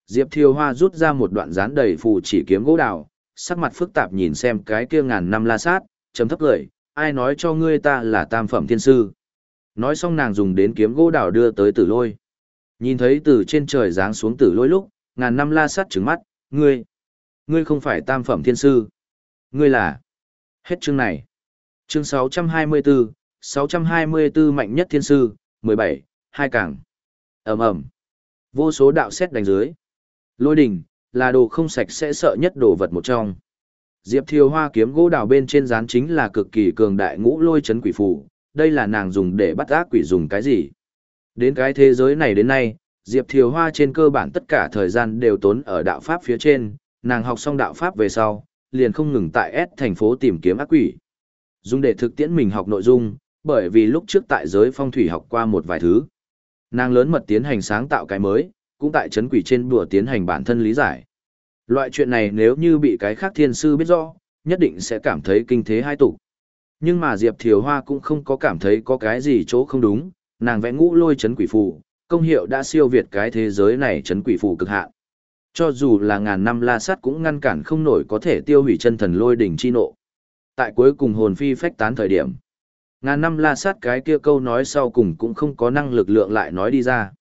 Diệp Thiều Hoa rút ra một đoạn dán đầy phù chỉ kiếm gỗ đào, sắc mặt phức tạp nhìn xem cái kia ngàn năm la sát, chấm thấp cười, ai nói cho ngươi ta là tam phẩm thiên sư. Nói xong nàng dùng đến kiếm gỗ đào đưa tới tử lôi. Nhìn thấy từ trên trời giáng xuống tử lôi lúc, ngàn năm la sát trứng mắt, ngươi, ngươi không phải tam phẩm thiên sư. Ngươi là, hết chương này. Chương 624, 624 mạnh nhất thiên sư, 17, hai càng. ầm ầm Vô số đạo xét đánh dưới. Lôi đỉnh, là đồ không sạch sẽ sợ nhất đồ vật một trong. Diệp Thiều Hoa kiếm gỗ đào bên trên dán chính là cực kỳ cường đại ngũ lôi chấn quỷ phù, đây là nàng dùng để bắt ác quỷ dùng cái gì. Đến cái thế giới này đến nay, Diệp Thiều Hoa trên cơ bản tất cả thời gian đều tốn ở đạo pháp phía trên, nàng học xong đạo pháp về sau, liền không ngừng tại S thành phố tìm kiếm ác quỷ. Dùng để thực tiễn mình học nội dung, bởi vì lúc trước tại giới phong thủy học qua một vài thứ. Nàng lớn mật tiến hành sáng tạo cái mới, cũng tại chấn quỷ trên đùa tiến hành bản thân lý giải. Loại chuyện này nếu như bị cái khác thiên sư biết rõ, nhất định sẽ cảm thấy kinh thế hai tục. Nhưng mà Diệp Thiều Hoa cũng không có cảm thấy có cái gì chỗ không đúng, nàng vẽ ngũ lôi chấn quỷ phù, công hiệu đã siêu việt cái thế giới này chấn quỷ phù cực hạn. Cho dù là ngàn năm la sát cũng ngăn cản không nổi có thể tiêu hủy chân thần lôi đỉnh chi nộ. Tại cuối cùng hồn phi phách tán thời điểm, ngàn năm la sát cái kia câu nói sau cùng cũng không có năng lực lượng lại nói đi ra.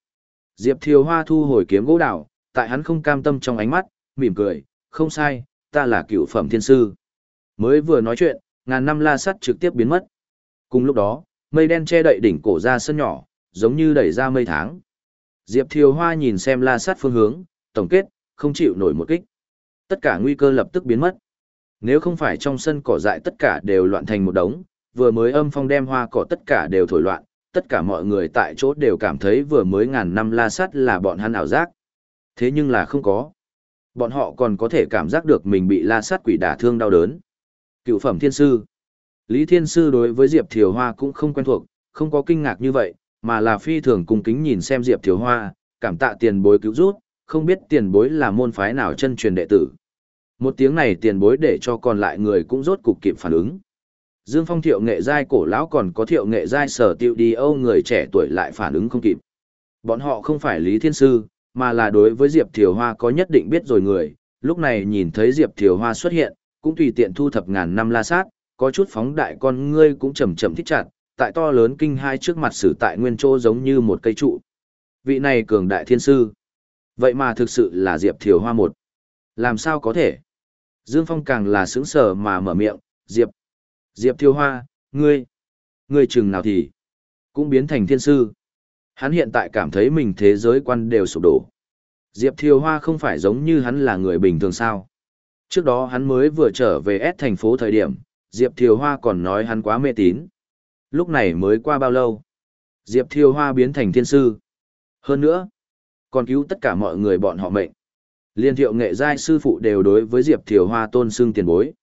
Diệp Thiều Hoa thu hồi kiếm gỗ đảo, tại hắn không cam tâm trong ánh mắt, mỉm cười, không sai, ta là cựu phẩm thiên sư. Mới vừa nói chuyện, ngàn năm la sắt trực tiếp biến mất. Cùng lúc đó, mây đen che đậy đỉnh cổ ra sân nhỏ, giống như đẩy ra mây tháng. Diệp Thiều Hoa nhìn xem la sắt phương hướng, tổng kết, không chịu nổi một kích. Tất cả nguy cơ lập tức biến mất. Nếu không phải trong sân cỏ dại tất cả đều loạn thành một đống, vừa mới âm phong đem hoa cỏ tất cả đều thổi loạn, tất cả mọi người tại chỗ đều cảm thấy vừa mới ngàn năm la sát là bọn hắn ảo giác. Thế nhưng là không có. Bọn họ còn có thể cảm giác được mình bị la sát quỷ đả thương đau đớn. Cựu phẩm thiên sư. Lý Thiên Sư đối với Diệp Thiều Hoa cũng không quen thuộc, không có kinh ngạc như vậy, mà là phi thường cung kính nhìn xem Diệp Thiều Hoa, cảm tạ tiền bối cứu rút, không biết tiền bối là môn phái nào chân truyền đệ tử. Một tiếng này tiền bối để cho còn lại người cũng rốt cục kịp phản ứng. Dương Phong thiệu nghệ giai cổ lão còn có thiệu nghệ giai sở tiêu đi âu người trẻ tuổi lại phản ứng không kịp. Bọn họ không phải Lý Thiên Sư, mà là đối với Diệp Thiều Hoa có nhất định biết rồi người, lúc này nhìn thấy Diệp Thiều Hoa xuất hiện, cũng tùy tiện thu thập ngàn năm la sát, có chút phóng đại con ngươi cũng chậm chậm thích chặt, tại to lớn kinh hai trước mặt sử tại nguyên chỗ giống như một cây trụ. Vị này cường đại thiên sư. Vậy mà thực sự là Diệp Thiều Hoa một. Làm sao có thể? Dương Phong càng là sững sờ mà mở miệng, Diệp. Diệp Thiều Hoa, ngươi. Ngươi chừng nào thì. Cũng biến thành thiên sư. Hắn hiện tại cảm thấy mình thế giới quan đều sụp đổ. Diệp Thiều Hoa không phải giống như hắn là người bình thường sao. Trước đó hắn mới vừa trở về S thành phố thời điểm, Diệp Thiều Hoa còn nói hắn quá mê tín. Lúc này mới qua bao lâu? Diệp Thiều Hoa biến thành thiên sư. Hơn nữa, còn cứu tất cả mọi người bọn họ mệnh. Liên thiệu nghệ giai sư phụ đều đối với Diệp Thiều Hoa tôn xưng tiền bối.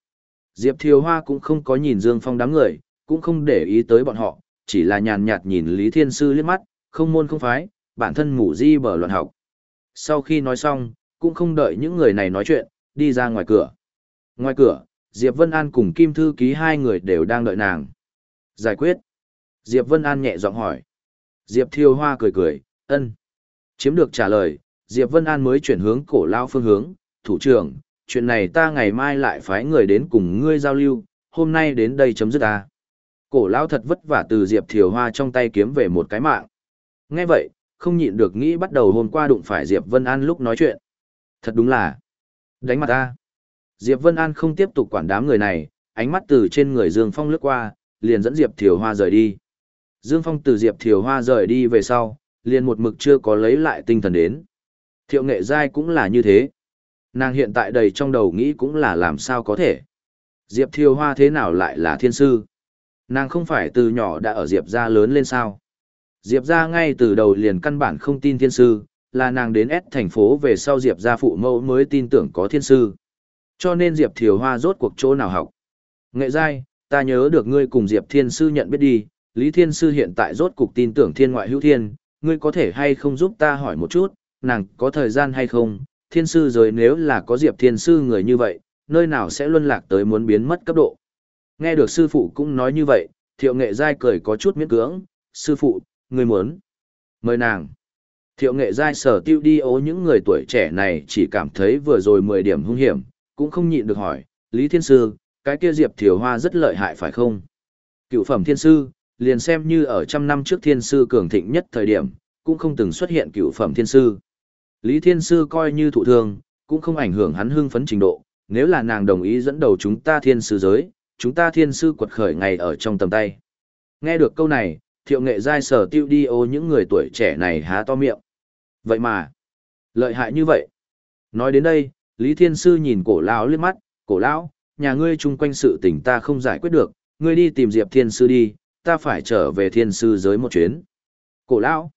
Diệp Thiều Hoa cũng không có nhìn Dương Phong đám người, cũng không để ý tới bọn họ, chỉ là nhàn nhạt nhìn Lý Thiên Sư liếc mắt, không môn không phái, bản thân ngủ di bờ luận học. Sau khi nói xong, cũng không đợi những người này nói chuyện, đi ra ngoài cửa. Ngoài cửa, Diệp Vân An cùng Kim Thư Ký hai người đều đang đợi nàng. Giải quyết. Diệp Vân An nhẹ giọng hỏi. Diệp Thiêu Hoa cười cười, ân. Chiếm được trả lời, Diệp Vân An mới chuyển hướng cổ lao phương hướng, thủ trưởng, chuyện này ta ngày mai lại phái người đến cùng ngươi giao lưu, hôm nay đến đây chấm dứt ta. Cổ lao thật vất vả từ Diệp Thiều Hoa trong tay kiếm về một cái mạng. Nghe vậy, không nhịn được nghĩ bắt đầu hôm qua đụng phải Diệp Vân An lúc nói chuyện. Thật đúng là đánh mặt ta. Diệp Vân An không tiếp tục quản đám người này, ánh mắt từ trên người Dương Phong lướt qua, liền dẫn Diệp Thiều Hoa rời đi. Dương Phong từ Diệp Thiều Hoa rời đi về sau, liền một mực chưa có lấy lại tinh thần đến. Thiệu nghệ giai cũng là như thế. Nàng hiện tại đầy trong đầu nghĩ cũng là làm sao có thể. Diệp Thiều Hoa thế nào lại là thiên sư? Nàng không phải từ nhỏ đã ở Diệp gia lớn lên sao? Diệp gia ngay từ đầu liền căn bản không tin thiên sư, là nàng đến S thành phố về sau Diệp gia phụ mẫu mới tin tưởng có thiên sư. Cho nên Diệp Thiều Hoa rốt cuộc chỗ nào học. Nghệ giai, ta nhớ được ngươi cùng Diệp Thiên Sư nhận biết đi, Lý Thiên Sư hiện tại rốt cuộc tin tưởng thiên ngoại hữu thiên, ngươi có thể hay không giúp ta hỏi một chút, nàng có thời gian hay không, Thiên Sư rồi nếu là có Diệp Thiên Sư người như vậy, nơi nào sẽ luân lạc tới muốn biến mất cấp độ. Nghe được sư phụ cũng nói như vậy, thiệu nghệ giai cười có chút miễn cưỡng, sư phụ, ngươi muốn. Mời nàng. Thiệu nghệ giai sở tiêu đi ố những người tuổi trẻ này chỉ cảm thấy vừa rồi 10 điểm hung hiểm, cũng không nhịn được hỏi, Lý Thiên Sư, cái kia Diệp Thiều Hoa rất lợi hại phải không? Cựu phẩm thiên sư, liền xem như ở trăm năm trước thiên sư cường thịnh nhất thời điểm, cũng không từng xuất hiện cựu phẩm thiên sư. Lý Thiên Sư coi như thụ thương, cũng không ảnh hưởng hắn hưng phấn trình độ, nếu là nàng đồng ý dẫn đầu chúng ta thiên sư giới, chúng ta thiên sư quật khởi ngày ở trong tầm tay. Nghe được câu này, thiệu nghệ giai sở tiêu đi ô những người tuổi trẻ này há to miệng. Vậy mà, lợi hại như vậy. Nói đến đây, Lý Thiên Sư nhìn cổ lão liếc mắt, cổ lão, nhà ngươi chung quanh sự tình ta không giải quyết được, ngươi đi tìm Diệp Thiên Sư đi, ta phải trở về Thiên Sư giới một chuyến. Cổ lão,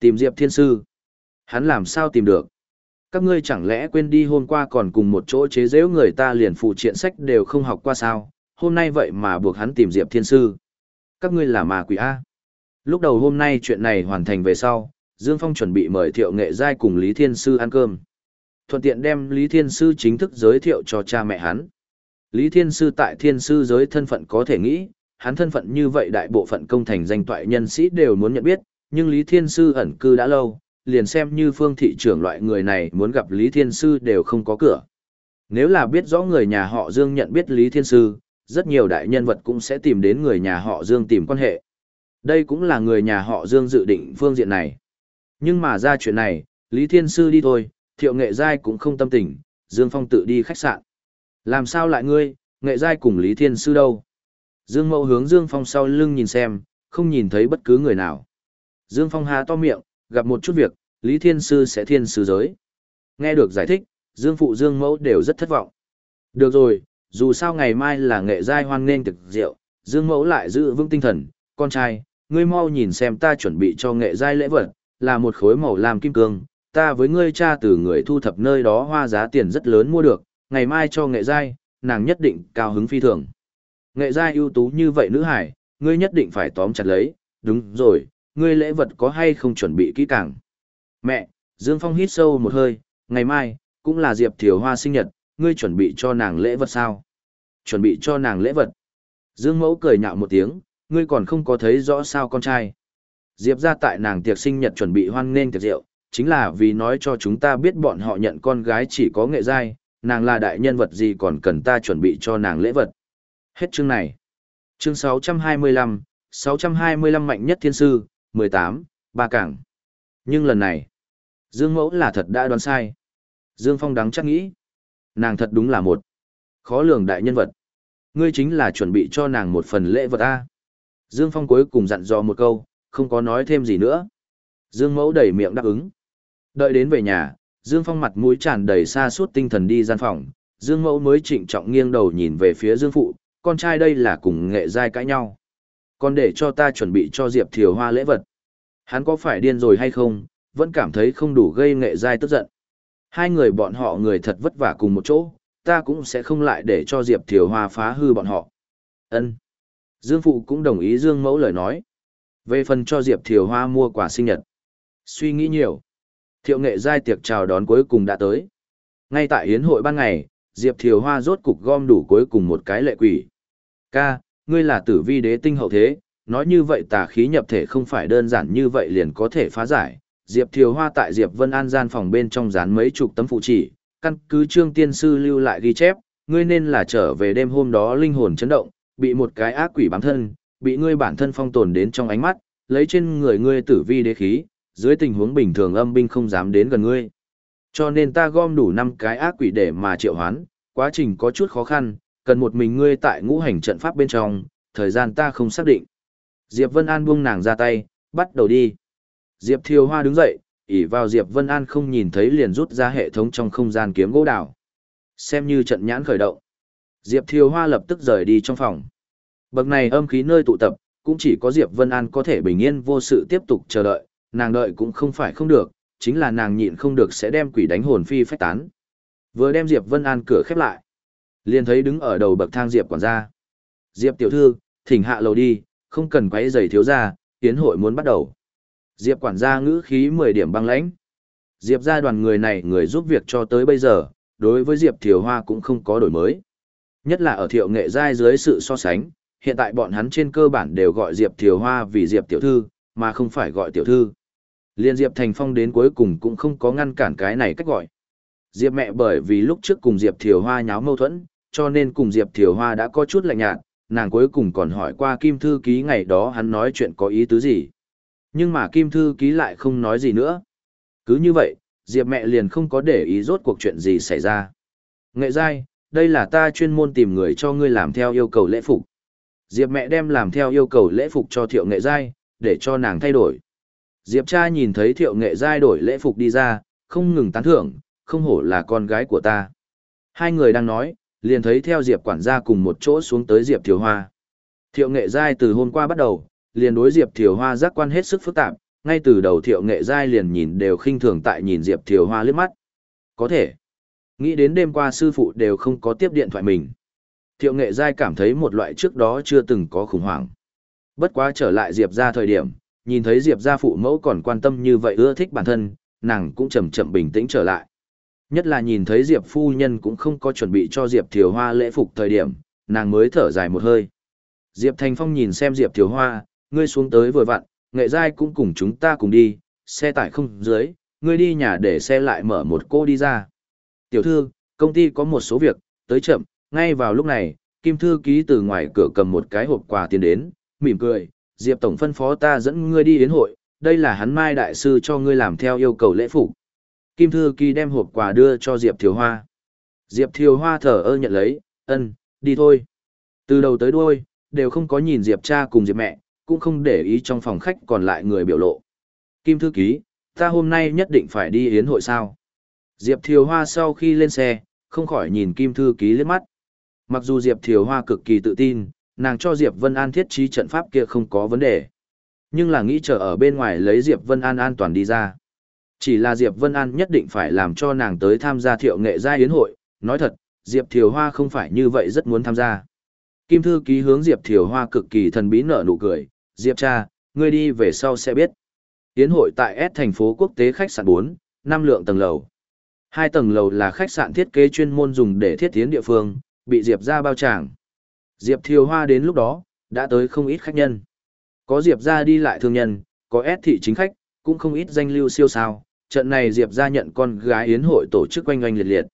tìm Diệp Thiên Sư. Hắn làm sao tìm được? Các ngươi chẳng lẽ quên đi hôm qua còn cùng một chỗ chế giễu người ta liền phụ triện sách đều không học qua sao, hôm nay vậy mà buộc hắn tìm Diệp Thiên Sư. Các ngươi là ma quỷ A. Lúc đầu hôm nay chuyện này hoàn thành về sau, Dương Phong chuẩn bị mời Thiệu Nghệ Giai cùng Lý Thiên Sư ăn cơm thuận tiện đem Lý Thiên Sư chính thức giới thiệu cho cha mẹ hắn. Lý Thiên Sư tại Thiên Sư giới thân phận có thể nghĩ, hắn thân phận như vậy đại bộ phận công thành danh toại nhân sĩ đều muốn nhận biết, nhưng Lý Thiên Sư ẩn cư đã lâu, liền xem như phương thị trưởng loại người này muốn gặp Lý Thiên Sư đều không có cửa. Nếu là biết rõ người nhà họ Dương nhận biết Lý Thiên Sư, rất nhiều đại nhân vật cũng sẽ tìm đến người nhà họ Dương tìm quan hệ. Đây cũng là người nhà họ Dương dự định phương diện này. Nhưng mà ra chuyện này, Lý Thiên Sư đi thôi, thiệu nghệ giai cũng không tâm tình, Dương Phong tự đi khách sạn. Làm sao lại ngươi, nghệ giai cùng Lý Thiên Sư đâu? Dương Mậu hướng Dương Phong sau lưng nhìn xem, không nhìn thấy bất cứ người nào. Dương Phong há to miệng, gặp một chút việc, Lý Thiên Sư sẽ thiên sư giới. Nghe được giải thích, Dương Phụ Dương Mẫu đều rất thất vọng. Được rồi, dù sao ngày mai là nghệ giai hoan nghênh thực rượu, Dương Mẫu lại giữ vững tinh thần, con trai, ngươi mau nhìn xem ta chuẩn bị cho nghệ giai lễ vật, là một khối màu làm kim cương, ta với ngươi cha từ người thu thập nơi đó hoa giá tiền rất lớn mua được, ngày mai cho nghệ giai, nàng nhất định cao hứng phi thường. Nghệ gia ưu tú như vậy nữ hải, ngươi nhất định phải tóm chặt lấy, đúng rồi, ngươi lễ vật có hay không chuẩn bị kỹ càng. Mẹ, Dương Phong hít sâu một hơi, ngày mai, cũng là Diệp Thiều Hoa sinh nhật, ngươi chuẩn bị cho nàng lễ vật sao? Chuẩn bị cho nàng lễ vật. Dương Mẫu cười nhạo một tiếng, ngươi còn không có thấy rõ sao con trai. Diệp ra tại nàng tiệc sinh nhật chuẩn bị hoan nghênh tiệc rượu, chính là vì nói cho chúng ta biết bọn họ nhận con gái chỉ có nghệ giai, nàng là đại nhân vật gì còn cần ta chuẩn bị cho nàng lễ vật. Hết chương này. Chương 625, 625 mạnh nhất thiên sư, 18, ba cảng. Nhưng lần này, Dương Mẫu là thật đã đoán sai. Dương Phong đắng chắc nghĩ. Nàng thật đúng là một khó lường đại nhân vật. Ngươi chính là chuẩn bị cho nàng một phần lễ vật A. Dương Phong cuối cùng dặn dò một câu, không có nói thêm gì nữa. Dương Mẫu đẩy miệng đáp ứng. Đợi đến về nhà, Dương Phong mặt mũi tràn đầy xa suốt tinh thần đi gian phòng, Dương Mẫu mới trịnh trọng nghiêng đầu nhìn về phía Dương Phụ, con trai đây là cùng nghệ giai cãi nhau. Còn để cho ta chuẩn bị cho Diệp Thiều Hoa lễ vật. Hắn có phải điên rồi hay không, vẫn cảm thấy không đủ gây nghệ giai tức giận. Hai người bọn họ người thật vất vả cùng một chỗ, ta cũng sẽ không lại để cho Diệp Thiều Hoa phá hư bọn họ. Ân. Dương Phụ cũng đồng ý Dương Mẫu lời nói. Về phần cho Diệp Thiều Hoa mua quà sinh nhật. Suy nghĩ nhiều. Thiệu nghệ giai tiệc chào đón cuối cùng đã tới. Ngay tại hiến hội ban ngày, Diệp Thiều Hoa rốt cục gom đủ cuối cùng một cái lệ quỷ. Ca, ngươi là tử vi đế tinh hậu thế, nói như vậy tà khí nhập thể không phải đơn giản như vậy liền có thể phá giải. Diệp Thiều Hoa tại Diệp Vân An gian phòng bên trong dán mấy chục tấm phụ chỉ, căn cứ trương tiên sư lưu lại ghi chép, ngươi nên là trở về đêm hôm đó linh hồn chấn động, bị một cái ác quỷ bám thân, bị ngươi bản thân phong tồn đến trong ánh mắt, lấy trên người ngươi tử vi đế khí, dưới tình huống bình thường âm binh không dám đến gần ngươi. Cho nên ta gom đủ năm cái ác quỷ để mà triệu hoán, quá trình có chút khó khăn, cần một mình ngươi tại ngũ hành trận pháp bên trong, thời gian ta không xác định. Diệp Vân An buông nàng ra tay, bắt đầu đi. Diệp Thiều Hoa đứng dậy, ỉ vào Diệp Vân An không nhìn thấy liền rút ra hệ thống trong không gian kiếm gỗ đào. Xem như trận nhãn khởi động. Diệp Thiều Hoa lập tức rời đi trong phòng. Bậc này âm khí nơi tụ tập, cũng chỉ có Diệp Vân An có thể bình yên vô sự tiếp tục chờ đợi, nàng đợi cũng không phải không được, chính là nàng nhịn không được sẽ đem quỷ đánh hồn phi phách tán. Vừa đem Diệp Vân An cửa khép lại, liền thấy đứng ở đầu bậc thang Diệp quản gia. Diệp tiểu thư, thỉnh hạ lầu đi, không cần quấy giày thiếu gia, tiến hội muốn bắt đầu. Diệp quản gia ngữ khí 10 điểm băng lãnh. Diệp gia đoàn người này người giúp việc cho tới bây giờ, đối với Diệp Thiều Hoa cũng không có đổi mới. Nhất là ở thiệu nghệ giai dưới sự so sánh, hiện tại bọn hắn trên cơ bản đều gọi Diệp Thiều Hoa vì Diệp tiểu thư, mà không phải gọi tiểu thư. Liên Diệp Thành Phong đến cuối cùng cũng không có ngăn cản cái này cách gọi. Diệp mẹ bởi vì lúc trước cùng Diệp Thiều Hoa nháo mâu thuẫn, cho nên cùng Diệp Thiều Hoa đã có chút lạnh nhạt, nàng cuối cùng còn hỏi qua Kim Thư Ký ngày đó hắn nói chuyện có ý tứ gì. Nhưng mà Kim Thư Ký lại không nói gì nữa. Cứ như vậy, Diệp mẹ liền không có để ý rốt cuộc chuyện gì xảy ra. Nghệ giai, đây là ta chuyên môn tìm người cho ngươi làm theo yêu cầu lễ phục. Diệp mẹ đem làm theo yêu cầu lễ phục cho thiệu nghệ giai, để cho nàng thay đổi. Diệp cha nhìn thấy thiệu nghệ giai đổi lễ phục đi ra, không ngừng tán thưởng, không hổ là con gái của ta. Hai người đang nói, liền thấy theo Diệp quản gia cùng một chỗ xuống tới Diệp Thiều Hoa. Thiệu nghệ giai từ hôm qua bắt đầu, liền đối Diệp Thiều Hoa giác quan hết sức phức tạp, ngay từ đầu Thiệu nghệ giai liền nhìn đều khinh thường tại nhìn Diệp Thiều Hoa liếc mắt. Có thể, nghĩ đến đêm qua sư phụ đều không có tiếp điện thoại mình. Thiệu nghệ giai cảm thấy một loại trước đó chưa từng có khủng hoảng. Bất quá trở lại Diệp ra thời điểm, nhìn thấy Diệp gia phụ mẫu còn quan tâm như vậy ưa thích bản thân, nàng cũng chậm chậm bình tĩnh trở lại. Nhất là nhìn thấy Diệp phu nhân cũng không có chuẩn bị cho Diệp Thiều Hoa lễ phục thời điểm, nàng mới thở dài một hơi. Diệp Thành Phong nhìn xem Diệp Thiều Hoa, ngươi xuống tới vừa vặn, nghệ giai cũng cùng chúng ta cùng đi, xe tải không dưới, ngươi đi nhà để xe lại mở một cô đi ra. Tiểu thư, công ty có một số việc, tới chậm, ngay vào lúc này, Kim Thư ký từ ngoài cửa cầm một cái hộp quà tiền đến, mỉm cười, Diệp Tổng phân phó ta dẫn ngươi đi đến hội, đây là hắn Mai Đại Sư cho ngươi làm theo yêu cầu lễ phục. Kim Thư Kỳ đem hộp quà đưa cho Diệp Thiều Hoa. Diệp Thiều Hoa thở ơ nhận lấy, ân, đi thôi. Từ đầu tới đuôi, đều không có nhìn Diệp cha cùng Diệp mẹ, cũng không để ý trong phòng khách còn lại người biểu lộ. Kim Thư Ký, ta hôm nay nhất định phải đi yến hội sao? Diệp Thiều Hoa sau khi lên xe, không khỏi nhìn Kim Thư Ký liếc mắt. Mặc dù Diệp Thiều Hoa cực kỳ tự tin, nàng cho Diệp Vân An thiết trí trận pháp kia không có vấn đề. Nhưng là nghĩ chờ ở bên ngoài lấy Diệp Vân An an toàn đi ra. Chỉ là Diệp Vân An nhất định phải làm cho nàng tới tham gia thiệu nghệ gia yến hội, nói thật, Diệp Thiều Hoa không phải như vậy rất muốn tham gia. Kim thư ký hướng Diệp Thiều Hoa cực kỳ thần bí nở nụ cười, Diệp cha, ngươi đi về sau sẽ biết. Yến hội tại S thành phố quốc tế khách sạn 4, năm lượng tầng lầu. Hai tầng lầu là khách sạn thiết kế chuyên môn dùng để thiết tiến địa phương, bị Diệp ra bao tràng. Diệp Thiều Hoa đến lúc đó, đã tới không ít khách nhân. Có Diệp ra đi lại thương nhân, có S thị chính khách, cũng không ít danh lưu siêu sao. Trận này Diệp ra nhận con gái yến hội tổ chức quanh oanh liệt liệt.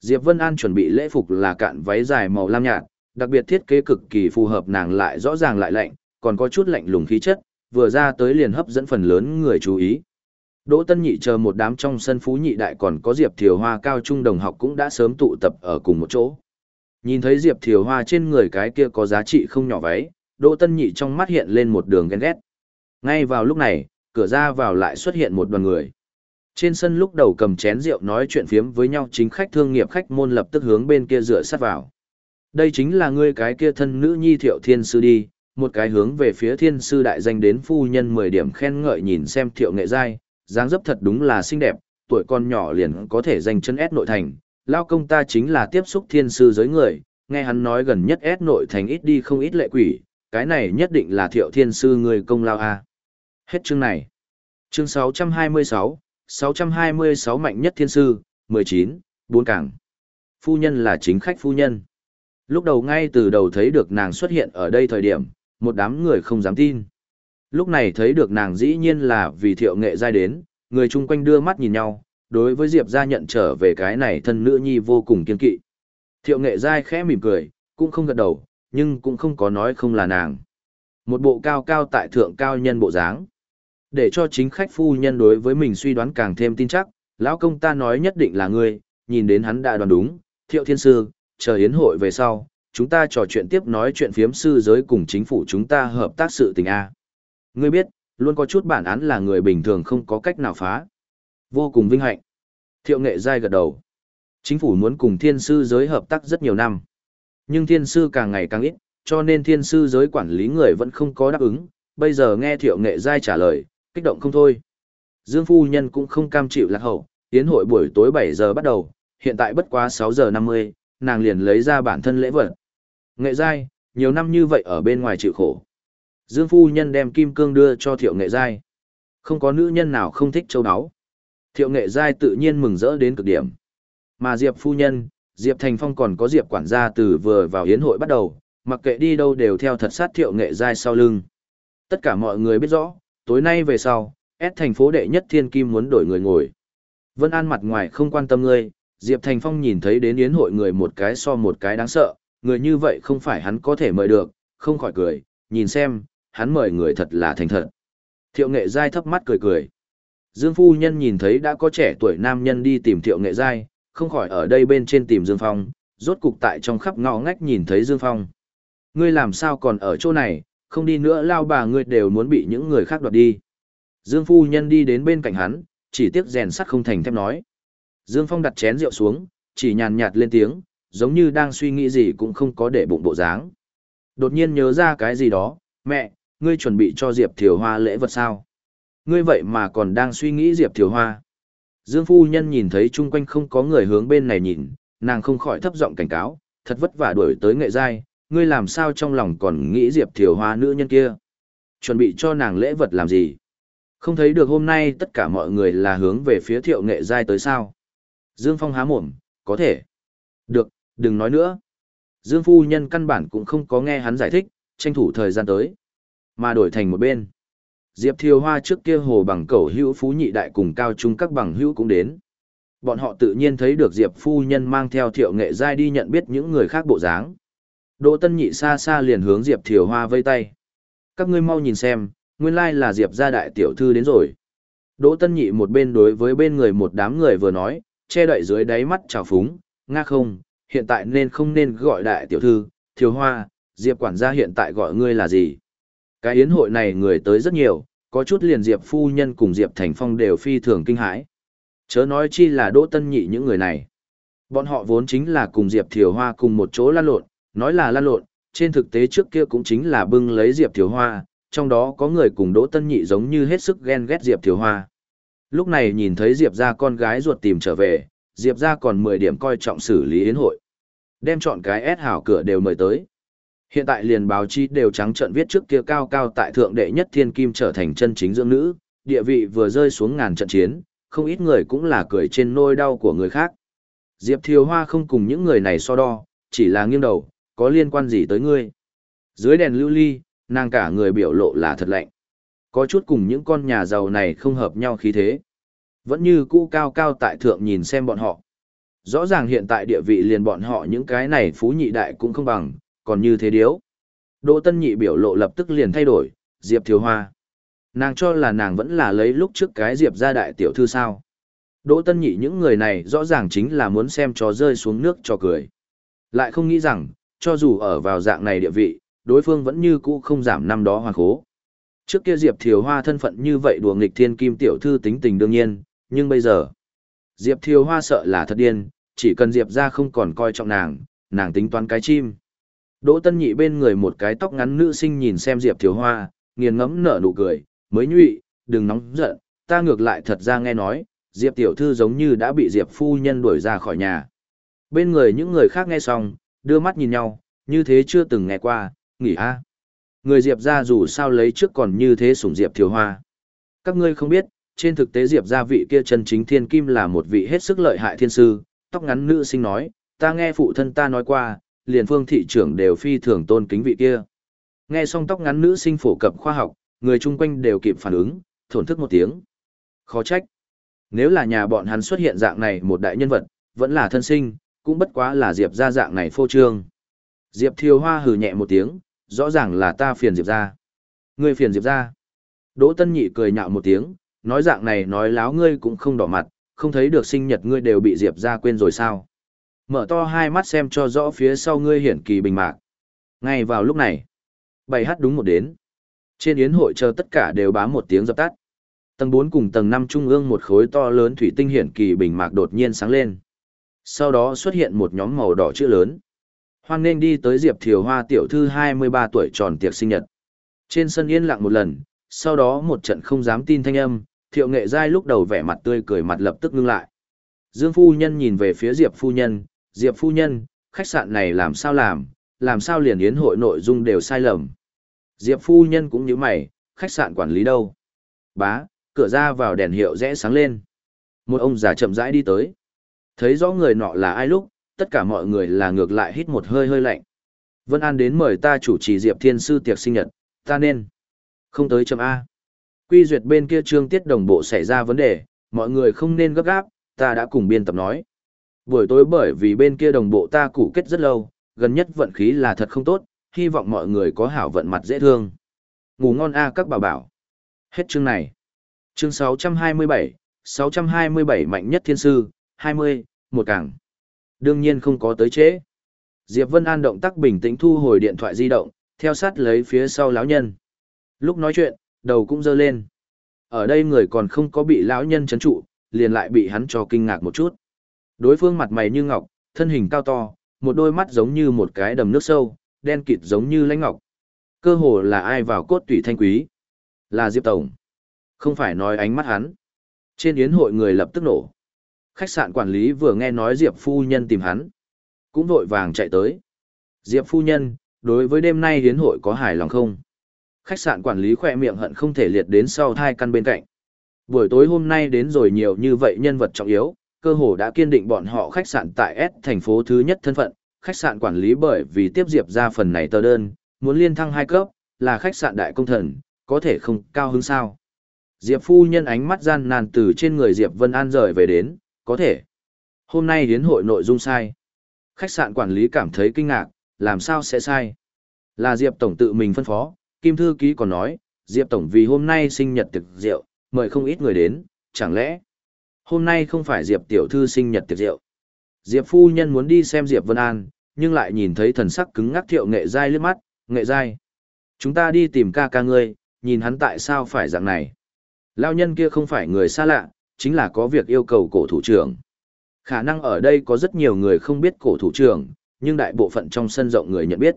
Diệp Vân An chuẩn bị lễ phục là cạn váy dài màu lam nhạt, đặc biệt thiết kế cực kỳ phù hợp nàng lại rõ ràng lại lạnh, còn có chút lạnh lùng khí chất, vừa ra tới liền hấp dẫn phần lớn người chú ý. Đỗ Tân Nhị chờ một đám trong sân phú nhị đại còn có Diệp Thiều Hoa cao trung đồng học cũng đã sớm tụ tập ở cùng một chỗ. Nhìn thấy Diệp Thiều Hoa trên người cái kia có giá trị không nhỏ váy, Đỗ Tân Nhị trong mắt hiện lên một đường ghen ghét. Ngay vào lúc này, cửa ra vào lại xuất hiện một đoàn người. Trên sân lúc đầu cầm chén rượu nói chuyện phiếm với nhau chính khách thương nghiệp khách môn lập tức hướng bên kia dựa sát vào. Đây chính là ngươi cái kia thân nữ nhi thiệu thiên sư đi, một cái hướng về phía thiên sư đại danh đến phu nhân 10 điểm khen ngợi nhìn xem thiệu nghệ giai, dáng dấp thật đúng là xinh đẹp, tuổi con nhỏ liền có thể danh chân ép nội thành, lao công ta chính là tiếp xúc thiên sư giới người, nghe hắn nói gần nhất ép nội thành ít đi không ít lệ quỷ, cái này nhất định là thiệu thiên sư người công lao a. Hết chương này. Chương 626, 626 mạnh nhất thiên sư, 19, bốn cảng. Phu nhân là chính khách phu nhân. Lúc đầu ngay từ đầu thấy được nàng xuất hiện ở đây thời điểm, một đám người không dám tin. Lúc này thấy được nàng dĩ nhiên là vì thiệu nghệ giai đến, người chung quanh đưa mắt nhìn nhau, đối với Diệp gia nhận trở về cái này thân nữ nhi vô cùng kiên kỵ. Thiệu nghệ giai khẽ mỉm cười, cũng không gật đầu, nhưng cũng không có nói không là nàng. Một bộ cao cao tại thượng cao nhân bộ dáng. Để cho chính khách phu nhân đối với mình suy đoán càng thêm tin chắc, lão công ta nói nhất định là ngươi, nhìn đến hắn đã đoán đúng, thiệu thiên sư, chờ hiến hội về sau, chúng ta trò chuyện tiếp nói chuyện phiếm sư giới cùng chính phủ chúng ta hợp tác sự tình A. Ngươi biết, luôn có chút bản án là người bình thường không có cách nào phá. Vô cùng vinh hạnh. Thiệu nghệ dai gật đầu. Chính phủ muốn cùng thiên sư giới hợp tác rất nhiều năm. Nhưng thiên sư càng ngày càng ít, cho nên thiên sư giới quản lý người vẫn không có đáp ứng. Bây giờ nghe thiệu nghệ dai trả lời, kích động không thôi. Dương phu nhân cũng không cam chịu lạc hậu, tiến hội buổi tối 7 giờ bắt đầu, hiện tại bất quá 6 giờ 50, nàng liền lấy ra bản thân lễ vật. Nghệ giai, nhiều năm như vậy ở bên ngoài chịu khổ. Dương phu nhân đem kim cương đưa cho thiệu nghệ giai. Không có nữ nhân nào không thích châu áo. Thiệu nghệ giai tự nhiên mừng rỡ đến cực điểm. Mà Diệp phu nhân, Diệp Thành Phong còn có Diệp quản gia từ vừa vào yến hội bắt đầu, mặc kệ đi đâu đều theo thật sát thiệu nghệ giai sau lưng. Tất cả mọi người biết rõ, tối nay về sau, S thành phố đệ nhất thiên kim muốn đổi người ngồi. Vân An mặt ngoài không quan tâm ngươi, Diệp Thành Phong nhìn thấy đến yến hội người một cái so một cái đáng sợ, người như vậy không phải hắn có thể mời được, không khỏi cười, nhìn xem, hắn mời người thật là thành thật. Thiệu nghệ giai thấp mắt cười cười. Dương phu nhân nhìn thấy đã có trẻ tuổi nam nhân đi tìm thiệu nghệ giai, không khỏi ở đây bên trên tìm Dương Phong, rốt cục tại trong khắp ngõ ngách nhìn thấy Dương Phong. Ngươi làm sao còn ở chỗ này, không đi nữa lao bà ngươi đều muốn bị những người khác đoạt đi. Dương phu nhân đi đến bên cạnh hắn, chỉ tiếc rèn sắt không thành thép nói. Dương Phong đặt chén rượu xuống, chỉ nhàn nhạt lên tiếng, giống như đang suy nghĩ gì cũng không có để bụng bộ dáng. Đột nhiên nhớ ra cái gì đó, mẹ, ngươi chuẩn bị cho Diệp Thiều Hoa lễ vật sao? Ngươi vậy mà còn đang suy nghĩ Diệp Thiều Hoa. Dương phu nhân nhìn thấy chung quanh không có người hướng bên này nhìn, nàng không khỏi thấp giọng cảnh cáo, thật vất vả đuổi tới nghệ giai, ngươi làm sao trong lòng còn nghĩ Diệp Thiều Hoa nữ nhân kia? Chuẩn bị cho nàng lễ vật làm gì? Không thấy được hôm nay tất cả mọi người là hướng về phía thiệu nghệ giai tới sao? Dương Phong há mồm, có thể. Được, đừng nói nữa. Dương phu nhân căn bản cũng không có nghe hắn giải thích, tranh thủ thời gian tới. Mà đổi thành một bên. Diệp Thiều Hoa trước kia hồ bằng cẩu hữu phú nhị đại cùng cao trung các bằng hữu cũng đến. Bọn họ tự nhiên thấy được Diệp phu nhân mang theo thiệu nghệ giai đi nhận biết những người khác bộ dáng. Đỗ Tân Nhị xa xa liền hướng Diệp Thiều Hoa vây tay. Các ngươi mau nhìn xem, nguyên lai là Diệp gia đại tiểu thư đến rồi. Đỗ Tân Nhị một bên đối với bên người một đám người vừa nói, che đậy dưới đáy mắt trào phúng, nga không, hiện tại nên không nên gọi đại tiểu thư, Thiều Hoa, Diệp quản gia hiện tại gọi ngươi là gì? Cái yến hội này người tới rất nhiều, có chút liền Diệp phu nhân cùng Diệp Thành Phong đều phi thường kinh hãi. Chớ nói chi là Đỗ Tân Nhị những người này. Bọn họ vốn chính là cùng Diệp Thiều Hoa cùng một chỗ lan lộn, nói là lan lộn, trên thực tế trước kia cũng chính là bưng lấy Diệp Thiều Hoa, trong đó có người cùng Đỗ Tân Nhị giống như hết sức ghen ghét Diệp Thiều Hoa. Lúc này nhìn thấy Diệp ra con gái ruột tìm trở về, Diệp ra còn 10 điểm coi trọng xử lý yến hội. Đem chọn cái S hảo cửa đều mời tới. Hiện tại liền báo chí đều trắng trận viết trước kia cao cao tại thượng đệ nhất thiên kim trở thành chân chính dưỡng nữ, địa vị vừa rơi xuống ngàn trận chiến, không ít người cũng là cười trên nôi đau của người khác. Diệp Thiều Hoa không cùng những người này so đo, chỉ là nghiêng đầu, có liên quan gì tới ngươi. Dưới đèn lưu ly, nàng cả người biểu lộ là thật lạnh. Có chút cùng những con nhà giàu này không hợp nhau khí thế. Vẫn như cũ cao cao tại thượng nhìn xem bọn họ. Rõ ràng hiện tại địa vị liền bọn họ những cái này phú nhị đại cũng không bằng, còn như thế điếu. Đỗ Tân Nhị biểu lộ lập tức liền thay đổi, Diệp Thiếu Hoa. Nàng cho là nàng vẫn là lấy lúc trước cái Diệp gia đại tiểu thư sao. Đỗ Tân Nhị những người này rõ ràng chính là muốn xem trò rơi xuống nước cho cười. Lại không nghĩ rằng, cho dù ở vào dạng này địa vị, đối phương vẫn như cũ không giảm năm đó hoàn khố. Trước kia Diệp Thiều Hoa thân phận như vậy đùa nghịch thiên kim tiểu thư tính tình đương nhiên, nhưng bây giờ, Diệp Thiều Hoa sợ là thật điên, chỉ cần Diệp ra không còn coi trọng nàng, nàng tính toán cái chim. Đỗ Tân Nhị bên người một cái tóc ngắn nữ sinh nhìn xem Diệp Thiều Hoa, nghiền ngẫm nở nụ cười, mới nhụy, đừng nóng giận, ta ngược lại thật ra nghe nói, Diệp tiểu thư giống như đã bị Diệp phu nhân đuổi ra khỏi nhà. Bên người những người khác nghe xong, đưa mắt nhìn nhau, như thế chưa từng nghe qua, nghỉ a. Người Diệp ra dù sao lấy trước còn như thế sủng Diệp thiếu Hoa. Các ngươi không biết, trên thực tế Diệp gia vị kia chân chính thiên kim là một vị hết sức lợi hại thiên sư, tóc ngắn nữ sinh nói, ta nghe phụ thân ta nói qua, liền phương thị trưởng đều phi thường tôn kính vị kia. Nghe xong tóc ngắn nữ sinh phổ cập khoa học, người chung quanh đều kịp phản ứng, thổn thức một tiếng. Khó trách. Nếu là nhà bọn hắn xuất hiện dạng này một đại nhân vật, vẫn là thân sinh, cũng bất quá là Diệp ra dạng này phô trương. Diệp Thiều Hoa hừ nhẹ một tiếng, rõ ràng là ta phiền Diệp ra. Ngươi phiền Diệp ra. Đỗ Tân Nhị cười nhạo một tiếng, nói dạng này nói láo ngươi cũng không đỏ mặt, không thấy được sinh nhật ngươi đều bị Diệp ra quên rồi sao. Mở to hai mắt xem cho rõ phía sau ngươi hiển kỳ bình mạc. Ngay vào lúc này, bảy hát đúng một đến. Trên yến hội chờ tất cả đều bám một tiếng dập tắt. Tầng 4 cùng tầng 5 trung ương một khối to lớn thủy tinh hiển kỳ bình mạc đột nhiên sáng lên. Sau đó xuất hiện một nhóm màu đỏ chữ lớn. Hoan nên đi tới Diệp Thiều Hoa tiểu thư 23 tuổi tròn tiệc sinh nhật. Trên sân yên lặng một lần, sau đó một trận không dám tin thanh âm, thiệu nghệ giai lúc đầu vẻ mặt tươi cười mặt lập tức ngưng lại. Dương phu nhân nhìn về phía Diệp phu nhân, Diệp phu nhân, khách sạn này làm sao làm, làm sao liền yến hội nội dung đều sai lầm. Diệp phu nhân cũng như mày, khách sạn quản lý đâu? Bá, cửa ra vào đèn hiệu rẽ sáng lên. Một ông già chậm rãi đi tới. Thấy rõ người nọ là ai lúc, tất cả mọi người là ngược lại hít một hơi hơi lạnh. Vân An đến mời ta chủ trì Diệp Thiên Sư tiệc sinh nhật, ta nên. Không tới chấm A. Quy duyệt bên kia trương tiết đồng bộ xảy ra vấn đề, mọi người không nên gấp gáp, ta đã cùng biên tập nói. Buổi tối bởi vì bên kia đồng bộ ta củ kết rất lâu, gần nhất vận khí là thật không tốt, hy vọng mọi người có hảo vận mặt dễ thương. Ngủ ngon A các bảo bảo. Hết chương này. Chương 627, 627 mạnh nhất thiên sư, 20, một cảng. Đương nhiên không có tới trễ. Diệp Vân An động tác bình tĩnh thu hồi điện thoại di động, theo sát lấy phía sau lão nhân. Lúc nói chuyện, đầu cũng dơ lên. Ở đây người còn không có bị lão nhân chấn trụ, liền lại bị hắn cho kinh ngạc một chút. Đối phương mặt mày như ngọc, thân hình cao to, một đôi mắt giống như một cái đầm nước sâu, đen kịt giống như lãnh ngọc. Cơ hồ là ai vào cốt tủy thanh quý? Là Diệp Tổng. Không phải nói ánh mắt hắn. Trên yến hội người lập tức nổ. Khách sạn quản lý vừa nghe nói Diệp phu nhân tìm hắn, cũng vội vàng chạy tới. Diệp phu nhân, đối với đêm nay hiến hội có hài lòng không? Khách sạn quản lý khỏe miệng hận không thể liệt đến sau hai căn bên cạnh. Buổi tối hôm nay đến rồi nhiều như vậy nhân vật trọng yếu, cơ hồ đã kiên định bọn họ khách sạn tại S thành phố thứ nhất thân phận, khách sạn quản lý bởi vì tiếp Diệp ra phần này tờ đơn, muốn liên thăng hai cấp, là khách sạn đại công thần, có thể không cao hứng sao. Diệp phu nhân ánh mắt gian nan từ trên người Diệp Vân An rời về đến, có thể. Hôm nay hiến hội nội dung sai. Khách sạn quản lý cảm thấy kinh ngạc, làm sao sẽ sai? Là Diệp Tổng tự mình phân phó, Kim Thư Ký còn nói, Diệp Tổng vì hôm nay sinh nhật tiệc rượu, mời không ít người đến, chẳng lẽ hôm nay không phải Diệp Tiểu Thư sinh nhật tiệc rượu? Diệp Phu Nhân muốn đi xem Diệp Vân An, nhưng lại nhìn thấy thần sắc cứng ngắc thiệu nghệ dai lướt mắt, nghệ dai. Chúng ta đi tìm ca ca ngươi, nhìn hắn tại sao phải dạng này. Lao nhân kia không phải người xa lạ, chính là có việc yêu cầu cổ thủ trưởng. Khả năng ở đây có rất nhiều người không biết cổ thủ trưởng, nhưng đại bộ phận trong sân rộng người nhận biết.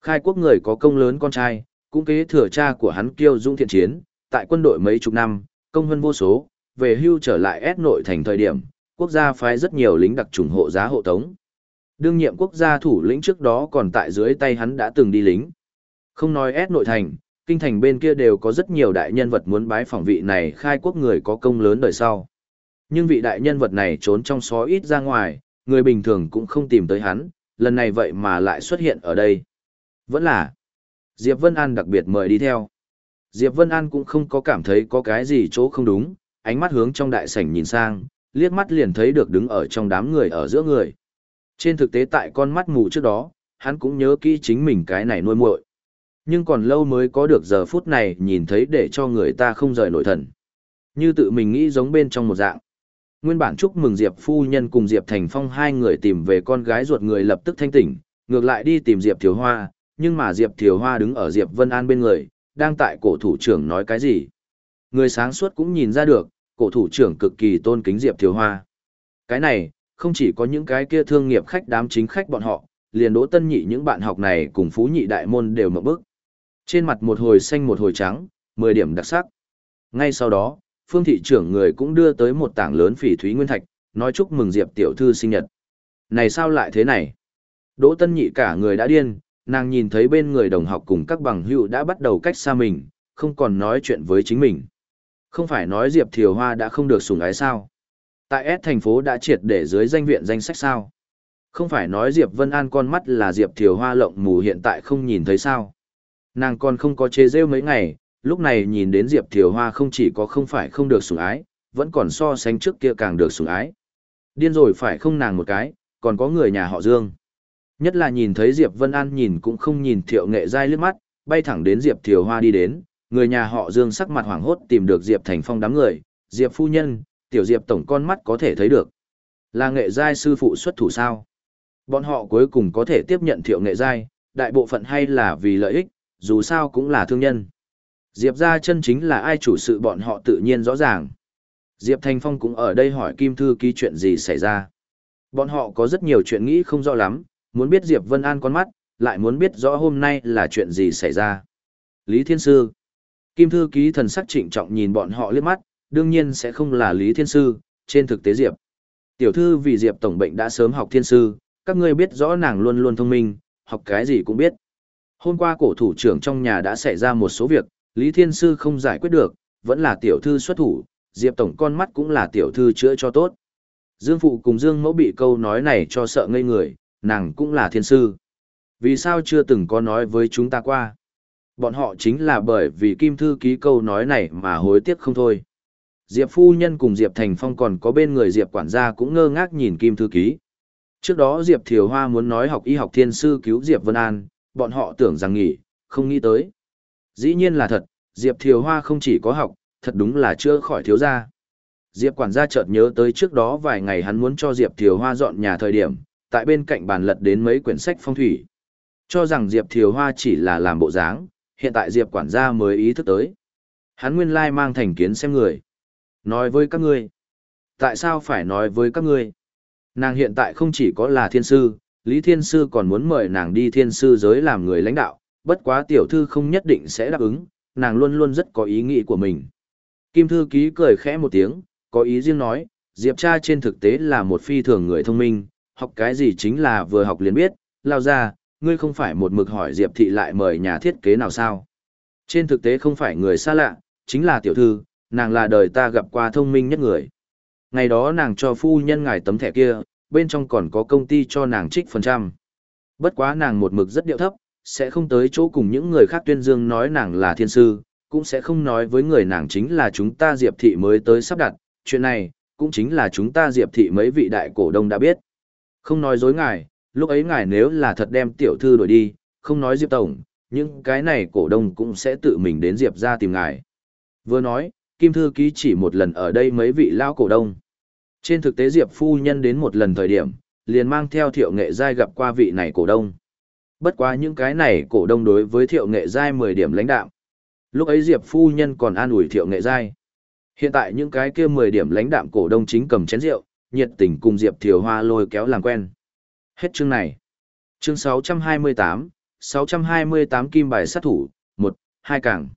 Khai quốc người có công lớn con trai, cũng kế thừa cha của hắn kiêu dung thiện chiến, tại quân đội mấy chục năm, công hơn vô số, về hưu trở lại ép nội thành thời điểm, quốc gia phái rất nhiều lính đặc trùng hộ giá hộ tống. Đương nhiệm quốc gia thủ lĩnh trước đó còn tại dưới tay hắn đã từng đi lính. Không nói ép nội thành, kinh thành bên kia đều có rất nhiều đại nhân vật muốn bái phỏng vị này khai quốc người có công lớn đời sau. Nhưng vị đại nhân vật này trốn trong xó ít ra ngoài, người bình thường cũng không tìm tới hắn, lần này vậy mà lại xuất hiện ở đây. Vẫn là Diệp Vân An đặc biệt mời đi theo. Diệp Vân An cũng không có cảm thấy có cái gì chỗ không đúng, ánh mắt hướng trong đại sảnh nhìn sang, liếc mắt liền thấy được đứng ở trong đám người ở giữa người. Trên thực tế tại con mắt mù trước đó, hắn cũng nhớ kỹ chính mình cái này nuôi muội. Nhưng còn lâu mới có được giờ phút này nhìn thấy để cho người ta không rời nổi thần. Như tự mình nghĩ giống bên trong một dạng. Nguyên bản chúc mừng Diệp phu nhân cùng Diệp Thành Phong hai người tìm về con gái ruột người lập tức thanh tỉnh, ngược lại đi tìm Diệp Thiều Hoa, nhưng mà Diệp Thiều Hoa đứng ở Diệp Vân An bên người, đang tại cổ thủ trưởng nói cái gì. Người sáng suốt cũng nhìn ra được, cổ thủ trưởng cực kỳ tôn kính Diệp Thiều Hoa. Cái này, không chỉ có những cái kia thương nghiệp khách đám chính khách bọn họ, liền đỗ tân nhị những bạn học này cùng phú nhị đại môn đều mở bức. Trên mặt một hồi xanh một hồi trắng, 10 điểm đặc sắc. Ngay sau đó, phương thị trưởng người cũng đưa tới một tảng lớn phỉ thúy nguyên thạch, nói chúc mừng Diệp tiểu thư sinh nhật. Này sao lại thế này? Đỗ Tân Nhị cả người đã điên, nàng nhìn thấy bên người đồng học cùng các bằng hữu đã bắt đầu cách xa mình, không còn nói chuyện với chính mình. Không phải nói Diệp Thiều Hoa đã không được sủng ái sao? Tại S thành phố đã triệt để dưới danh viện danh sách sao? Không phải nói Diệp Vân An con mắt là Diệp Thiều Hoa lộng mù hiện tại không nhìn thấy sao? Nàng còn không có chế rêu mấy ngày, lúc này nhìn đến Diệp Thiều Hoa không chỉ có không phải không được sủng ái, vẫn còn so sánh trước kia càng được sủng ái. Điên rồi phải không nàng một cái, còn có người nhà họ Dương. Nhất là nhìn thấy Diệp Vân An nhìn cũng không nhìn Thiệu Nghệ Giai liếc mắt, bay thẳng đến Diệp Thiều Hoa đi đến, người nhà họ Dương sắc mặt hoảng hốt tìm được Diệp Thành Phong đám người, Diệp phu nhân, tiểu Diệp tổng con mắt có thể thấy được. Là Nghệ Giai sư phụ xuất thủ sao? Bọn họ cuối cùng có thể tiếp nhận Thiệu Nghệ Giai, đại bộ phận hay là vì lợi ích, dù sao cũng là thương nhân. Diệp ra chân chính là ai chủ sự bọn họ tự nhiên rõ ràng. Diệp Thành Phong cũng ở đây hỏi Kim Thư ký chuyện gì xảy ra. Bọn họ có rất nhiều chuyện nghĩ không rõ lắm, muốn biết Diệp Vân An con mắt, lại muốn biết rõ hôm nay là chuyện gì xảy ra. Lý Thiên Sư Kim Thư ký thần sắc trịnh trọng nhìn bọn họ liếc mắt, đương nhiên sẽ không là Lý Thiên Sư, trên thực tế Diệp. Tiểu thư vì Diệp Tổng bệnh đã sớm học Thiên Sư, các ngươi biết rõ nàng luôn luôn thông minh, học cái gì cũng biết. Hôm qua cổ thủ trưởng trong nhà đã xảy ra một số việc, Lý Thiên Sư không giải quyết được, vẫn là tiểu thư xuất thủ, Diệp Tổng con mắt cũng là tiểu thư chữa cho tốt. Dương Phụ cùng Dương Mẫu bị câu nói này cho sợ ngây người, nàng cũng là thiên sư. Vì sao chưa từng có nói với chúng ta qua? Bọn họ chính là bởi vì Kim Thư ký câu nói này mà hối tiếc không thôi. Diệp Phu Nhân cùng Diệp Thành Phong còn có bên người Diệp Quản gia cũng ngơ ngác nhìn Kim Thư ký. Trước đó Diệp Thiều Hoa muốn nói học y học thiên sư cứu Diệp Vân An, bọn họ tưởng rằng nghỉ, không nghĩ tới. Dĩ nhiên là thật, Diệp Thiều Hoa không chỉ có học, thật đúng là chưa khỏi thiếu gia. Diệp quản gia chợt nhớ tới trước đó vài ngày hắn muốn cho Diệp Thiều Hoa dọn nhà thời điểm, tại bên cạnh bàn lật đến mấy quyển sách phong thủy. Cho rằng Diệp Thiều Hoa chỉ là làm bộ dáng, hiện tại Diệp quản gia mới ý thức tới. Hắn nguyên lai mang thành kiến xem người. Nói với các ngươi. Tại sao phải nói với các ngươi? Nàng hiện tại không chỉ có là thiên sư, Lý Thiên Sư còn muốn mời nàng đi thiên sư giới làm người lãnh đạo, bất quá tiểu thư không nhất định sẽ đáp ứng, nàng luôn luôn rất có ý nghĩ của mình. Kim thư ký cười khẽ một tiếng, có ý riêng nói, Diệp cha trên thực tế là một phi thường người thông minh, học cái gì chính là vừa học liền biết, lao ra, ngươi không phải một mực hỏi Diệp thị lại mời nhà thiết kế nào sao. Trên thực tế không phải người xa lạ, chính là tiểu thư, nàng là đời ta gặp qua thông minh nhất người. Ngày đó nàng cho phu nhân ngài tấm thẻ kia, bên trong còn có công ty cho nàng trích phần trăm. Bất quá nàng một mực rất điệu thấp, sẽ không tới chỗ cùng những người khác tuyên dương nói nàng là thiên sư, cũng sẽ không nói với người nàng chính là chúng ta Diệp thị mới tới sắp đặt, chuyện này, cũng chính là chúng ta Diệp thị mấy vị đại cổ đông đã biết. Không nói dối ngài, lúc ấy ngài nếu là thật đem tiểu thư đổi đi, không nói Diệp Tổng, những cái này cổ đông cũng sẽ tự mình đến Diệp ra tìm ngài. Vừa nói, Kim Thư Ký chỉ một lần ở đây mấy vị lao cổ đông. Trên thực tế Diệp Phu Nhân đến một lần thời điểm, liền mang theo thiệu nghệ giai gặp qua vị này cổ đông. Bất quá những cái này cổ đông đối với thiệu nghệ giai 10 điểm lãnh đạo. Lúc ấy Diệp Phu Nhân còn an ủi thiệu nghệ giai. Hiện tại những cái kia 10 điểm lãnh đạm cổ đông chính cầm chén rượu, nhiệt tình cùng Diệp Thiều Hoa lôi kéo làm quen. Hết chương này. Chương 628, 628 kim bài sát thủ, 1, 2 càng.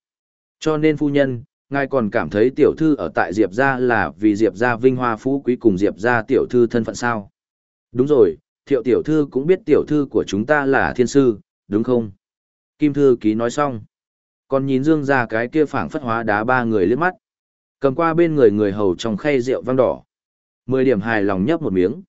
Cho nên phu nhân, ngài còn cảm thấy tiểu thư ở tại Diệp gia là vì Diệp gia vinh hoa phú quý cùng Diệp gia tiểu thư thân phận sao? Đúng rồi, thiệu tiểu thư cũng biết tiểu thư của chúng ta là thiên sư, đúng không? Kim thư ký nói xong. Còn nhìn dương ra cái kia phảng phất hóa đá ba người liếc mắt. Cầm qua bên người người hầu trong khay rượu vang đỏ. Mười điểm hài lòng nhấp một miếng.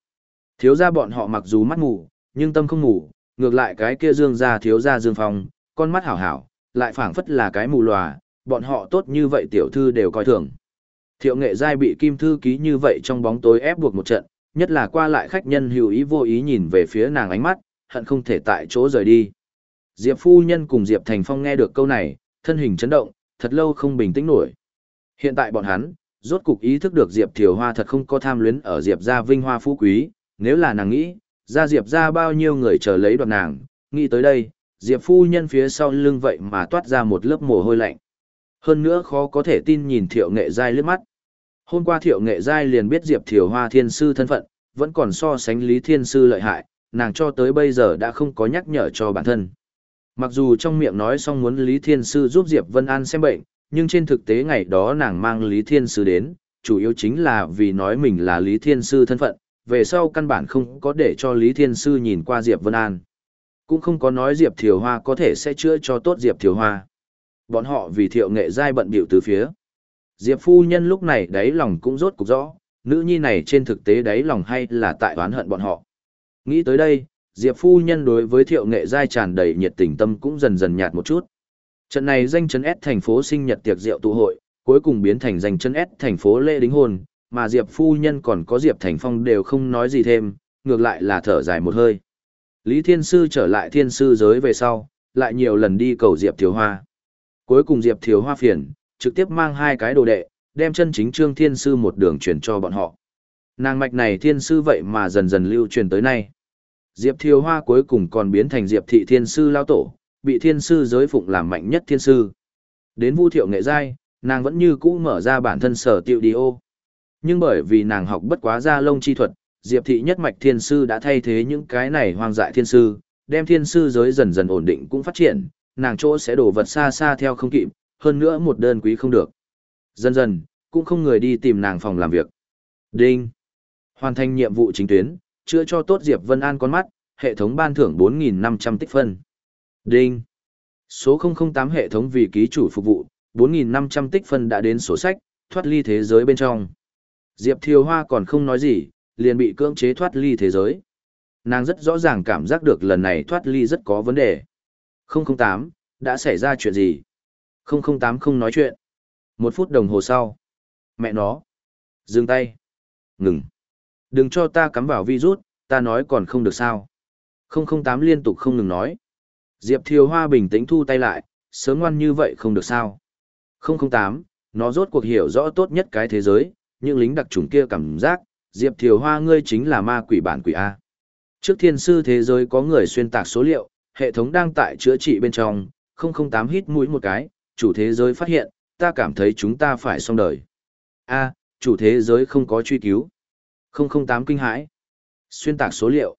Thiếu ra bọn họ mặc dù mắt ngủ, nhưng tâm không ngủ, ngược lại cái kia dương ra thiếu ra dương phong, con mắt hảo hảo, lại phảng phất là cái mù lòa, bọn họ tốt như vậy tiểu thư đều coi thường. Thiệu nghệ giai bị kim thư ký như vậy trong bóng tối ép buộc một trận, nhất là qua lại khách nhân hữu ý vô ý nhìn về phía nàng ánh mắt, hận không thể tại chỗ rời đi. Diệp phu nhân cùng Diệp Thành Phong nghe được câu này, thân hình chấn động, thật lâu không bình tĩnh nổi. Hiện tại bọn hắn, rốt cục ý thức được Diệp Thiều Hoa thật không có tham luyến ở Diệp gia vinh hoa phú quý, nếu là nàng nghĩ, ra Diệp gia bao nhiêu người chờ lấy đoạt nàng, nghĩ tới đây, Diệp phu nhân phía sau lưng vậy mà toát ra một lớp mồ hôi lạnh. Hơn nữa khó có thể tin nhìn Thiệu Nghệ Giai lướt mắt. Hôm qua Thiệu Nghệ Giai liền biết Diệp Thiều Hoa thiên sư thân phận, vẫn còn so sánh Lý Thiên Sư lợi hại, nàng cho tới bây giờ đã không có nhắc nhở cho bản thân. Mặc dù trong miệng nói xong muốn Lý Thiên Sư giúp Diệp Vân An xem bệnh, nhưng trên thực tế ngày đó nàng mang Lý Thiên Sư đến, chủ yếu chính là vì nói mình là Lý Thiên Sư thân phận, về sau căn bản không có để cho Lý Thiên Sư nhìn qua Diệp Vân An. Cũng không có nói Diệp Thiều Hoa có thể sẽ chữa cho tốt Diệp Thiều Hoa. Bọn họ vì thiệu nghệ giai bận biểu từ phía. Diệp phu nhân lúc này đáy lòng cũng rốt cục rõ, nữ nhi này trên thực tế đáy lòng hay là tại oán hận bọn họ. Nghĩ tới đây, Diệp phu nhân đối với thiệu nghệ giai tràn đầy nhiệt tình tâm cũng dần dần nhạt một chút. Trận này danh chấn S thành phố sinh nhật tiệc rượu tụ hội, cuối cùng biến thành danh chấn S thành phố lễ đính hôn, mà Diệp phu nhân còn có Diệp Thành Phong đều không nói gì thêm, ngược lại là thở dài một hơi. Lý Thiên Sư trở lại thiên sư giới về sau, lại nhiều lần đi cầu Diệp Thiếu Hoa. Cuối cùng Diệp Thiều Hoa phiền, trực tiếp mang hai cái đồ đệ, đem chân chính Trương Thiên Sư một đường truyền cho bọn họ. Nàng mạch này Thiên Sư vậy mà dần dần lưu truyền tới nay. Diệp Thiều Hoa cuối cùng còn biến thành Diệp Thị Thiên Sư lao tổ, bị Thiên Sư giới phụng làm mạnh nhất Thiên Sư. Đến Vu Thiệu Nghệ Giai, nàng vẫn như cũ mở ra bản thân sở tiệu đi ô. Nhưng bởi vì nàng học bất quá ra lông chi thuật, Diệp thị nhất mạch thiên sư đã thay thế những cái này hoang dại thiên sư, đem thiên sư giới dần dần ổn định cũng phát triển, nàng chỗ sẽ đổ vật xa xa theo không kịp, hơn nữa một đơn quý không được. Dần dần, cũng không người đi tìm nàng phòng làm việc. Đinh. Hoàn thành nhiệm vụ chính tuyến, chữa cho tốt Diệp Vân An con mắt, hệ thống ban thưởng 4.500 tích phân. Đinh. Số 008 hệ thống vì ký chủ phục vụ, 4.500 tích phân đã đến sổ sách, thoát ly thế giới bên trong. Diệp Thiều Hoa còn không nói gì, liền bị cưỡng chế thoát ly thế giới. Nàng rất rõ ràng cảm giác được lần này thoát ly rất có vấn đề. 008, đã xảy ra chuyện gì? 008 không nói chuyện. Một phút đồng hồ sau. Mẹ nó. Dừng tay. Ngừng. Đừng cho ta cắm vào virus, ta nói còn không được sao. 008 liên tục không ngừng nói. Diệp Thiều Hoa bình tĩnh thu tay lại, sớm ngoan như vậy không được sao. 008, nó rốt cuộc hiểu rõ tốt nhất cái thế giới, những lính đặc trùng kia cảm giác, Diệp Thiều Hoa ngươi chính là ma quỷ bản quỷ A. Trước thiên sư thế giới có người xuyên tạc số liệu, hệ thống đang tại chữa trị bên trong, 008 hít mũi một cái, chủ thế giới phát hiện, ta cảm thấy chúng ta phải xong đời. A, chủ thế giới không có truy cứu. 008 kinh hãi. Xuyên tạc số liệu.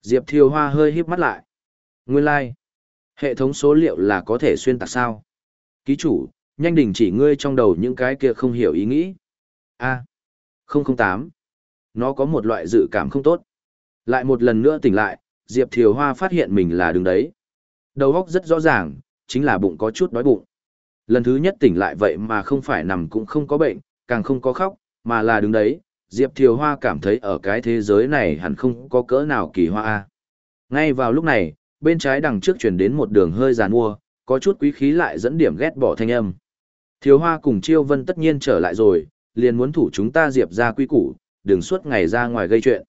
Diệp Thiều Hoa hơi híp mắt lại. Nguyên lai. Like. Hệ thống số liệu là có thể xuyên tạc sao? Ký chủ, nhanh đình chỉ ngươi trong đầu những cái kia không hiểu ý nghĩ. A. 008 nó có một loại dự cảm không tốt. Lại một lần nữa tỉnh lại, Diệp Thiều Hoa phát hiện mình là đứng đấy. Đầu óc rất rõ ràng, chính là bụng có chút đói bụng. Lần thứ nhất tỉnh lại vậy mà không phải nằm cũng không có bệnh, càng không có khóc, mà là đứng đấy. Diệp Thiều Hoa cảm thấy ở cái thế giới này hẳn không có cỡ nào kỳ hoa. Ngay vào lúc này, bên trái đằng trước chuyển đến một đường hơi giàn mua, có chút quý khí lại dẫn điểm ghét bỏ thanh âm. Thiều Hoa cùng Chiêu Vân tất nhiên trở lại rồi, liền muốn thủ chúng ta Diệp ra quy củ, đừng suốt ngày ra ngoài gây chuyện.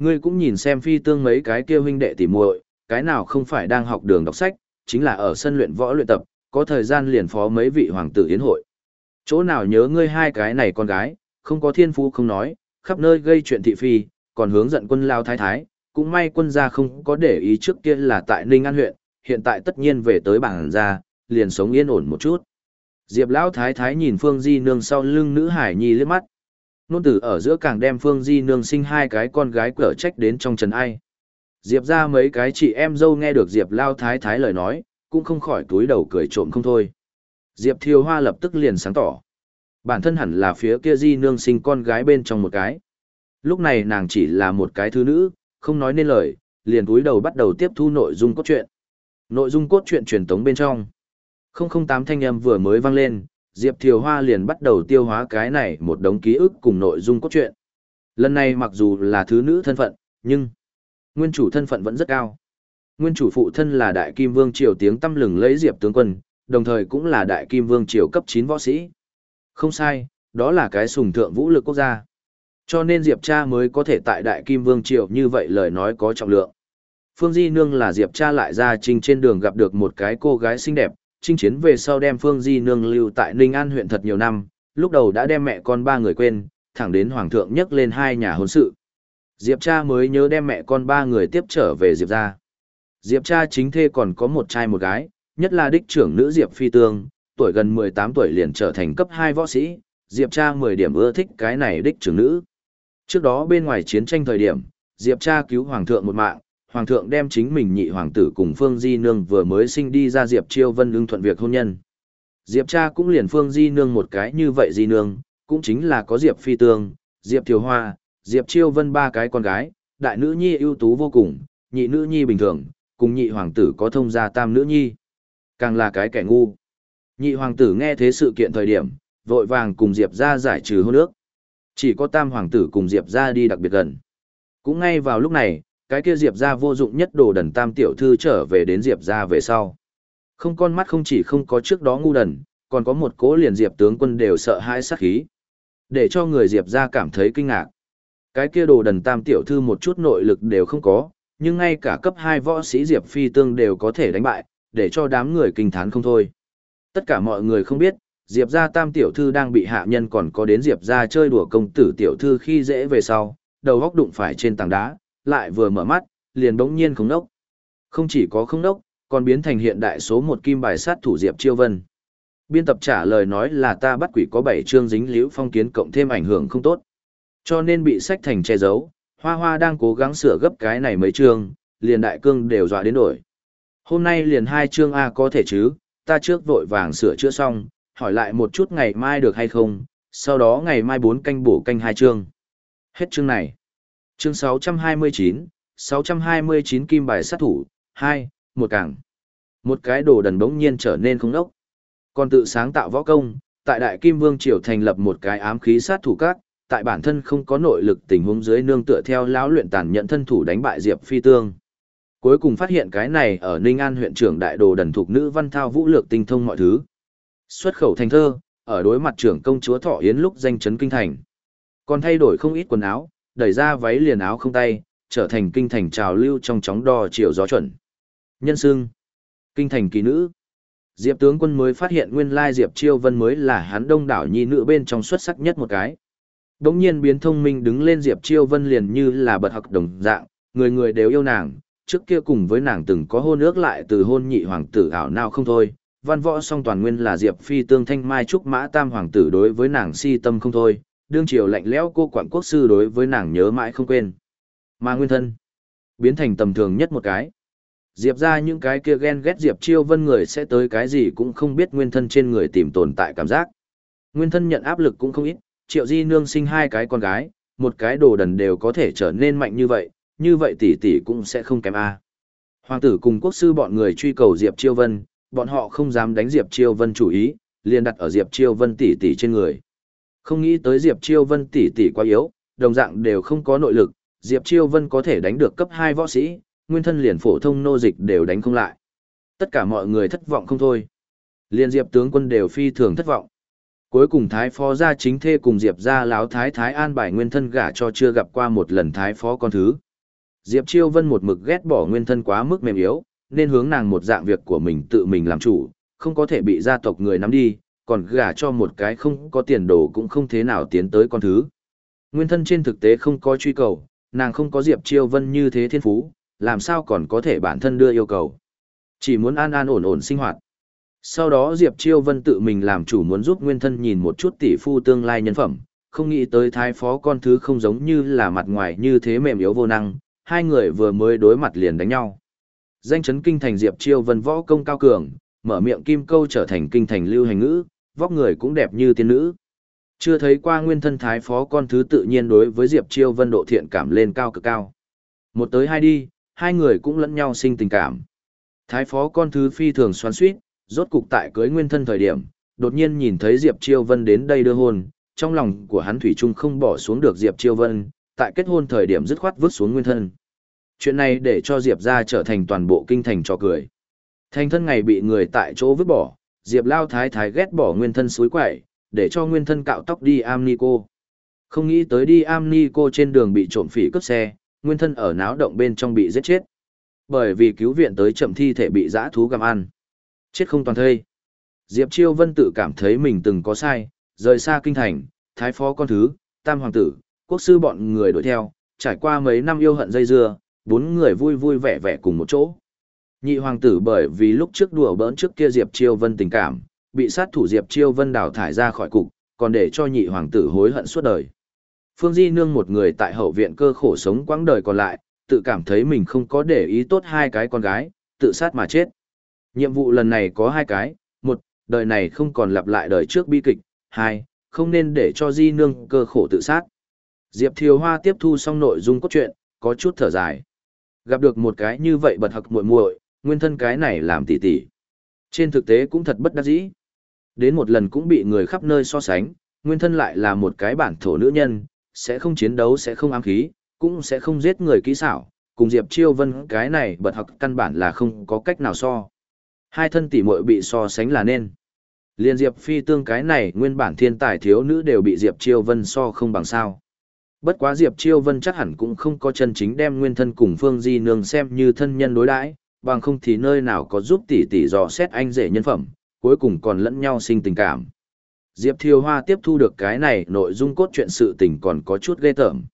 Ngươi cũng nhìn xem phi tương mấy cái kia huynh đệ tỉ muội, cái nào không phải đang học đường đọc sách, chính là ở sân luyện võ luyện tập, có thời gian liền phó mấy vị hoàng tử yến hội. Chỗ nào nhớ ngươi hai cái này con gái, không có thiên phú không nói, khắp nơi gây chuyện thị phi, còn hướng giận quân lao thái thái, cũng may quân gia không có để ý trước kia là tại Ninh An huyện, hiện tại tất nhiên về tới bảng gia, liền sống yên ổn một chút. Diệp lão thái thái nhìn Phương Di nương sau lưng nữ hải nhi liếc mắt, Nôn tử ở giữa càng đem Phương Di nương sinh hai cái con gái cửa trách đến trong trần ai. Diệp ra mấy cái chị em dâu nghe được Diệp lao thái thái lời nói, cũng không khỏi túi đầu cười trộm không thôi. Diệp Thiều Hoa lập tức liền sáng tỏ. Bản thân hẳn là phía kia Di nương sinh con gái bên trong một cái. Lúc này nàng chỉ là một cái thứ nữ, không nói nên lời, liền túi đầu bắt đầu tiếp thu nội dung cốt truyện. Nội dung cốt truyện truyền tống bên trong. 008 thanh âm vừa mới vang lên, Diệp Thiều Hoa liền bắt đầu tiêu hóa cái này một đống ký ức cùng nội dung cốt truyện. Lần này mặc dù là thứ nữ thân phận, nhưng nguyên chủ thân phận vẫn rất cao. Nguyên chủ phụ thân là Đại Kim Vương Triều tiếng tâm lừng lấy Diệp tướng quân, đồng thời cũng là Đại Kim Vương Triều cấp 9 võ sĩ. Không sai, đó là cái sùng thượng vũ lực quốc gia. Cho nên Diệp cha mới có thể tại Đại Kim Vương Triều như vậy lời nói có trọng lượng. Phương Di Nương là Diệp cha lại ra trình trên đường gặp được một cái cô gái xinh đẹp, chinh chiến về sau đem Phương Di Nương lưu tại Ninh An huyện thật nhiều năm, lúc đầu đã đem mẹ con ba người quên, thẳng đến Hoàng thượng nhắc lên hai nhà hôn sự. Diệp cha mới nhớ đem mẹ con ba người tiếp trở về Diệp ra. Diệp cha chính thê còn có một trai một gái, nhất là đích trưởng nữ Diệp Phi Tương, tuổi gần 18 tuổi liền trở thành cấp 2 võ sĩ, Diệp cha 10 điểm ưa thích cái này đích trưởng nữ. Trước đó bên ngoài chiến tranh thời điểm, Diệp cha cứu Hoàng thượng một mạng, hoàng thượng đem chính mình nhị hoàng tử cùng Phương Di Nương vừa mới sinh đi ra Diệp Chiêu Vân ưng thuận việc hôn nhân. Diệp cha cũng liền Phương Di Nương một cái như vậy Di Nương, cũng chính là có Diệp Phi Tương, Diệp Thiều Hoa, Diệp Chiêu Vân ba cái con gái, đại nữ nhi ưu tú vô cùng, nhị nữ nhi bình thường, cùng nhị hoàng tử có thông gia tam nữ nhi. Càng là cái kẻ ngu. Nhị hoàng tử nghe thế sự kiện thời điểm, vội vàng cùng Diệp ra giải trừ hôn ước. Chỉ có tam hoàng tử cùng Diệp ra đi đặc biệt gần. Cũng ngay vào lúc này, cái kia Diệp ra vô dụng nhất đồ đần tam tiểu thư trở về đến Diệp ra về sau. Không con mắt không chỉ không có trước đó ngu đần, còn có một cố liền Diệp tướng quân đều sợ hãi sát khí. Để cho người Diệp ra cảm thấy kinh ngạc. Cái kia đồ đần tam tiểu thư một chút nội lực đều không có, nhưng ngay cả cấp hai võ sĩ Diệp Phi Tương đều có thể đánh bại, để cho đám người kinh thán không thôi. Tất cả mọi người không biết, Diệp gia tam tiểu thư đang bị hạ nhân còn có đến Diệp gia chơi đùa công tử tiểu thư khi dễ về sau, đầu góc đụng phải trên tảng đá, lại vừa mở mắt, liền bỗng nhiên không nốc. Không chỉ có không nốc, còn biến thành hiện đại số một kim bài sát thủ Diệp Chiêu Vân. Biên tập trả lời nói là ta bắt quỷ có 7 chương dính liễu phong kiến cộng thêm ảnh hưởng không tốt. Cho nên bị sách thành che giấu, Hoa Hoa đang cố gắng sửa gấp cái này mấy chương, liền đại cương đều dọa đến đổi. Hôm nay liền hai chương A có thể chứ, ta trước vội vàng sửa chữa xong, hỏi lại một chút ngày mai được hay không, sau đó ngày mai bốn canh bổ canh hai chương. Hết chương này. Chương 629, 629 kim bài sát thủ, 2, một càng. Một cái đồ đần bỗng nhiên trở nên không đốc. Còn tự sáng tạo võ công, tại Đại Kim Vương Triều thành lập một cái ám khí sát thủ các, tại bản thân không có nội lực tình huống dưới nương tựa theo lão luyện tàn nhận thân thủ đánh bại Diệp Phi Tương. Cuối cùng phát hiện cái này ở Ninh An huyện trưởng đại đồ đần thuộc nữ văn thao vũ lược tinh thông mọi thứ. Xuất khẩu thành thơ, ở đối mặt trưởng công chúa Thọ Yến lúc danh chấn kinh thành. Còn thay đổi không ít quần áo, đẩy ra váy liền áo không tay, trở thành kinh thành trào lưu trong chóng đo chiều gió chuẩn. Nhân xưng, kinh thành kỳ nữ. Diệp tướng quân mới phát hiện nguyên lai Diệp Chiêu Vân mới là hắn đông đảo nhi nữ bên trong xuất sắc nhất một cái. Đống nhiên biến thông minh đứng lên Diệp Chiêu Vân liền như là bật học đồng dạng, người người đều yêu nàng, trước kia cùng với nàng từng có hôn ước lại từ hôn nhị hoàng tử ảo nào không thôi. Văn võ song toàn nguyên là Diệp Phi tương thanh mai trúc mã tam hoàng tử đối với nàng si tâm không thôi, đương triều lạnh lẽo cô quản quốc sư đối với nàng nhớ mãi không quên. Mà nguyên thân, biến thành tầm thường nhất một cái. Diệp ra những cái kia ghen ghét Diệp chiêu vân người sẽ tới cái gì cũng không biết nguyên thân trên người tìm tồn tại cảm giác. Nguyên thân nhận áp lực cũng không ít, triệu di nương sinh hai cái con gái, một cái đồ đần đều có thể trở nên mạnh như vậy, như vậy tỷ tỷ cũng sẽ không kém A. Hoàng tử cùng quốc sư bọn người truy cầu Diệp Chiêu Vân, bọn họ không dám đánh Diệp Chiêu Vân chủ ý, liền đặt ở Diệp Chiêu Vân tỷ tỷ trên người. Không nghĩ tới Diệp Chiêu Vân tỷ tỷ quá yếu, đồng dạng đều không có nội lực, Diệp Chiêu Vân có thể đánh được cấp 2 võ sĩ, nguyên thân liền phổ thông nô dịch đều đánh không lại. Tất cả mọi người thất vọng không thôi. Liên Diệp tướng quân đều phi thường thất vọng. Cuối cùng Thái Phó gia chính thê cùng Diệp gia láo Thái Thái an bài nguyên thân gả cho chưa gặp qua một lần Thái Phó con thứ. Diệp Chiêu Vân một mực ghét bỏ nguyên thân quá mức mềm yếu, nên hướng nàng một dạng việc của mình tự mình làm chủ, không có thể bị gia tộc người nắm đi, còn gả cho một cái không có tiền đồ cũng không thế nào tiến tới con thứ. Nguyên thân trên thực tế không có truy cầu, nàng không có Diệp Chiêu Vân như thế thiên phú, làm sao còn có thể bản thân đưa yêu cầu. Chỉ muốn an an ổn ổn sinh hoạt. Sau đó Diệp Chiêu Vân tự mình làm chủ muốn giúp nguyên thân nhìn một chút tỷ phu tương lai nhân phẩm, không nghĩ tới thái phó con thứ không giống như là mặt ngoài như thế mềm yếu vô năng, hai người vừa mới đối mặt liền đánh nhau. Danh chấn kinh thành Diệp Chiêu Vân võ công cao cường, mở miệng kim câu trở thành kinh thành lưu hành ngữ, vóc người cũng đẹp như tiên nữ. Chưa thấy qua nguyên thân thái phó con thứ tự nhiên đối với Diệp Chiêu Vân độ thiện cảm lên cao cực cao. Một tới hai đi, hai người cũng lẫn nhau sinh tình cảm. Thái phó con thứ phi thường xoắn suýt, rốt cục tại cưới nguyên thân thời điểm, đột nhiên nhìn thấy Diệp Chiêu Vân đến đây đưa hôn, trong lòng của hắn thủy chung không bỏ xuống được Diệp Chiêu Vân, tại kết hôn thời điểm dứt khoát vứt xuống nguyên thân. Chuyện này để cho Diệp ra trở thành toàn bộ kinh thành cho cười. Thành thân ngày bị người tại chỗ vứt bỏ, Diệp Lao Thái Thái ghét bỏ nguyên thân suối quậy, để cho nguyên thân cạo tóc đi am ni cô. Không nghĩ tới đi am ni cô trên đường bị trộm phỉ cướp xe, nguyên thân ở náo động bên trong bị giết chết. Bởi vì cứu viện tới chậm thi thể bị dã thú gặm ăn. Chết không toàn thây. Diệp Chiêu Vân tự cảm thấy mình từng có sai, rời xa kinh thành, thái phó con thứ, tam hoàng tử, quốc sư bọn người đuổi theo, trải qua mấy năm yêu hận dây dưa, bốn người vui vui vẻ vẻ cùng một chỗ. Nhị hoàng tử bởi vì lúc trước đùa bỡn trước kia Diệp Chiêu Vân tình cảm, bị sát thủ Diệp Chiêu Vân đào thải ra khỏi cục, còn để cho nhị hoàng tử hối hận suốt đời. Phương Di Nương một người tại hậu viện cơ khổ sống quãng đời còn lại, tự cảm thấy mình không có để ý tốt hai cái con gái, tự sát mà chết. Nhiệm vụ lần này có hai cái, một, đời này không còn lặp lại đời trước bi kịch, hai, không nên để cho Di Nương cơ khổ tự sát. Diệp Thiều Hoa tiếp thu xong nội dung cốt truyện, có chút thở dài. Gặp được một cái như vậy bật hặc muội muội, nguyên thân cái này làm tỉ tỉ. Trên thực tế cũng thật bất đắc dĩ. Đến một lần cũng bị người khắp nơi so sánh, nguyên thân lại là một cái bản thổ nữ nhân, sẽ không chiến đấu sẽ không ám khí, cũng sẽ không giết người kỹ xảo, cùng Diệp Chiêu Vân cái này bật học căn bản là không có cách nào so. Hai thân tỷ muội bị so sánh là nên. Liên Diệp Phi tương cái này nguyên bản thiên tài thiếu nữ đều bị Diệp Chiêu Vân so không bằng sao. Bất quá Diệp Chiêu Vân chắc hẳn cũng không có chân chính đem nguyên thân cùng Phương Di Nương xem như thân nhân đối đãi, bằng không thì nơi nào có giúp tỷ tỷ dò xét anh rể nhân phẩm, cuối cùng còn lẫn nhau sinh tình cảm. Diệp Thiều Hoa tiếp thu được cái này nội dung cốt truyện sự tình còn có chút ghê tởm.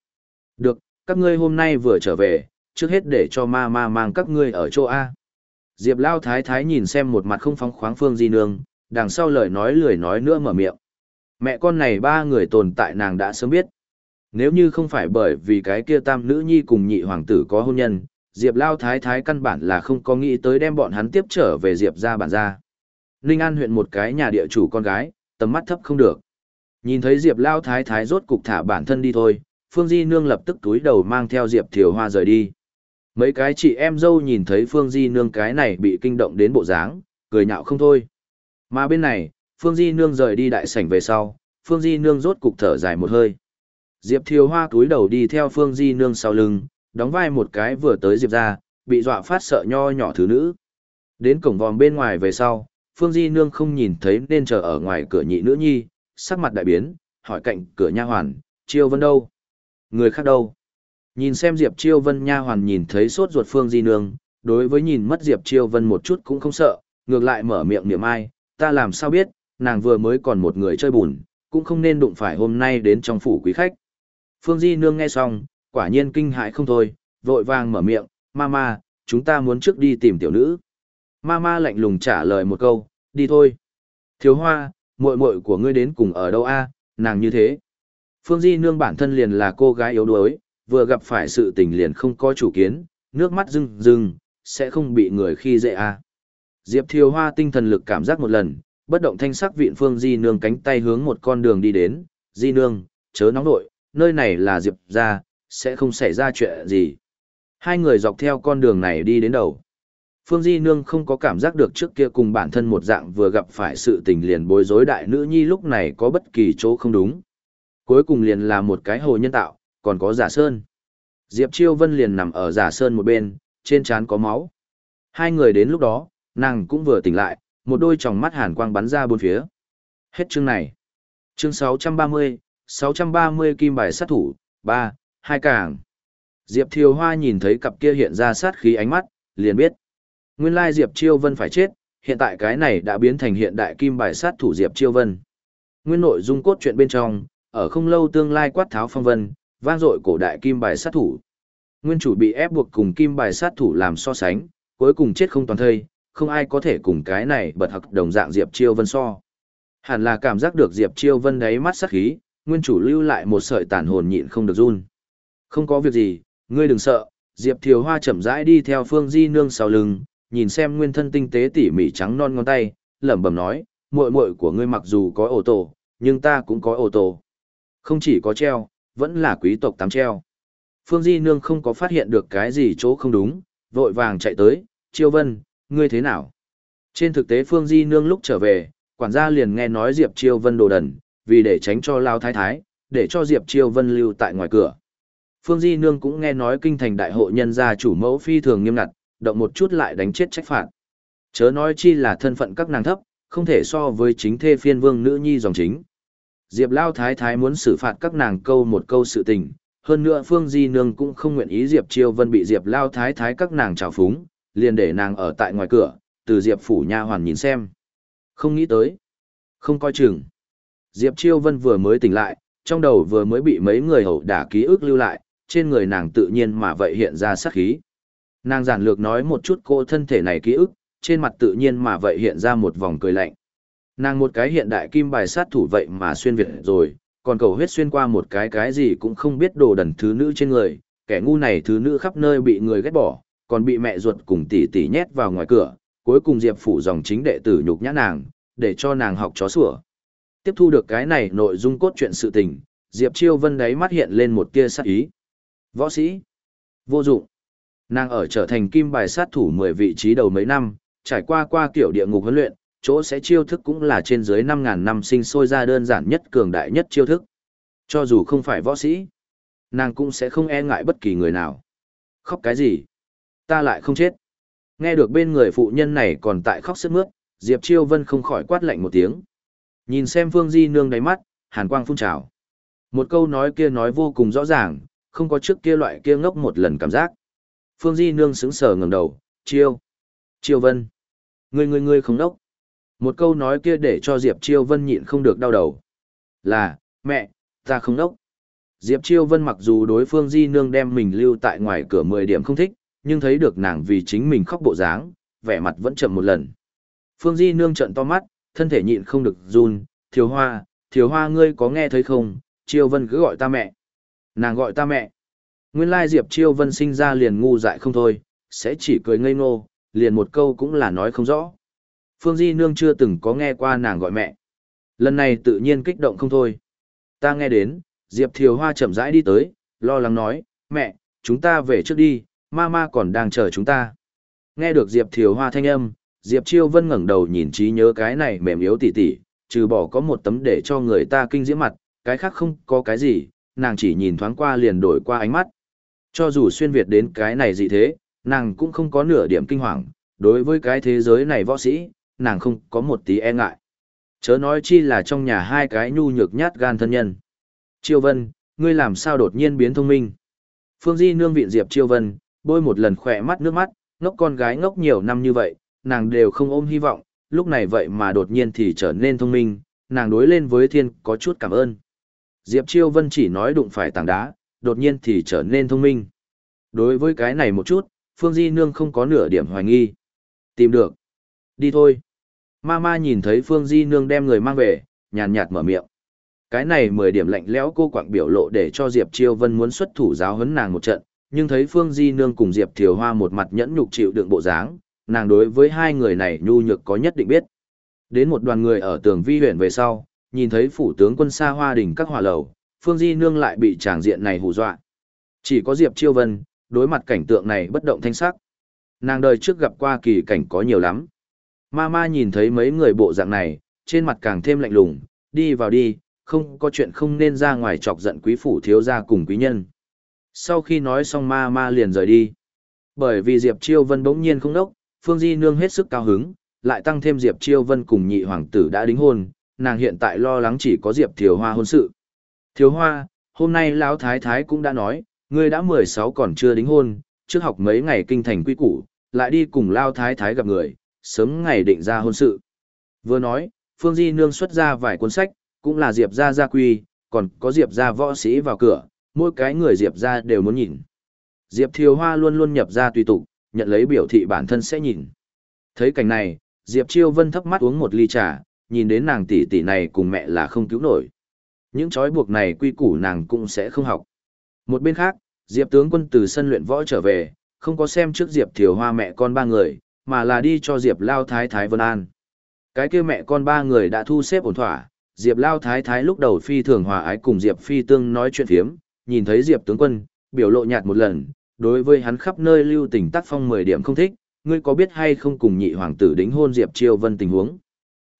Được, các ngươi hôm nay vừa trở về, trước hết để cho ma ma mang các ngươi ở chỗ A. Diệp Lao Thái Thái nhìn xem một mặt không phóng khoáng Phương Di Nương, đằng sau lời nói lười nói nữa mở miệng. Mẹ con này ba người tồn tại nàng đã sớm biết. Nếu như không phải bởi vì cái kia tam nữ nhi cùng nhị hoàng tử có hôn nhân, Diệp Lao Thái Thái căn bản là không có nghĩ tới đem bọn hắn tiếp trở về Diệp ra bản ra. Ninh An huyện một cái nhà địa chủ con gái, tầm mắt thấp không được. Nhìn thấy Diệp Lao Thái Thái rốt cục thả bản thân đi thôi, Phương Di Nương lập tức túi đầu mang theo Diệp Thiều Hoa rời đi. Mấy cái chị em dâu nhìn thấy Phương Di Nương cái này bị kinh động đến bộ dáng, cười nhạo không thôi. Mà bên này, Phương Di Nương rời đi đại sảnh về sau, Phương Di Nương rốt cục thở dài một hơi. Diệp Thiều Hoa túi đầu đi theo Phương Di Nương sau lưng, đóng vai một cái vừa tới Diệp ra, bị dọa phát sợ nho nhỏ thứ nữ. Đến cổng vòm bên ngoài về sau, Phương Di Nương không nhìn thấy nên chờ ở ngoài cửa nhị nữ nhi, sắc mặt đại biến, hỏi cạnh cửa nha hoàn, Chiêu Vân đâu? Người khác đâu? Nhìn xem Diệp Chiêu Vân nha hoàn nhìn thấy sốt ruột Phương Di Nương, đối với nhìn mất Diệp Chiêu Vân một chút cũng không sợ, ngược lại mở miệng niệm ai, ta làm sao biết, nàng vừa mới còn một người chơi bùn, cũng không nên đụng phải hôm nay đến trong phủ quý khách. Phương Di Nương nghe xong, quả nhiên kinh hãi không thôi, vội vàng mở miệng, Mama, chúng ta muốn trước đi tìm tiểu nữ. Mama lạnh lùng trả lời một câu, đi thôi. Thiếu hoa, muội muội của ngươi đến cùng ở đâu a? nàng như thế. Phương Di Nương bản thân liền là cô gái yếu đuối, vừa gặp phải sự tình liền không có chủ kiến, nước mắt rưng rưng, sẽ không bị người khi dễ a. Diệp Thiều Hoa tinh thần lực cảm giác một lần, bất động thanh sắc vịn Phương Di Nương cánh tay hướng một con đường đi đến, Di Nương, chớ nóng nội, nơi này là Diệp gia sẽ không xảy ra chuyện gì. Hai người dọc theo con đường này đi đến đầu. Phương Di Nương không có cảm giác được trước kia cùng bản thân một dạng vừa gặp phải sự tình liền bối rối đại nữ nhi lúc này có bất kỳ chỗ không đúng. Cuối cùng liền là một cái hồ nhân tạo, còn có giả sơn. Diệp Chiêu Vân liền nằm ở giả sơn một bên, trên trán có máu. Hai người đến lúc đó, nàng cũng vừa tỉnh lại, một đôi tròng mắt hàn quang bắn ra bốn phía. Hết chương này. Chương 630, 630 kim bài sát thủ, 3, hai càng. Diệp Thiều Hoa nhìn thấy cặp kia hiện ra sát khí ánh mắt, liền biết. Nguyên lai Diệp Chiêu Vân phải chết, hiện tại cái này đã biến thành hiện đại kim bài sát thủ Diệp Chiêu Vân. Nguyên nội dung cốt truyện bên trong, ở không lâu tương lai quát tháo phong vân, vang dội cổ đại kim bài sát thủ. Nguyên chủ bị ép buộc cùng kim bài sát thủ làm so sánh, cuối cùng chết không toàn thây, không ai có thể cùng cái này bật hặc đồng dạng Diệp Chiêu Vân so. Hẳn là cảm giác được Diệp Chiêu Vân đáy mắt sát khí, nguyên chủ lưu lại một sợi tàn hồn nhịn không được run. Không có việc gì, ngươi đừng sợ, Diệp Thiều Hoa chậm rãi đi theo Phương Di Nương sau lưng, nhìn xem nguyên thân tinh tế tỉ mỉ trắng non ngón tay, lẩm bẩm nói, muội muội của ngươi mặc dù có ô tô, nhưng ta cũng có ô tô. Không chỉ có treo, vẫn là quý tộc tám treo. Phương Di Nương không có phát hiện được cái gì chỗ không đúng, vội vàng chạy tới, Chiêu Vân, ngươi thế nào? Trên thực tế Phương Di Nương lúc trở về, quản gia liền nghe nói Diệp Chiêu Vân đồ đần, vì để tránh cho Lao Thái Thái, để cho Diệp Chiêu Vân lưu tại ngoài cửa. Phương Di Nương cũng nghe nói kinh thành đại hội nhân gia chủ mẫu phi thường nghiêm ngặt, động một chút lại đánh chết trách phạt. Chớ nói chi là thân phận các nàng thấp, không thể so với chính thê phiên vương nữ nhi dòng chính. Diệp Lao Thái Thái muốn xử phạt các nàng câu một câu sự tình, hơn nữa Phương Di Nương cũng không nguyện ý Diệp Chiêu Vân bị Diệp Lao Thái Thái các nàng trào phúng, liền để nàng ở tại ngoài cửa, từ Diệp phủ nha hoàn nhìn xem. Không nghĩ tới, không coi chừng. Diệp Chiêu Vân vừa mới tỉnh lại, trong đầu vừa mới bị mấy người hậu đả ký ức lưu lại, trên người nàng tự nhiên mà vậy hiện ra sát khí. Nàng giản lược nói một chút cô thân thể này ký ức, trên mặt tự nhiên mà vậy hiện ra một vòng cười lạnh. Nàng một cái hiện đại kim bài sát thủ vậy mà xuyên việt rồi, còn cầu huyết xuyên qua một cái cái gì cũng không biết đồ đần thứ nữ trên người, kẻ ngu này thứ nữ khắp nơi bị người ghét bỏ, còn bị mẹ ruột cùng tỷ tỷ nhét vào ngoài cửa, cuối cùng Diệp phủ dòng chính đệ tử nhục nhã nàng, để cho nàng học chó sủa. Tiếp thu được cái này nội dung cốt truyện sự tình, Diệp Chiêu Vân đáy mắt hiện lên một tia sát ý. Võ sĩ. Vô dụng. Nàng ở trở thành kim bài sát thủ 10 vị trí đầu mấy năm, trải qua qua kiểu địa ngục huấn luyện, chỗ sẽ chiêu thức cũng là trên dưới 5.000 năm sinh sôi ra đơn giản nhất cường đại nhất chiêu thức. Cho dù không phải võ sĩ, nàng cũng sẽ không e ngại bất kỳ người nào. Khóc cái gì? Ta lại không chết. Nghe được bên người phụ nhân này còn tại khóc sức mướt, Diệp Chiêu Vân không khỏi quát lạnh một tiếng. Nhìn xem Phương Di Nương đáy mắt, hàn quang phun trào. Một câu nói kia nói vô cùng rõ ràng, không có trước kia loại kia ngốc một lần cảm giác. Phương Di Nương sững sờ ngẩng đầu, Chiêu. Chiêu Vân. Ngươi ngươi ngươi không đốc. Một câu nói kia để cho Diệp Chiêu Vân nhịn không được đau đầu. Là, mẹ, ta không đốc. Diệp Chiêu Vân mặc dù đối phương Di Nương đem mình lưu tại ngoài cửa 10 điểm không thích, nhưng thấy được nàng vì chính mình khóc bộ dáng, vẻ mặt vẫn chậm một lần. Phương Di Nương trợn to mắt, thân thể nhịn không được run, thiếu hoa, thiếu hoa ngươi có nghe thấy không, Chiêu Vân cứ gọi ta mẹ. Nàng gọi ta mẹ. Nguyên lai Diệp Chiêu Vân sinh ra liền ngu dại không thôi, sẽ chỉ cười ngây ngô, liền một câu cũng là nói không rõ. Phương Di Nương chưa từng có nghe qua nàng gọi mẹ. Lần này tự nhiên kích động không thôi. Ta nghe đến, Diệp Thiều Hoa chậm rãi đi tới, lo lắng nói, mẹ, chúng ta về trước đi, mama còn đang chờ chúng ta. Nghe được Diệp Thiều Hoa thanh âm, Diệp Chiêu Vân ngẩng đầu nhìn trí nhớ cái này mềm yếu tỉ tỉ, trừ bỏ có một tấm để cho người ta kinh diễm mặt, cái khác không có cái gì, nàng chỉ nhìn thoáng qua liền đổi qua ánh mắt. Cho dù xuyên Việt đến cái này gì thế, nàng cũng không có nửa điểm kinh hoàng, đối với cái thế giới này võ sĩ, nàng không có một tí e ngại. Chớ nói chi là trong nhà hai cái nhu nhược nhát gan thân nhân. Chiêu Vân, ngươi làm sao đột nhiên biến thông minh? Phương Di nương viện Diệp Chiêu Vân, bôi một lần khỏe mắt nước mắt, ngốc con gái ngốc nhiều năm như vậy, nàng đều không ôm hy vọng, lúc này vậy mà đột nhiên thì trở nên thông minh, nàng đối lên với thiên có chút cảm ơn. Diệp Chiêu Vân chỉ nói đụng phải tảng đá, đột nhiên thì trở nên thông minh. Đối với cái này một chút, Phương Di Nương không có nửa điểm hoài nghi. Tìm được. Đi thôi. Mama nhìn thấy Phương Di Nương đem người mang về, nhàn nhạt mở miệng. Cái này 10 điểm lạnh lẽo cô quạng biểu lộ để cho Diệp Chiêu Vân muốn xuất thủ giáo huấn nàng một trận, nhưng thấy Phương Di Nương cùng Diệp Thiều Hoa một mặt nhẫn nhục chịu đựng bộ dáng, nàng đối với hai người này nhu nhược có nhất định biết. Đến một đoàn người ở tường vi huyện về sau, nhìn thấy phủ tướng quân xa hoa đỉnh các hỏa lầu, Phương Di Nương lại bị tràng diện này hù dọa. Chỉ có Diệp Chiêu Vân, đối mặt cảnh tượng này bất động thanh sắc. Nàng đời trước gặp qua kỳ cảnh có nhiều lắm. Ma ma nhìn thấy mấy người bộ dạng này, trên mặt càng thêm lạnh lùng, đi vào đi, không có chuyện không nên ra ngoài chọc giận quý phủ thiếu gia cùng quý nhân. Sau khi nói xong ma ma liền rời đi. Bởi vì Diệp Chiêu Vân bỗng nhiên không đốc, Phương Di Nương hết sức cao hứng, lại tăng thêm Diệp Chiêu Vân cùng nhị hoàng tử đã đính hôn, nàng hiện tại lo lắng chỉ có Diệp Thiều Hoa hôn sự. Thiếu Hoa, hôm nay Lão Thái Thái cũng đã nói, ngươi đã 16 còn chưa đính hôn, trước học mấy ngày kinh thành quy củ, lại đi cùng Lao Thái Thái gặp người, sớm ngày định ra hôn sự. Vừa nói, Phương Di Nương xuất ra vài cuốn sách, cũng là Diệp gia gia quy, còn có Diệp gia võ sĩ vào cửa, mỗi cái người Diệp gia đều muốn nhìn. Diệp Thiều Hoa luôn luôn nhập ra tùy tục, nhận lấy biểu thị bản thân sẽ nhìn. Thấy cảnh này, Diệp Chiêu Vân thấp mắt uống một ly trà, nhìn đến nàng tỷ tỷ này cùng mẹ là không cứu nổi. Những trói buộc này quy củ nàng cũng sẽ không học. Một bên khác, Diệp tướng quân từ sân luyện võ trở về, không có xem trước Diệp Thiều Hoa mẹ con ba người, mà là đi cho Diệp Lao Thái Thái Vân An. Cái kia mẹ con ba người đã thu xếp ổn thỏa, Diệp Lao Thái Thái lúc đầu phi thường hòa ái cùng Diệp Phi Tương nói chuyện phiếm, nhìn thấy Diệp tướng quân, biểu lộ nhạt một lần, đối với hắn khắp nơi lưu tình tác phong 10 điểm không thích, ngươi có biết hay không cùng nhị hoàng tử đính hôn Diệp Triều Vân tình huống.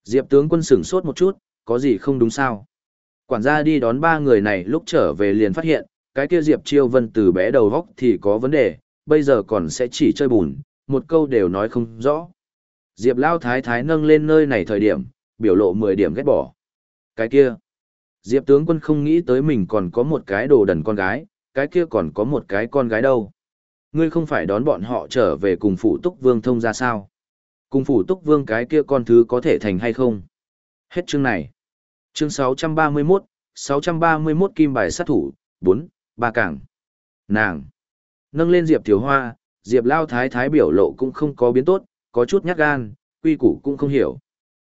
Diệp tướng quân sửng sốt một chút, có gì không đúng sao? Quản gia đi đón ba người này lúc trở về liền phát hiện, cái kia Diệp Chiêu Vân từ bé đầu góc thì có vấn đề, bây giờ còn sẽ chỉ chơi bùn, một câu đều nói không rõ. Diệp Lao Thái Thái nâng lên nơi này thời điểm, biểu lộ 10 điểm ghét bỏ. Cái kia, Diệp tướng quân không nghĩ tới mình còn có một cái đồ đần con gái, cái kia còn có một cái con gái đâu. Ngươi không phải đón bọn họ trở về cùng phụ túc vương thông ra sao? Cùng phủ túc vương cái kia con thứ có thể thành hay không? Hết chương này. Chương 631, 631 kim bài sát thủ, 4, ba cảng. Nàng. Nâng lên Diệp Thiếu Hoa, Diệp Lao Thái Thái biểu lộ cũng không có biến tốt, có chút nhát gan, quy củ cũng không hiểu.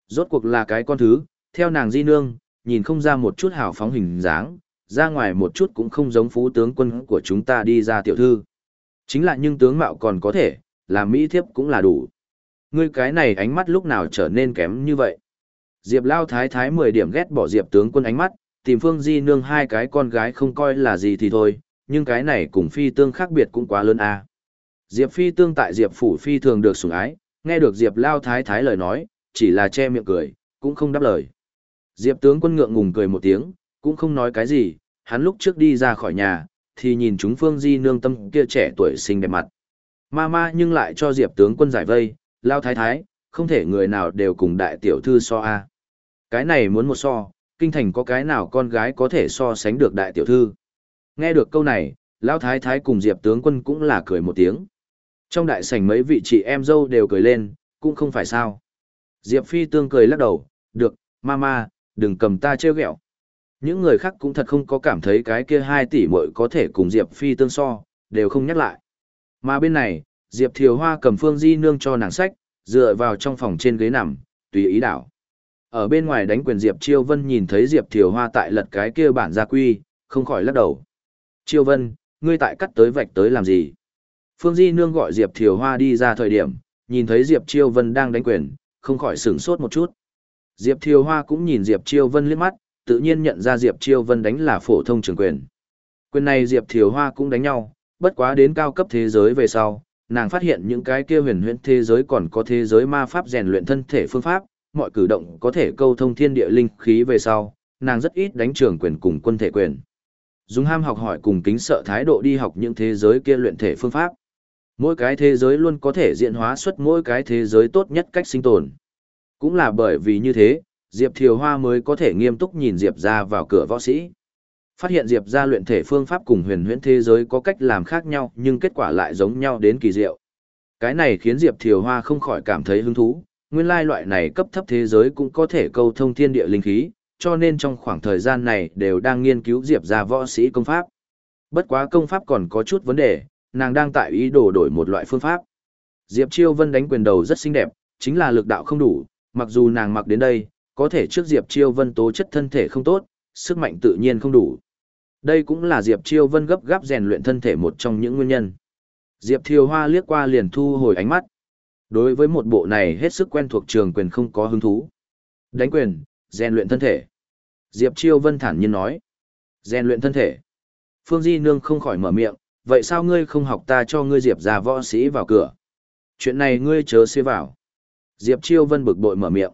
Rốt cuộc là cái con thứ, theo nàng di nương, nhìn không ra một chút hào phóng hình dáng, ra ngoài một chút cũng không giống phú tướng quân của chúng ta đi ra tiểu thư. Chính là nhưng tướng mạo còn có thể, làm mỹ thiếp cũng là đủ. Ngươi cái này ánh mắt lúc nào trở nên kém như vậy. Diệp Lao Thái Thái 10 điểm ghét bỏ Diệp tướng quân ánh mắt, tìm Phương Di nương hai cái con gái không coi là gì thì thôi, nhưng cái này cùng phi tương khác biệt cũng quá lớn a. À. Diệp Phi tương tại Diệp Phủ Phi thường được sủng ái, nghe được Diệp Lao Thái Thái lời nói, chỉ là che miệng cười, cũng không đáp lời. Diệp tướng quân ngượng ngùng cười một tiếng, cũng không nói cái gì, hắn lúc trước đi ra khỏi nhà, thì nhìn chúng Phương Di nương tâm kia trẻ tuổi xinh đẹp mặt. Ma ma nhưng lại cho Diệp tướng quân giải vây, Lao Thái Thái, không thể người nào đều cùng đại tiểu thư so a. Cái này muốn một so, kinh thành có cái nào con gái có thể so sánh được đại tiểu thư. Nghe được câu này, Lão Thái Thái cùng Diệp tướng quân cũng là cười một tiếng. Trong đại sảnh mấy vị chị em dâu đều cười lên, cũng không phải sao. Diệp Phi tương cười lắc đầu, được, mama, đừng cầm ta trêu ghẹo. Những người khác cũng thật không có cảm thấy cái kia hai tỷ muội có thể cùng Diệp Phi tương so, đều không nhắc lại. Mà bên này, Diệp Thiều Hoa cầm Phương Di nương cho nàng sách, dựa vào trong phòng trên ghế nằm, tùy ý đảo. Ở bên ngoài đánh quyền Diệp Chiêu Vân nhìn thấy Diệp Thiều Hoa tại lật cái kia bản gia quy, không khỏi lắc đầu. Chiêu Vân, ngươi tại cắt tới vạch tới làm gì? Phương Di Nương gọi Diệp Thiều Hoa đi ra thời điểm, nhìn thấy Diệp Chiêu Vân đang đánh quyền, không khỏi sửng sốt một chút. Diệp Thiều Hoa cũng nhìn Diệp Chiêu Vân liếc mắt, tự nhiên nhận ra Diệp Chiêu Vân đánh là phổ thông trường quyền. Quyền này Diệp Thiều Hoa cũng đánh nhau, bất quá đến cao cấp thế giới về sau, nàng phát hiện những cái kia huyền huyễn thế giới còn có thế giới ma pháp rèn luyện thân thể phương pháp, mọi cử động có thể câu thông thiên địa linh khí về sau, nàng rất ít đánh trường quyền cùng quân thể quyền. Dùng ham học hỏi cùng kính sợ thái độ đi học những thế giới kia luyện thể phương pháp. Mỗi cái thế giới luôn có thể diễn hóa xuất mỗi cái thế giới tốt nhất cách sinh tồn. Cũng là bởi vì như thế, Diệp Thiều Hoa mới có thể nghiêm túc nhìn Diệp ra vào cửa võ sĩ. Phát hiện Diệp ra luyện thể phương pháp cùng huyền huyễn thế giới có cách làm khác nhau nhưng kết quả lại giống nhau đến kỳ diệu. Cái này khiến Diệp Thiều Hoa không khỏi cảm thấy hứng thú, nguyên lai loại này cấp thấp thế giới cũng có thể câu thông thiên địa linh khí, cho nên trong khoảng thời gian này đều đang nghiên cứu Diệp ra võ sĩ công pháp. Bất quá công pháp còn có chút vấn đề, nàng đang tại ý đồ đổi một loại phương pháp. Diệp Chiêu Vân đánh quyền đầu rất xinh đẹp, chính là lực đạo không đủ, mặc dù nàng mặc đến đây, có thể trước Diệp Chiêu Vân tố chất thân thể không tốt, sức mạnh tự nhiên không đủ. Đây cũng là Diệp Chiêu Vân gấp gáp rèn luyện thân thể một trong những nguyên nhân. Diệp Thiều Hoa liếc qua liền thu hồi ánh mắt. Đối với một bộ này hết sức quen thuộc trường quyền không có hứng thú. Đánh quyền, rèn luyện thân thể. Diệp Chiêu Vân thản nhiên nói. Rèn luyện thân thể. Phương Di Nương không khỏi mở miệng, vậy sao ngươi không học ta cho ngươi Diệp ra võ sĩ vào cửa? Chuyện này ngươi chớ xê vào. Diệp Chiêu Vân bực bội mở miệng.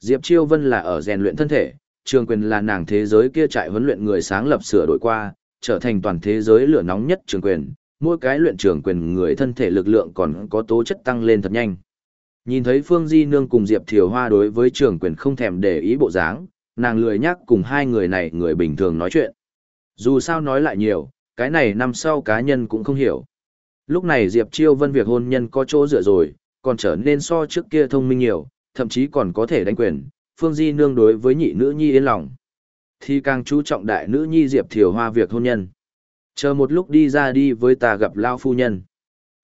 Diệp Chiêu Vân là ở rèn luyện thân thể, trường quyền là nàng thế giới kia trại huấn luyện người sáng lập sửa đổi qua, trở thành toàn thế giới lửa nóng nhất trường quyền, mỗi cái luyện trường quyền người thân thể lực lượng còn có tố chất tăng lên thật nhanh. Nhìn thấy Phương Di Nương cùng Diệp Thiều Hoa đối với trường quyền không thèm để ý bộ dáng, nàng lười nhắc cùng hai người này người bình thường nói chuyện. Dù sao nói lại nhiều, cái này năm sau cá nhân cũng không hiểu. Lúc này Diệp Chiêu Vân việc hôn nhân có chỗ dựa rồi, còn trở nên so trước kia thông minh nhiều, thậm chí còn có thể đánh quyền, Phương Di nương đối với nhị nữ nhi yên lòng. Thì càng chú trọng đại nữ nhi Diệp Thiều Hoa việc hôn nhân. Chờ một lúc đi ra đi với ta gặp Lao Phu Nhân.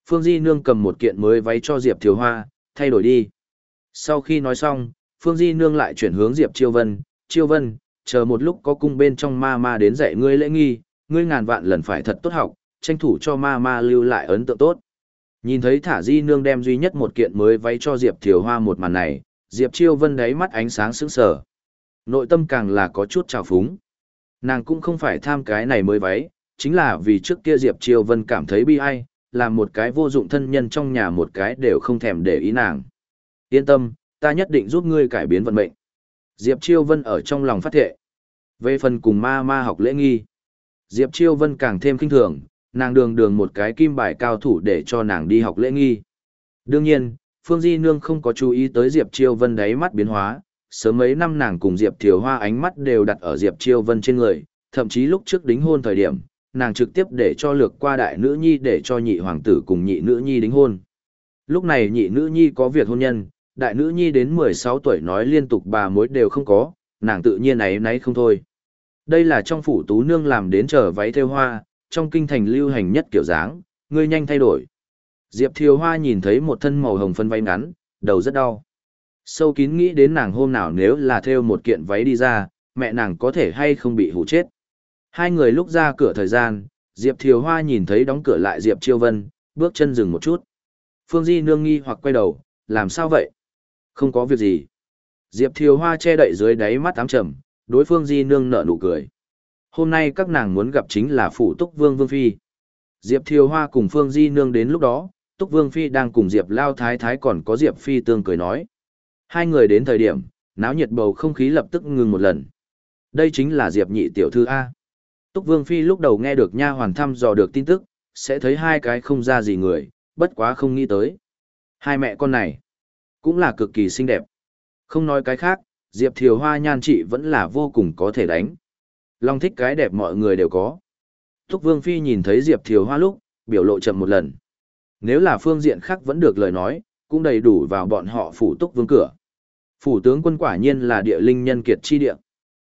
Phương Di nương cầm một kiện mới váy cho Diệp Thiều Hoa, thay đổi đi. Sau khi nói xong, Phương Di nương lại chuyển hướng Diệp Chiêu Vân, Chiêu Vân, chờ một lúc có cung bên trong ma ma đến dạy ngươi lễ nghi, ngươi ngàn vạn lần phải thật tốt học, tranh thủ cho ma ma lưu lại ấn tượng tốt. Nhìn thấy Thả Di nương đem duy nhất một kiện mới váy cho Diệp Thiều Hoa một màn này, Diệp Chiêu Vân đáy mắt ánh sáng sững sờ. Nội tâm càng là có chút trào phúng. Nàng cũng không phải tham cái này mới váy, chính là vì trước kia Diệp Chiêu Vân cảm thấy bi ai, làm một cái vô dụng thân nhân trong nhà một cái đều không thèm để ý nàng. Yên tâm, ta nhất định giúp ngươi cải biến vận mệnh. Diệp Chiêu Vân ở trong lòng phát thệ. Về phần cùng ma ma học lễ nghi, Diệp Chiêu Vân càng thêm kinh thường, nàng đường đường một cái kim bài cao thủ để cho nàng đi học lễ nghi. Đương nhiên, Phương Di Nương không có chú ý tới Diệp Chiêu Vân đáy mắt biến hóa, sớm mấy năm nàng cùng Diệp Thiều Hoa ánh mắt đều đặt ở Diệp Chiêu Vân trên người, thậm chí lúc trước đính hôn thời điểm, nàng trực tiếp để cho lược qua đại nữ nhi để cho nhị hoàng tử cùng nhị nữ nhi đính hôn. Lúc này nhị nữ nhi có việc hôn nhân, đại nữ nhi đến 16 tuổi nói liên tục bà mối đều không có, nàng tự nhiên ấy nấy không thôi. Đây là trong phủ tú nương làm đến trở váy theo hoa, trong kinh thành lưu hành nhất kiểu dáng, ngươi nhanh thay đổi. Diệp Thiều Hoa nhìn thấy một thân màu hồng phân váy ngắn, đầu rất đau. Sâu kín nghĩ đến nàng hôm nào nếu là theo một kiện váy đi ra, mẹ nàng có thể hay không bị hủ chết. Hai người lúc ra cửa thời gian, Diệp Thiều Hoa nhìn thấy đóng cửa lại Diệp Chiêu Vân, bước chân dừng một chút. Phương Di nương nghi hoặc quay đầu, làm sao vậy? Không có việc gì. Diệp Thiều Hoa che đậy dưới đáy mắt ám trầm, đối phương Di nương nở nụ cười. Hôm nay các nàng muốn gặp chính là phủ túc vương vương phi. Diệp Thiều Hoa cùng Phương Di Nương đến lúc đó, Túc Vương Phi đang cùng Diệp Lao Thái Thái còn có Diệp Phi tương cười nói. Hai người đến thời điểm, náo nhiệt bầu không khí lập tức ngừng một lần. Đây chính là Diệp nhị tiểu thư A. Túc Vương Phi lúc đầu nghe được nha hoàn thăm dò được tin tức, sẽ thấy hai cái không ra gì người, bất quá không nghĩ tới. Hai mẹ con này, cũng là cực kỳ xinh đẹp. Không nói cái khác, Diệp Thiều Hoa nhan trị vẫn là vô cùng có thể đánh. Long thích cái đẹp mọi người đều có. Túc Vương Phi nhìn thấy Diệp Thiều Hoa lúc, biểu lộ chậm một lần. Nếu là phương diện khác vẫn được lời nói, cũng đầy đủ vào bọn họ phủ Túc Vương cửa. Phủ tướng quân quả nhiên là địa linh nhân kiệt chi địa.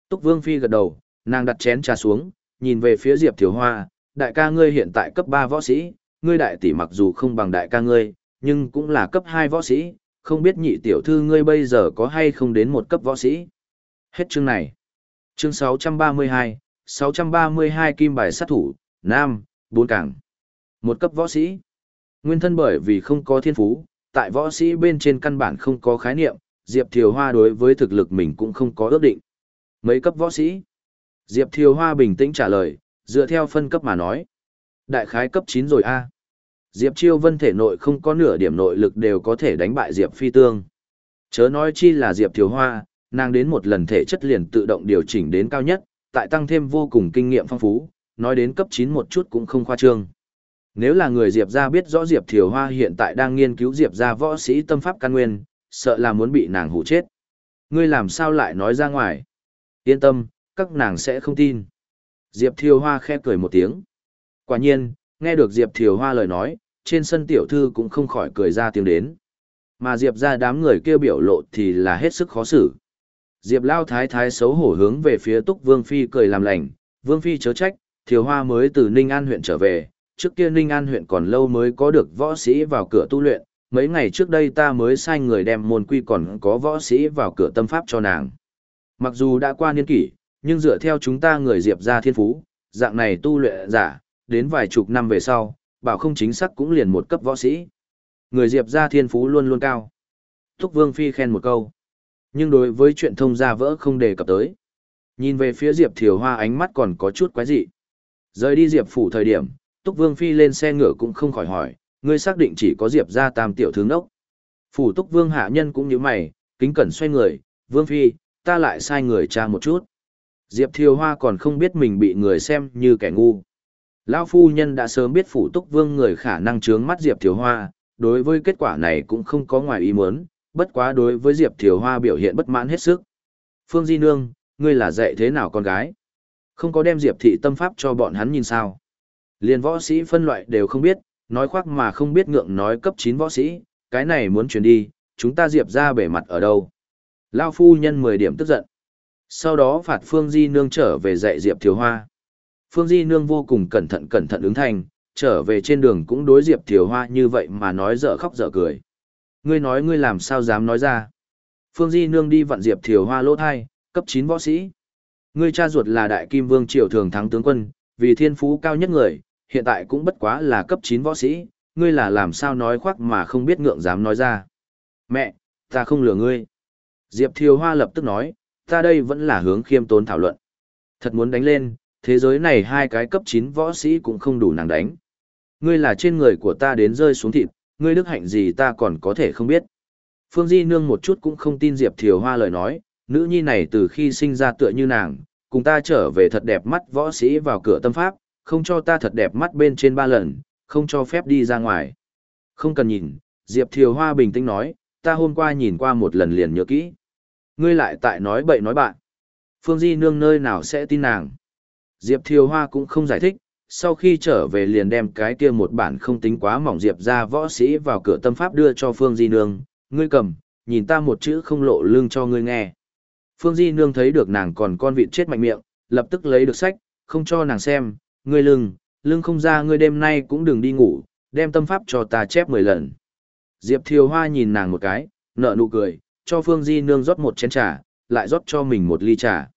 Túc Vương Phi gật đầu, nàng đặt chén trà xuống, nhìn về phía Diệp Thiều Hoa, đại ca ngươi hiện tại cấp 3 võ sĩ, ngươi đại tỷ mặc dù không bằng đại ca ngươi, nhưng cũng là cấp 2 võ sĩ, không biết nhị tiểu thư ngươi bây giờ có hay không đến một cấp võ sĩ. Hết chương này. Chương 632, 632 kim bài sát thủ, Nam, bốn cảng. Một cấp võ sĩ. Nguyên thân bởi vì không có thiên phú, tại võ sĩ bên trên căn bản không có khái niệm, Diệp Thiều Hoa đối với thực lực mình cũng không có ước định. Mấy cấp võ sĩ? Diệp Thiều Hoa bình tĩnh trả lời, dựa theo phân cấp mà nói. Đại khái cấp 9 rồi a. Diệp Chiêu Vân thể nội không có nửa điểm nội lực đều có thể đánh bại Diệp Phi Tương. Chớ nói chi là Diệp Thiều Hoa, nàng đến một lần thể chất liền tự động điều chỉnh đến cao nhất, tại tăng thêm vô cùng kinh nghiệm phong phú, nói đến cấp 9 một chút cũng không khoa trương. Nếu là người Diệp gia biết rõ Diệp Thiều Hoa hiện tại đang nghiên cứu Diệp gia võ sĩ tâm pháp căn nguyên, sợ là muốn bị nàng hủ chết. Ngươi làm sao lại nói ra ngoài? Yên tâm, các nàng sẽ không tin. Diệp Thiều Hoa khẽ cười một tiếng. Quả nhiên, nghe được Diệp Thiều Hoa lời nói, trên sân tiểu thư cũng không khỏi cười ra tiếng đến. Mà Diệp ra đám người kêu biểu lộ thì là hết sức khó xử. Diệp Lao Thái Thái xấu hổ hướng về phía Túc Vương Phi cười làm lành, Vương Phi chớ trách, Thiều Hoa mới từ Ninh An huyện trở về, trước kia Ninh An huyện còn lâu mới có được võ sĩ vào cửa tu luyện, mấy ngày trước đây ta mới sai người đem môn quy còn có võ sĩ vào cửa tâm pháp cho nàng. Mặc dù đã qua niên kỷ, nhưng dựa theo chúng ta người Diệp ra thiên phú, dạng này tu luyện giả, đến vài chục năm về sau, bảo không chính xác cũng liền một cấp võ sĩ. Người Diệp ra thiên phú luôn luôn cao. Thúc Vương Phi khen một câu. Nhưng đối với chuyện thông gia vỡ không đề cập tới. Nhìn về phía Diệp Thiều Hoa ánh mắt còn có chút quái dị. Rời đi Diệp phủ thời điểm, Túc Vương Phi lên xe ngựa cũng không khỏi hỏi, ngươi xác định chỉ có Diệp ra tam tiểu tướng đốc. Phủ Túc Vương hạ nhân cũng như mày, kính cẩn xoay người, Vương Phi, ta lại sai người tra một chút. Diệp Thiều Hoa còn không biết mình bị người xem như kẻ ngu. Lão phu nhân đã sớm biết phủ túc vương người khả năng trướng mắt Diệp Thiều Hoa, đối với kết quả này cũng không có ngoài ý muốn, bất quá đối với Diệp Thiều Hoa biểu hiện bất mãn hết sức. Phương Di Nương, ngươi là dạy thế nào con gái? Không có đem Diệp thị tâm pháp cho bọn hắn nhìn sao? Liên võ sĩ phân loại đều không biết, nói khoác mà không biết ngượng nói cấp 9 võ sĩ, cái này muốn chuyển đi, chúng ta Diệp ra bể mặt ở đâu? Lao phu nhân 10 điểm tức giận. Sau đó phạt Phương Di Nương trở về dạy Diệp Thiều Hoa. Phương Di Nương vô cùng cẩn thận cẩn thận ứng thành, trở về trên đường cũng đối Diệp Thiều Hoa như vậy mà nói dở khóc dở cười. Ngươi nói ngươi làm sao dám nói ra. Phương Di Nương đi vặn Diệp Thiều Hoa lỗ thai, cấp 9 võ sĩ. Ngươi cha ruột là đại kim vương triều thường thắng tướng quân, vì thiên phú cao nhất người, hiện tại cũng bất quá là cấp 9 võ sĩ, ngươi là làm sao nói khoác mà không biết ngượng dám nói ra. Mẹ, ta không lừa ngươi. Diệp Thiều Hoa lập tức nói, ta đây vẫn là hướng khiêm tốn thảo luận. Thật muốn đánh lên, thế giới này hai cái cấp 9 võ sĩ cũng không đủ nàng đánh. Ngươi là trên người của ta đến rơi xuống thịt, ngươi đức hạnh gì ta còn có thể không biết. Phương Di Nương một chút cũng không tin Diệp Thiều Hoa lời nói, nữ nhi này từ khi sinh ra tựa như nàng, cùng ta trở về thật đẹp mắt võ sĩ vào cửa tâm pháp, không cho ta thật đẹp mắt bên trên ba lần, không cho phép đi ra ngoài. Không cần nhìn, Diệp Thiều Hoa bình tĩnh nói, ta hôm qua nhìn qua một lần liền nhớ kỹ. Ngươi lại tại nói bậy nói bạn. Phương Di Nương nơi nào sẽ tin nàng. Diệp Thiều Hoa cũng không giải thích, sau khi trở về liền đem cái kia một bản không tính quá mỏng Diệp ra võ sĩ vào cửa tâm pháp đưa cho Phương Di Nương, ngươi cầm, nhìn ta một chữ không lộ lưng cho ngươi nghe. Phương Di Nương thấy được nàng còn con vịt chết mạnh miệng, lập tức lấy được sách, không cho nàng xem, ngươi lưng, lưng không ra ngươi đêm nay cũng đừng đi ngủ, đem tâm pháp cho ta chép 10 lần. Diệp Thiều Hoa nhìn nàng một cái, nở nụ cười, cho Phương Di Nương rót một chén trà, lại rót cho mình một ly trà.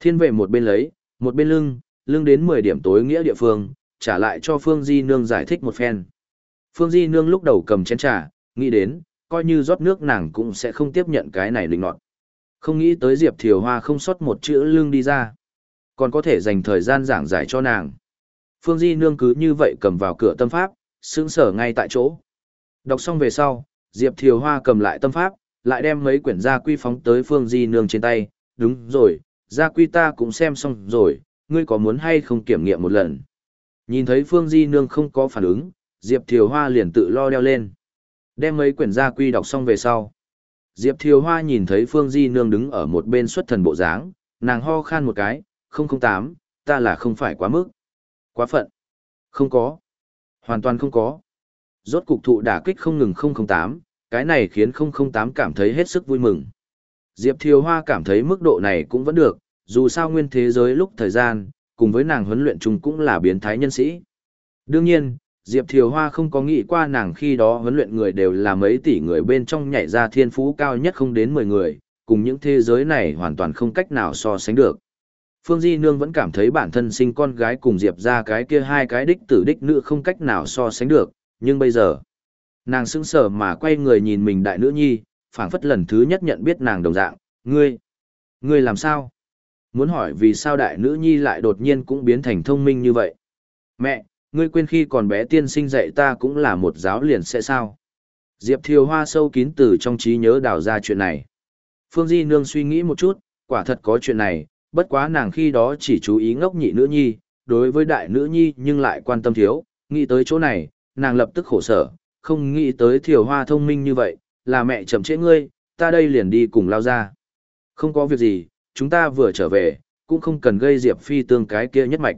Thiên vệ một bên lấy, một bên lưng, lưng đến 10 điểm tối nghĩa địa phương, trả lại cho Phương Di Nương giải thích một phen. Phương Di Nương lúc đầu cầm chén trà, nghĩ đến, coi như rót nước nàng cũng sẽ không tiếp nhận cái này linh nọt. Không nghĩ tới Diệp Thiều Hoa không sót một chữ lưng đi ra. Còn có thể dành thời gian giảng giải cho nàng. Phương Di Nương cứ như vậy cầm vào cửa tâm pháp, sững sở ngay tại chỗ. Đọc xong về sau, Diệp Thiều Hoa cầm lại tâm pháp, lại đem mấy quyển gia quy phóng tới Phương Di Nương trên tay. Đúng rồi, gia quy ta cũng xem xong rồi, ngươi có muốn hay không kiểm nghiệm một lần. Nhìn thấy Phương Di Nương không có phản ứng, Diệp Thiều Hoa liền tự lo đeo lên. Đem mấy quyển gia quy đọc xong về sau. Diệp Thiều Hoa nhìn thấy Phương Di Nương đứng ở một bên xuất thần bộ dáng, nàng ho khan một cái, không không tám, ta là không phải quá mức. Quá phận. Không có. Hoàn toàn không có. Rốt cục thụ đả kích không ngừng 008, cái này khiến 008 cảm thấy hết sức vui mừng. Diệp Thiều Hoa cảm thấy mức độ này cũng vẫn được, dù sao nguyên thế giới lúc thời gian, cùng với nàng huấn luyện chung cũng là biến thái nhân sĩ. Đương nhiên, Diệp Thiều Hoa không có nghĩ qua nàng khi đó huấn luyện người đều là mấy tỷ người bên trong nhảy ra thiên phú cao nhất không đến 10 người, cùng những thế giới này hoàn toàn không cách nào so sánh được. Phương Di Nương vẫn cảm thấy bản thân sinh con gái cùng Diệp ra cái kia hai cái đích tử đích nữ không cách nào so sánh được, nhưng bây giờ, nàng sững sờ mà quay người nhìn mình đại nữ nhi, phảng phất lần thứ nhất nhận biết nàng đồng dạng, ngươi, ngươi làm sao? Muốn hỏi vì sao đại nữ nhi lại đột nhiên cũng biến thành thông minh như vậy? Mẹ, ngươi quên khi còn bé tiên sinh dạy ta cũng là một giáo liền sẽ sao? Diệp Thiều Hoa sâu kín từ trong trí nhớ đào ra chuyện này. Phương Di Nương suy nghĩ một chút, quả thật có chuyện này, bất quá nàng khi đó chỉ chú ý ngốc nhị nữ nhi, đối với đại nữ nhi nhưng lại quan tâm thiếu, nghĩ tới chỗ này, nàng lập tức khổ sở, không nghĩ tới thiểu hoa thông minh như vậy, là mẹ chậm trễ ngươi, ta đây liền đi cùng lao ra. Không có việc gì, chúng ta vừa trở về, cũng không cần gây Diệp Phi tương cái kia nhất mạch.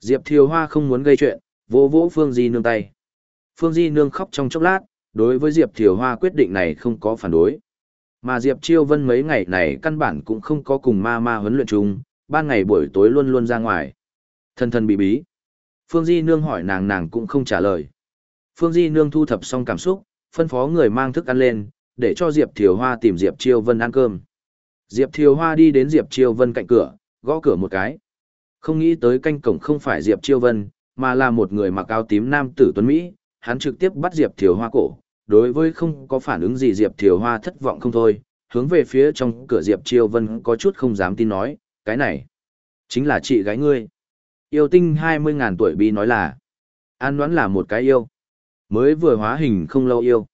Diệp Thiều Hoa không muốn gây chuyện, vỗ vỗ Phương Di Nương tay. Phương Di Nương khóc trong chốc lát, đối với Diệp Thiều Hoa quyết định này không có phản đối. Mà Diệp Chiêu Vân mấy ngày này căn bản cũng không có cùng ma ma huấn luyện chung, ban ngày buổi tối luôn luôn ra ngoài. Thân thân bị bí. Phương Di Nương hỏi nàng nàng cũng không trả lời. Phương Di Nương thu thập xong cảm xúc, phân phó người mang thức ăn lên, để cho Diệp Thiều Hoa tìm Diệp Chiêu Vân ăn cơm. Diệp Thiều Hoa đi đến Diệp Chiêu Vân cạnh cửa, gõ cửa một cái. Không nghĩ tới canh cổng không phải Diệp Chiêu Vân, mà là một người mặc áo tím nam tử tuấn Mỹ, hắn trực tiếp bắt Diệp Thiều Hoa cổ, đối với không có phản ứng gì Diệp Thiều Hoa thất vọng không thôi, hướng về phía trong cửa Diệp Chiêu Vân có chút không dám tin nói, cái này, chính là chị gái ngươi. Yêu tinh 20.000 tuổi bi nói là, an đoán là một cái yêu, mới vừa hóa hình không lâu yêu.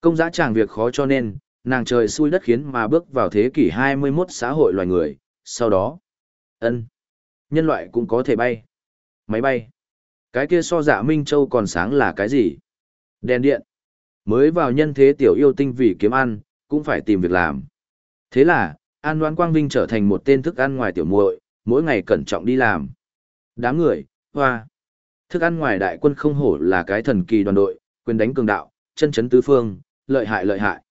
Công giá chàng việc khó cho nên, nàng trời xui đất khiến mà bước vào thế kỷ 21 xã hội loài người, sau đó, ân nhân loại cũng có thể bay. Máy bay. Cái kia so dạ Minh Châu còn sáng là cái gì? Đèn điện. Mới vào nhân thế tiểu yêu tinh vì kiếm ăn, cũng phải tìm việc làm. Thế là, An đoan Quang Vinh trở thành một tên thức ăn ngoài tiểu muội, mỗi ngày cẩn trọng đi làm. Đám người, hoa. Thức ăn ngoài đại quân không hổ là cái thần kỳ đoàn đội, quyền đánh cường đạo, chân chấn tứ phương, lợi hại lợi hại.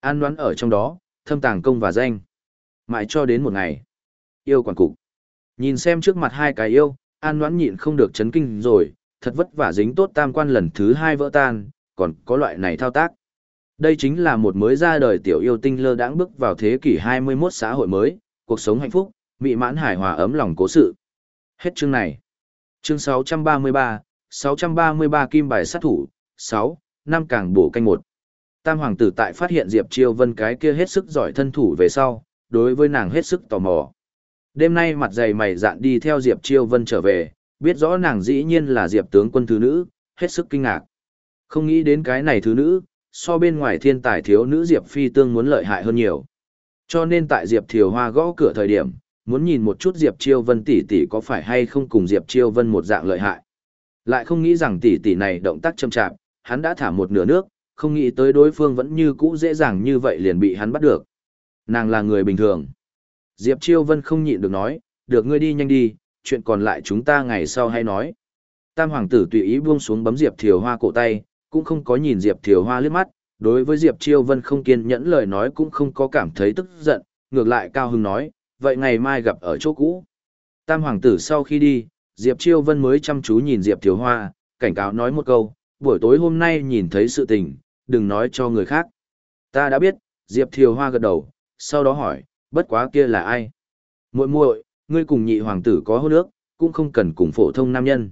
An đoan ở trong đó, thâm tàng công và danh. Mãi cho đến một ngày. Yêu quản cục. Nhìn xem trước mặt hai cái yêu, An đoan nhịn không được chấn kinh rồi, thật vất vả dính tốt tam quan lần thứ hai vỡ tan, còn có loại này thao tác. Đây chính là một mới ra đời tiểu yêu tinh lơ đãng bước vào thế kỷ 21 xã hội mới, cuộc sống hạnh phúc, mỹ mãn hài hòa ấm lòng cố sự. Hết chương này. Chương 633, 633 kim bài sát thủ, 6, năm càng bổ canh một. Tam hoàng tử tại phát hiện Diệp Chiêu Vân cái kia hết sức giỏi thân thủ về sau, đối với nàng hết sức tò mò. Đêm nay mặt dày mày dạn đi theo Diệp Chiêu Vân trở về, biết rõ nàng dĩ nhiên là Diệp tướng quân thứ nữ, hết sức kinh ngạc. Không nghĩ đến cái này thứ nữ, so bên ngoài thiên tài thiếu nữ Diệp Phi tương muốn lợi hại hơn nhiều. Cho nên tại Diệp Thiều Hoa gõ cửa thời điểm, muốn nhìn một chút Diệp Chiêu Vân tỷ tỷ có phải hay không cùng Diệp Chiêu Vân một dạng lợi hại. Lại không nghĩ rằng tỷ tỷ này động tác chậm chạp, hắn đã thả một nửa nước, không nghĩ tới đối phương vẫn như cũ dễ dàng như vậy liền bị hắn bắt được. Nàng là người bình thường. Diệp Chiêu Vân không nhịn được nói, được ngươi đi nhanh đi, chuyện còn lại chúng ta ngày sau hay nói. Tam hoàng tử tùy ý buông xuống bấm Diệp Thiều Hoa cổ tay, cũng không có nhìn Diệp Thiều Hoa liếc mắt, đối với Diệp Chiêu Vân không kiên nhẫn lời nói cũng không có cảm thấy tức giận, ngược lại cao hứng nói, vậy ngày mai gặp ở chỗ cũ. Tam hoàng tử sau khi đi, Diệp Chiêu Vân mới chăm chú nhìn Diệp Thiều Hoa, cảnh cáo nói một câu, buổi tối hôm nay nhìn thấy sự tình, đừng nói cho người khác. Ta đã biết, Diệp Thiều Hoa gật đầu, sau đó hỏi, bất quá kia là ai? Muội muội, ngươi cùng nhị hoàng tử có hôn ước, cũng không cần cùng phổ thông nam nhân.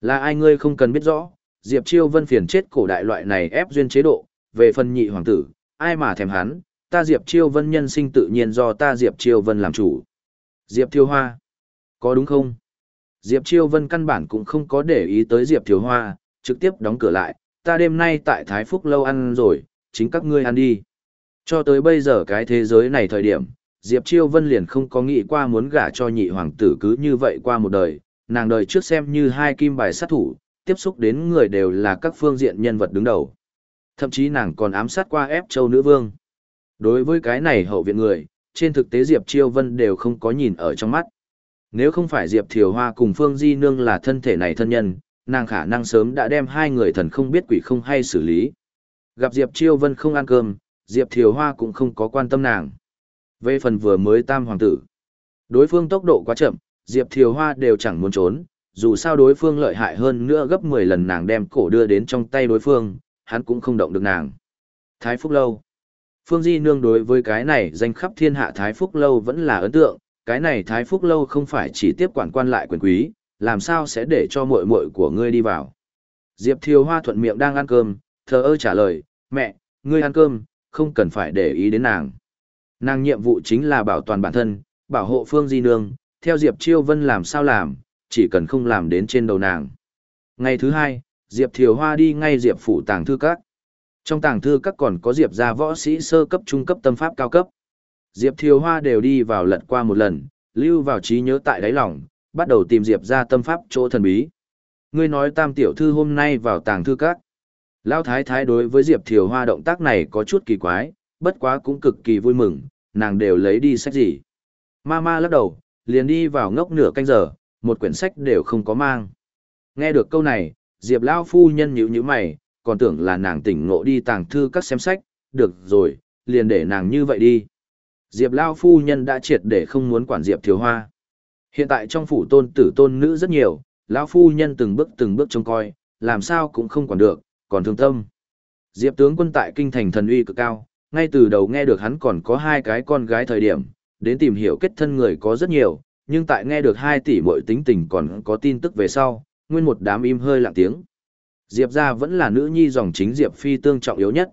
Là ai ngươi không cần biết rõ, Diệp Chiêu Vân phiền chết cổ đại loại này ép duyên chế độ, về phần nhị hoàng tử, ai mà thèm hắn, ta Diệp Chiêu Vân nhân sinh tự nhiên do ta Diệp Chiêu Vân làm chủ. Diệp Thiêu Hoa, có đúng không? Diệp Chiêu Vân căn bản cũng không có để ý tới Diệp Thiêu Hoa, trực tiếp đóng cửa lại, ta đêm nay tại Thái Phúc lâu ăn rồi, chính các ngươi ăn đi. Cho tới bây giờ cái thế giới này thời điểm, Diệp Chiêu Vân liền không có nghĩ qua muốn gả cho nhị hoàng tử cứ như vậy qua một đời, nàng đời trước xem như hai kim bài sát thủ, tiếp xúc đến người đều là các phương diện nhân vật đứng đầu. Thậm chí nàng còn ám sát qua ép châu nữ vương. Đối với cái này hậu viện người, trên thực tế Diệp Chiêu Vân đều không có nhìn ở trong mắt. Nếu không phải Diệp Thiều Hoa cùng Phương Di Nương là thân thể này thân nhân, nàng khả năng sớm đã đem hai người thần không biết quỷ không hay xử lý. Gặp Diệp Chiêu Vân không ăn cơm, Diệp Thiều Hoa cũng không có quan tâm nàng. Về phần vừa mới tam hoàng tử, đối phương tốc độ quá chậm, Diệp Thiều Hoa đều chẳng muốn trốn, dù sao đối phương lợi hại hơn nữa gấp 10 lần nàng đem cổ đưa đến trong tay đối phương, hắn cũng không động được nàng. Thái Phúc Lâu Phương Di Nương đối với cái này danh khắp thiên hạ Thái Phúc Lâu vẫn là ấn tượng, cái này Thái Phúc Lâu không phải chỉ tiếp quản quan lại quyền quý, làm sao sẽ để cho muội muội của ngươi đi vào. Diệp Thiều Hoa thuận miệng đang ăn cơm, thờ ơ trả lời, mẹ, ngươi ăn cơm, không cần phải để ý đến nàng. Nàng nhiệm vụ chính là bảo toàn bản thân, bảo hộ Phương Di Nương, theo Diệp Chiêu Vân làm sao làm, chỉ cần không làm đến trên đầu nàng. Ngày thứ hai, Diệp Thiều Hoa đi ngay Diệp phủ tàng thư các. Trong tàng thư các còn có Diệp gia võ sĩ sơ cấp trung cấp tâm pháp cao cấp. Diệp Thiều Hoa đều đi vào lật qua một lần, lưu vào trí nhớ tại đáy lòng, bắt đầu tìm Diệp gia tâm pháp chỗ thần bí. Ngươi nói tam tiểu thư hôm nay vào tàng thư các. Lão thái thái đối với Diệp Thiều Hoa động tác này có chút kỳ quái, bất quá cũng cực kỳ vui mừng, nàng đều lấy đi sách gì. Ma Ma lắc đầu, liền đi vào ngốc nửa canh giờ, một quyển sách đều không có mang. Nghe được câu này, Diệp Lao phu nhân nhíu nhíu mày, còn tưởng là nàng tỉnh ngộ đi tàng thư các xem sách, được rồi, liền để nàng như vậy đi. Diệp Lao phu nhân đã triệt để không muốn quản Diệp Thiếu Hoa. Hiện tại trong phủ tôn tử tôn nữ rất nhiều, Lão phu nhân từng bước từng bước trông coi, làm sao cũng không quản được, còn thương tâm. Diệp tướng quân tại kinh thành thần uy cực cao, ngay từ đầu nghe được hắn còn có hai cái con gái thời điểm, đến tìm hiểu kết thân người có rất nhiều, nhưng tại nghe được hai tỷ muội tính tình còn có tin tức về sau, nguyên một đám im hơi lặng tiếng. Diệp gia vẫn là nữ nhi dòng chính Diệp phi tương trọng yếu nhất.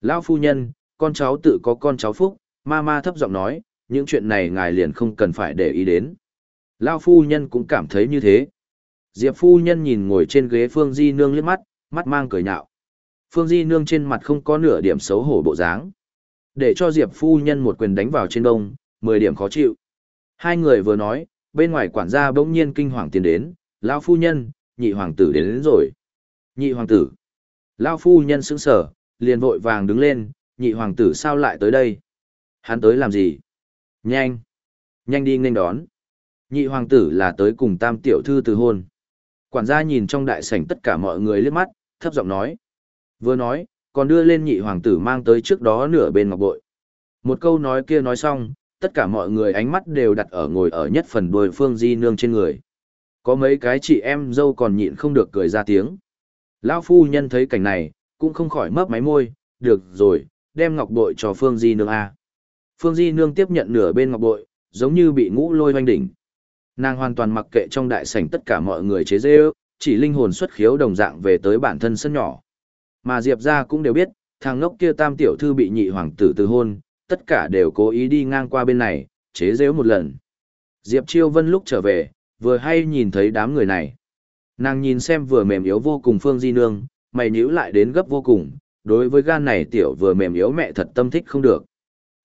Lão phu nhân, con cháu tự có con cháu phúc, ma ma thấp giọng nói, những chuyện này ngài liền không cần phải để ý đến. Lão phu nhân cũng cảm thấy như thế. Diệp phu nhân nhìn ngồi trên ghế Phương Di Nương liếc mắt, mắt mang cười nhạo. Phương Di Nương trên mặt không có nửa điểm xấu hổ bộ dáng. Để cho Diệp phu nhân một quyền đánh vào trên đông, 10 điểm khó chịu. Hai người vừa nói, bên ngoài quản gia bỗng nhiên kinh hoàng tiến đến, lão phu nhân, nhị hoàng tử đến, đến rồi. Nhị hoàng tử. Lão phu nhân sững sờ, liền vội vàng đứng lên, nhị hoàng tử sao lại tới đây? Hắn tới làm gì? Nhanh. Nhanh đi nghênh đón. Nhị hoàng tử là tới cùng tam tiểu thư từ hôn. Quản gia nhìn trong đại sảnh tất cả mọi người liếc mắt, thấp giọng nói. Vừa nói, còn đưa lên nhị hoàng tử mang tới trước đó nửa bên ngọc bội. Một câu nói kia nói xong, tất cả mọi người ánh mắt đều đặt ở ngồi ở nhất phần đuôi phương di nương trên người. Có mấy cái chị em dâu còn nhịn không được cười ra tiếng. Lão phu nhân thấy cảnh này, cũng không khỏi mấp máy môi, được rồi, đem ngọc bội cho phương di nương A. Phương di nương tiếp nhận nửa bên ngọc bội, giống như bị ngũ lôi hoanh đỉnh. Nàng hoàn toàn mặc kệ trong đại sảnh tất cả mọi người chế dê ước, chỉ linh hồn xuất khiếu đồng dạng về tới bản thân sân nhỏ. Mà Diệp ra cũng đều biết, thằng ngốc kia tam tiểu thư bị nhị hoàng tử từ hôn, tất cả đều cố ý đi ngang qua bên này, chế giễu một lần. Diệp Chiêu Vân lúc trở về, vừa hay nhìn thấy đám người này. Nàng nhìn xem vừa mềm yếu vô cùng Phương Di Nương, mày nhíu lại đến gấp vô cùng, đối với gan này tiểu vừa mềm yếu mẹ thật tâm thích không được.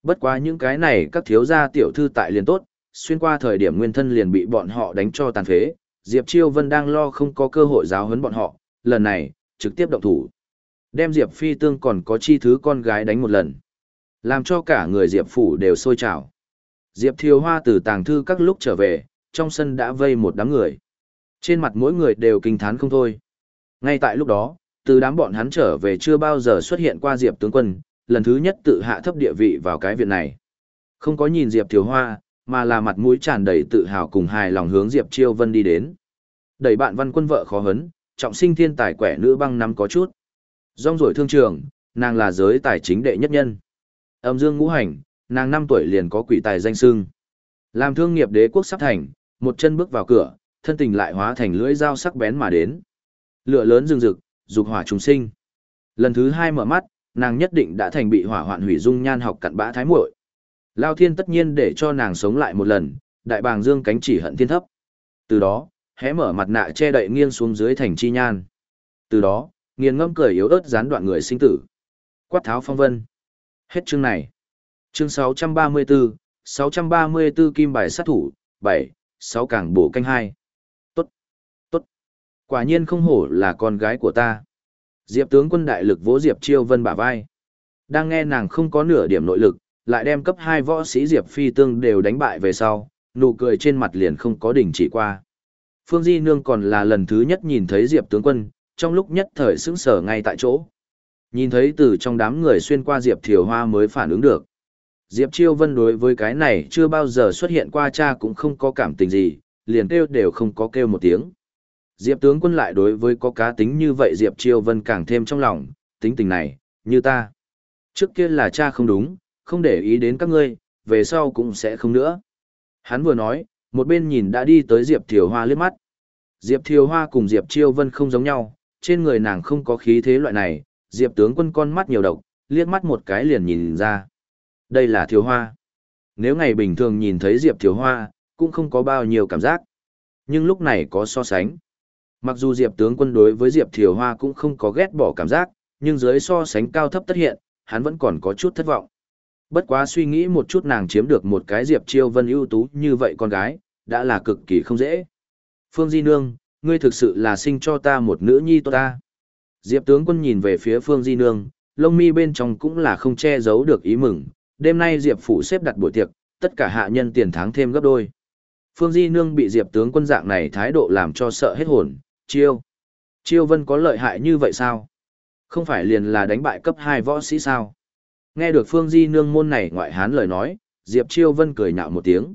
Bất quá những cái này các thiếu gia tiểu thư tại liền tốt, xuyên qua thời điểm nguyên thân liền bị bọn họ đánh cho tàn phế, Diệp Chiêu Vân đang lo không có cơ hội giáo huấn bọn họ, lần này, trực tiếp động thủ. Đem Diệp Phi Tương còn có chi thứ con gái đánh một lần. Làm cho cả người Diệp Phủ đều sôi trào. Diệp Thiều Hoa từ tàng thư các lúc trở về, trong sân đã vây một đám người. Trên mặt mỗi người đều kinh thán không thôi. Ngay tại lúc đó, từ đám bọn hắn trở về chưa bao giờ xuất hiện qua Diệp tướng quân, lần thứ nhất tự hạ thấp địa vị vào cái viện này. Không có nhìn Diệp Thiều Hoa, mà là mặt mũi tràn đầy tự hào cùng hài lòng hướng Diệp Chiêu Vân đi đến. Đẩy bạn văn quân vợ khó hấn, trọng sinh thiên tài quẻ nữ băng năm có chút. Rong rổi thương trường, nàng là giới tài chính đệ nhất nhân. Âm dương ngũ hành, nàng năm tuổi liền có quỷ tài danh sưng. Làm thương nghiệp đế quốc sắp thành, một chân bước vào cửa, thân tình lại hóa thành lưỡi dao sắc bén mà đến. Lửa lớn rừng rực, dục hỏa trùng sinh. Lần thứ hai mở mắt, nàng nhất định đã thành bị hỏa hoạn hủy dung nhan học cặn bã thái muội. Lao thiên tất nhiên để cho nàng sống lại một lần, đại bàng dương cánh chỉ hận thiên thấp. Từ đó, hé mở mặt nạ che đậy nghiêng xuống dưới thành chi nhan. Từ đó, nghiền ngâm cười yếu ớt gián đoạn người sinh tử. Quát tháo phong vân. Hết chương này. Chương 634, 634 kim bài sát thủ, 7, 6 càng bổ canh 2. Tốt, tốt. Quả nhiên không hổ là con gái của ta. Diệp tướng quân đại lực vỗ Diệp Chiêu Vân bả vai. Đang nghe nàng không có nửa điểm nội lực, lại đem cấp 2 võ sĩ Diệp Phi Tương đều đánh bại về sau, nụ cười trên mặt liền không có đỉnh chỉ qua. Phương Di Nương còn là lần thứ nhất nhìn thấy Diệp tướng quân, trong lúc nhất thời sững sờ ngay tại chỗ. Nhìn thấy từ trong đám người xuyên qua Diệp Thiều Hoa mới phản ứng được. Diệp Chiêu Vân đối với cái này chưa bao giờ xuất hiện qua cha cũng không có cảm tình gì, liền kêu đều không có kêu một tiếng. Diệp tướng quân lại đối với có cá tính như vậy Diệp Chiêu Vân càng thêm trong lòng, tính tình này, như ta. Trước kia là cha không đúng, không để ý đến các ngươi, về sau cũng sẽ không nữa. Hắn vừa nói, một bên nhìn đã đi tới Diệp Thiều Hoa liếc mắt. Diệp Thiều Hoa cùng Diệp Chiêu Vân không giống nhau, trên người nàng không có khí thế loại này, Diệp tướng quân con mắt nhiều độc, liếc mắt một cái liền nhìn ra. Đây là Thiếu Hoa. Nếu ngày bình thường nhìn thấy Diệp Thiếu Hoa, cũng không có bao nhiêu cảm giác. Nhưng lúc này có so sánh. Mặc dù Diệp tướng quân đối với Diệp Thiều Hoa cũng không có ghét bỏ cảm giác, nhưng dưới so sánh cao thấp tất hiện, hắn vẫn còn có chút thất vọng. Bất quá suy nghĩ một chút nàng chiếm được một cái Diệp Chiêu Vân ưu tú như vậy con gái, đã là cực kỳ không dễ. Phương Di Nương, ngươi thực sự là sinh cho ta một nữ nhi tốt ta. Diệp tướng quân nhìn về phía Phương Di Nương, lông mi bên trong cũng là không che giấu được ý mừng. Đêm nay Diệp phủ xếp đặt buổi tiệc, tất cả hạ nhân tiền tháng thêm gấp đôi. Phương Di Nương bị Diệp tướng quân dạng này thái độ làm cho sợ hết hồn, chiêu. Chiêu Vân có lợi hại như vậy sao? Không phải liền là đánh bại cấp 2 võ sĩ sao? Nghe được Phương Di Nương môn này ngoại hán lời nói, Diệp Chiêu Vân cười nhạo một tiếng.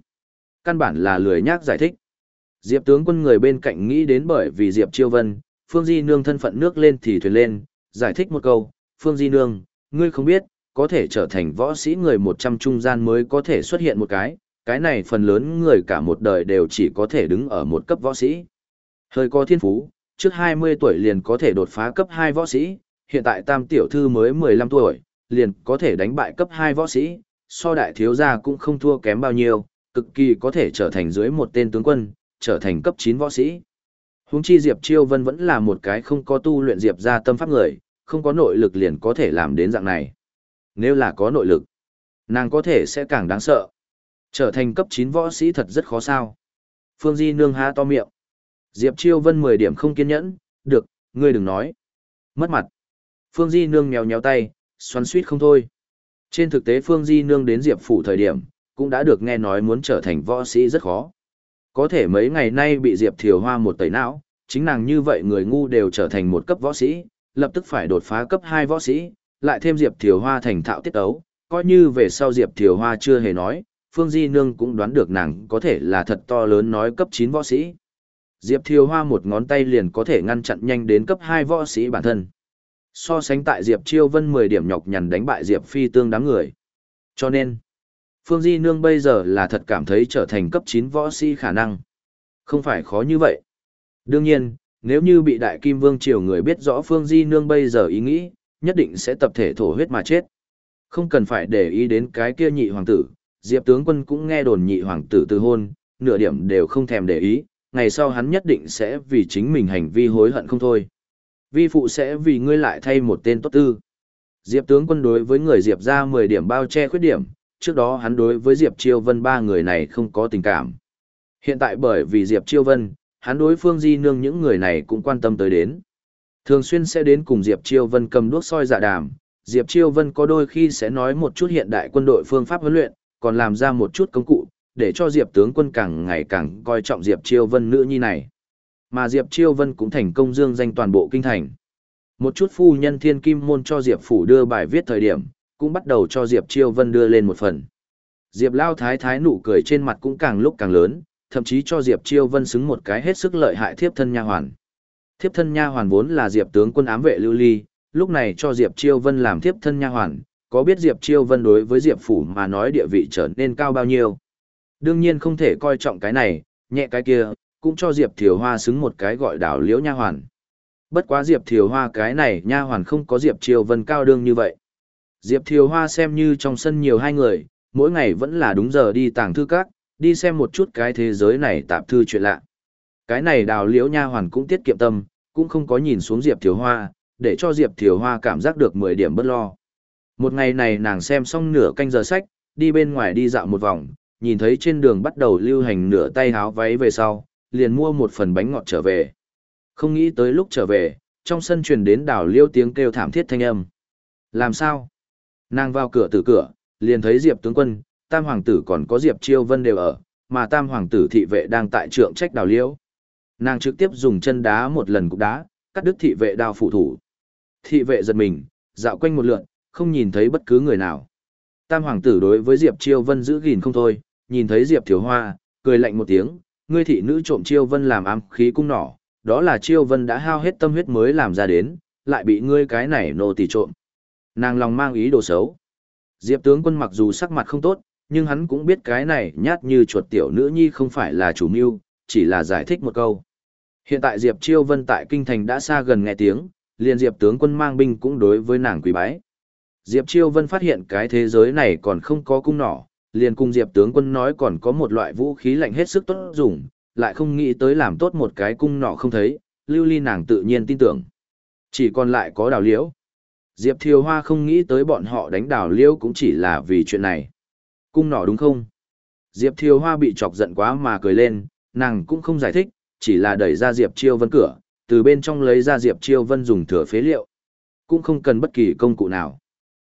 Căn bản là lười nhác giải thích. Diệp tướng quân người bên cạnh nghĩ đến bởi vì Diệp Chiêu Vân, Phương Di Nương thân phận nước lên thì thuyền lên, giải thích một câu, Phương Di Nương, ngươi không biết, có thể trở thành võ sĩ người 100 trung gian mới có thể xuất hiện một cái, cái này phần lớn người cả một đời đều chỉ có thể đứng ở một cấp võ sĩ. Hơi có thiên phú, trước 20 tuổi liền có thể đột phá cấp 2 võ sĩ, hiện tại tam tiểu thư mới 15 tuổi, liền có thể đánh bại cấp 2 võ sĩ, so đại thiếu gia cũng không thua kém bao nhiêu, cực kỳ có thể trở thành dưới một tên tướng quân, trở thành cấp 9 võ sĩ. Huống chi Diệp Chiêu Vân vẫn là một cái không có tu luyện Diệp ra tâm pháp người, không có nội lực liền có thể làm đến dạng này. Nếu là có nội lực, nàng có thể sẽ càng đáng sợ. Trở thành cấp 9 võ sĩ thật rất khó sao. Phương Di nương há to miệng. Diệp Chiêu Vân 10 điểm không kiên nhẫn, được, ngươi đừng nói. Mất mặt. Phương Di nương mèo nhéo tay, xoắn suýt không thôi. Trên thực tế Phương Di nương đến Diệp phủ thời điểm, cũng đã được nghe nói muốn trở thành võ sĩ rất khó. Có thể mấy ngày nay bị Diệp Thiều Hoa một tẩy não, chính nàng như vậy người ngu đều trở thành một cấp võ sĩ, lập tức phải đột phá cấp 2 võ sĩ, lại thêm Diệp Thiều Hoa thành thạo tiết ấu, coi như về sau Diệp Thiều Hoa chưa hề nói, Phương Di Nương cũng đoán được nàng có thể là thật to lớn nói cấp 9 võ sĩ. Diệp Thiều Hoa một ngón tay liền có thể ngăn chặn nhanh đến cấp 2 võ sĩ bản thân. So sánh tại Diệp Chiêu Vân 10 điểm nhọc nhằn đánh bại Diệp Phi tương đám người. Cho nên, Phương Di Nương bây giờ là thật cảm thấy trở thành cấp 9 võ sĩ khả năng. Không phải khó như vậy. Đương nhiên, nếu như bị Đại Kim Vương Triều người biết rõ Phương Di Nương bây giờ ý nghĩ, nhất định sẽ tập thể thổ huyết mà chết. Không cần phải để ý đến cái kia nhị hoàng tử, Diệp tướng quân cũng nghe đồn nhị hoàng tử từ hôn, nửa điểm đều không thèm để ý, ngày sau hắn nhất định sẽ vì chính mình hành vi hối hận không thôi. Vi phụ sẽ vì ngươi lại thay một tên tốt tư. Diệp tướng quân đối với người Diệp ra 10 điểm bao che khuyết điểm, trước đó hắn đối với Diệp Chiêu Vân ba người này không có tình cảm. Hiện tại bởi vì Diệp Chiêu Vân, hắn đối Phương Di Nương những người này cũng quan tâm tới đến. Thường xuyên sẽ đến cùng Diệp Chiêu Vân cầm đuốc soi dạ đàm, Diệp Chiêu Vân có đôi khi sẽ nói một chút hiện đại quân đội phương pháp huấn luyện, còn làm ra một chút công cụ, để cho Diệp tướng quân càng ngày càng coi trọng Diệp Chiêu Vân nữ nhi này. Mà Diệp Chiêu Vân cũng thành công dương danh toàn bộ kinh thành. Một chút phu nhân thiên kim môn cho Diệp Phủ đưa bài viết thời điểm, cũng bắt đầu cho Diệp Chiêu Vân đưa lên một phần. Diệp Lao Thái Thái nụ cười trên mặt cũng càng lúc càng lớn, thậm chí cho Diệp Chiêu Vân xứng một cái hết sức lợi hại thiếp thân nha hoàn. Thiếp thân nha hoàn vốn là Diệp tướng quân ám vệ lưu ly, lúc này cho Diệp Chiêu Vân làm thiếp thân nha hoàn, có biết Diệp Chiêu Vân đối với Diệp phủ mà nói địa vị trở nên cao bao nhiêu. Đương nhiên không thể coi trọng cái này, nhẹ cái kia, cũng cho Diệp Thiều Hoa xứng một cái gọi đảo liễu nha hoàn. Bất quá Diệp Thiều Hoa cái này nha hoàn không có Diệp Chiêu Vân cao đương như vậy. Diệp Thiều Hoa xem như trong sân nhiều hai người, mỗi ngày vẫn là đúng giờ đi tàng thư các, đi xem một chút cái thế giới này tạp thư chuyện lạ. Cái này đào liễu nha hoàn cũng tiết kiệm tâm, cũng không có nhìn xuống Diệp Thiều Hoa, để cho Diệp Thiều Hoa cảm giác được 10 điểm bất lo. Một ngày này nàng xem xong nửa canh giờ sách, đi bên ngoài đi dạo một vòng, nhìn thấy trên đường bắt đầu lưu hành nửa tay háo váy về sau, liền mua một phần bánh ngọt trở về. Không nghĩ tới lúc trở về, trong sân truyền đến đào liêu tiếng kêu thảm thiết thanh âm. Làm sao? Nàng vào cửa từ cửa, liền thấy Diệp tướng quân, tam hoàng tử còn có Diệp chiêu vân đều ở, mà tam hoàng tử thị vệ đang tại trượng trách đào liễu. Nàng trực tiếp dùng chân đá một lần cục đá, cắt đứt thị vệ đao phụ thủ. Thị vệ giật mình, dạo quanh một lượn, không nhìn thấy bất cứ người nào. Tam hoàng tử đối với Diệp Chiêu Vân giữ gìn không thôi, nhìn thấy Diệp Thiếu Hoa, cười lạnh một tiếng, ngươi thị nữ trộm Chiêu Vân làm ám khí cung nỏ, đó là Chiêu Vân đã hao hết tâm huyết mới làm ra đến, lại bị ngươi cái này nô tỳ trộm. Nàng lòng mang ý đồ xấu. Diệp tướng quân mặc dù sắc mặt không tốt, nhưng hắn cũng biết cái này nhát như chuột tiểu nữ nhi không phải là chủ mưu, chỉ là giải thích một câu. Hiện tại Diệp Chiêu Vân tại kinh thành đã xa gần nghe tiếng, liền Diệp tướng quân mang binh cũng đối với nàng quỳ bái. Diệp Chiêu Vân phát hiện cái thế giới này còn không có cung nỏ, liền cùng Diệp tướng quân nói còn có một loại vũ khí lạnh hết sức tốt dùng, lại không nghĩ tới làm tốt một cái cung nỏ không thấy, lưu ly nàng tự nhiên tin tưởng. Chỉ còn lại có đào liễu. Diệp Thiều Hoa không nghĩ tới bọn họ đánh đảo liêu cũng chỉ là vì chuyện này. Cung nỏ đúng không? Diệp Thiều Hoa bị chọc giận quá mà cười lên, nàng cũng không giải thích, chỉ là đẩy ra Diệp Chiêu Vân cửa, từ bên trong lấy ra Diệp Chiêu Vân dùng thừa phế liệu. Cũng không cần bất kỳ công cụ nào.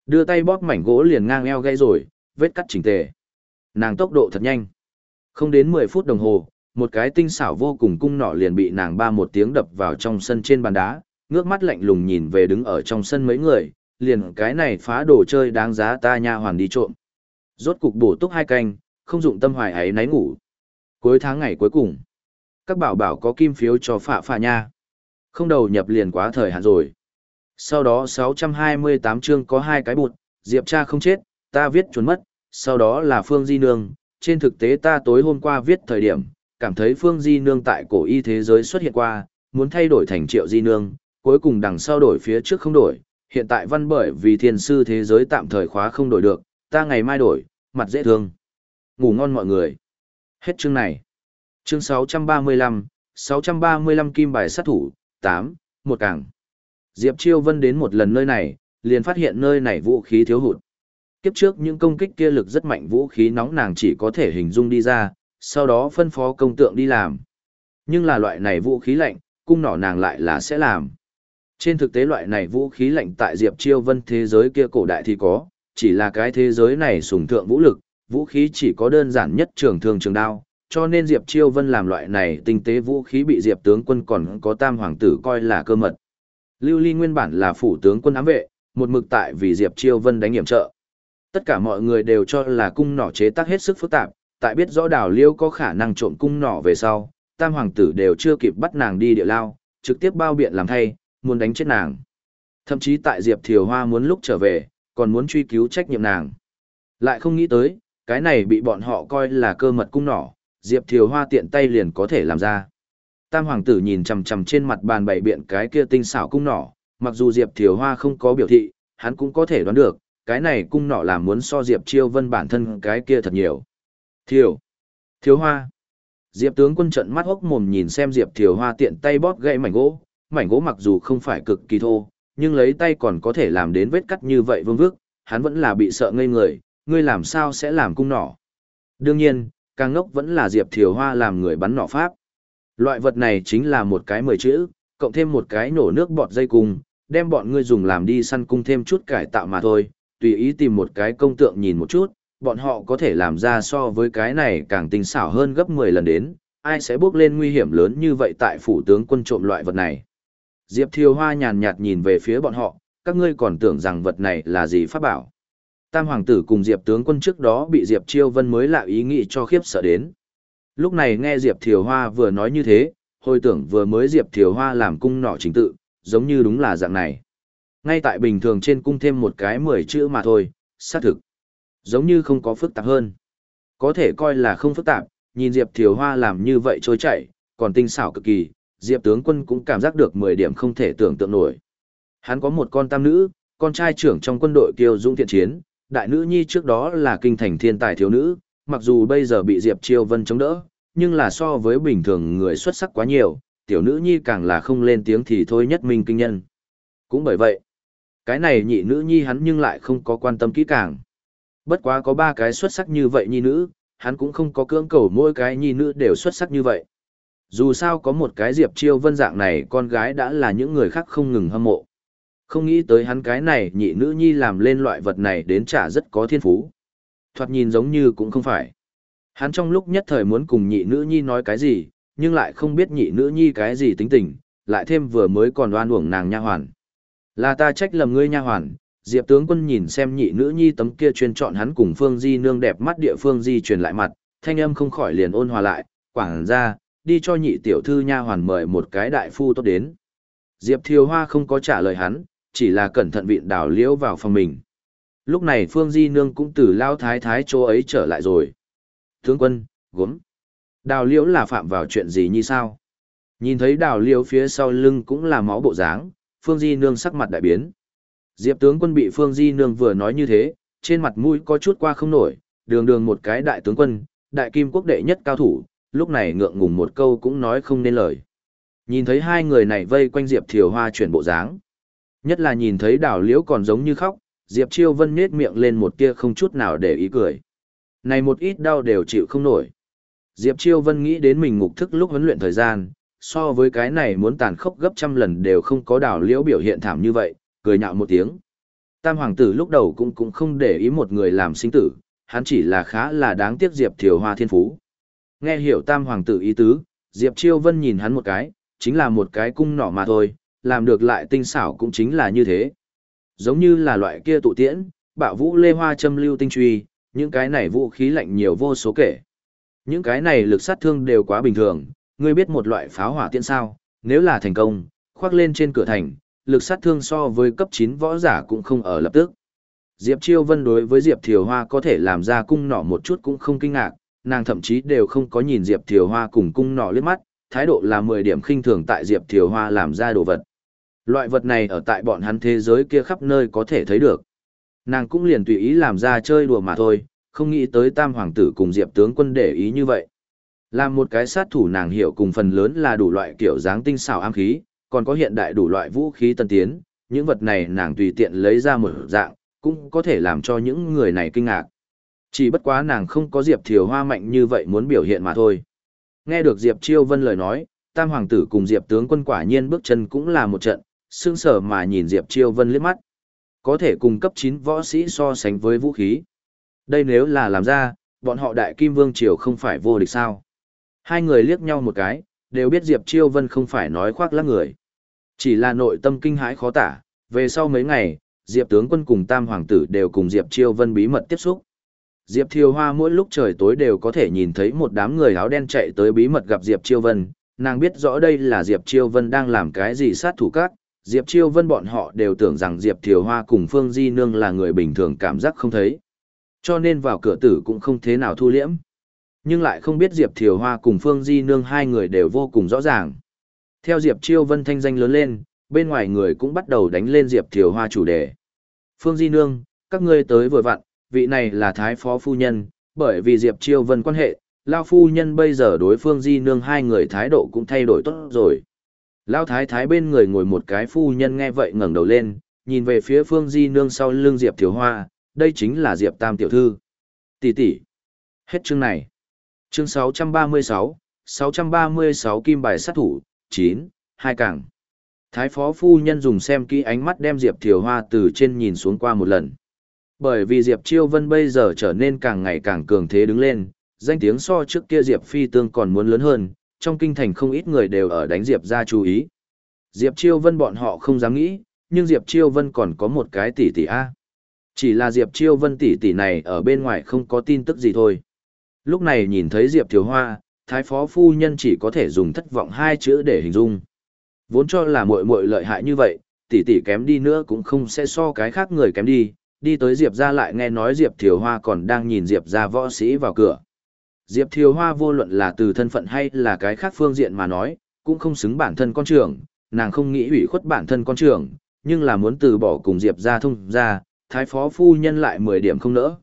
Đưa tay bóp mảnh gỗ liền ngang eo gây rồi, vết cắt chỉnh tề. Nàng tốc độ thật nhanh. Không đến 10 phút đồng hồ, một cái tinh xảo vô cùng cung nỏ liền bị nàng ba một tiếng đập vào trong sân trên bàn đá, ngước mắt lạnh lùng nhìn về đứng ở trong sân mấy người, liền cái này phá đồ chơi đáng giá ta nha hoàn đi trộm. Rốt cục bổ túc hai canh, không dụng tâm hoài ấy náy ngủ. Cuối tháng ngày cuối cùng, các bảo bảo có kim phiếu cho phạ phạ nha. Không đầu nhập liền quá thời hạn rồi. Sau đó 628 chương có hai cái bụt, Diệp cha không chết, ta viết chuẩn mất, sau đó là Phương Di Nương, trên thực tế ta tối hôm qua viết thời điểm, cảm thấy Phương Di Nương tại cổ y thế giới xuất hiện qua, muốn thay đổi thành Triệu Di Nương, cuối cùng đằng sau đổi phía trước không đổi, hiện tại văn bởi vì thiên sư thế giới tạm thời khóa không đổi được, ta ngày mai đổi, mặt dễ thương. Ngủ ngon mọi người. Hết chương này. Chương 635, 635 kim bài sát thủ, 8, một càng. Diệp Chiêu Vân đến một lần nơi này, liền phát hiện nơi này vũ khí thiếu hụt. Kiếp trước những công kích kia lực rất mạnh vũ khí nóng nàng chỉ có thể hình dung đi ra, sau đó phân phó công tượng đi làm. Nhưng là loại này vũ khí lạnh, cung nỏ nàng lại là sẽ làm. Trên thực tế loại này vũ khí lạnh tại Diệp Chiêu Vân thế giới kia cổ đại thì có, chỉ là cái thế giới này sùng thượng vũ lực, vũ khí chỉ có đơn giản nhất trường thương trường đao, cho nên Diệp Chiêu Vân làm loại này tinh tế vũ khí bị Diệp tướng quân còn có tam hoàng tử coi là cơ mật. Lưu Ly nguyên bản là phủ tướng quân ám vệ, một mực tại vì Diệp Chiêu Vân đánh hiểm trợ. Tất cả mọi người đều cho là cung nỏ chế tác hết sức phức tạp, tại biết rõ đào liêu có khả năng trộm cung nỏ về sau, tam hoàng tử đều chưa kịp bắt nàng đi địa lao, trực tiếp bao biện làm thay, muốn đánh chết nàng. Thậm chí tại Diệp Thiều Hoa muốn lúc trở về, còn muốn truy cứu trách nhiệm nàng. Lại không nghĩ tới, cái này bị bọn họ coi là cơ mật cung nỏ, Diệp Thiều Hoa tiện tay liền có thể làm ra. Tam hoàng tử nhìn chằm chằm trên mặt bàn bày biện cái kia tinh xảo cung nỏ, mặc dù Diệp Thiều Hoa không có biểu thị, hắn cũng có thể đoán được, cái này cung nỏ làm muốn so Diệp Chiêu Vân bản thân cái kia thật nhiều. Thiều, Thiều Hoa. Diệp tướng quân trận mắt hốc mồm nhìn xem Diệp Thiều Hoa tiện tay bóp gãy mảnh gỗ, mảnh gỗ mặc dù không phải cực kỳ thô, nhưng lấy tay còn có thể làm đến vết cắt như vậy vương vước, hắn vẫn là bị sợ ngây người, ngươi làm sao sẽ làm cung nỏ. Đương nhiên, càng ngốc vẫn là Diệp Thiều Hoa làm người bắn nỏ pháp. Loại vật này chính là một cái mười chữ, cộng thêm một cái nổ nước bọt dây cung, đem bọn ngươi dùng làm đi săn cung thêm chút cải tạo mà thôi, tùy ý tìm một cái công tượng nhìn một chút, bọn họ có thể làm ra so với cái này càng tinh xảo hơn gấp 10 lần đến, ai sẽ bước lên nguy hiểm lớn như vậy tại phủ tướng quân trộm loại vật này. Diệp Thiều Hoa nhàn nhạt nhìn về phía bọn họ, các ngươi còn tưởng rằng vật này là gì pháp bảo. Tam hoàng tử cùng Diệp tướng quân trước đó bị Diệp Chiêu Vân mới lạ ý nghĩ cho khiếp sợ đến. Lúc này nghe Diệp Thiều Hoa vừa nói như thế, hồi tưởng vừa mới Diệp Thiều Hoa làm cung nọ chính tự, giống như đúng là dạng này. Ngay tại bình thường trên cung thêm một cái mười chữ mà thôi, xác thực. Giống như không có phức tạp hơn. Có thể coi là không phức tạp, nhìn Diệp Thiều Hoa làm như vậy trôi chảy, còn tinh xảo cực kỳ, Diệp tướng quân cũng cảm giác được 10 điểm không thể tưởng tượng nổi. Hắn có một con tam nữ, con trai trưởng trong quân đội kiêu dũng thiện chiến, đại nữ nhi trước đó là kinh thành thiên tài thiếu nữ, mặc dù bây giờ bị Diệp Chiêu Vân chống đỡ, nhưng là so với bình thường người xuất sắc quá nhiều, tiểu nữ nhi càng là không lên tiếng thì thôi nhất minh kinh nhân. Cũng bởi vậy, cái này nhị nữ nhi hắn nhưng lại không có quan tâm kỹ càng. Bất quá có ba cái xuất sắc như vậy nhi nữ, hắn cũng không có cưỡng cầu mỗi cái nhi nữ đều xuất sắc như vậy. Dù sao có một cái Diệp Chiêu Vân dạng này con gái đã là những người khác không ngừng hâm mộ. Không nghĩ tới hắn cái này nhị nữ nhi làm lên loại vật này đến trả rất có thiên phú. Thoạt nhìn giống như cũng không phải. Hắn trong lúc nhất thời muốn cùng nhị nữ nhi nói cái gì, nhưng lại không biết nhị nữ nhi cái gì tính tình, lại thêm vừa mới còn đoan uổng nàng nha hoàn. Là ta trách lầm ngươi nha hoàn, Diệp tướng quân nhìn xem nhị nữ nhi tấm kia chuyên chọn hắn cùng Phương Di nương đẹp mắt địa phương di truyền lại mặt, thanh âm không khỏi liền ôn hòa lại, quảng ra, đi cho nhị tiểu thư nha hoàn mời một cái đại phu tốt đến. Diệp Thiều Hoa không có trả lời hắn, chỉ là cẩn thận vịn đảo liễu vào phòng mình. Lúc này Phương Di Nương cũng từ lao thái thái chỗ ấy trở lại rồi. Tướng quân, gốm. Đào liễu là phạm vào chuyện gì như sao? Nhìn thấy đào liễu phía sau lưng cũng là máu bộ dáng, Phương Di Nương sắc mặt đại biến. Diệp tướng quân bị Phương Di Nương vừa nói như thế, trên mặt mũi có chút qua không nổi, đường đường một cái đại tướng quân, đại kim quốc đệ nhất cao thủ, lúc này ngượng ngùng một câu cũng nói không nên lời. Nhìn thấy hai người này vây quanh Diệp Thiều Hoa chuyển bộ dáng. Nhất là nhìn thấy đào liễu còn giống như khóc, Diệp Chiêu Vân nhếch miệng lên một tia không chút nào để ý cười. Này một ít đau đều chịu không nổi. Diệp Chiêu Vân nghĩ đến mình ngục thức lúc huấn luyện thời gian, so với cái này muốn tàn khốc gấp trăm lần đều không có đào liễu biểu hiện thảm như vậy, cười nhạo một tiếng. Tam hoàng tử lúc đầu cũng cũng không để ý một người làm sinh tử, hắn chỉ là khá là đáng tiếc Diệp Thiều Hoa thiên phú. Nghe hiểu tam hoàng tử ý tứ, Diệp Chiêu Vân nhìn hắn một cái, chính là một cái cung nỏ mà thôi, làm được lại tinh xảo cũng chính là như thế. Giống như là loại kia tụ tiễn, bạo vũ lê hoa châm lưu tinh truy, những cái này vũ khí lạnh nhiều vô số kể. Những cái này lực sát thương đều quá bình thường, ngươi biết một loại pháo hỏa tiễn sao, nếu là thành công, khoác lên trên cửa thành, lực sát thương so với cấp 9 võ giả cũng không ở lập tức. Diệp Chiêu Vân đối với Diệp Thiều Hoa có thể làm ra cung nỏ một chút cũng không kinh ngạc, nàng thậm chí đều không có nhìn Diệp Thiều Hoa cùng cung nỏ liếc mắt, thái độ là 10 điểm khinh thường tại Diệp Thiều Hoa làm ra đồ vật. Loại vật này ở tại bọn hắn thế giới kia khắp nơi có thể thấy được. Nàng cũng liền tùy ý làm ra chơi đùa mà thôi, không nghĩ tới tam hoàng tử cùng Diệp tướng quân để ý như vậy. Làm một cái sát thủ nàng hiểu cùng phần lớn là đủ loại kiểu dáng tinh xảo ám khí, còn có hiện đại đủ loại vũ khí tân tiến, những vật này nàng tùy tiện lấy ra một dạng, cũng có thể làm cho những người này kinh ngạc. Chỉ bất quá nàng không có Diệp Thiều Hoa mạnh như vậy muốn biểu hiện mà thôi. Nghe được Diệp Chiêu Vân lời nói, Tam Hoàng tử cùng Diệp tướng quân quả nhiên bước chân cũng là một trận, sương sở mà nhìn Diệp Chiêu Vân liếc mắt. Có thể cùng cấp 9 võ sĩ so sánh với vũ khí. Đây nếu là làm ra, bọn họ đại kim vương triều không phải vô địch sao. Hai người liếc nhau một cái, đều biết Diệp Chiêu Vân không phải nói khoác lác người. Chỉ là nội tâm kinh hãi khó tả, về sau mấy ngày, Diệp tướng quân cùng Tam Hoàng tử đều cùng Diệp Chiêu Vân bí mật tiếp xúc. Diệp Thiều Hoa mỗi lúc trời tối đều có thể nhìn thấy một đám người áo đen chạy tới bí mật gặp Diệp Chiêu Vân, nàng biết rõ đây là Diệp Chiêu Vân đang làm cái gì sát thủ các, Diệp Chiêu Vân bọn họ đều tưởng rằng Diệp Thiều Hoa cùng Phương Di Nương là người bình thường cảm giác không thấy. Cho nên vào cửa tử cũng không thế nào thu liễm. Nhưng lại không biết Diệp Thiều Hoa cùng Phương Di Nương hai người đều vô cùng rõ ràng. Theo Diệp Chiêu Vân thanh danh lớn lên, bên ngoài người cũng bắt đầu đánh lên Diệp Thiều Hoa chủ đề. Phương Di Nương, các ngươi tới vừa vặn, vị này là Thái Phó Phu Nhân, bởi vì Diệp Chiêu Vân quan hệ, Lao Phu Nhân bây giờ đối Phương Di Nương hai người thái độ cũng thay đổi tốt rồi. Lao Thái Thái bên người ngồi một cái Phu Nhân nghe vậy ngẩng đầu lên, nhìn về phía Phương Di Nương sau lưng Diệp tiểu Hoa, đây chính là Diệp Tam Tiểu Thư. Tỷ tỷ. Hết chương này. Chương 636, 636 kim bài sát thủ, 9, hai càng. Thái phó phu nhân dùng xem kỹ ánh mắt đem Diệp Thiều Hoa từ trên nhìn xuống qua một lần. Bởi vì Diệp Chiêu Vân bây giờ trở nên càng ngày càng cường thế đứng lên, danh tiếng so trước kia Diệp Phi Tương còn muốn lớn hơn, trong kinh thành không ít người đều ở đánh Diệp ra chú ý. Diệp Chiêu Vân bọn họ không dám nghĩ, nhưng Diệp Chiêu Vân còn có một cái tỷ tỷ A. Chỉ là Diệp Chiêu Vân tỷ tỷ này ở bên ngoài không có tin tức gì thôi. Lúc này nhìn thấy Diệp Thiều Hoa, Thái Phó Phu Nhân chỉ có thể dùng thất vọng hai chữ để hình dung. Vốn cho là muội muội lợi hại như vậy, tỷ tỷ kém đi nữa cũng không sẽ so cái khác người kém đi, đi tới Diệp ra lại nghe nói Diệp Thiều Hoa còn đang nhìn Diệp ra võ sĩ vào cửa. Diệp Thiều Hoa vô luận là từ thân phận hay là cái khác phương diện mà nói, cũng không xứng bản thân con trưởng, nàng không nghĩ hủy khuất bản thân con trưởng, nhưng là muốn từ bỏ cùng Diệp ra thông ra, thái phó phu nhân lại 10 điểm không nỡ.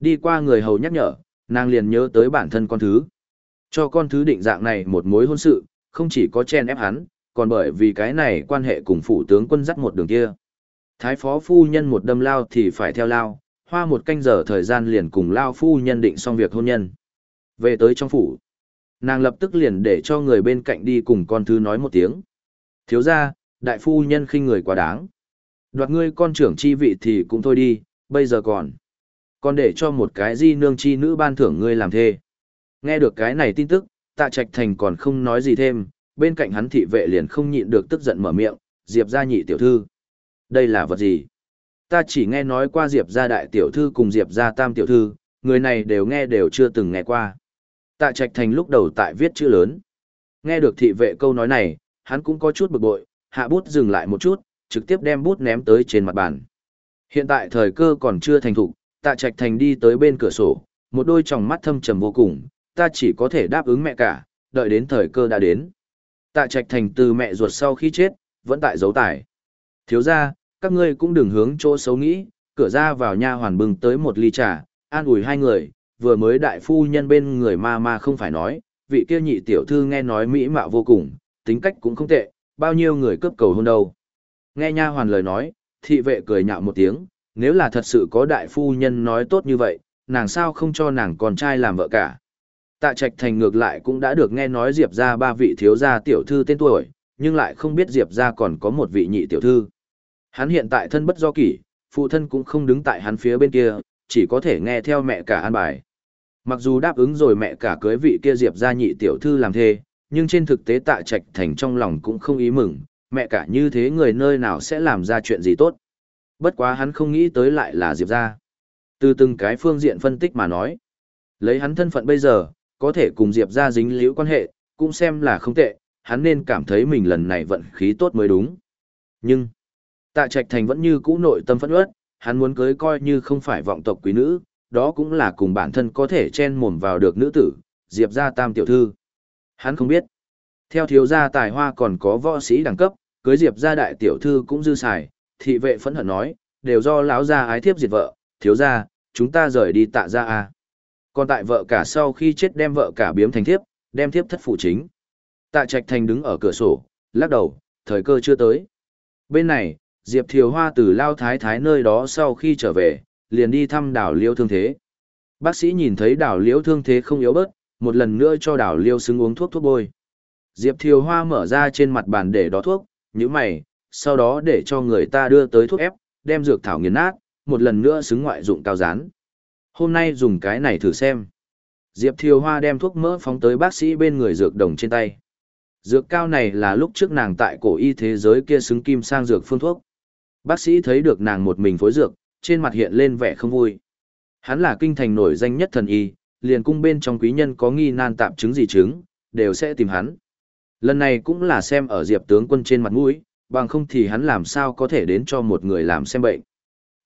Đi qua người hầu nhắc nhở, nàng liền nhớ tới bản thân con thứ. Cho con thứ định dạng này một mối hôn sự, không chỉ có chen ép hắn, còn bởi vì cái này quan hệ cùng phủ tướng quân dắt một đường kia. Thái phó phu nhân một đâm lao thì phải theo lao, hoa một canh giờ thời gian liền cùng lao phu nhân định xong việc hôn nhân. Về tới trong phủ, nàng lập tức liền để cho người bên cạnh đi cùng con thứ nói một tiếng. Thiếu ra, đại phu nhân khinh người quá đáng. Đoạt ngươi con trưởng chi vị thì cũng thôi đi, bây giờ còn. Còn để cho một cái di nương chi nữ ban thưởng ngươi làm thê. Nghe được cái này tin tức, tạ trạch thành còn không nói gì thêm, bên cạnh hắn thị vệ liền không nhịn được tức giận mở miệng, Diệp gia nhị tiểu thư. Đây là vật gì? Ta chỉ nghe nói qua Diệp gia đại tiểu thư cùng Diệp gia tam tiểu thư, người này đều nghe đều chưa từng nghe qua. Tạ Trạch Thành lúc đầu tại viết chữ lớn. Nghe được thị vệ câu nói này, hắn cũng có chút bực bội, hạ bút dừng lại một chút, trực tiếp đem bút ném tới trên mặt bàn. Hiện tại thời cơ còn chưa thành thục, Tạ Trạch Thành đi tới bên cửa sổ, một đôi tròng mắt thâm trầm vô cùng, ta chỉ có thể đáp ứng mẹ cả, đợi đến thời cơ đã đến. Tạ Trạch Thành từ mẹ ruột sau khi chết, vẫn tại dấu tải. Thiếu gia các ngươi cũng đừng hướng chỗ xấu nghĩ, cửa ra vào nha hoàn bưng tới một ly trà, an ủi hai người, vừa mới đại phu nhân bên người ma ma không phải nói, vị kia nhị tiểu thư nghe nói mỹ mạo vô cùng, tính cách cũng không tệ, bao nhiêu người cướp cầu hôn đâu. Nghe nha hoàn lời nói, thị vệ cười nhạo một tiếng, nếu là thật sự có đại phu nhân nói tốt như vậy, nàng sao không cho nàng con trai làm vợ cả. Tạ Trạch Thành ngược lại cũng đã được nghe nói Diệp ra ba vị thiếu gia tiểu thư tên tuổi, nhưng lại không biết Diệp ra còn có một vị nhị tiểu thư. Hắn hiện tại thân bất do kỷ, phụ thân cũng không đứng tại hắn phía bên kia, chỉ có thể nghe theo mẹ cả an bài. Mặc dù đáp ứng rồi mẹ cả cưới vị kia Diệp gia nhị tiểu thư làm thê, nhưng trên thực tế Tạ Trạch Thành trong lòng cũng không ý mừng, mẹ cả như thế người nơi nào sẽ làm ra chuyện gì tốt. Bất quá hắn không nghĩ tới lại là Diệp gia. Từ từng cái phương diện phân tích mà nói, lấy hắn thân phận bây giờ, có thể cùng Diệp gia dính liễu quan hệ, cũng xem là không tệ, hắn nên cảm thấy mình lần này vận khí tốt mới đúng. Nhưng, tạ trạch thành vẫn như cũ nội tâm phẫn uất, hắn muốn cưới coi như không phải vọng tộc quý nữ, đó cũng là cùng bản thân có thể chen mồm vào được nữ tử, Diệp gia tam tiểu thư. Hắn không biết. Theo thiếu gia tài hoa còn có võ sĩ đẳng cấp, cưới Diệp gia đại tiểu thư cũng dư xài, thị vệ phẫn hận nói, đều do lão gia ái thiếp diệt vợ, thiếu gia, chúng ta rời đi tạ gia a. Còn tại vợ cả sau khi chết đem vợ cả biếm thành thiếp, đem thiếp thất phụ chính. Tạ Trạch Thành đứng ở cửa sổ, lắc đầu, thời cơ chưa tới. Bên này, Diệp Thiều Hoa từ Lao Thái Thái nơi đó sau khi trở về, liền đi thăm đảo liêu thương thế. Bác sĩ nhìn thấy đảo liêu thương thế không yếu bớt, một lần nữa cho đảo liêu xứng uống thuốc thuốc bôi. Diệp Thiều Hoa mở ra trên mặt bàn để đó thuốc, như mày, sau đó để cho người ta đưa tới thuốc ép, đem dược thảo nghiền nát, một lần nữa xứng ngoại dụng cao rán. Hôm nay dùng cái này thử xem. Diệp Thiều Hoa đem thuốc mỡ phóng tới bác sĩ bên người dược đồng trên tay. Dược cao này là lúc trước nàng tại cổ y thế giới kia xứng kim sang dược phương thuốc. Bác sĩ thấy được nàng một mình phối dược, trên mặt hiện lên vẻ không vui. Hắn là kinh thành nổi danh nhất thần y, liền cung bên trong quý nhân có nghi nan tạm chứng gì chứng, đều sẽ tìm hắn. Lần này cũng là xem ở Diệp tướng quân trên mặt mũi, bằng không thì hắn làm sao có thể đến cho một người làm xem bệnh.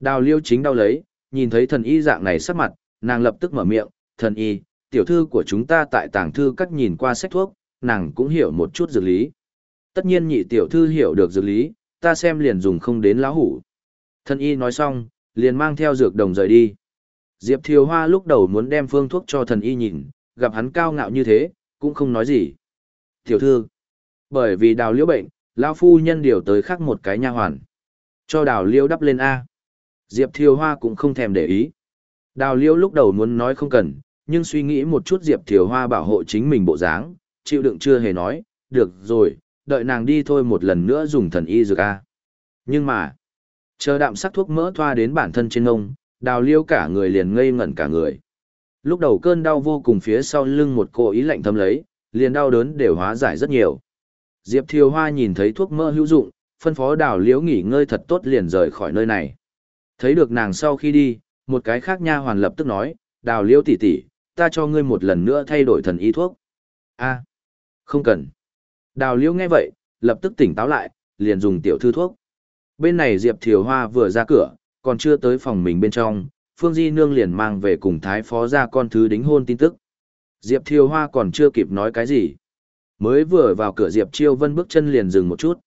Đào liêu chính đau lấy, nhìn thấy thần y dạng này sắc mặt, nàng lập tức mở miệng, thần y, tiểu thư của chúng ta tại tàng thư các nhìn qua sách thuốc, nàng cũng hiểu một chút dược lý. Tất nhiên nhị tiểu thư hiểu được dược lý, ta xem liền dùng không đến lão hủ. Thần y nói xong, liền mang theo dược đồng rời đi. Diệp Thiều Hoa lúc đầu muốn đem phương thuốc cho thần y nhìn, gặp hắn cao ngạo như thế, cũng không nói gì. Tiểu thư, bởi vì đào liễu bệnh, lão phu nhân điều tới khác một cái nha hoàn. Cho đào liễu đắp lên A. Diệp Thiều Hoa cũng không thèm để ý. Đào liễu lúc đầu muốn nói không cần, nhưng suy nghĩ một chút Diệp Thiều Hoa bảo hộ chính mình bộ dáng, chịu đựng chưa hề nói, được rồi, đợi nàng đi thôi một lần nữa dùng thần y dược A. Nhưng mà, chờ đạm sắc thuốc mỡ thoa đến bản thân trên ông đào liêu cả người liền ngây ngẩn cả người. Lúc đầu cơn đau vô cùng phía sau lưng một cô ý lạnh thâm lấy, liền đau đớn đều hóa giải rất nhiều. Diệp Thiều Hoa nhìn thấy thuốc mỡ hữu dụng, phân phó đào liễu nghỉ ngơi thật tốt liền rời khỏi nơi này. Thấy được nàng sau khi đi, một cái khác nha hoàn lập tức nói, đào liễu tỷ tỷ, ta cho ngươi một lần nữa thay đổi thần y thuốc. a không cần. Đào liễu nghe vậy, lập tức tỉnh táo lại, liền dùng tiểu thư thuốc. Bên này Diệp Thiều Hoa vừa ra cửa, còn chưa tới phòng mình bên trong, Phương Di Nương liền mang về cùng Thái Phó ra con thứ đính hôn tin tức. Diệp Thiều Hoa còn chưa kịp nói cái gì. Mới vừa vào cửa Diệp Chiêu Vân bước chân liền dừng một chút.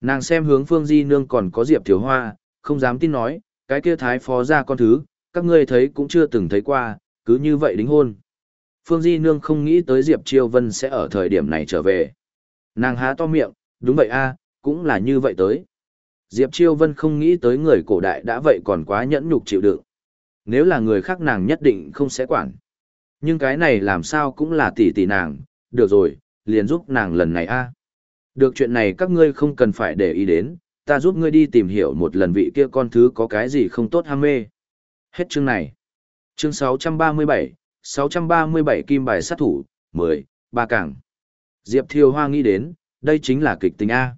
Nàng xem hướng Phương Di Nương còn có Diệp Thiều Hoa, không dám tin nói, cái kia Thái Phó ra con thứ, các ngươi thấy cũng chưa từng thấy qua, cứ như vậy đính hôn. Phương Di Nương không nghĩ tới Diệp Chiêu Vân sẽ ở thời điểm này trở về. Nàng há to miệng, đúng vậy a, cũng là như vậy tới. Diệp Chiêu Vân không nghĩ tới người cổ đại đã vậy còn quá nhẫn nhục chịu đựng. Nếu là người khác nàng nhất định không sẽ quản. Nhưng cái này làm sao cũng là tỷ tỷ nàng, được rồi, liền giúp nàng lần này a. Được chuyện này các ngươi không cần phải để ý đến, ta giúp ngươi đi tìm hiểu một lần vị kia con thứ có cái gì không tốt ham mê. Hết chương này. Chương 637, 637 kim bài sát thủ, 10, ba cảng. Diệp Thiều Hoa nghĩ đến, đây chính là kịch tình A.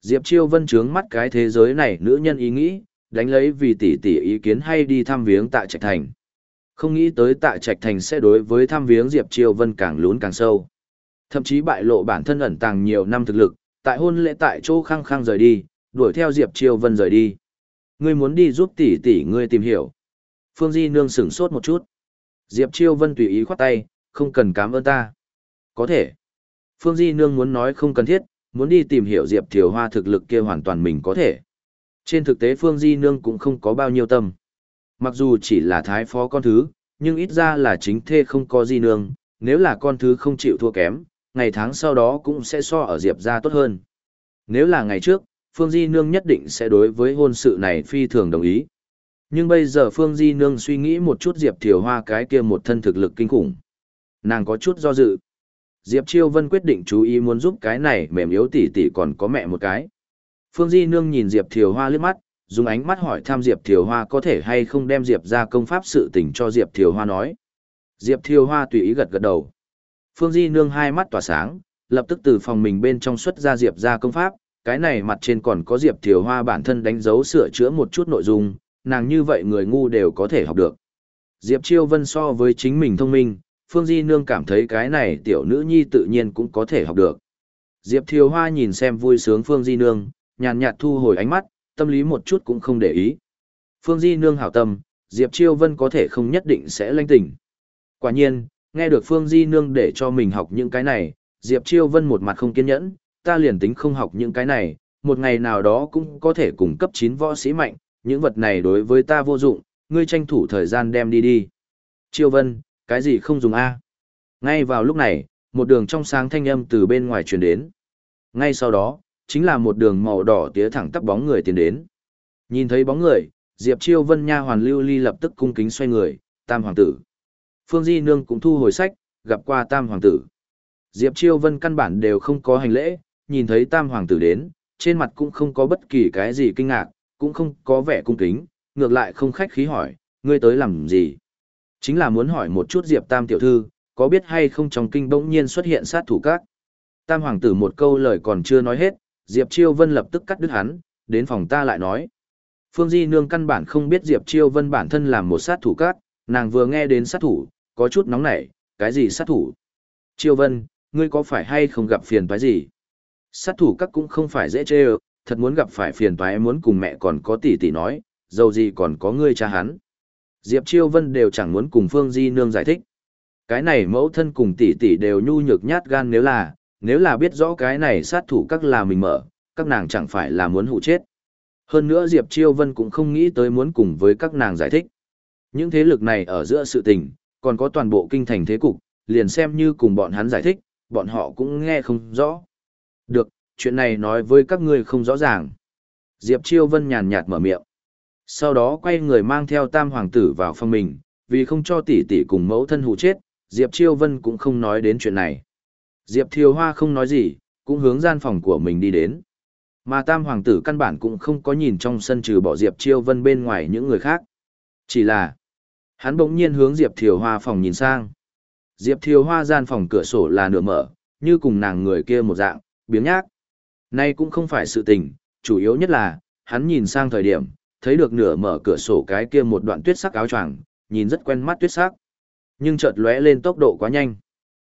Diệp Chiêu Vân trướng mắt cái thế giới này nữ nhân ý nghĩ, đánh lấy vì tỷ tỷ ý kiến hay đi thăm viếng tại Trạch Thành. Không nghĩ tới tại Trạch Thành sẽ đối với thăm viếng Diệp Chiêu Vân càng lún càng sâu. Thậm chí bại lộ bản thân ẩn tàng nhiều năm thực lực, tại hôn lễ tại chỗ khăng khăng rời đi, đuổi theo Diệp Chiêu Vân rời đi. Ngươi muốn đi giúp tỷ tỷ ngươi tìm hiểu. Phương Di Nương sửng sốt một chút. Diệp Chiêu Vân tùy ý khoát tay, không cần cảm ơn ta. Có thể. Phương Di Nương muốn nói không cần thiết, muốn đi tìm hiểu Diệp Thiều Hoa thực lực kia hoàn toàn mình có thể. Trên thực tế Phương Di Nương cũng không có bao nhiêu tâm. Mặc dù chỉ là thái phó con thứ, nhưng ít ra là chính thê không có Di Nương, nếu là con thứ không chịu thua kém, ngày tháng sau đó cũng sẽ so ở Diệp ra tốt hơn. Nếu là ngày trước, Phương Di Nương nhất định sẽ đối với hôn sự này phi thường đồng ý. Nhưng bây giờ Phương Di Nương suy nghĩ một chút Diệp Thiều Hoa cái kia một thân thực lực kinh khủng. Nàng có chút do dự. Diệp Chiêu Vân quyết định chú ý muốn giúp cái này mềm yếu tỷ tỷ còn có mẹ một cái. Phương Di Nương nhìn Diệp Thiều Hoa liếc mắt, dùng ánh mắt hỏi thăm Diệp Thiều Hoa có thể hay không đem Diệp ra công pháp sự tình cho Diệp Thiều Hoa nói. Diệp Thiều Hoa tùy ý gật gật đầu. Phương Di Nương hai mắt tỏa sáng, lập tức từ phòng mình bên trong xuất ra Diệp ra công pháp, cái này mặt trên còn có Diệp Thiều Hoa bản thân đánh dấu sửa chữa một chút nội dung, nàng như vậy người ngu đều có thể học được. Diệp Chiêu Vân so với chính mình thông minh, Phương Di Nương cảm thấy cái này tiểu nữ nhi tự nhiên cũng có thể học được. Diệp Thiều Hoa nhìn xem vui sướng Phương Di Nương, nhàn nhạt thu hồi ánh mắt, tâm lý một chút cũng không để ý. Phương Di Nương hảo tâm, Diệp Chiêu Vân có thể không nhất định sẽ lanh tỉnh. Quả nhiên, nghe được Phương Di Nương để cho mình học những cái này, Diệp Chiêu Vân một mặt không kiên nhẫn, ta liền tính không học những cái này, một ngày nào đó cũng có thể cung cấp 9 võ sĩ mạnh, những vật này đối với ta vô dụng, ngươi tranh thủ thời gian đem đi đi. Chiêu Vân, cái gì không dùng a? Ngay vào lúc này, một đường trong sáng thanh âm từ bên ngoài truyền đến. Ngay sau đó, chính là một đường màu đỏ tía thẳng tắp bóng người tiến đến. Nhìn thấy bóng người, Diệp Chiêu Vân nha hoàn lưu ly lập tức cung kính xoay người, Tam hoàng tử. Phương Di nương cũng thu hồi sách, gặp qua Tam hoàng tử. Diệp Chiêu Vân căn bản đều không có hành lễ, nhìn thấy Tam hoàng tử đến, trên mặt cũng không có bất kỳ cái gì kinh ngạc, cũng không có vẻ cung kính, ngược lại không khách khí hỏi, ngươi tới làm gì? Chính là muốn hỏi một chút Diệp Tam tiểu thư, có biết hay không trong kinh bỗng nhiên xuất hiện sát thủ các? Tam hoàng tử một câu lời còn chưa nói hết, Diệp Chiêu Vân lập tức cắt đứt hắn, đến phòng ta lại nói. Phương Di Nương căn bản không biết Diệp Chiêu Vân bản thân làm một sát thủ các, nàng vừa nghe đến sát thủ, có chút nóng nảy, cái gì sát thủ? Chiêu Vân, ngươi có phải hay không gặp phiền toái gì? Sát thủ các cũng không phải dễ chê thật muốn gặp phải phiền toái muốn cùng mẹ còn có tỷ tỷ nói, dầu gì còn có ngươi cha hắn. Diệp Chiêu Vân đều chẳng muốn cùng Phương Di Nương giải thích. Cái này mẫu thân cùng tỷ tỷ đều nhu nhược nhát gan nếu là, nếu là biết rõ cái này sát thủ các là mình mở, các nàng chẳng phải là muốn hụ chết. Hơn nữa Diệp Chiêu Vân cũng không nghĩ tới muốn cùng với các nàng giải thích. Những thế lực này ở giữa sự tình, còn có toàn bộ kinh thành thế cục, liền xem như cùng bọn hắn giải thích, bọn họ cũng nghe không rõ. Được, chuyện này nói với các ngươi không rõ ràng. Diệp Chiêu Vân nhàn nhạt mở miệng. Sau đó quay người mang theo tam hoàng tử vào phòng mình, vì không cho tỷ tỷ cùng mẫu thân hù chết, Diệp Chiêu Vân cũng không nói đến chuyện này. Diệp Thiều Hoa không nói gì, cũng hướng gian phòng của mình đi đến. Mà tam hoàng tử căn bản cũng không có nhìn trong sân trừ bỏ Diệp Chiêu Vân bên ngoài những người khác. Chỉ là, hắn bỗng nhiên hướng Diệp Thiều Hoa phòng nhìn sang. Diệp Thiều Hoa gian phòng cửa sổ là nửa mở, như cùng nàng người kia một dạng, biếng nhác. Nay cũng không phải sự tình, chủ yếu nhất là, hắn nhìn sang thời điểm, thấy được nửa mở cửa sổ cái kia một đoạn tuyết sắc áo choàng, nhìn rất quen mắt tuyết sắc. Nhưng chợt lóe lên tốc độ quá nhanh.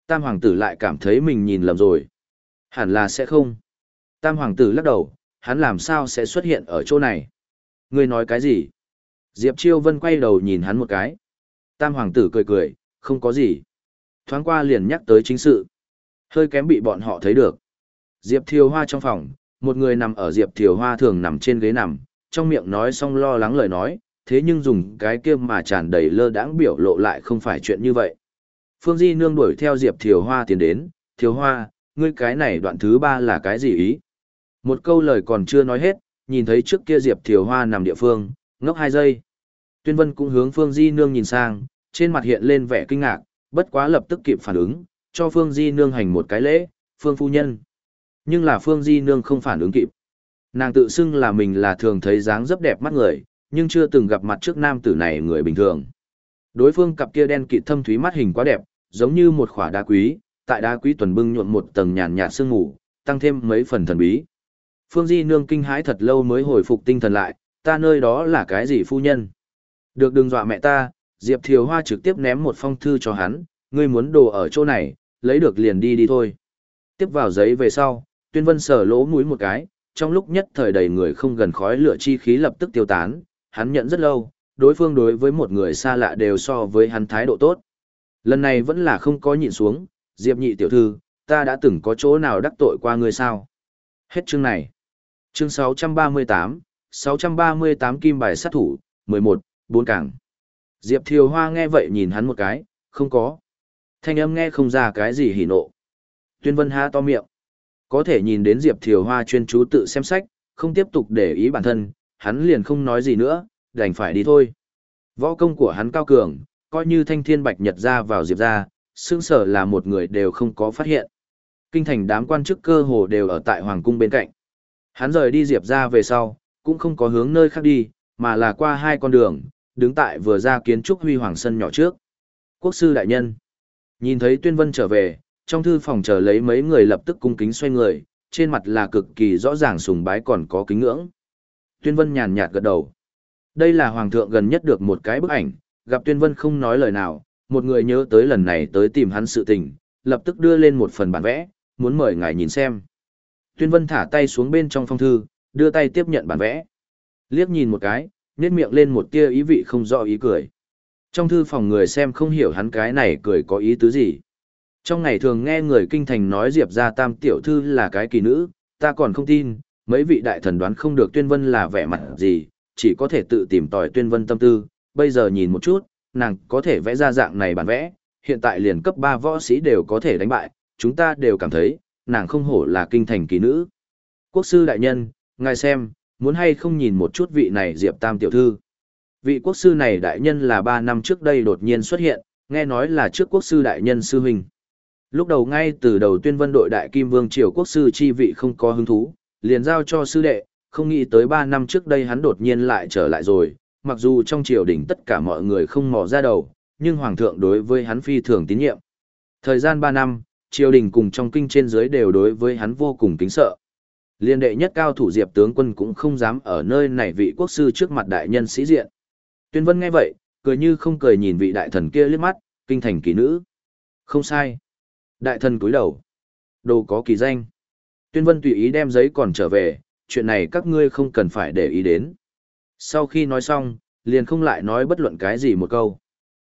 Tam hoàng tử lại cảm thấy mình nhìn lầm rồi. Hẳn là sẽ không. Tam hoàng tử lắc đầu, hắn làm sao sẽ xuất hiện ở chỗ này? Ngươi nói cái gì? Diệp Chiêu Vân quay đầu nhìn hắn một cái. Tam hoàng tử cười cười, không có gì. Thoáng qua liền nhắc tới chính sự. Hơi kém bị bọn họ thấy được. Diệp Thiều Hoa trong phòng, một người nằm ở Diệp Thiều Hoa thường nằm trên ghế nằm, trong miệng nói xong lo lắng lời nói, thế nhưng dùng cái kia mà tràn đầy lơ đãng biểu lộ lại không phải chuyện như vậy. Phương Di Nương đuổi theo Diệp Thiều Hoa tiến đến, Thiều Hoa, ngươi cái này đoạn thứ ba là cái gì ý? Một câu lời còn chưa nói hết, nhìn thấy trước kia Diệp Thiều Hoa nằm địa phương, ngốc hai giây. Tuyên Vân cũng hướng Phương Di Nương nhìn sang, trên mặt hiện lên vẻ kinh ngạc, bất quá lập tức kịp phản ứng, cho Phương Di Nương hành một cái lễ, Phương Phu Nhân. Nhưng là Phương Di Nương không phản ứng kịp. Nàng tự xưng là mình là thường thấy dáng rất đẹp mắt người, nhưng chưa từng gặp mặt trước nam tử này người bình thường. Đối phương cặp kia đen kịt thâm thúy mắt hình quá đẹp, giống như một khỏa đá quý, tại đá quý tuần bưng nhuộm một tầng nhàn nhạt sương ngủ, tăng thêm mấy phần thần bí. Phương Di Nương kinh hãi thật lâu mới hồi phục tinh thần lại, ta nơi đó là cái gì phu nhân? Được đừng dọa mẹ ta, Diệp Thiều Hoa trực tiếp ném một phong thư cho hắn, ngươi muốn đồ ở chỗ này, lấy được liền đi đi thôi. Tiếp vào giấy về sau, Tuyên Vân sở lỗ mũi một cái, trong lúc nhất thời đầy người không gần khói lửa chi khí lập tức tiêu tán, hắn nhận rất lâu, đối phương đối với một người xa lạ đều so với hắn thái độ tốt. Lần này vẫn là không có nhịn xuống, Diệp nhị tiểu thư, ta đã từng có chỗ nào đắc tội qua ngươi sao? Hết chương này. Chương 638, 638 kim bài sát thủ, 11, 4 cảng. Diệp Thiều Hoa nghe vậy nhìn hắn một cái, không có. Thanh âm nghe không ra cái gì hỉ nộ. Tuyên Vân ha to miệng. Có thể nhìn đến Diệp Thiều Hoa chuyên chú tự xem sách, không tiếp tục để ý bản thân, hắn liền không nói gì nữa, đành phải đi thôi. Võ công của hắn cao cường, coi như thanh thiên bạch nhật ra vào Diệp ra, xương sở là một người đều không có phát hiện. Kinh thành đám quan chức cơ hồ đều ở tại Hoàng cung bên cạnh. Hắn rời đi Diệp ra về sau, cũng không có hướng nơi khác đi, mà là qua hai con đường, đứng tại vừa ra kiến trúc huy hoàng sân nhỏ trước. Quốc sư đại nhân. Nhìn thấy Tuyên Vân trở về, trong thư phòng chờ lấy mấy người lập tức cung kính xoay người, trên mặt là cực kỳ rõ ràng sùng bái còn có kính ngưỡng. Tuyên Vân nhàn nhạt gật đầu. Đây là hoàng thượng gần nhất được một cái bức ảnh, gặp Tuyên Vân không nói lời nào, một người nhớ tới lần này tới tìm hắn sự tình, lập tức đưa lên một phần bản vẽ, muốn mời ngài nhìn xem. Tuyên Vân thả tay xuống bên trong phong thư, đưa tay tiếp nhận bản vẽ. Liếc nhìn một cái, nhếch miệng lên một tia ý vị không rõ ý cười. Trong thư phòng người xem không hiểu hắn cái này cười có ý tứ gì. Trong ngày thường nghe người kinh thành nói Diệp gia tam tiểu thư là cái kỳ nữ, ta còn không tin, mấy vị đại thần đoán không được tuyên vân là vẻ mặt gì, chỉ có thể tự tìm tòi tuyên vân tâm tư, bây giờ nhìn một chút, nàng có thể vẽ ra dạng này bản vẽ, hiện tại liền cấp 3 võ sĩ đều có thể đánh bại, chúng ta đều cảm thấy, nàng không hổ là kinh thành kỳ nữ. Quốc sư đại nhân, ngài xem, muốn hay không nhìn một chút vị này Diệp Tam tiểu thư. Vị quốc sư này đại nhân là 3 năm trước đây đột nhiên xuất hiện, nghe nói là trước quốc sư đại nhân sư huynh. Lúc đầu ngay từ đầu tuyên vân đội đại kim vương triều quốc sư chi vị không có hứng thú, liền giao cho sư đệ, không nghĩ tới 3 năm trước đây hắn đột nhiên lại trở lại rồi, mặc dù trong triều đình tất cả mọi người không mò ra đầu, nhưng hoàng thượng đối với hắn phi thường tín nhiệm. Thời gian 3 năm, triều đình cùng trong kinh trên dưới đều đối với hắn vô cùng kính sợ. Liên đệ nhất cao thủ Diệp tướng quân cũng không dám ở nơi này vị quốc sư trước mặt đại nhân sĩ diện. Tuyên Vân nghe vậy, cười như không cười nhìn vị đại thần kia liếc mắt, kinh thành kỳ nữ. Không sai. Đại thần cúi đầu. Đồ có kỳ danh. Tuyên Vân tùy ý đem giấy còn trở về, chuyện này các ngươi không cần phải để ý đến. Sau khi nói xong, liền không lại nói bất luận cái gì một câu.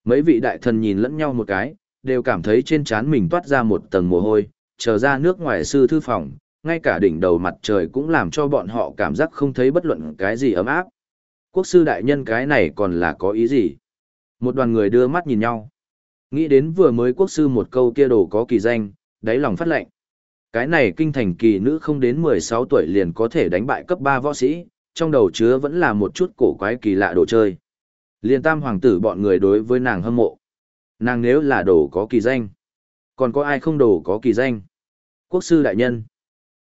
Mấy vị đại thần nhìn lẫn nhau một cái, đều cảm thấy trên trán mình toát ra một tầng mồ hôi, trở ra nước ngoài sư thư phòng, ngay cả đỉnh đầu mặt trời cũng làm cho bọn họ cảm giác không thấy bất luận cái gì ấm áp. Quốc sư đại nhân cái này còn là có ý gì? Một đoàn người đưa mắt nhìn nhau. Nghĩ đến vừa mới quốc sư một câu kia đồ có kỳ danh, đáy lòng phát lệnh. Cái này kinh thành kỳ nữ không đến 16 tuổi liền có thể đánh bại cấp 3 võ sĩ, trong đầu chứa vẫn là một chút cổ quái kỳ lạ đồ chơi. Liên tam hoàng tử bọn người đối với nàng hâm mộ. Nàng nếu là đồ có kỳ danh. Còn có ai không đồ có kỳ danh? Quốc sư đại nhân.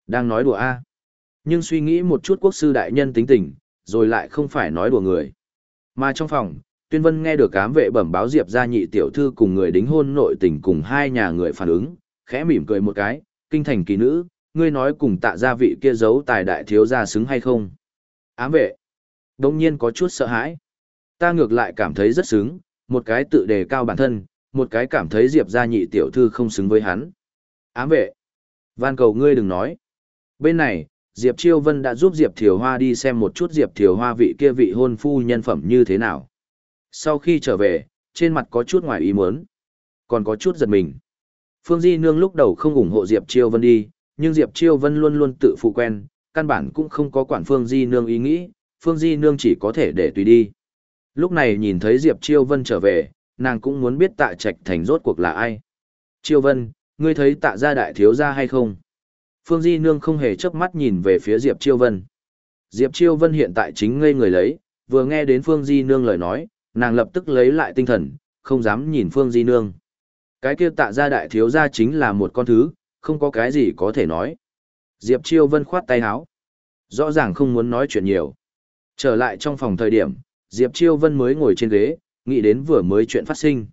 Đang nói đùa A. Nhưng suy nghĩ một chút quốc sư đại nhân tính tình, rồi lại không phải nói đùa người. Mà trong phòng, Tuyên Vân nghe được cám vệ bẩm báo Diệp gia nhị tiểu thư cùng người đính hôn nội tình cùng hai nhà người phản ứng, khẽ mỉm cười một cái, kinh thành kỳ nữ, ngươi nói cùng tạ gia vị kia giấu tài đại thiếu gia xứng hay không? Ám vệ. Đông nhiên có chút sợ hãi. Ta ngược lại cảm thấy rất xứng, một cái tự đề cao bản thân, một cái cảm thấy Diệp gia nhị tiểu thư không xứng với hắn. Ám vệ. Van cầu ngươi đừng nói. Bên này, Diệp Chiêu Vân đã giúp Diệp Thiều Hoa đi xem một chút Diệp Thiều Hoa vị kia vị hôn phu nhân phẩm như thế nào. Sau khi trở về, trên mặt có chút ngoài ý muốn, còn có chút giật mình. Phương Di Nương lúc đầu không ủng hộ Diệp Chiêu Vân đi, nhưng Diệp Chiêu Vân luôn luôn tự phụ quen, căn bản cũng không có quản Phương Di Nương ý nghĩ, Phương Di Nương chỉ có thể để tùy đi. Lúc này nhìn thấy Diệp Chiêu Vân trở về, nàng cũng muốn biết tạ trạch thành rốt cuộc là ai. Chiêu Vân, ngươi thấy tạ gia đại thiếu gia hay không? Phương Di Nương không hề chớp mắt nhìn về phía Diệp Chiêu Vân. Diệp Chiêu Vân hiện tại chính ngây người lấy, vừa nghe đến Phương Di Nương lời nói, nàng lập tức lấy lại tinh thần, không dám nhìn Phương Di Nương. Cái kia tạ gia đại thiếu gia chính là một con thứ, không có cái gì có thể nói. Diệp Chiêu Vân khoát tay áo. Rõ ràng không muốn nói chuyện nhiều. Trở lại trong phòng thời điểm, Diệp Chiêu Vân mới ngồi trên ghế, nghĩ đến vừa mới chuyện phát sinh.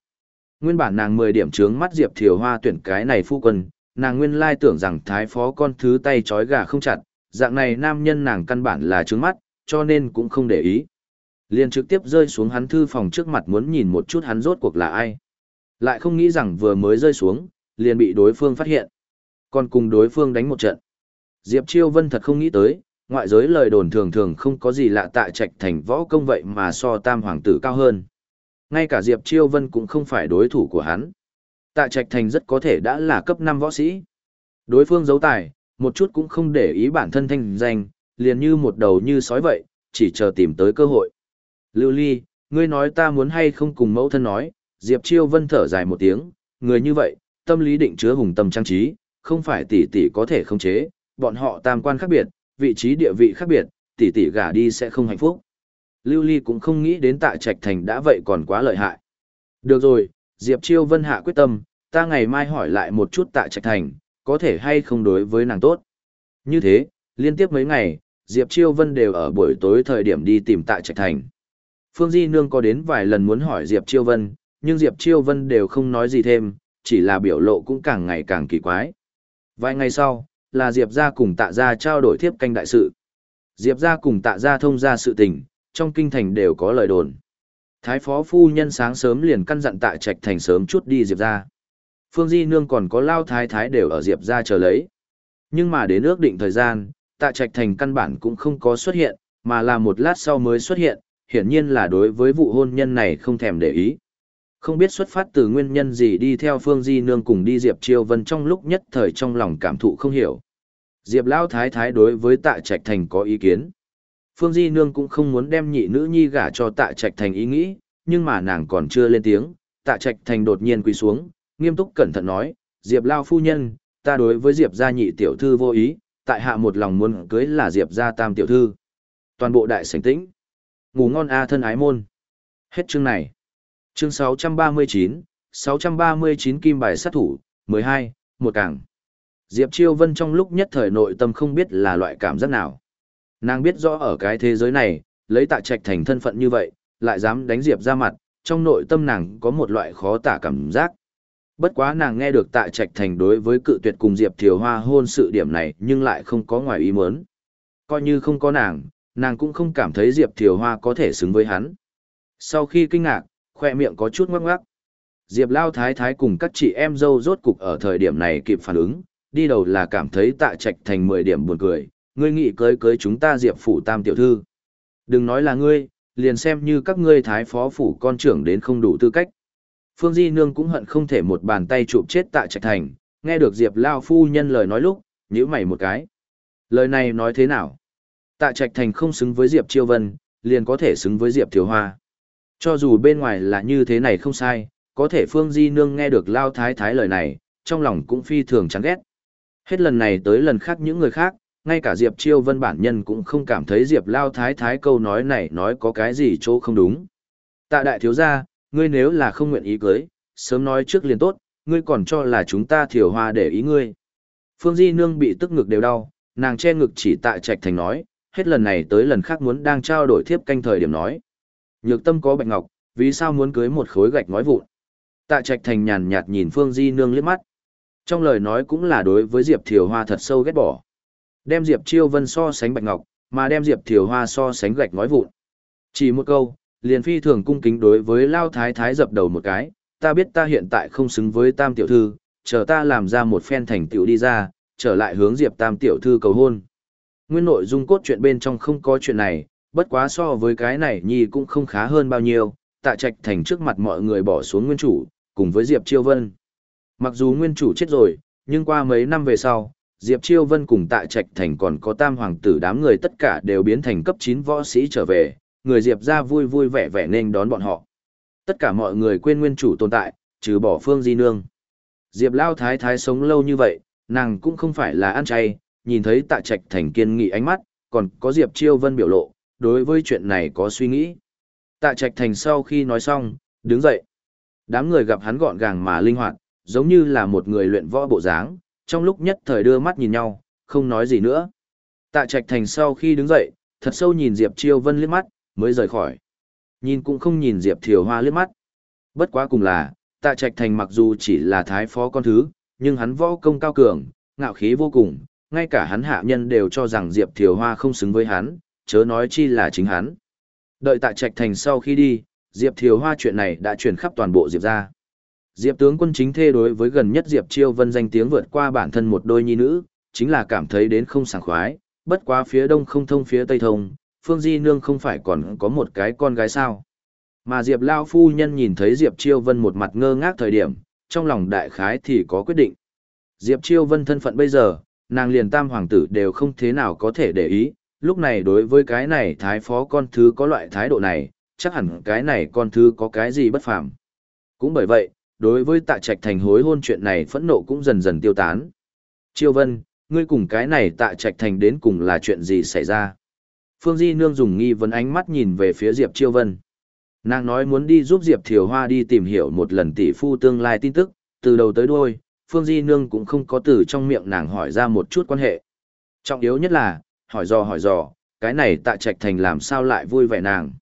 Nguyên bản nàng 10 điểm trướng mắt Diệp Thiều Hoa tuyển cái này phu quân, nàng nguyên lai tưởng rằng thái phó con thứ tay chói gà không chặt, dạng này nam nhân nàng căn bản là trướng mắt, cho nên cũng không để ý. Liền trực tiếp rơi xuống hắn thư phòng trước mặt muốn nhìn một chút hắn rốt cuộc là ai. Lại không nghĩ rằng vừa mới rơi xuống, liền bị đối phương phát hiện. Còn cùng đối phương đánh một trận. Diệp Chiêu Vân thật không nghĩ tới, ngoại giới lời đồn thường thường không có gì lạ tại trạch thành võ công vậy mà so tam hoàng tử cao hơn. Ngay cả Diệp Chiêu Vân cũng không phải đối thủ của hắn. Tạ trạch thành rất có thể đã là cấp 5 võ sĩ. Đối phương giấu tài, một chút cũng không để ý bản thân thanh danh, liền như một đầu như sói vậy, chỉ chờ tìm tới cơ hội. Lưu Ly, ngươi nói ta muốn hay không cùng mẫu thân nói, Diệp Chiêu Vân thở dài một tiếng, người như vậy, tâm lý định chứa hùng tâm trang trí, không phải tỷ tỷ có thể khống chế, bọn họ tam quan khác biệt, vị trí địa vị khác biệt, tỷ tỷ gả đi sẽ không hạnh phúc. Lưu Ly cũng không nghĩ đến Tạ Trạch Thành đã vậy còn quá lợi hại. Được rồi, Diệp Chiêu Vân hạ quyết tâm, ta ngày mai hỏi lại một chút Tạ Trạch Thành, có thể hay không đối với nàng tốt. Như thế, liên tiếp mấy ngày, Diệp Chiêu Vân đều ở buổi tối thời điểm đi tìm Tạ Trạch Thành. Phương Di Nương có đến vài lần muốn hỏi Diệp Chiêu Vân, nhưng Diệp Chiêu Vân đều không nói gì thêm, chỉ là biểu lộ cũng càng ngày càng kỳ quái. Vài ngày sau, là Diệp Gia cùng tạ Gia trao đổi thiếp canh đại sự. Diệp Gia cùng tạ Gia thông ra sự tình, trong kinh thành đều có lời đồn. Thái phó phu nhân sáng sớm liền căn dặn tạ trạch thành sớm chút đi Diệp Gia. Phương Di Nương còn có lao thái thái đều ở Diệp Gia chờ lấy. Nhưng mà đến ước định thời gian, tạ trạch thành căn bản cũng không có xuất hiện, mà là một lát sau mới xuất hiện, hiển nhiên là đối với vụ hôn nhân này không thèm để ý. Không biết xuất phát từ nguyên nhân gì đi theo Phương Di Nương cùng đi Diệp Chiêu Vân trong lúc nhất thời trong lòng cảm thụ không hiểu. Diệp Lão Thái Thái đối với Tạ Trạch Thành có ý kiến. Phương Di Nương cũng không muốn đem nhị nữ nhi gả cho Tạ Trạch Thành ý nghĩ, nhưng mà nàng còn chưa lên tiếng, Tạ Trạch Thành đột nhiên quỳ xuống, nghiêm túc cẩn thận nói, Diệp Lao Phu Nhân, ta đối với Diệp gia nhị tiểu thư vô ý, tại hạ một lòng muốn cưới là Diệp gia tam tiểu thư. Toàn bộ đại sảnh tĩnh. Ngủ ngon a thân ái môn. Hết chương này. Chương 639, 639 kim bài sát thủ, 12, một càng. Diệp Chiêu Vân trong lúc nhất thời nội tâm không biết là loại cảm giác nào. Nàng biết rõ ở cái thế giới này, lấy tạ trạch thành thân phận như vậy, lại dám đánh Diệp ra mặt, trong nội tâm nàng có một loại khó tả cảm giác. Bất quá nàng nghe được tạ trạch thành đối với cự tuyệt cùng Diệp Thiều Hoa hôn sự điểm này nhưng lại không có ngoài ý muốn. Coi như không có nàng, nàng cũng không cảm thấy Diệp Thiều Hoa có thể xứng với hắn. Sau khi kinh ngạc, khoe miệng có chút ngoắc ngoắc. Diệp Lao Thái Thái cùng các chị em dâu rốt cục ở thời điểm này kịp phản ứng, đi đầu là cảm thấy tạ trạch thành 10 điểm buồn cười, ngươi nghĩ cưới cưới chúng ta Diệp Phủ Tam Tiểu Thư. Đừng nói là ngươi, liền xem như các ngươi Thái Phó Phủ con trưởng đến không đủ tư cách. Phương Di Nương cũng hận không thể một bàn tay chụp chết tạ trạch thành, nghe được Diệp Lao Phu nhân lời nói lúc, nhíu mày một cái. Lời này nói thế nào? Tạ trạch thành không xứng với Diệp Chiêu Vân, liền có thể xứng với Diệp Thiếu Hoa. Cho dù bên ngoài là như thế này không sai, có thể Phương Di Nương nghe được Lao Thái Thái lời này, trong lòng cũng phi thường chán ghét. Hết lần này tới lần khác những người khác, ngay cả Diệp Chiêu Vân bản nhân cũng không cảm thấy Diệp Lao Thái Thái câu nói này nói có cái gì chỗ không đúng. Tạ đại thiếu gia, ngươi nếu là không nguyện ý cưới, sớm nói trước liền tốt, ngươi còn cho là chúng ta thiểu hoa để ý ngươi. Phương Di Nương bị tức ngực đều đau, nàng che ngực chỉ tạ trạch thành nói, hết lần này tới lần khác muốn đang trao đổi thiếp canh thời điểm nói. Nhược tâm có bạch ngọc, vì sao muốn cưới một khối gạch ngói vụn? Tạ Trạch Thành nhàn nhạt nhìn Phương Di Nương liếc mắt. Trong lời nói cũng là đối với Diệp Thiều Hoa thật sâu ghét bỏ. Đem Diệp Chiêu Vân so sánh bạch ngọc, mà đem Diệp Thiều Hoa so sánh gạch ngói vụn. Chỉ một câu, liền phi thường cung kính đối với Lao Thái Thái dập đầu một cái, ta biết ta hiện tại không xứng với Tam Tiểu Thư, chờ ta làm ra một phen thành tiểu đi ra, trở lại hướng Diệp Tam Tiểu Thư cầu hôn. Nguyên nội dung cốt truyện bên trong không có chuyện này, bất quá so với cái này nhi cũng không khá hơn bao nhiêu, tạ trạch thành trước mặt mọi người bỏ xuống nguyên chủ, cùng với Diệp Chiêu Vân. Mặc dù nguyên chủ chết rồi, nhưng qua mấy năm về sau, Diệp Chiêu Vân cùng tạ trạch thành còn có tam hoàng tử đám người tất cả đều biến thành cấp 9 võ sĩ trở về, người Diệp ra vui vui vẻ vẻ nên đón bọn họ. Tất cả mọi người quên nguyên chủ tồn tại, trừ bỏ Phương Di Nương. Diệp Lao Thái Thái sống lâu như vậy, nàng cũng không phải là ăn chay, nhìn thấy tạ trạch thành kiên nghị ánh mắt, còn có Diệp Chiêu Vân biểu lộ, đối với chuyện này có suy nghĩ. Tạ trạch thành sau khi nói xong, đứng dậy. Đám người gặp hắn gọn gàng mà linh hoạt, giống như là một người luyện võ bộ dáng, trong lúc nhất thời đưa mắt nhìn nhau, không nói gì nữa. Tạ Trạch Thành sau khi đứng dậy, thật sâu nhìn Diệp Chiêu Vân liếc mắt, mới rời khỏi. Nhìn cũng không nhìn Diệp Thiều Hoa liếc mắt. Bất quá cùng là, Tạ Trạch Thành mặc dù chỉ là thái phó con thứ, nhưng hắn võ công cao cường, ngạo khí vô cùng, ngay cả hắn hạ nhân đều cho rằng Diệp Thiều Hoa không xứng với hắn, chớ nói chi là chính hắn. Đợi tại Trạch Thành sau khi đi, Diệp Thiều Hoa chuyện này đã truyền khắp toàn bộ Diệp gia. Diệp tướng quân chính thê đối với gần nhất Diệp Chiêu Vân danh tiếng vượt qua bản thân một đôi nhi nữ, chính là cảm thấy đến không sảng khoái, bất quá phía đông không thông phía tây thông, Phương Di Nương không phải còn có một cái con gái sao. Mà Diệp Lao Phu Nhân nhìn thấy Diệp Chiêu Vân một mặt ngơ ngác thời điểm, trong lòng đại khái thì có quyết định. Diệp Chiêu Vân thân phận bây giờ, nàng liền tam hoàng tử đều không thế nào có thể để ý, lúc này đối với cái này thái phó con thứ có loại thái độ này, chắc hẳn cái này con thứ có cái gì bất phàm. Cũng bởi vậy, đối với tạ trạch thành hối hôn chuyện này phẫn nộ cũng dần dần tiêu tán. Chiêu Vân, ngươi cùng cái này tạ trạch thành đến cùng là chuyện gì xảy ra? Phương Di Nương dùng nghi vấn ánh mắt nhìn về phía Diệp Chiêu Vân. Nàng nói muốn đi giúp Diệp Thiều Hoa đi tìm hiểu một lần tỷ phu tương lai tin tức, từ đầu tới đuôi, Phương Di Nương cũng không có từ trong miệng nàng hỏi ra một chút quan hệ. Trọng yếu nhất là, hỏi dò hỏi dò, cái này tạ trạch thành làm sao lại vui vẻ nàng.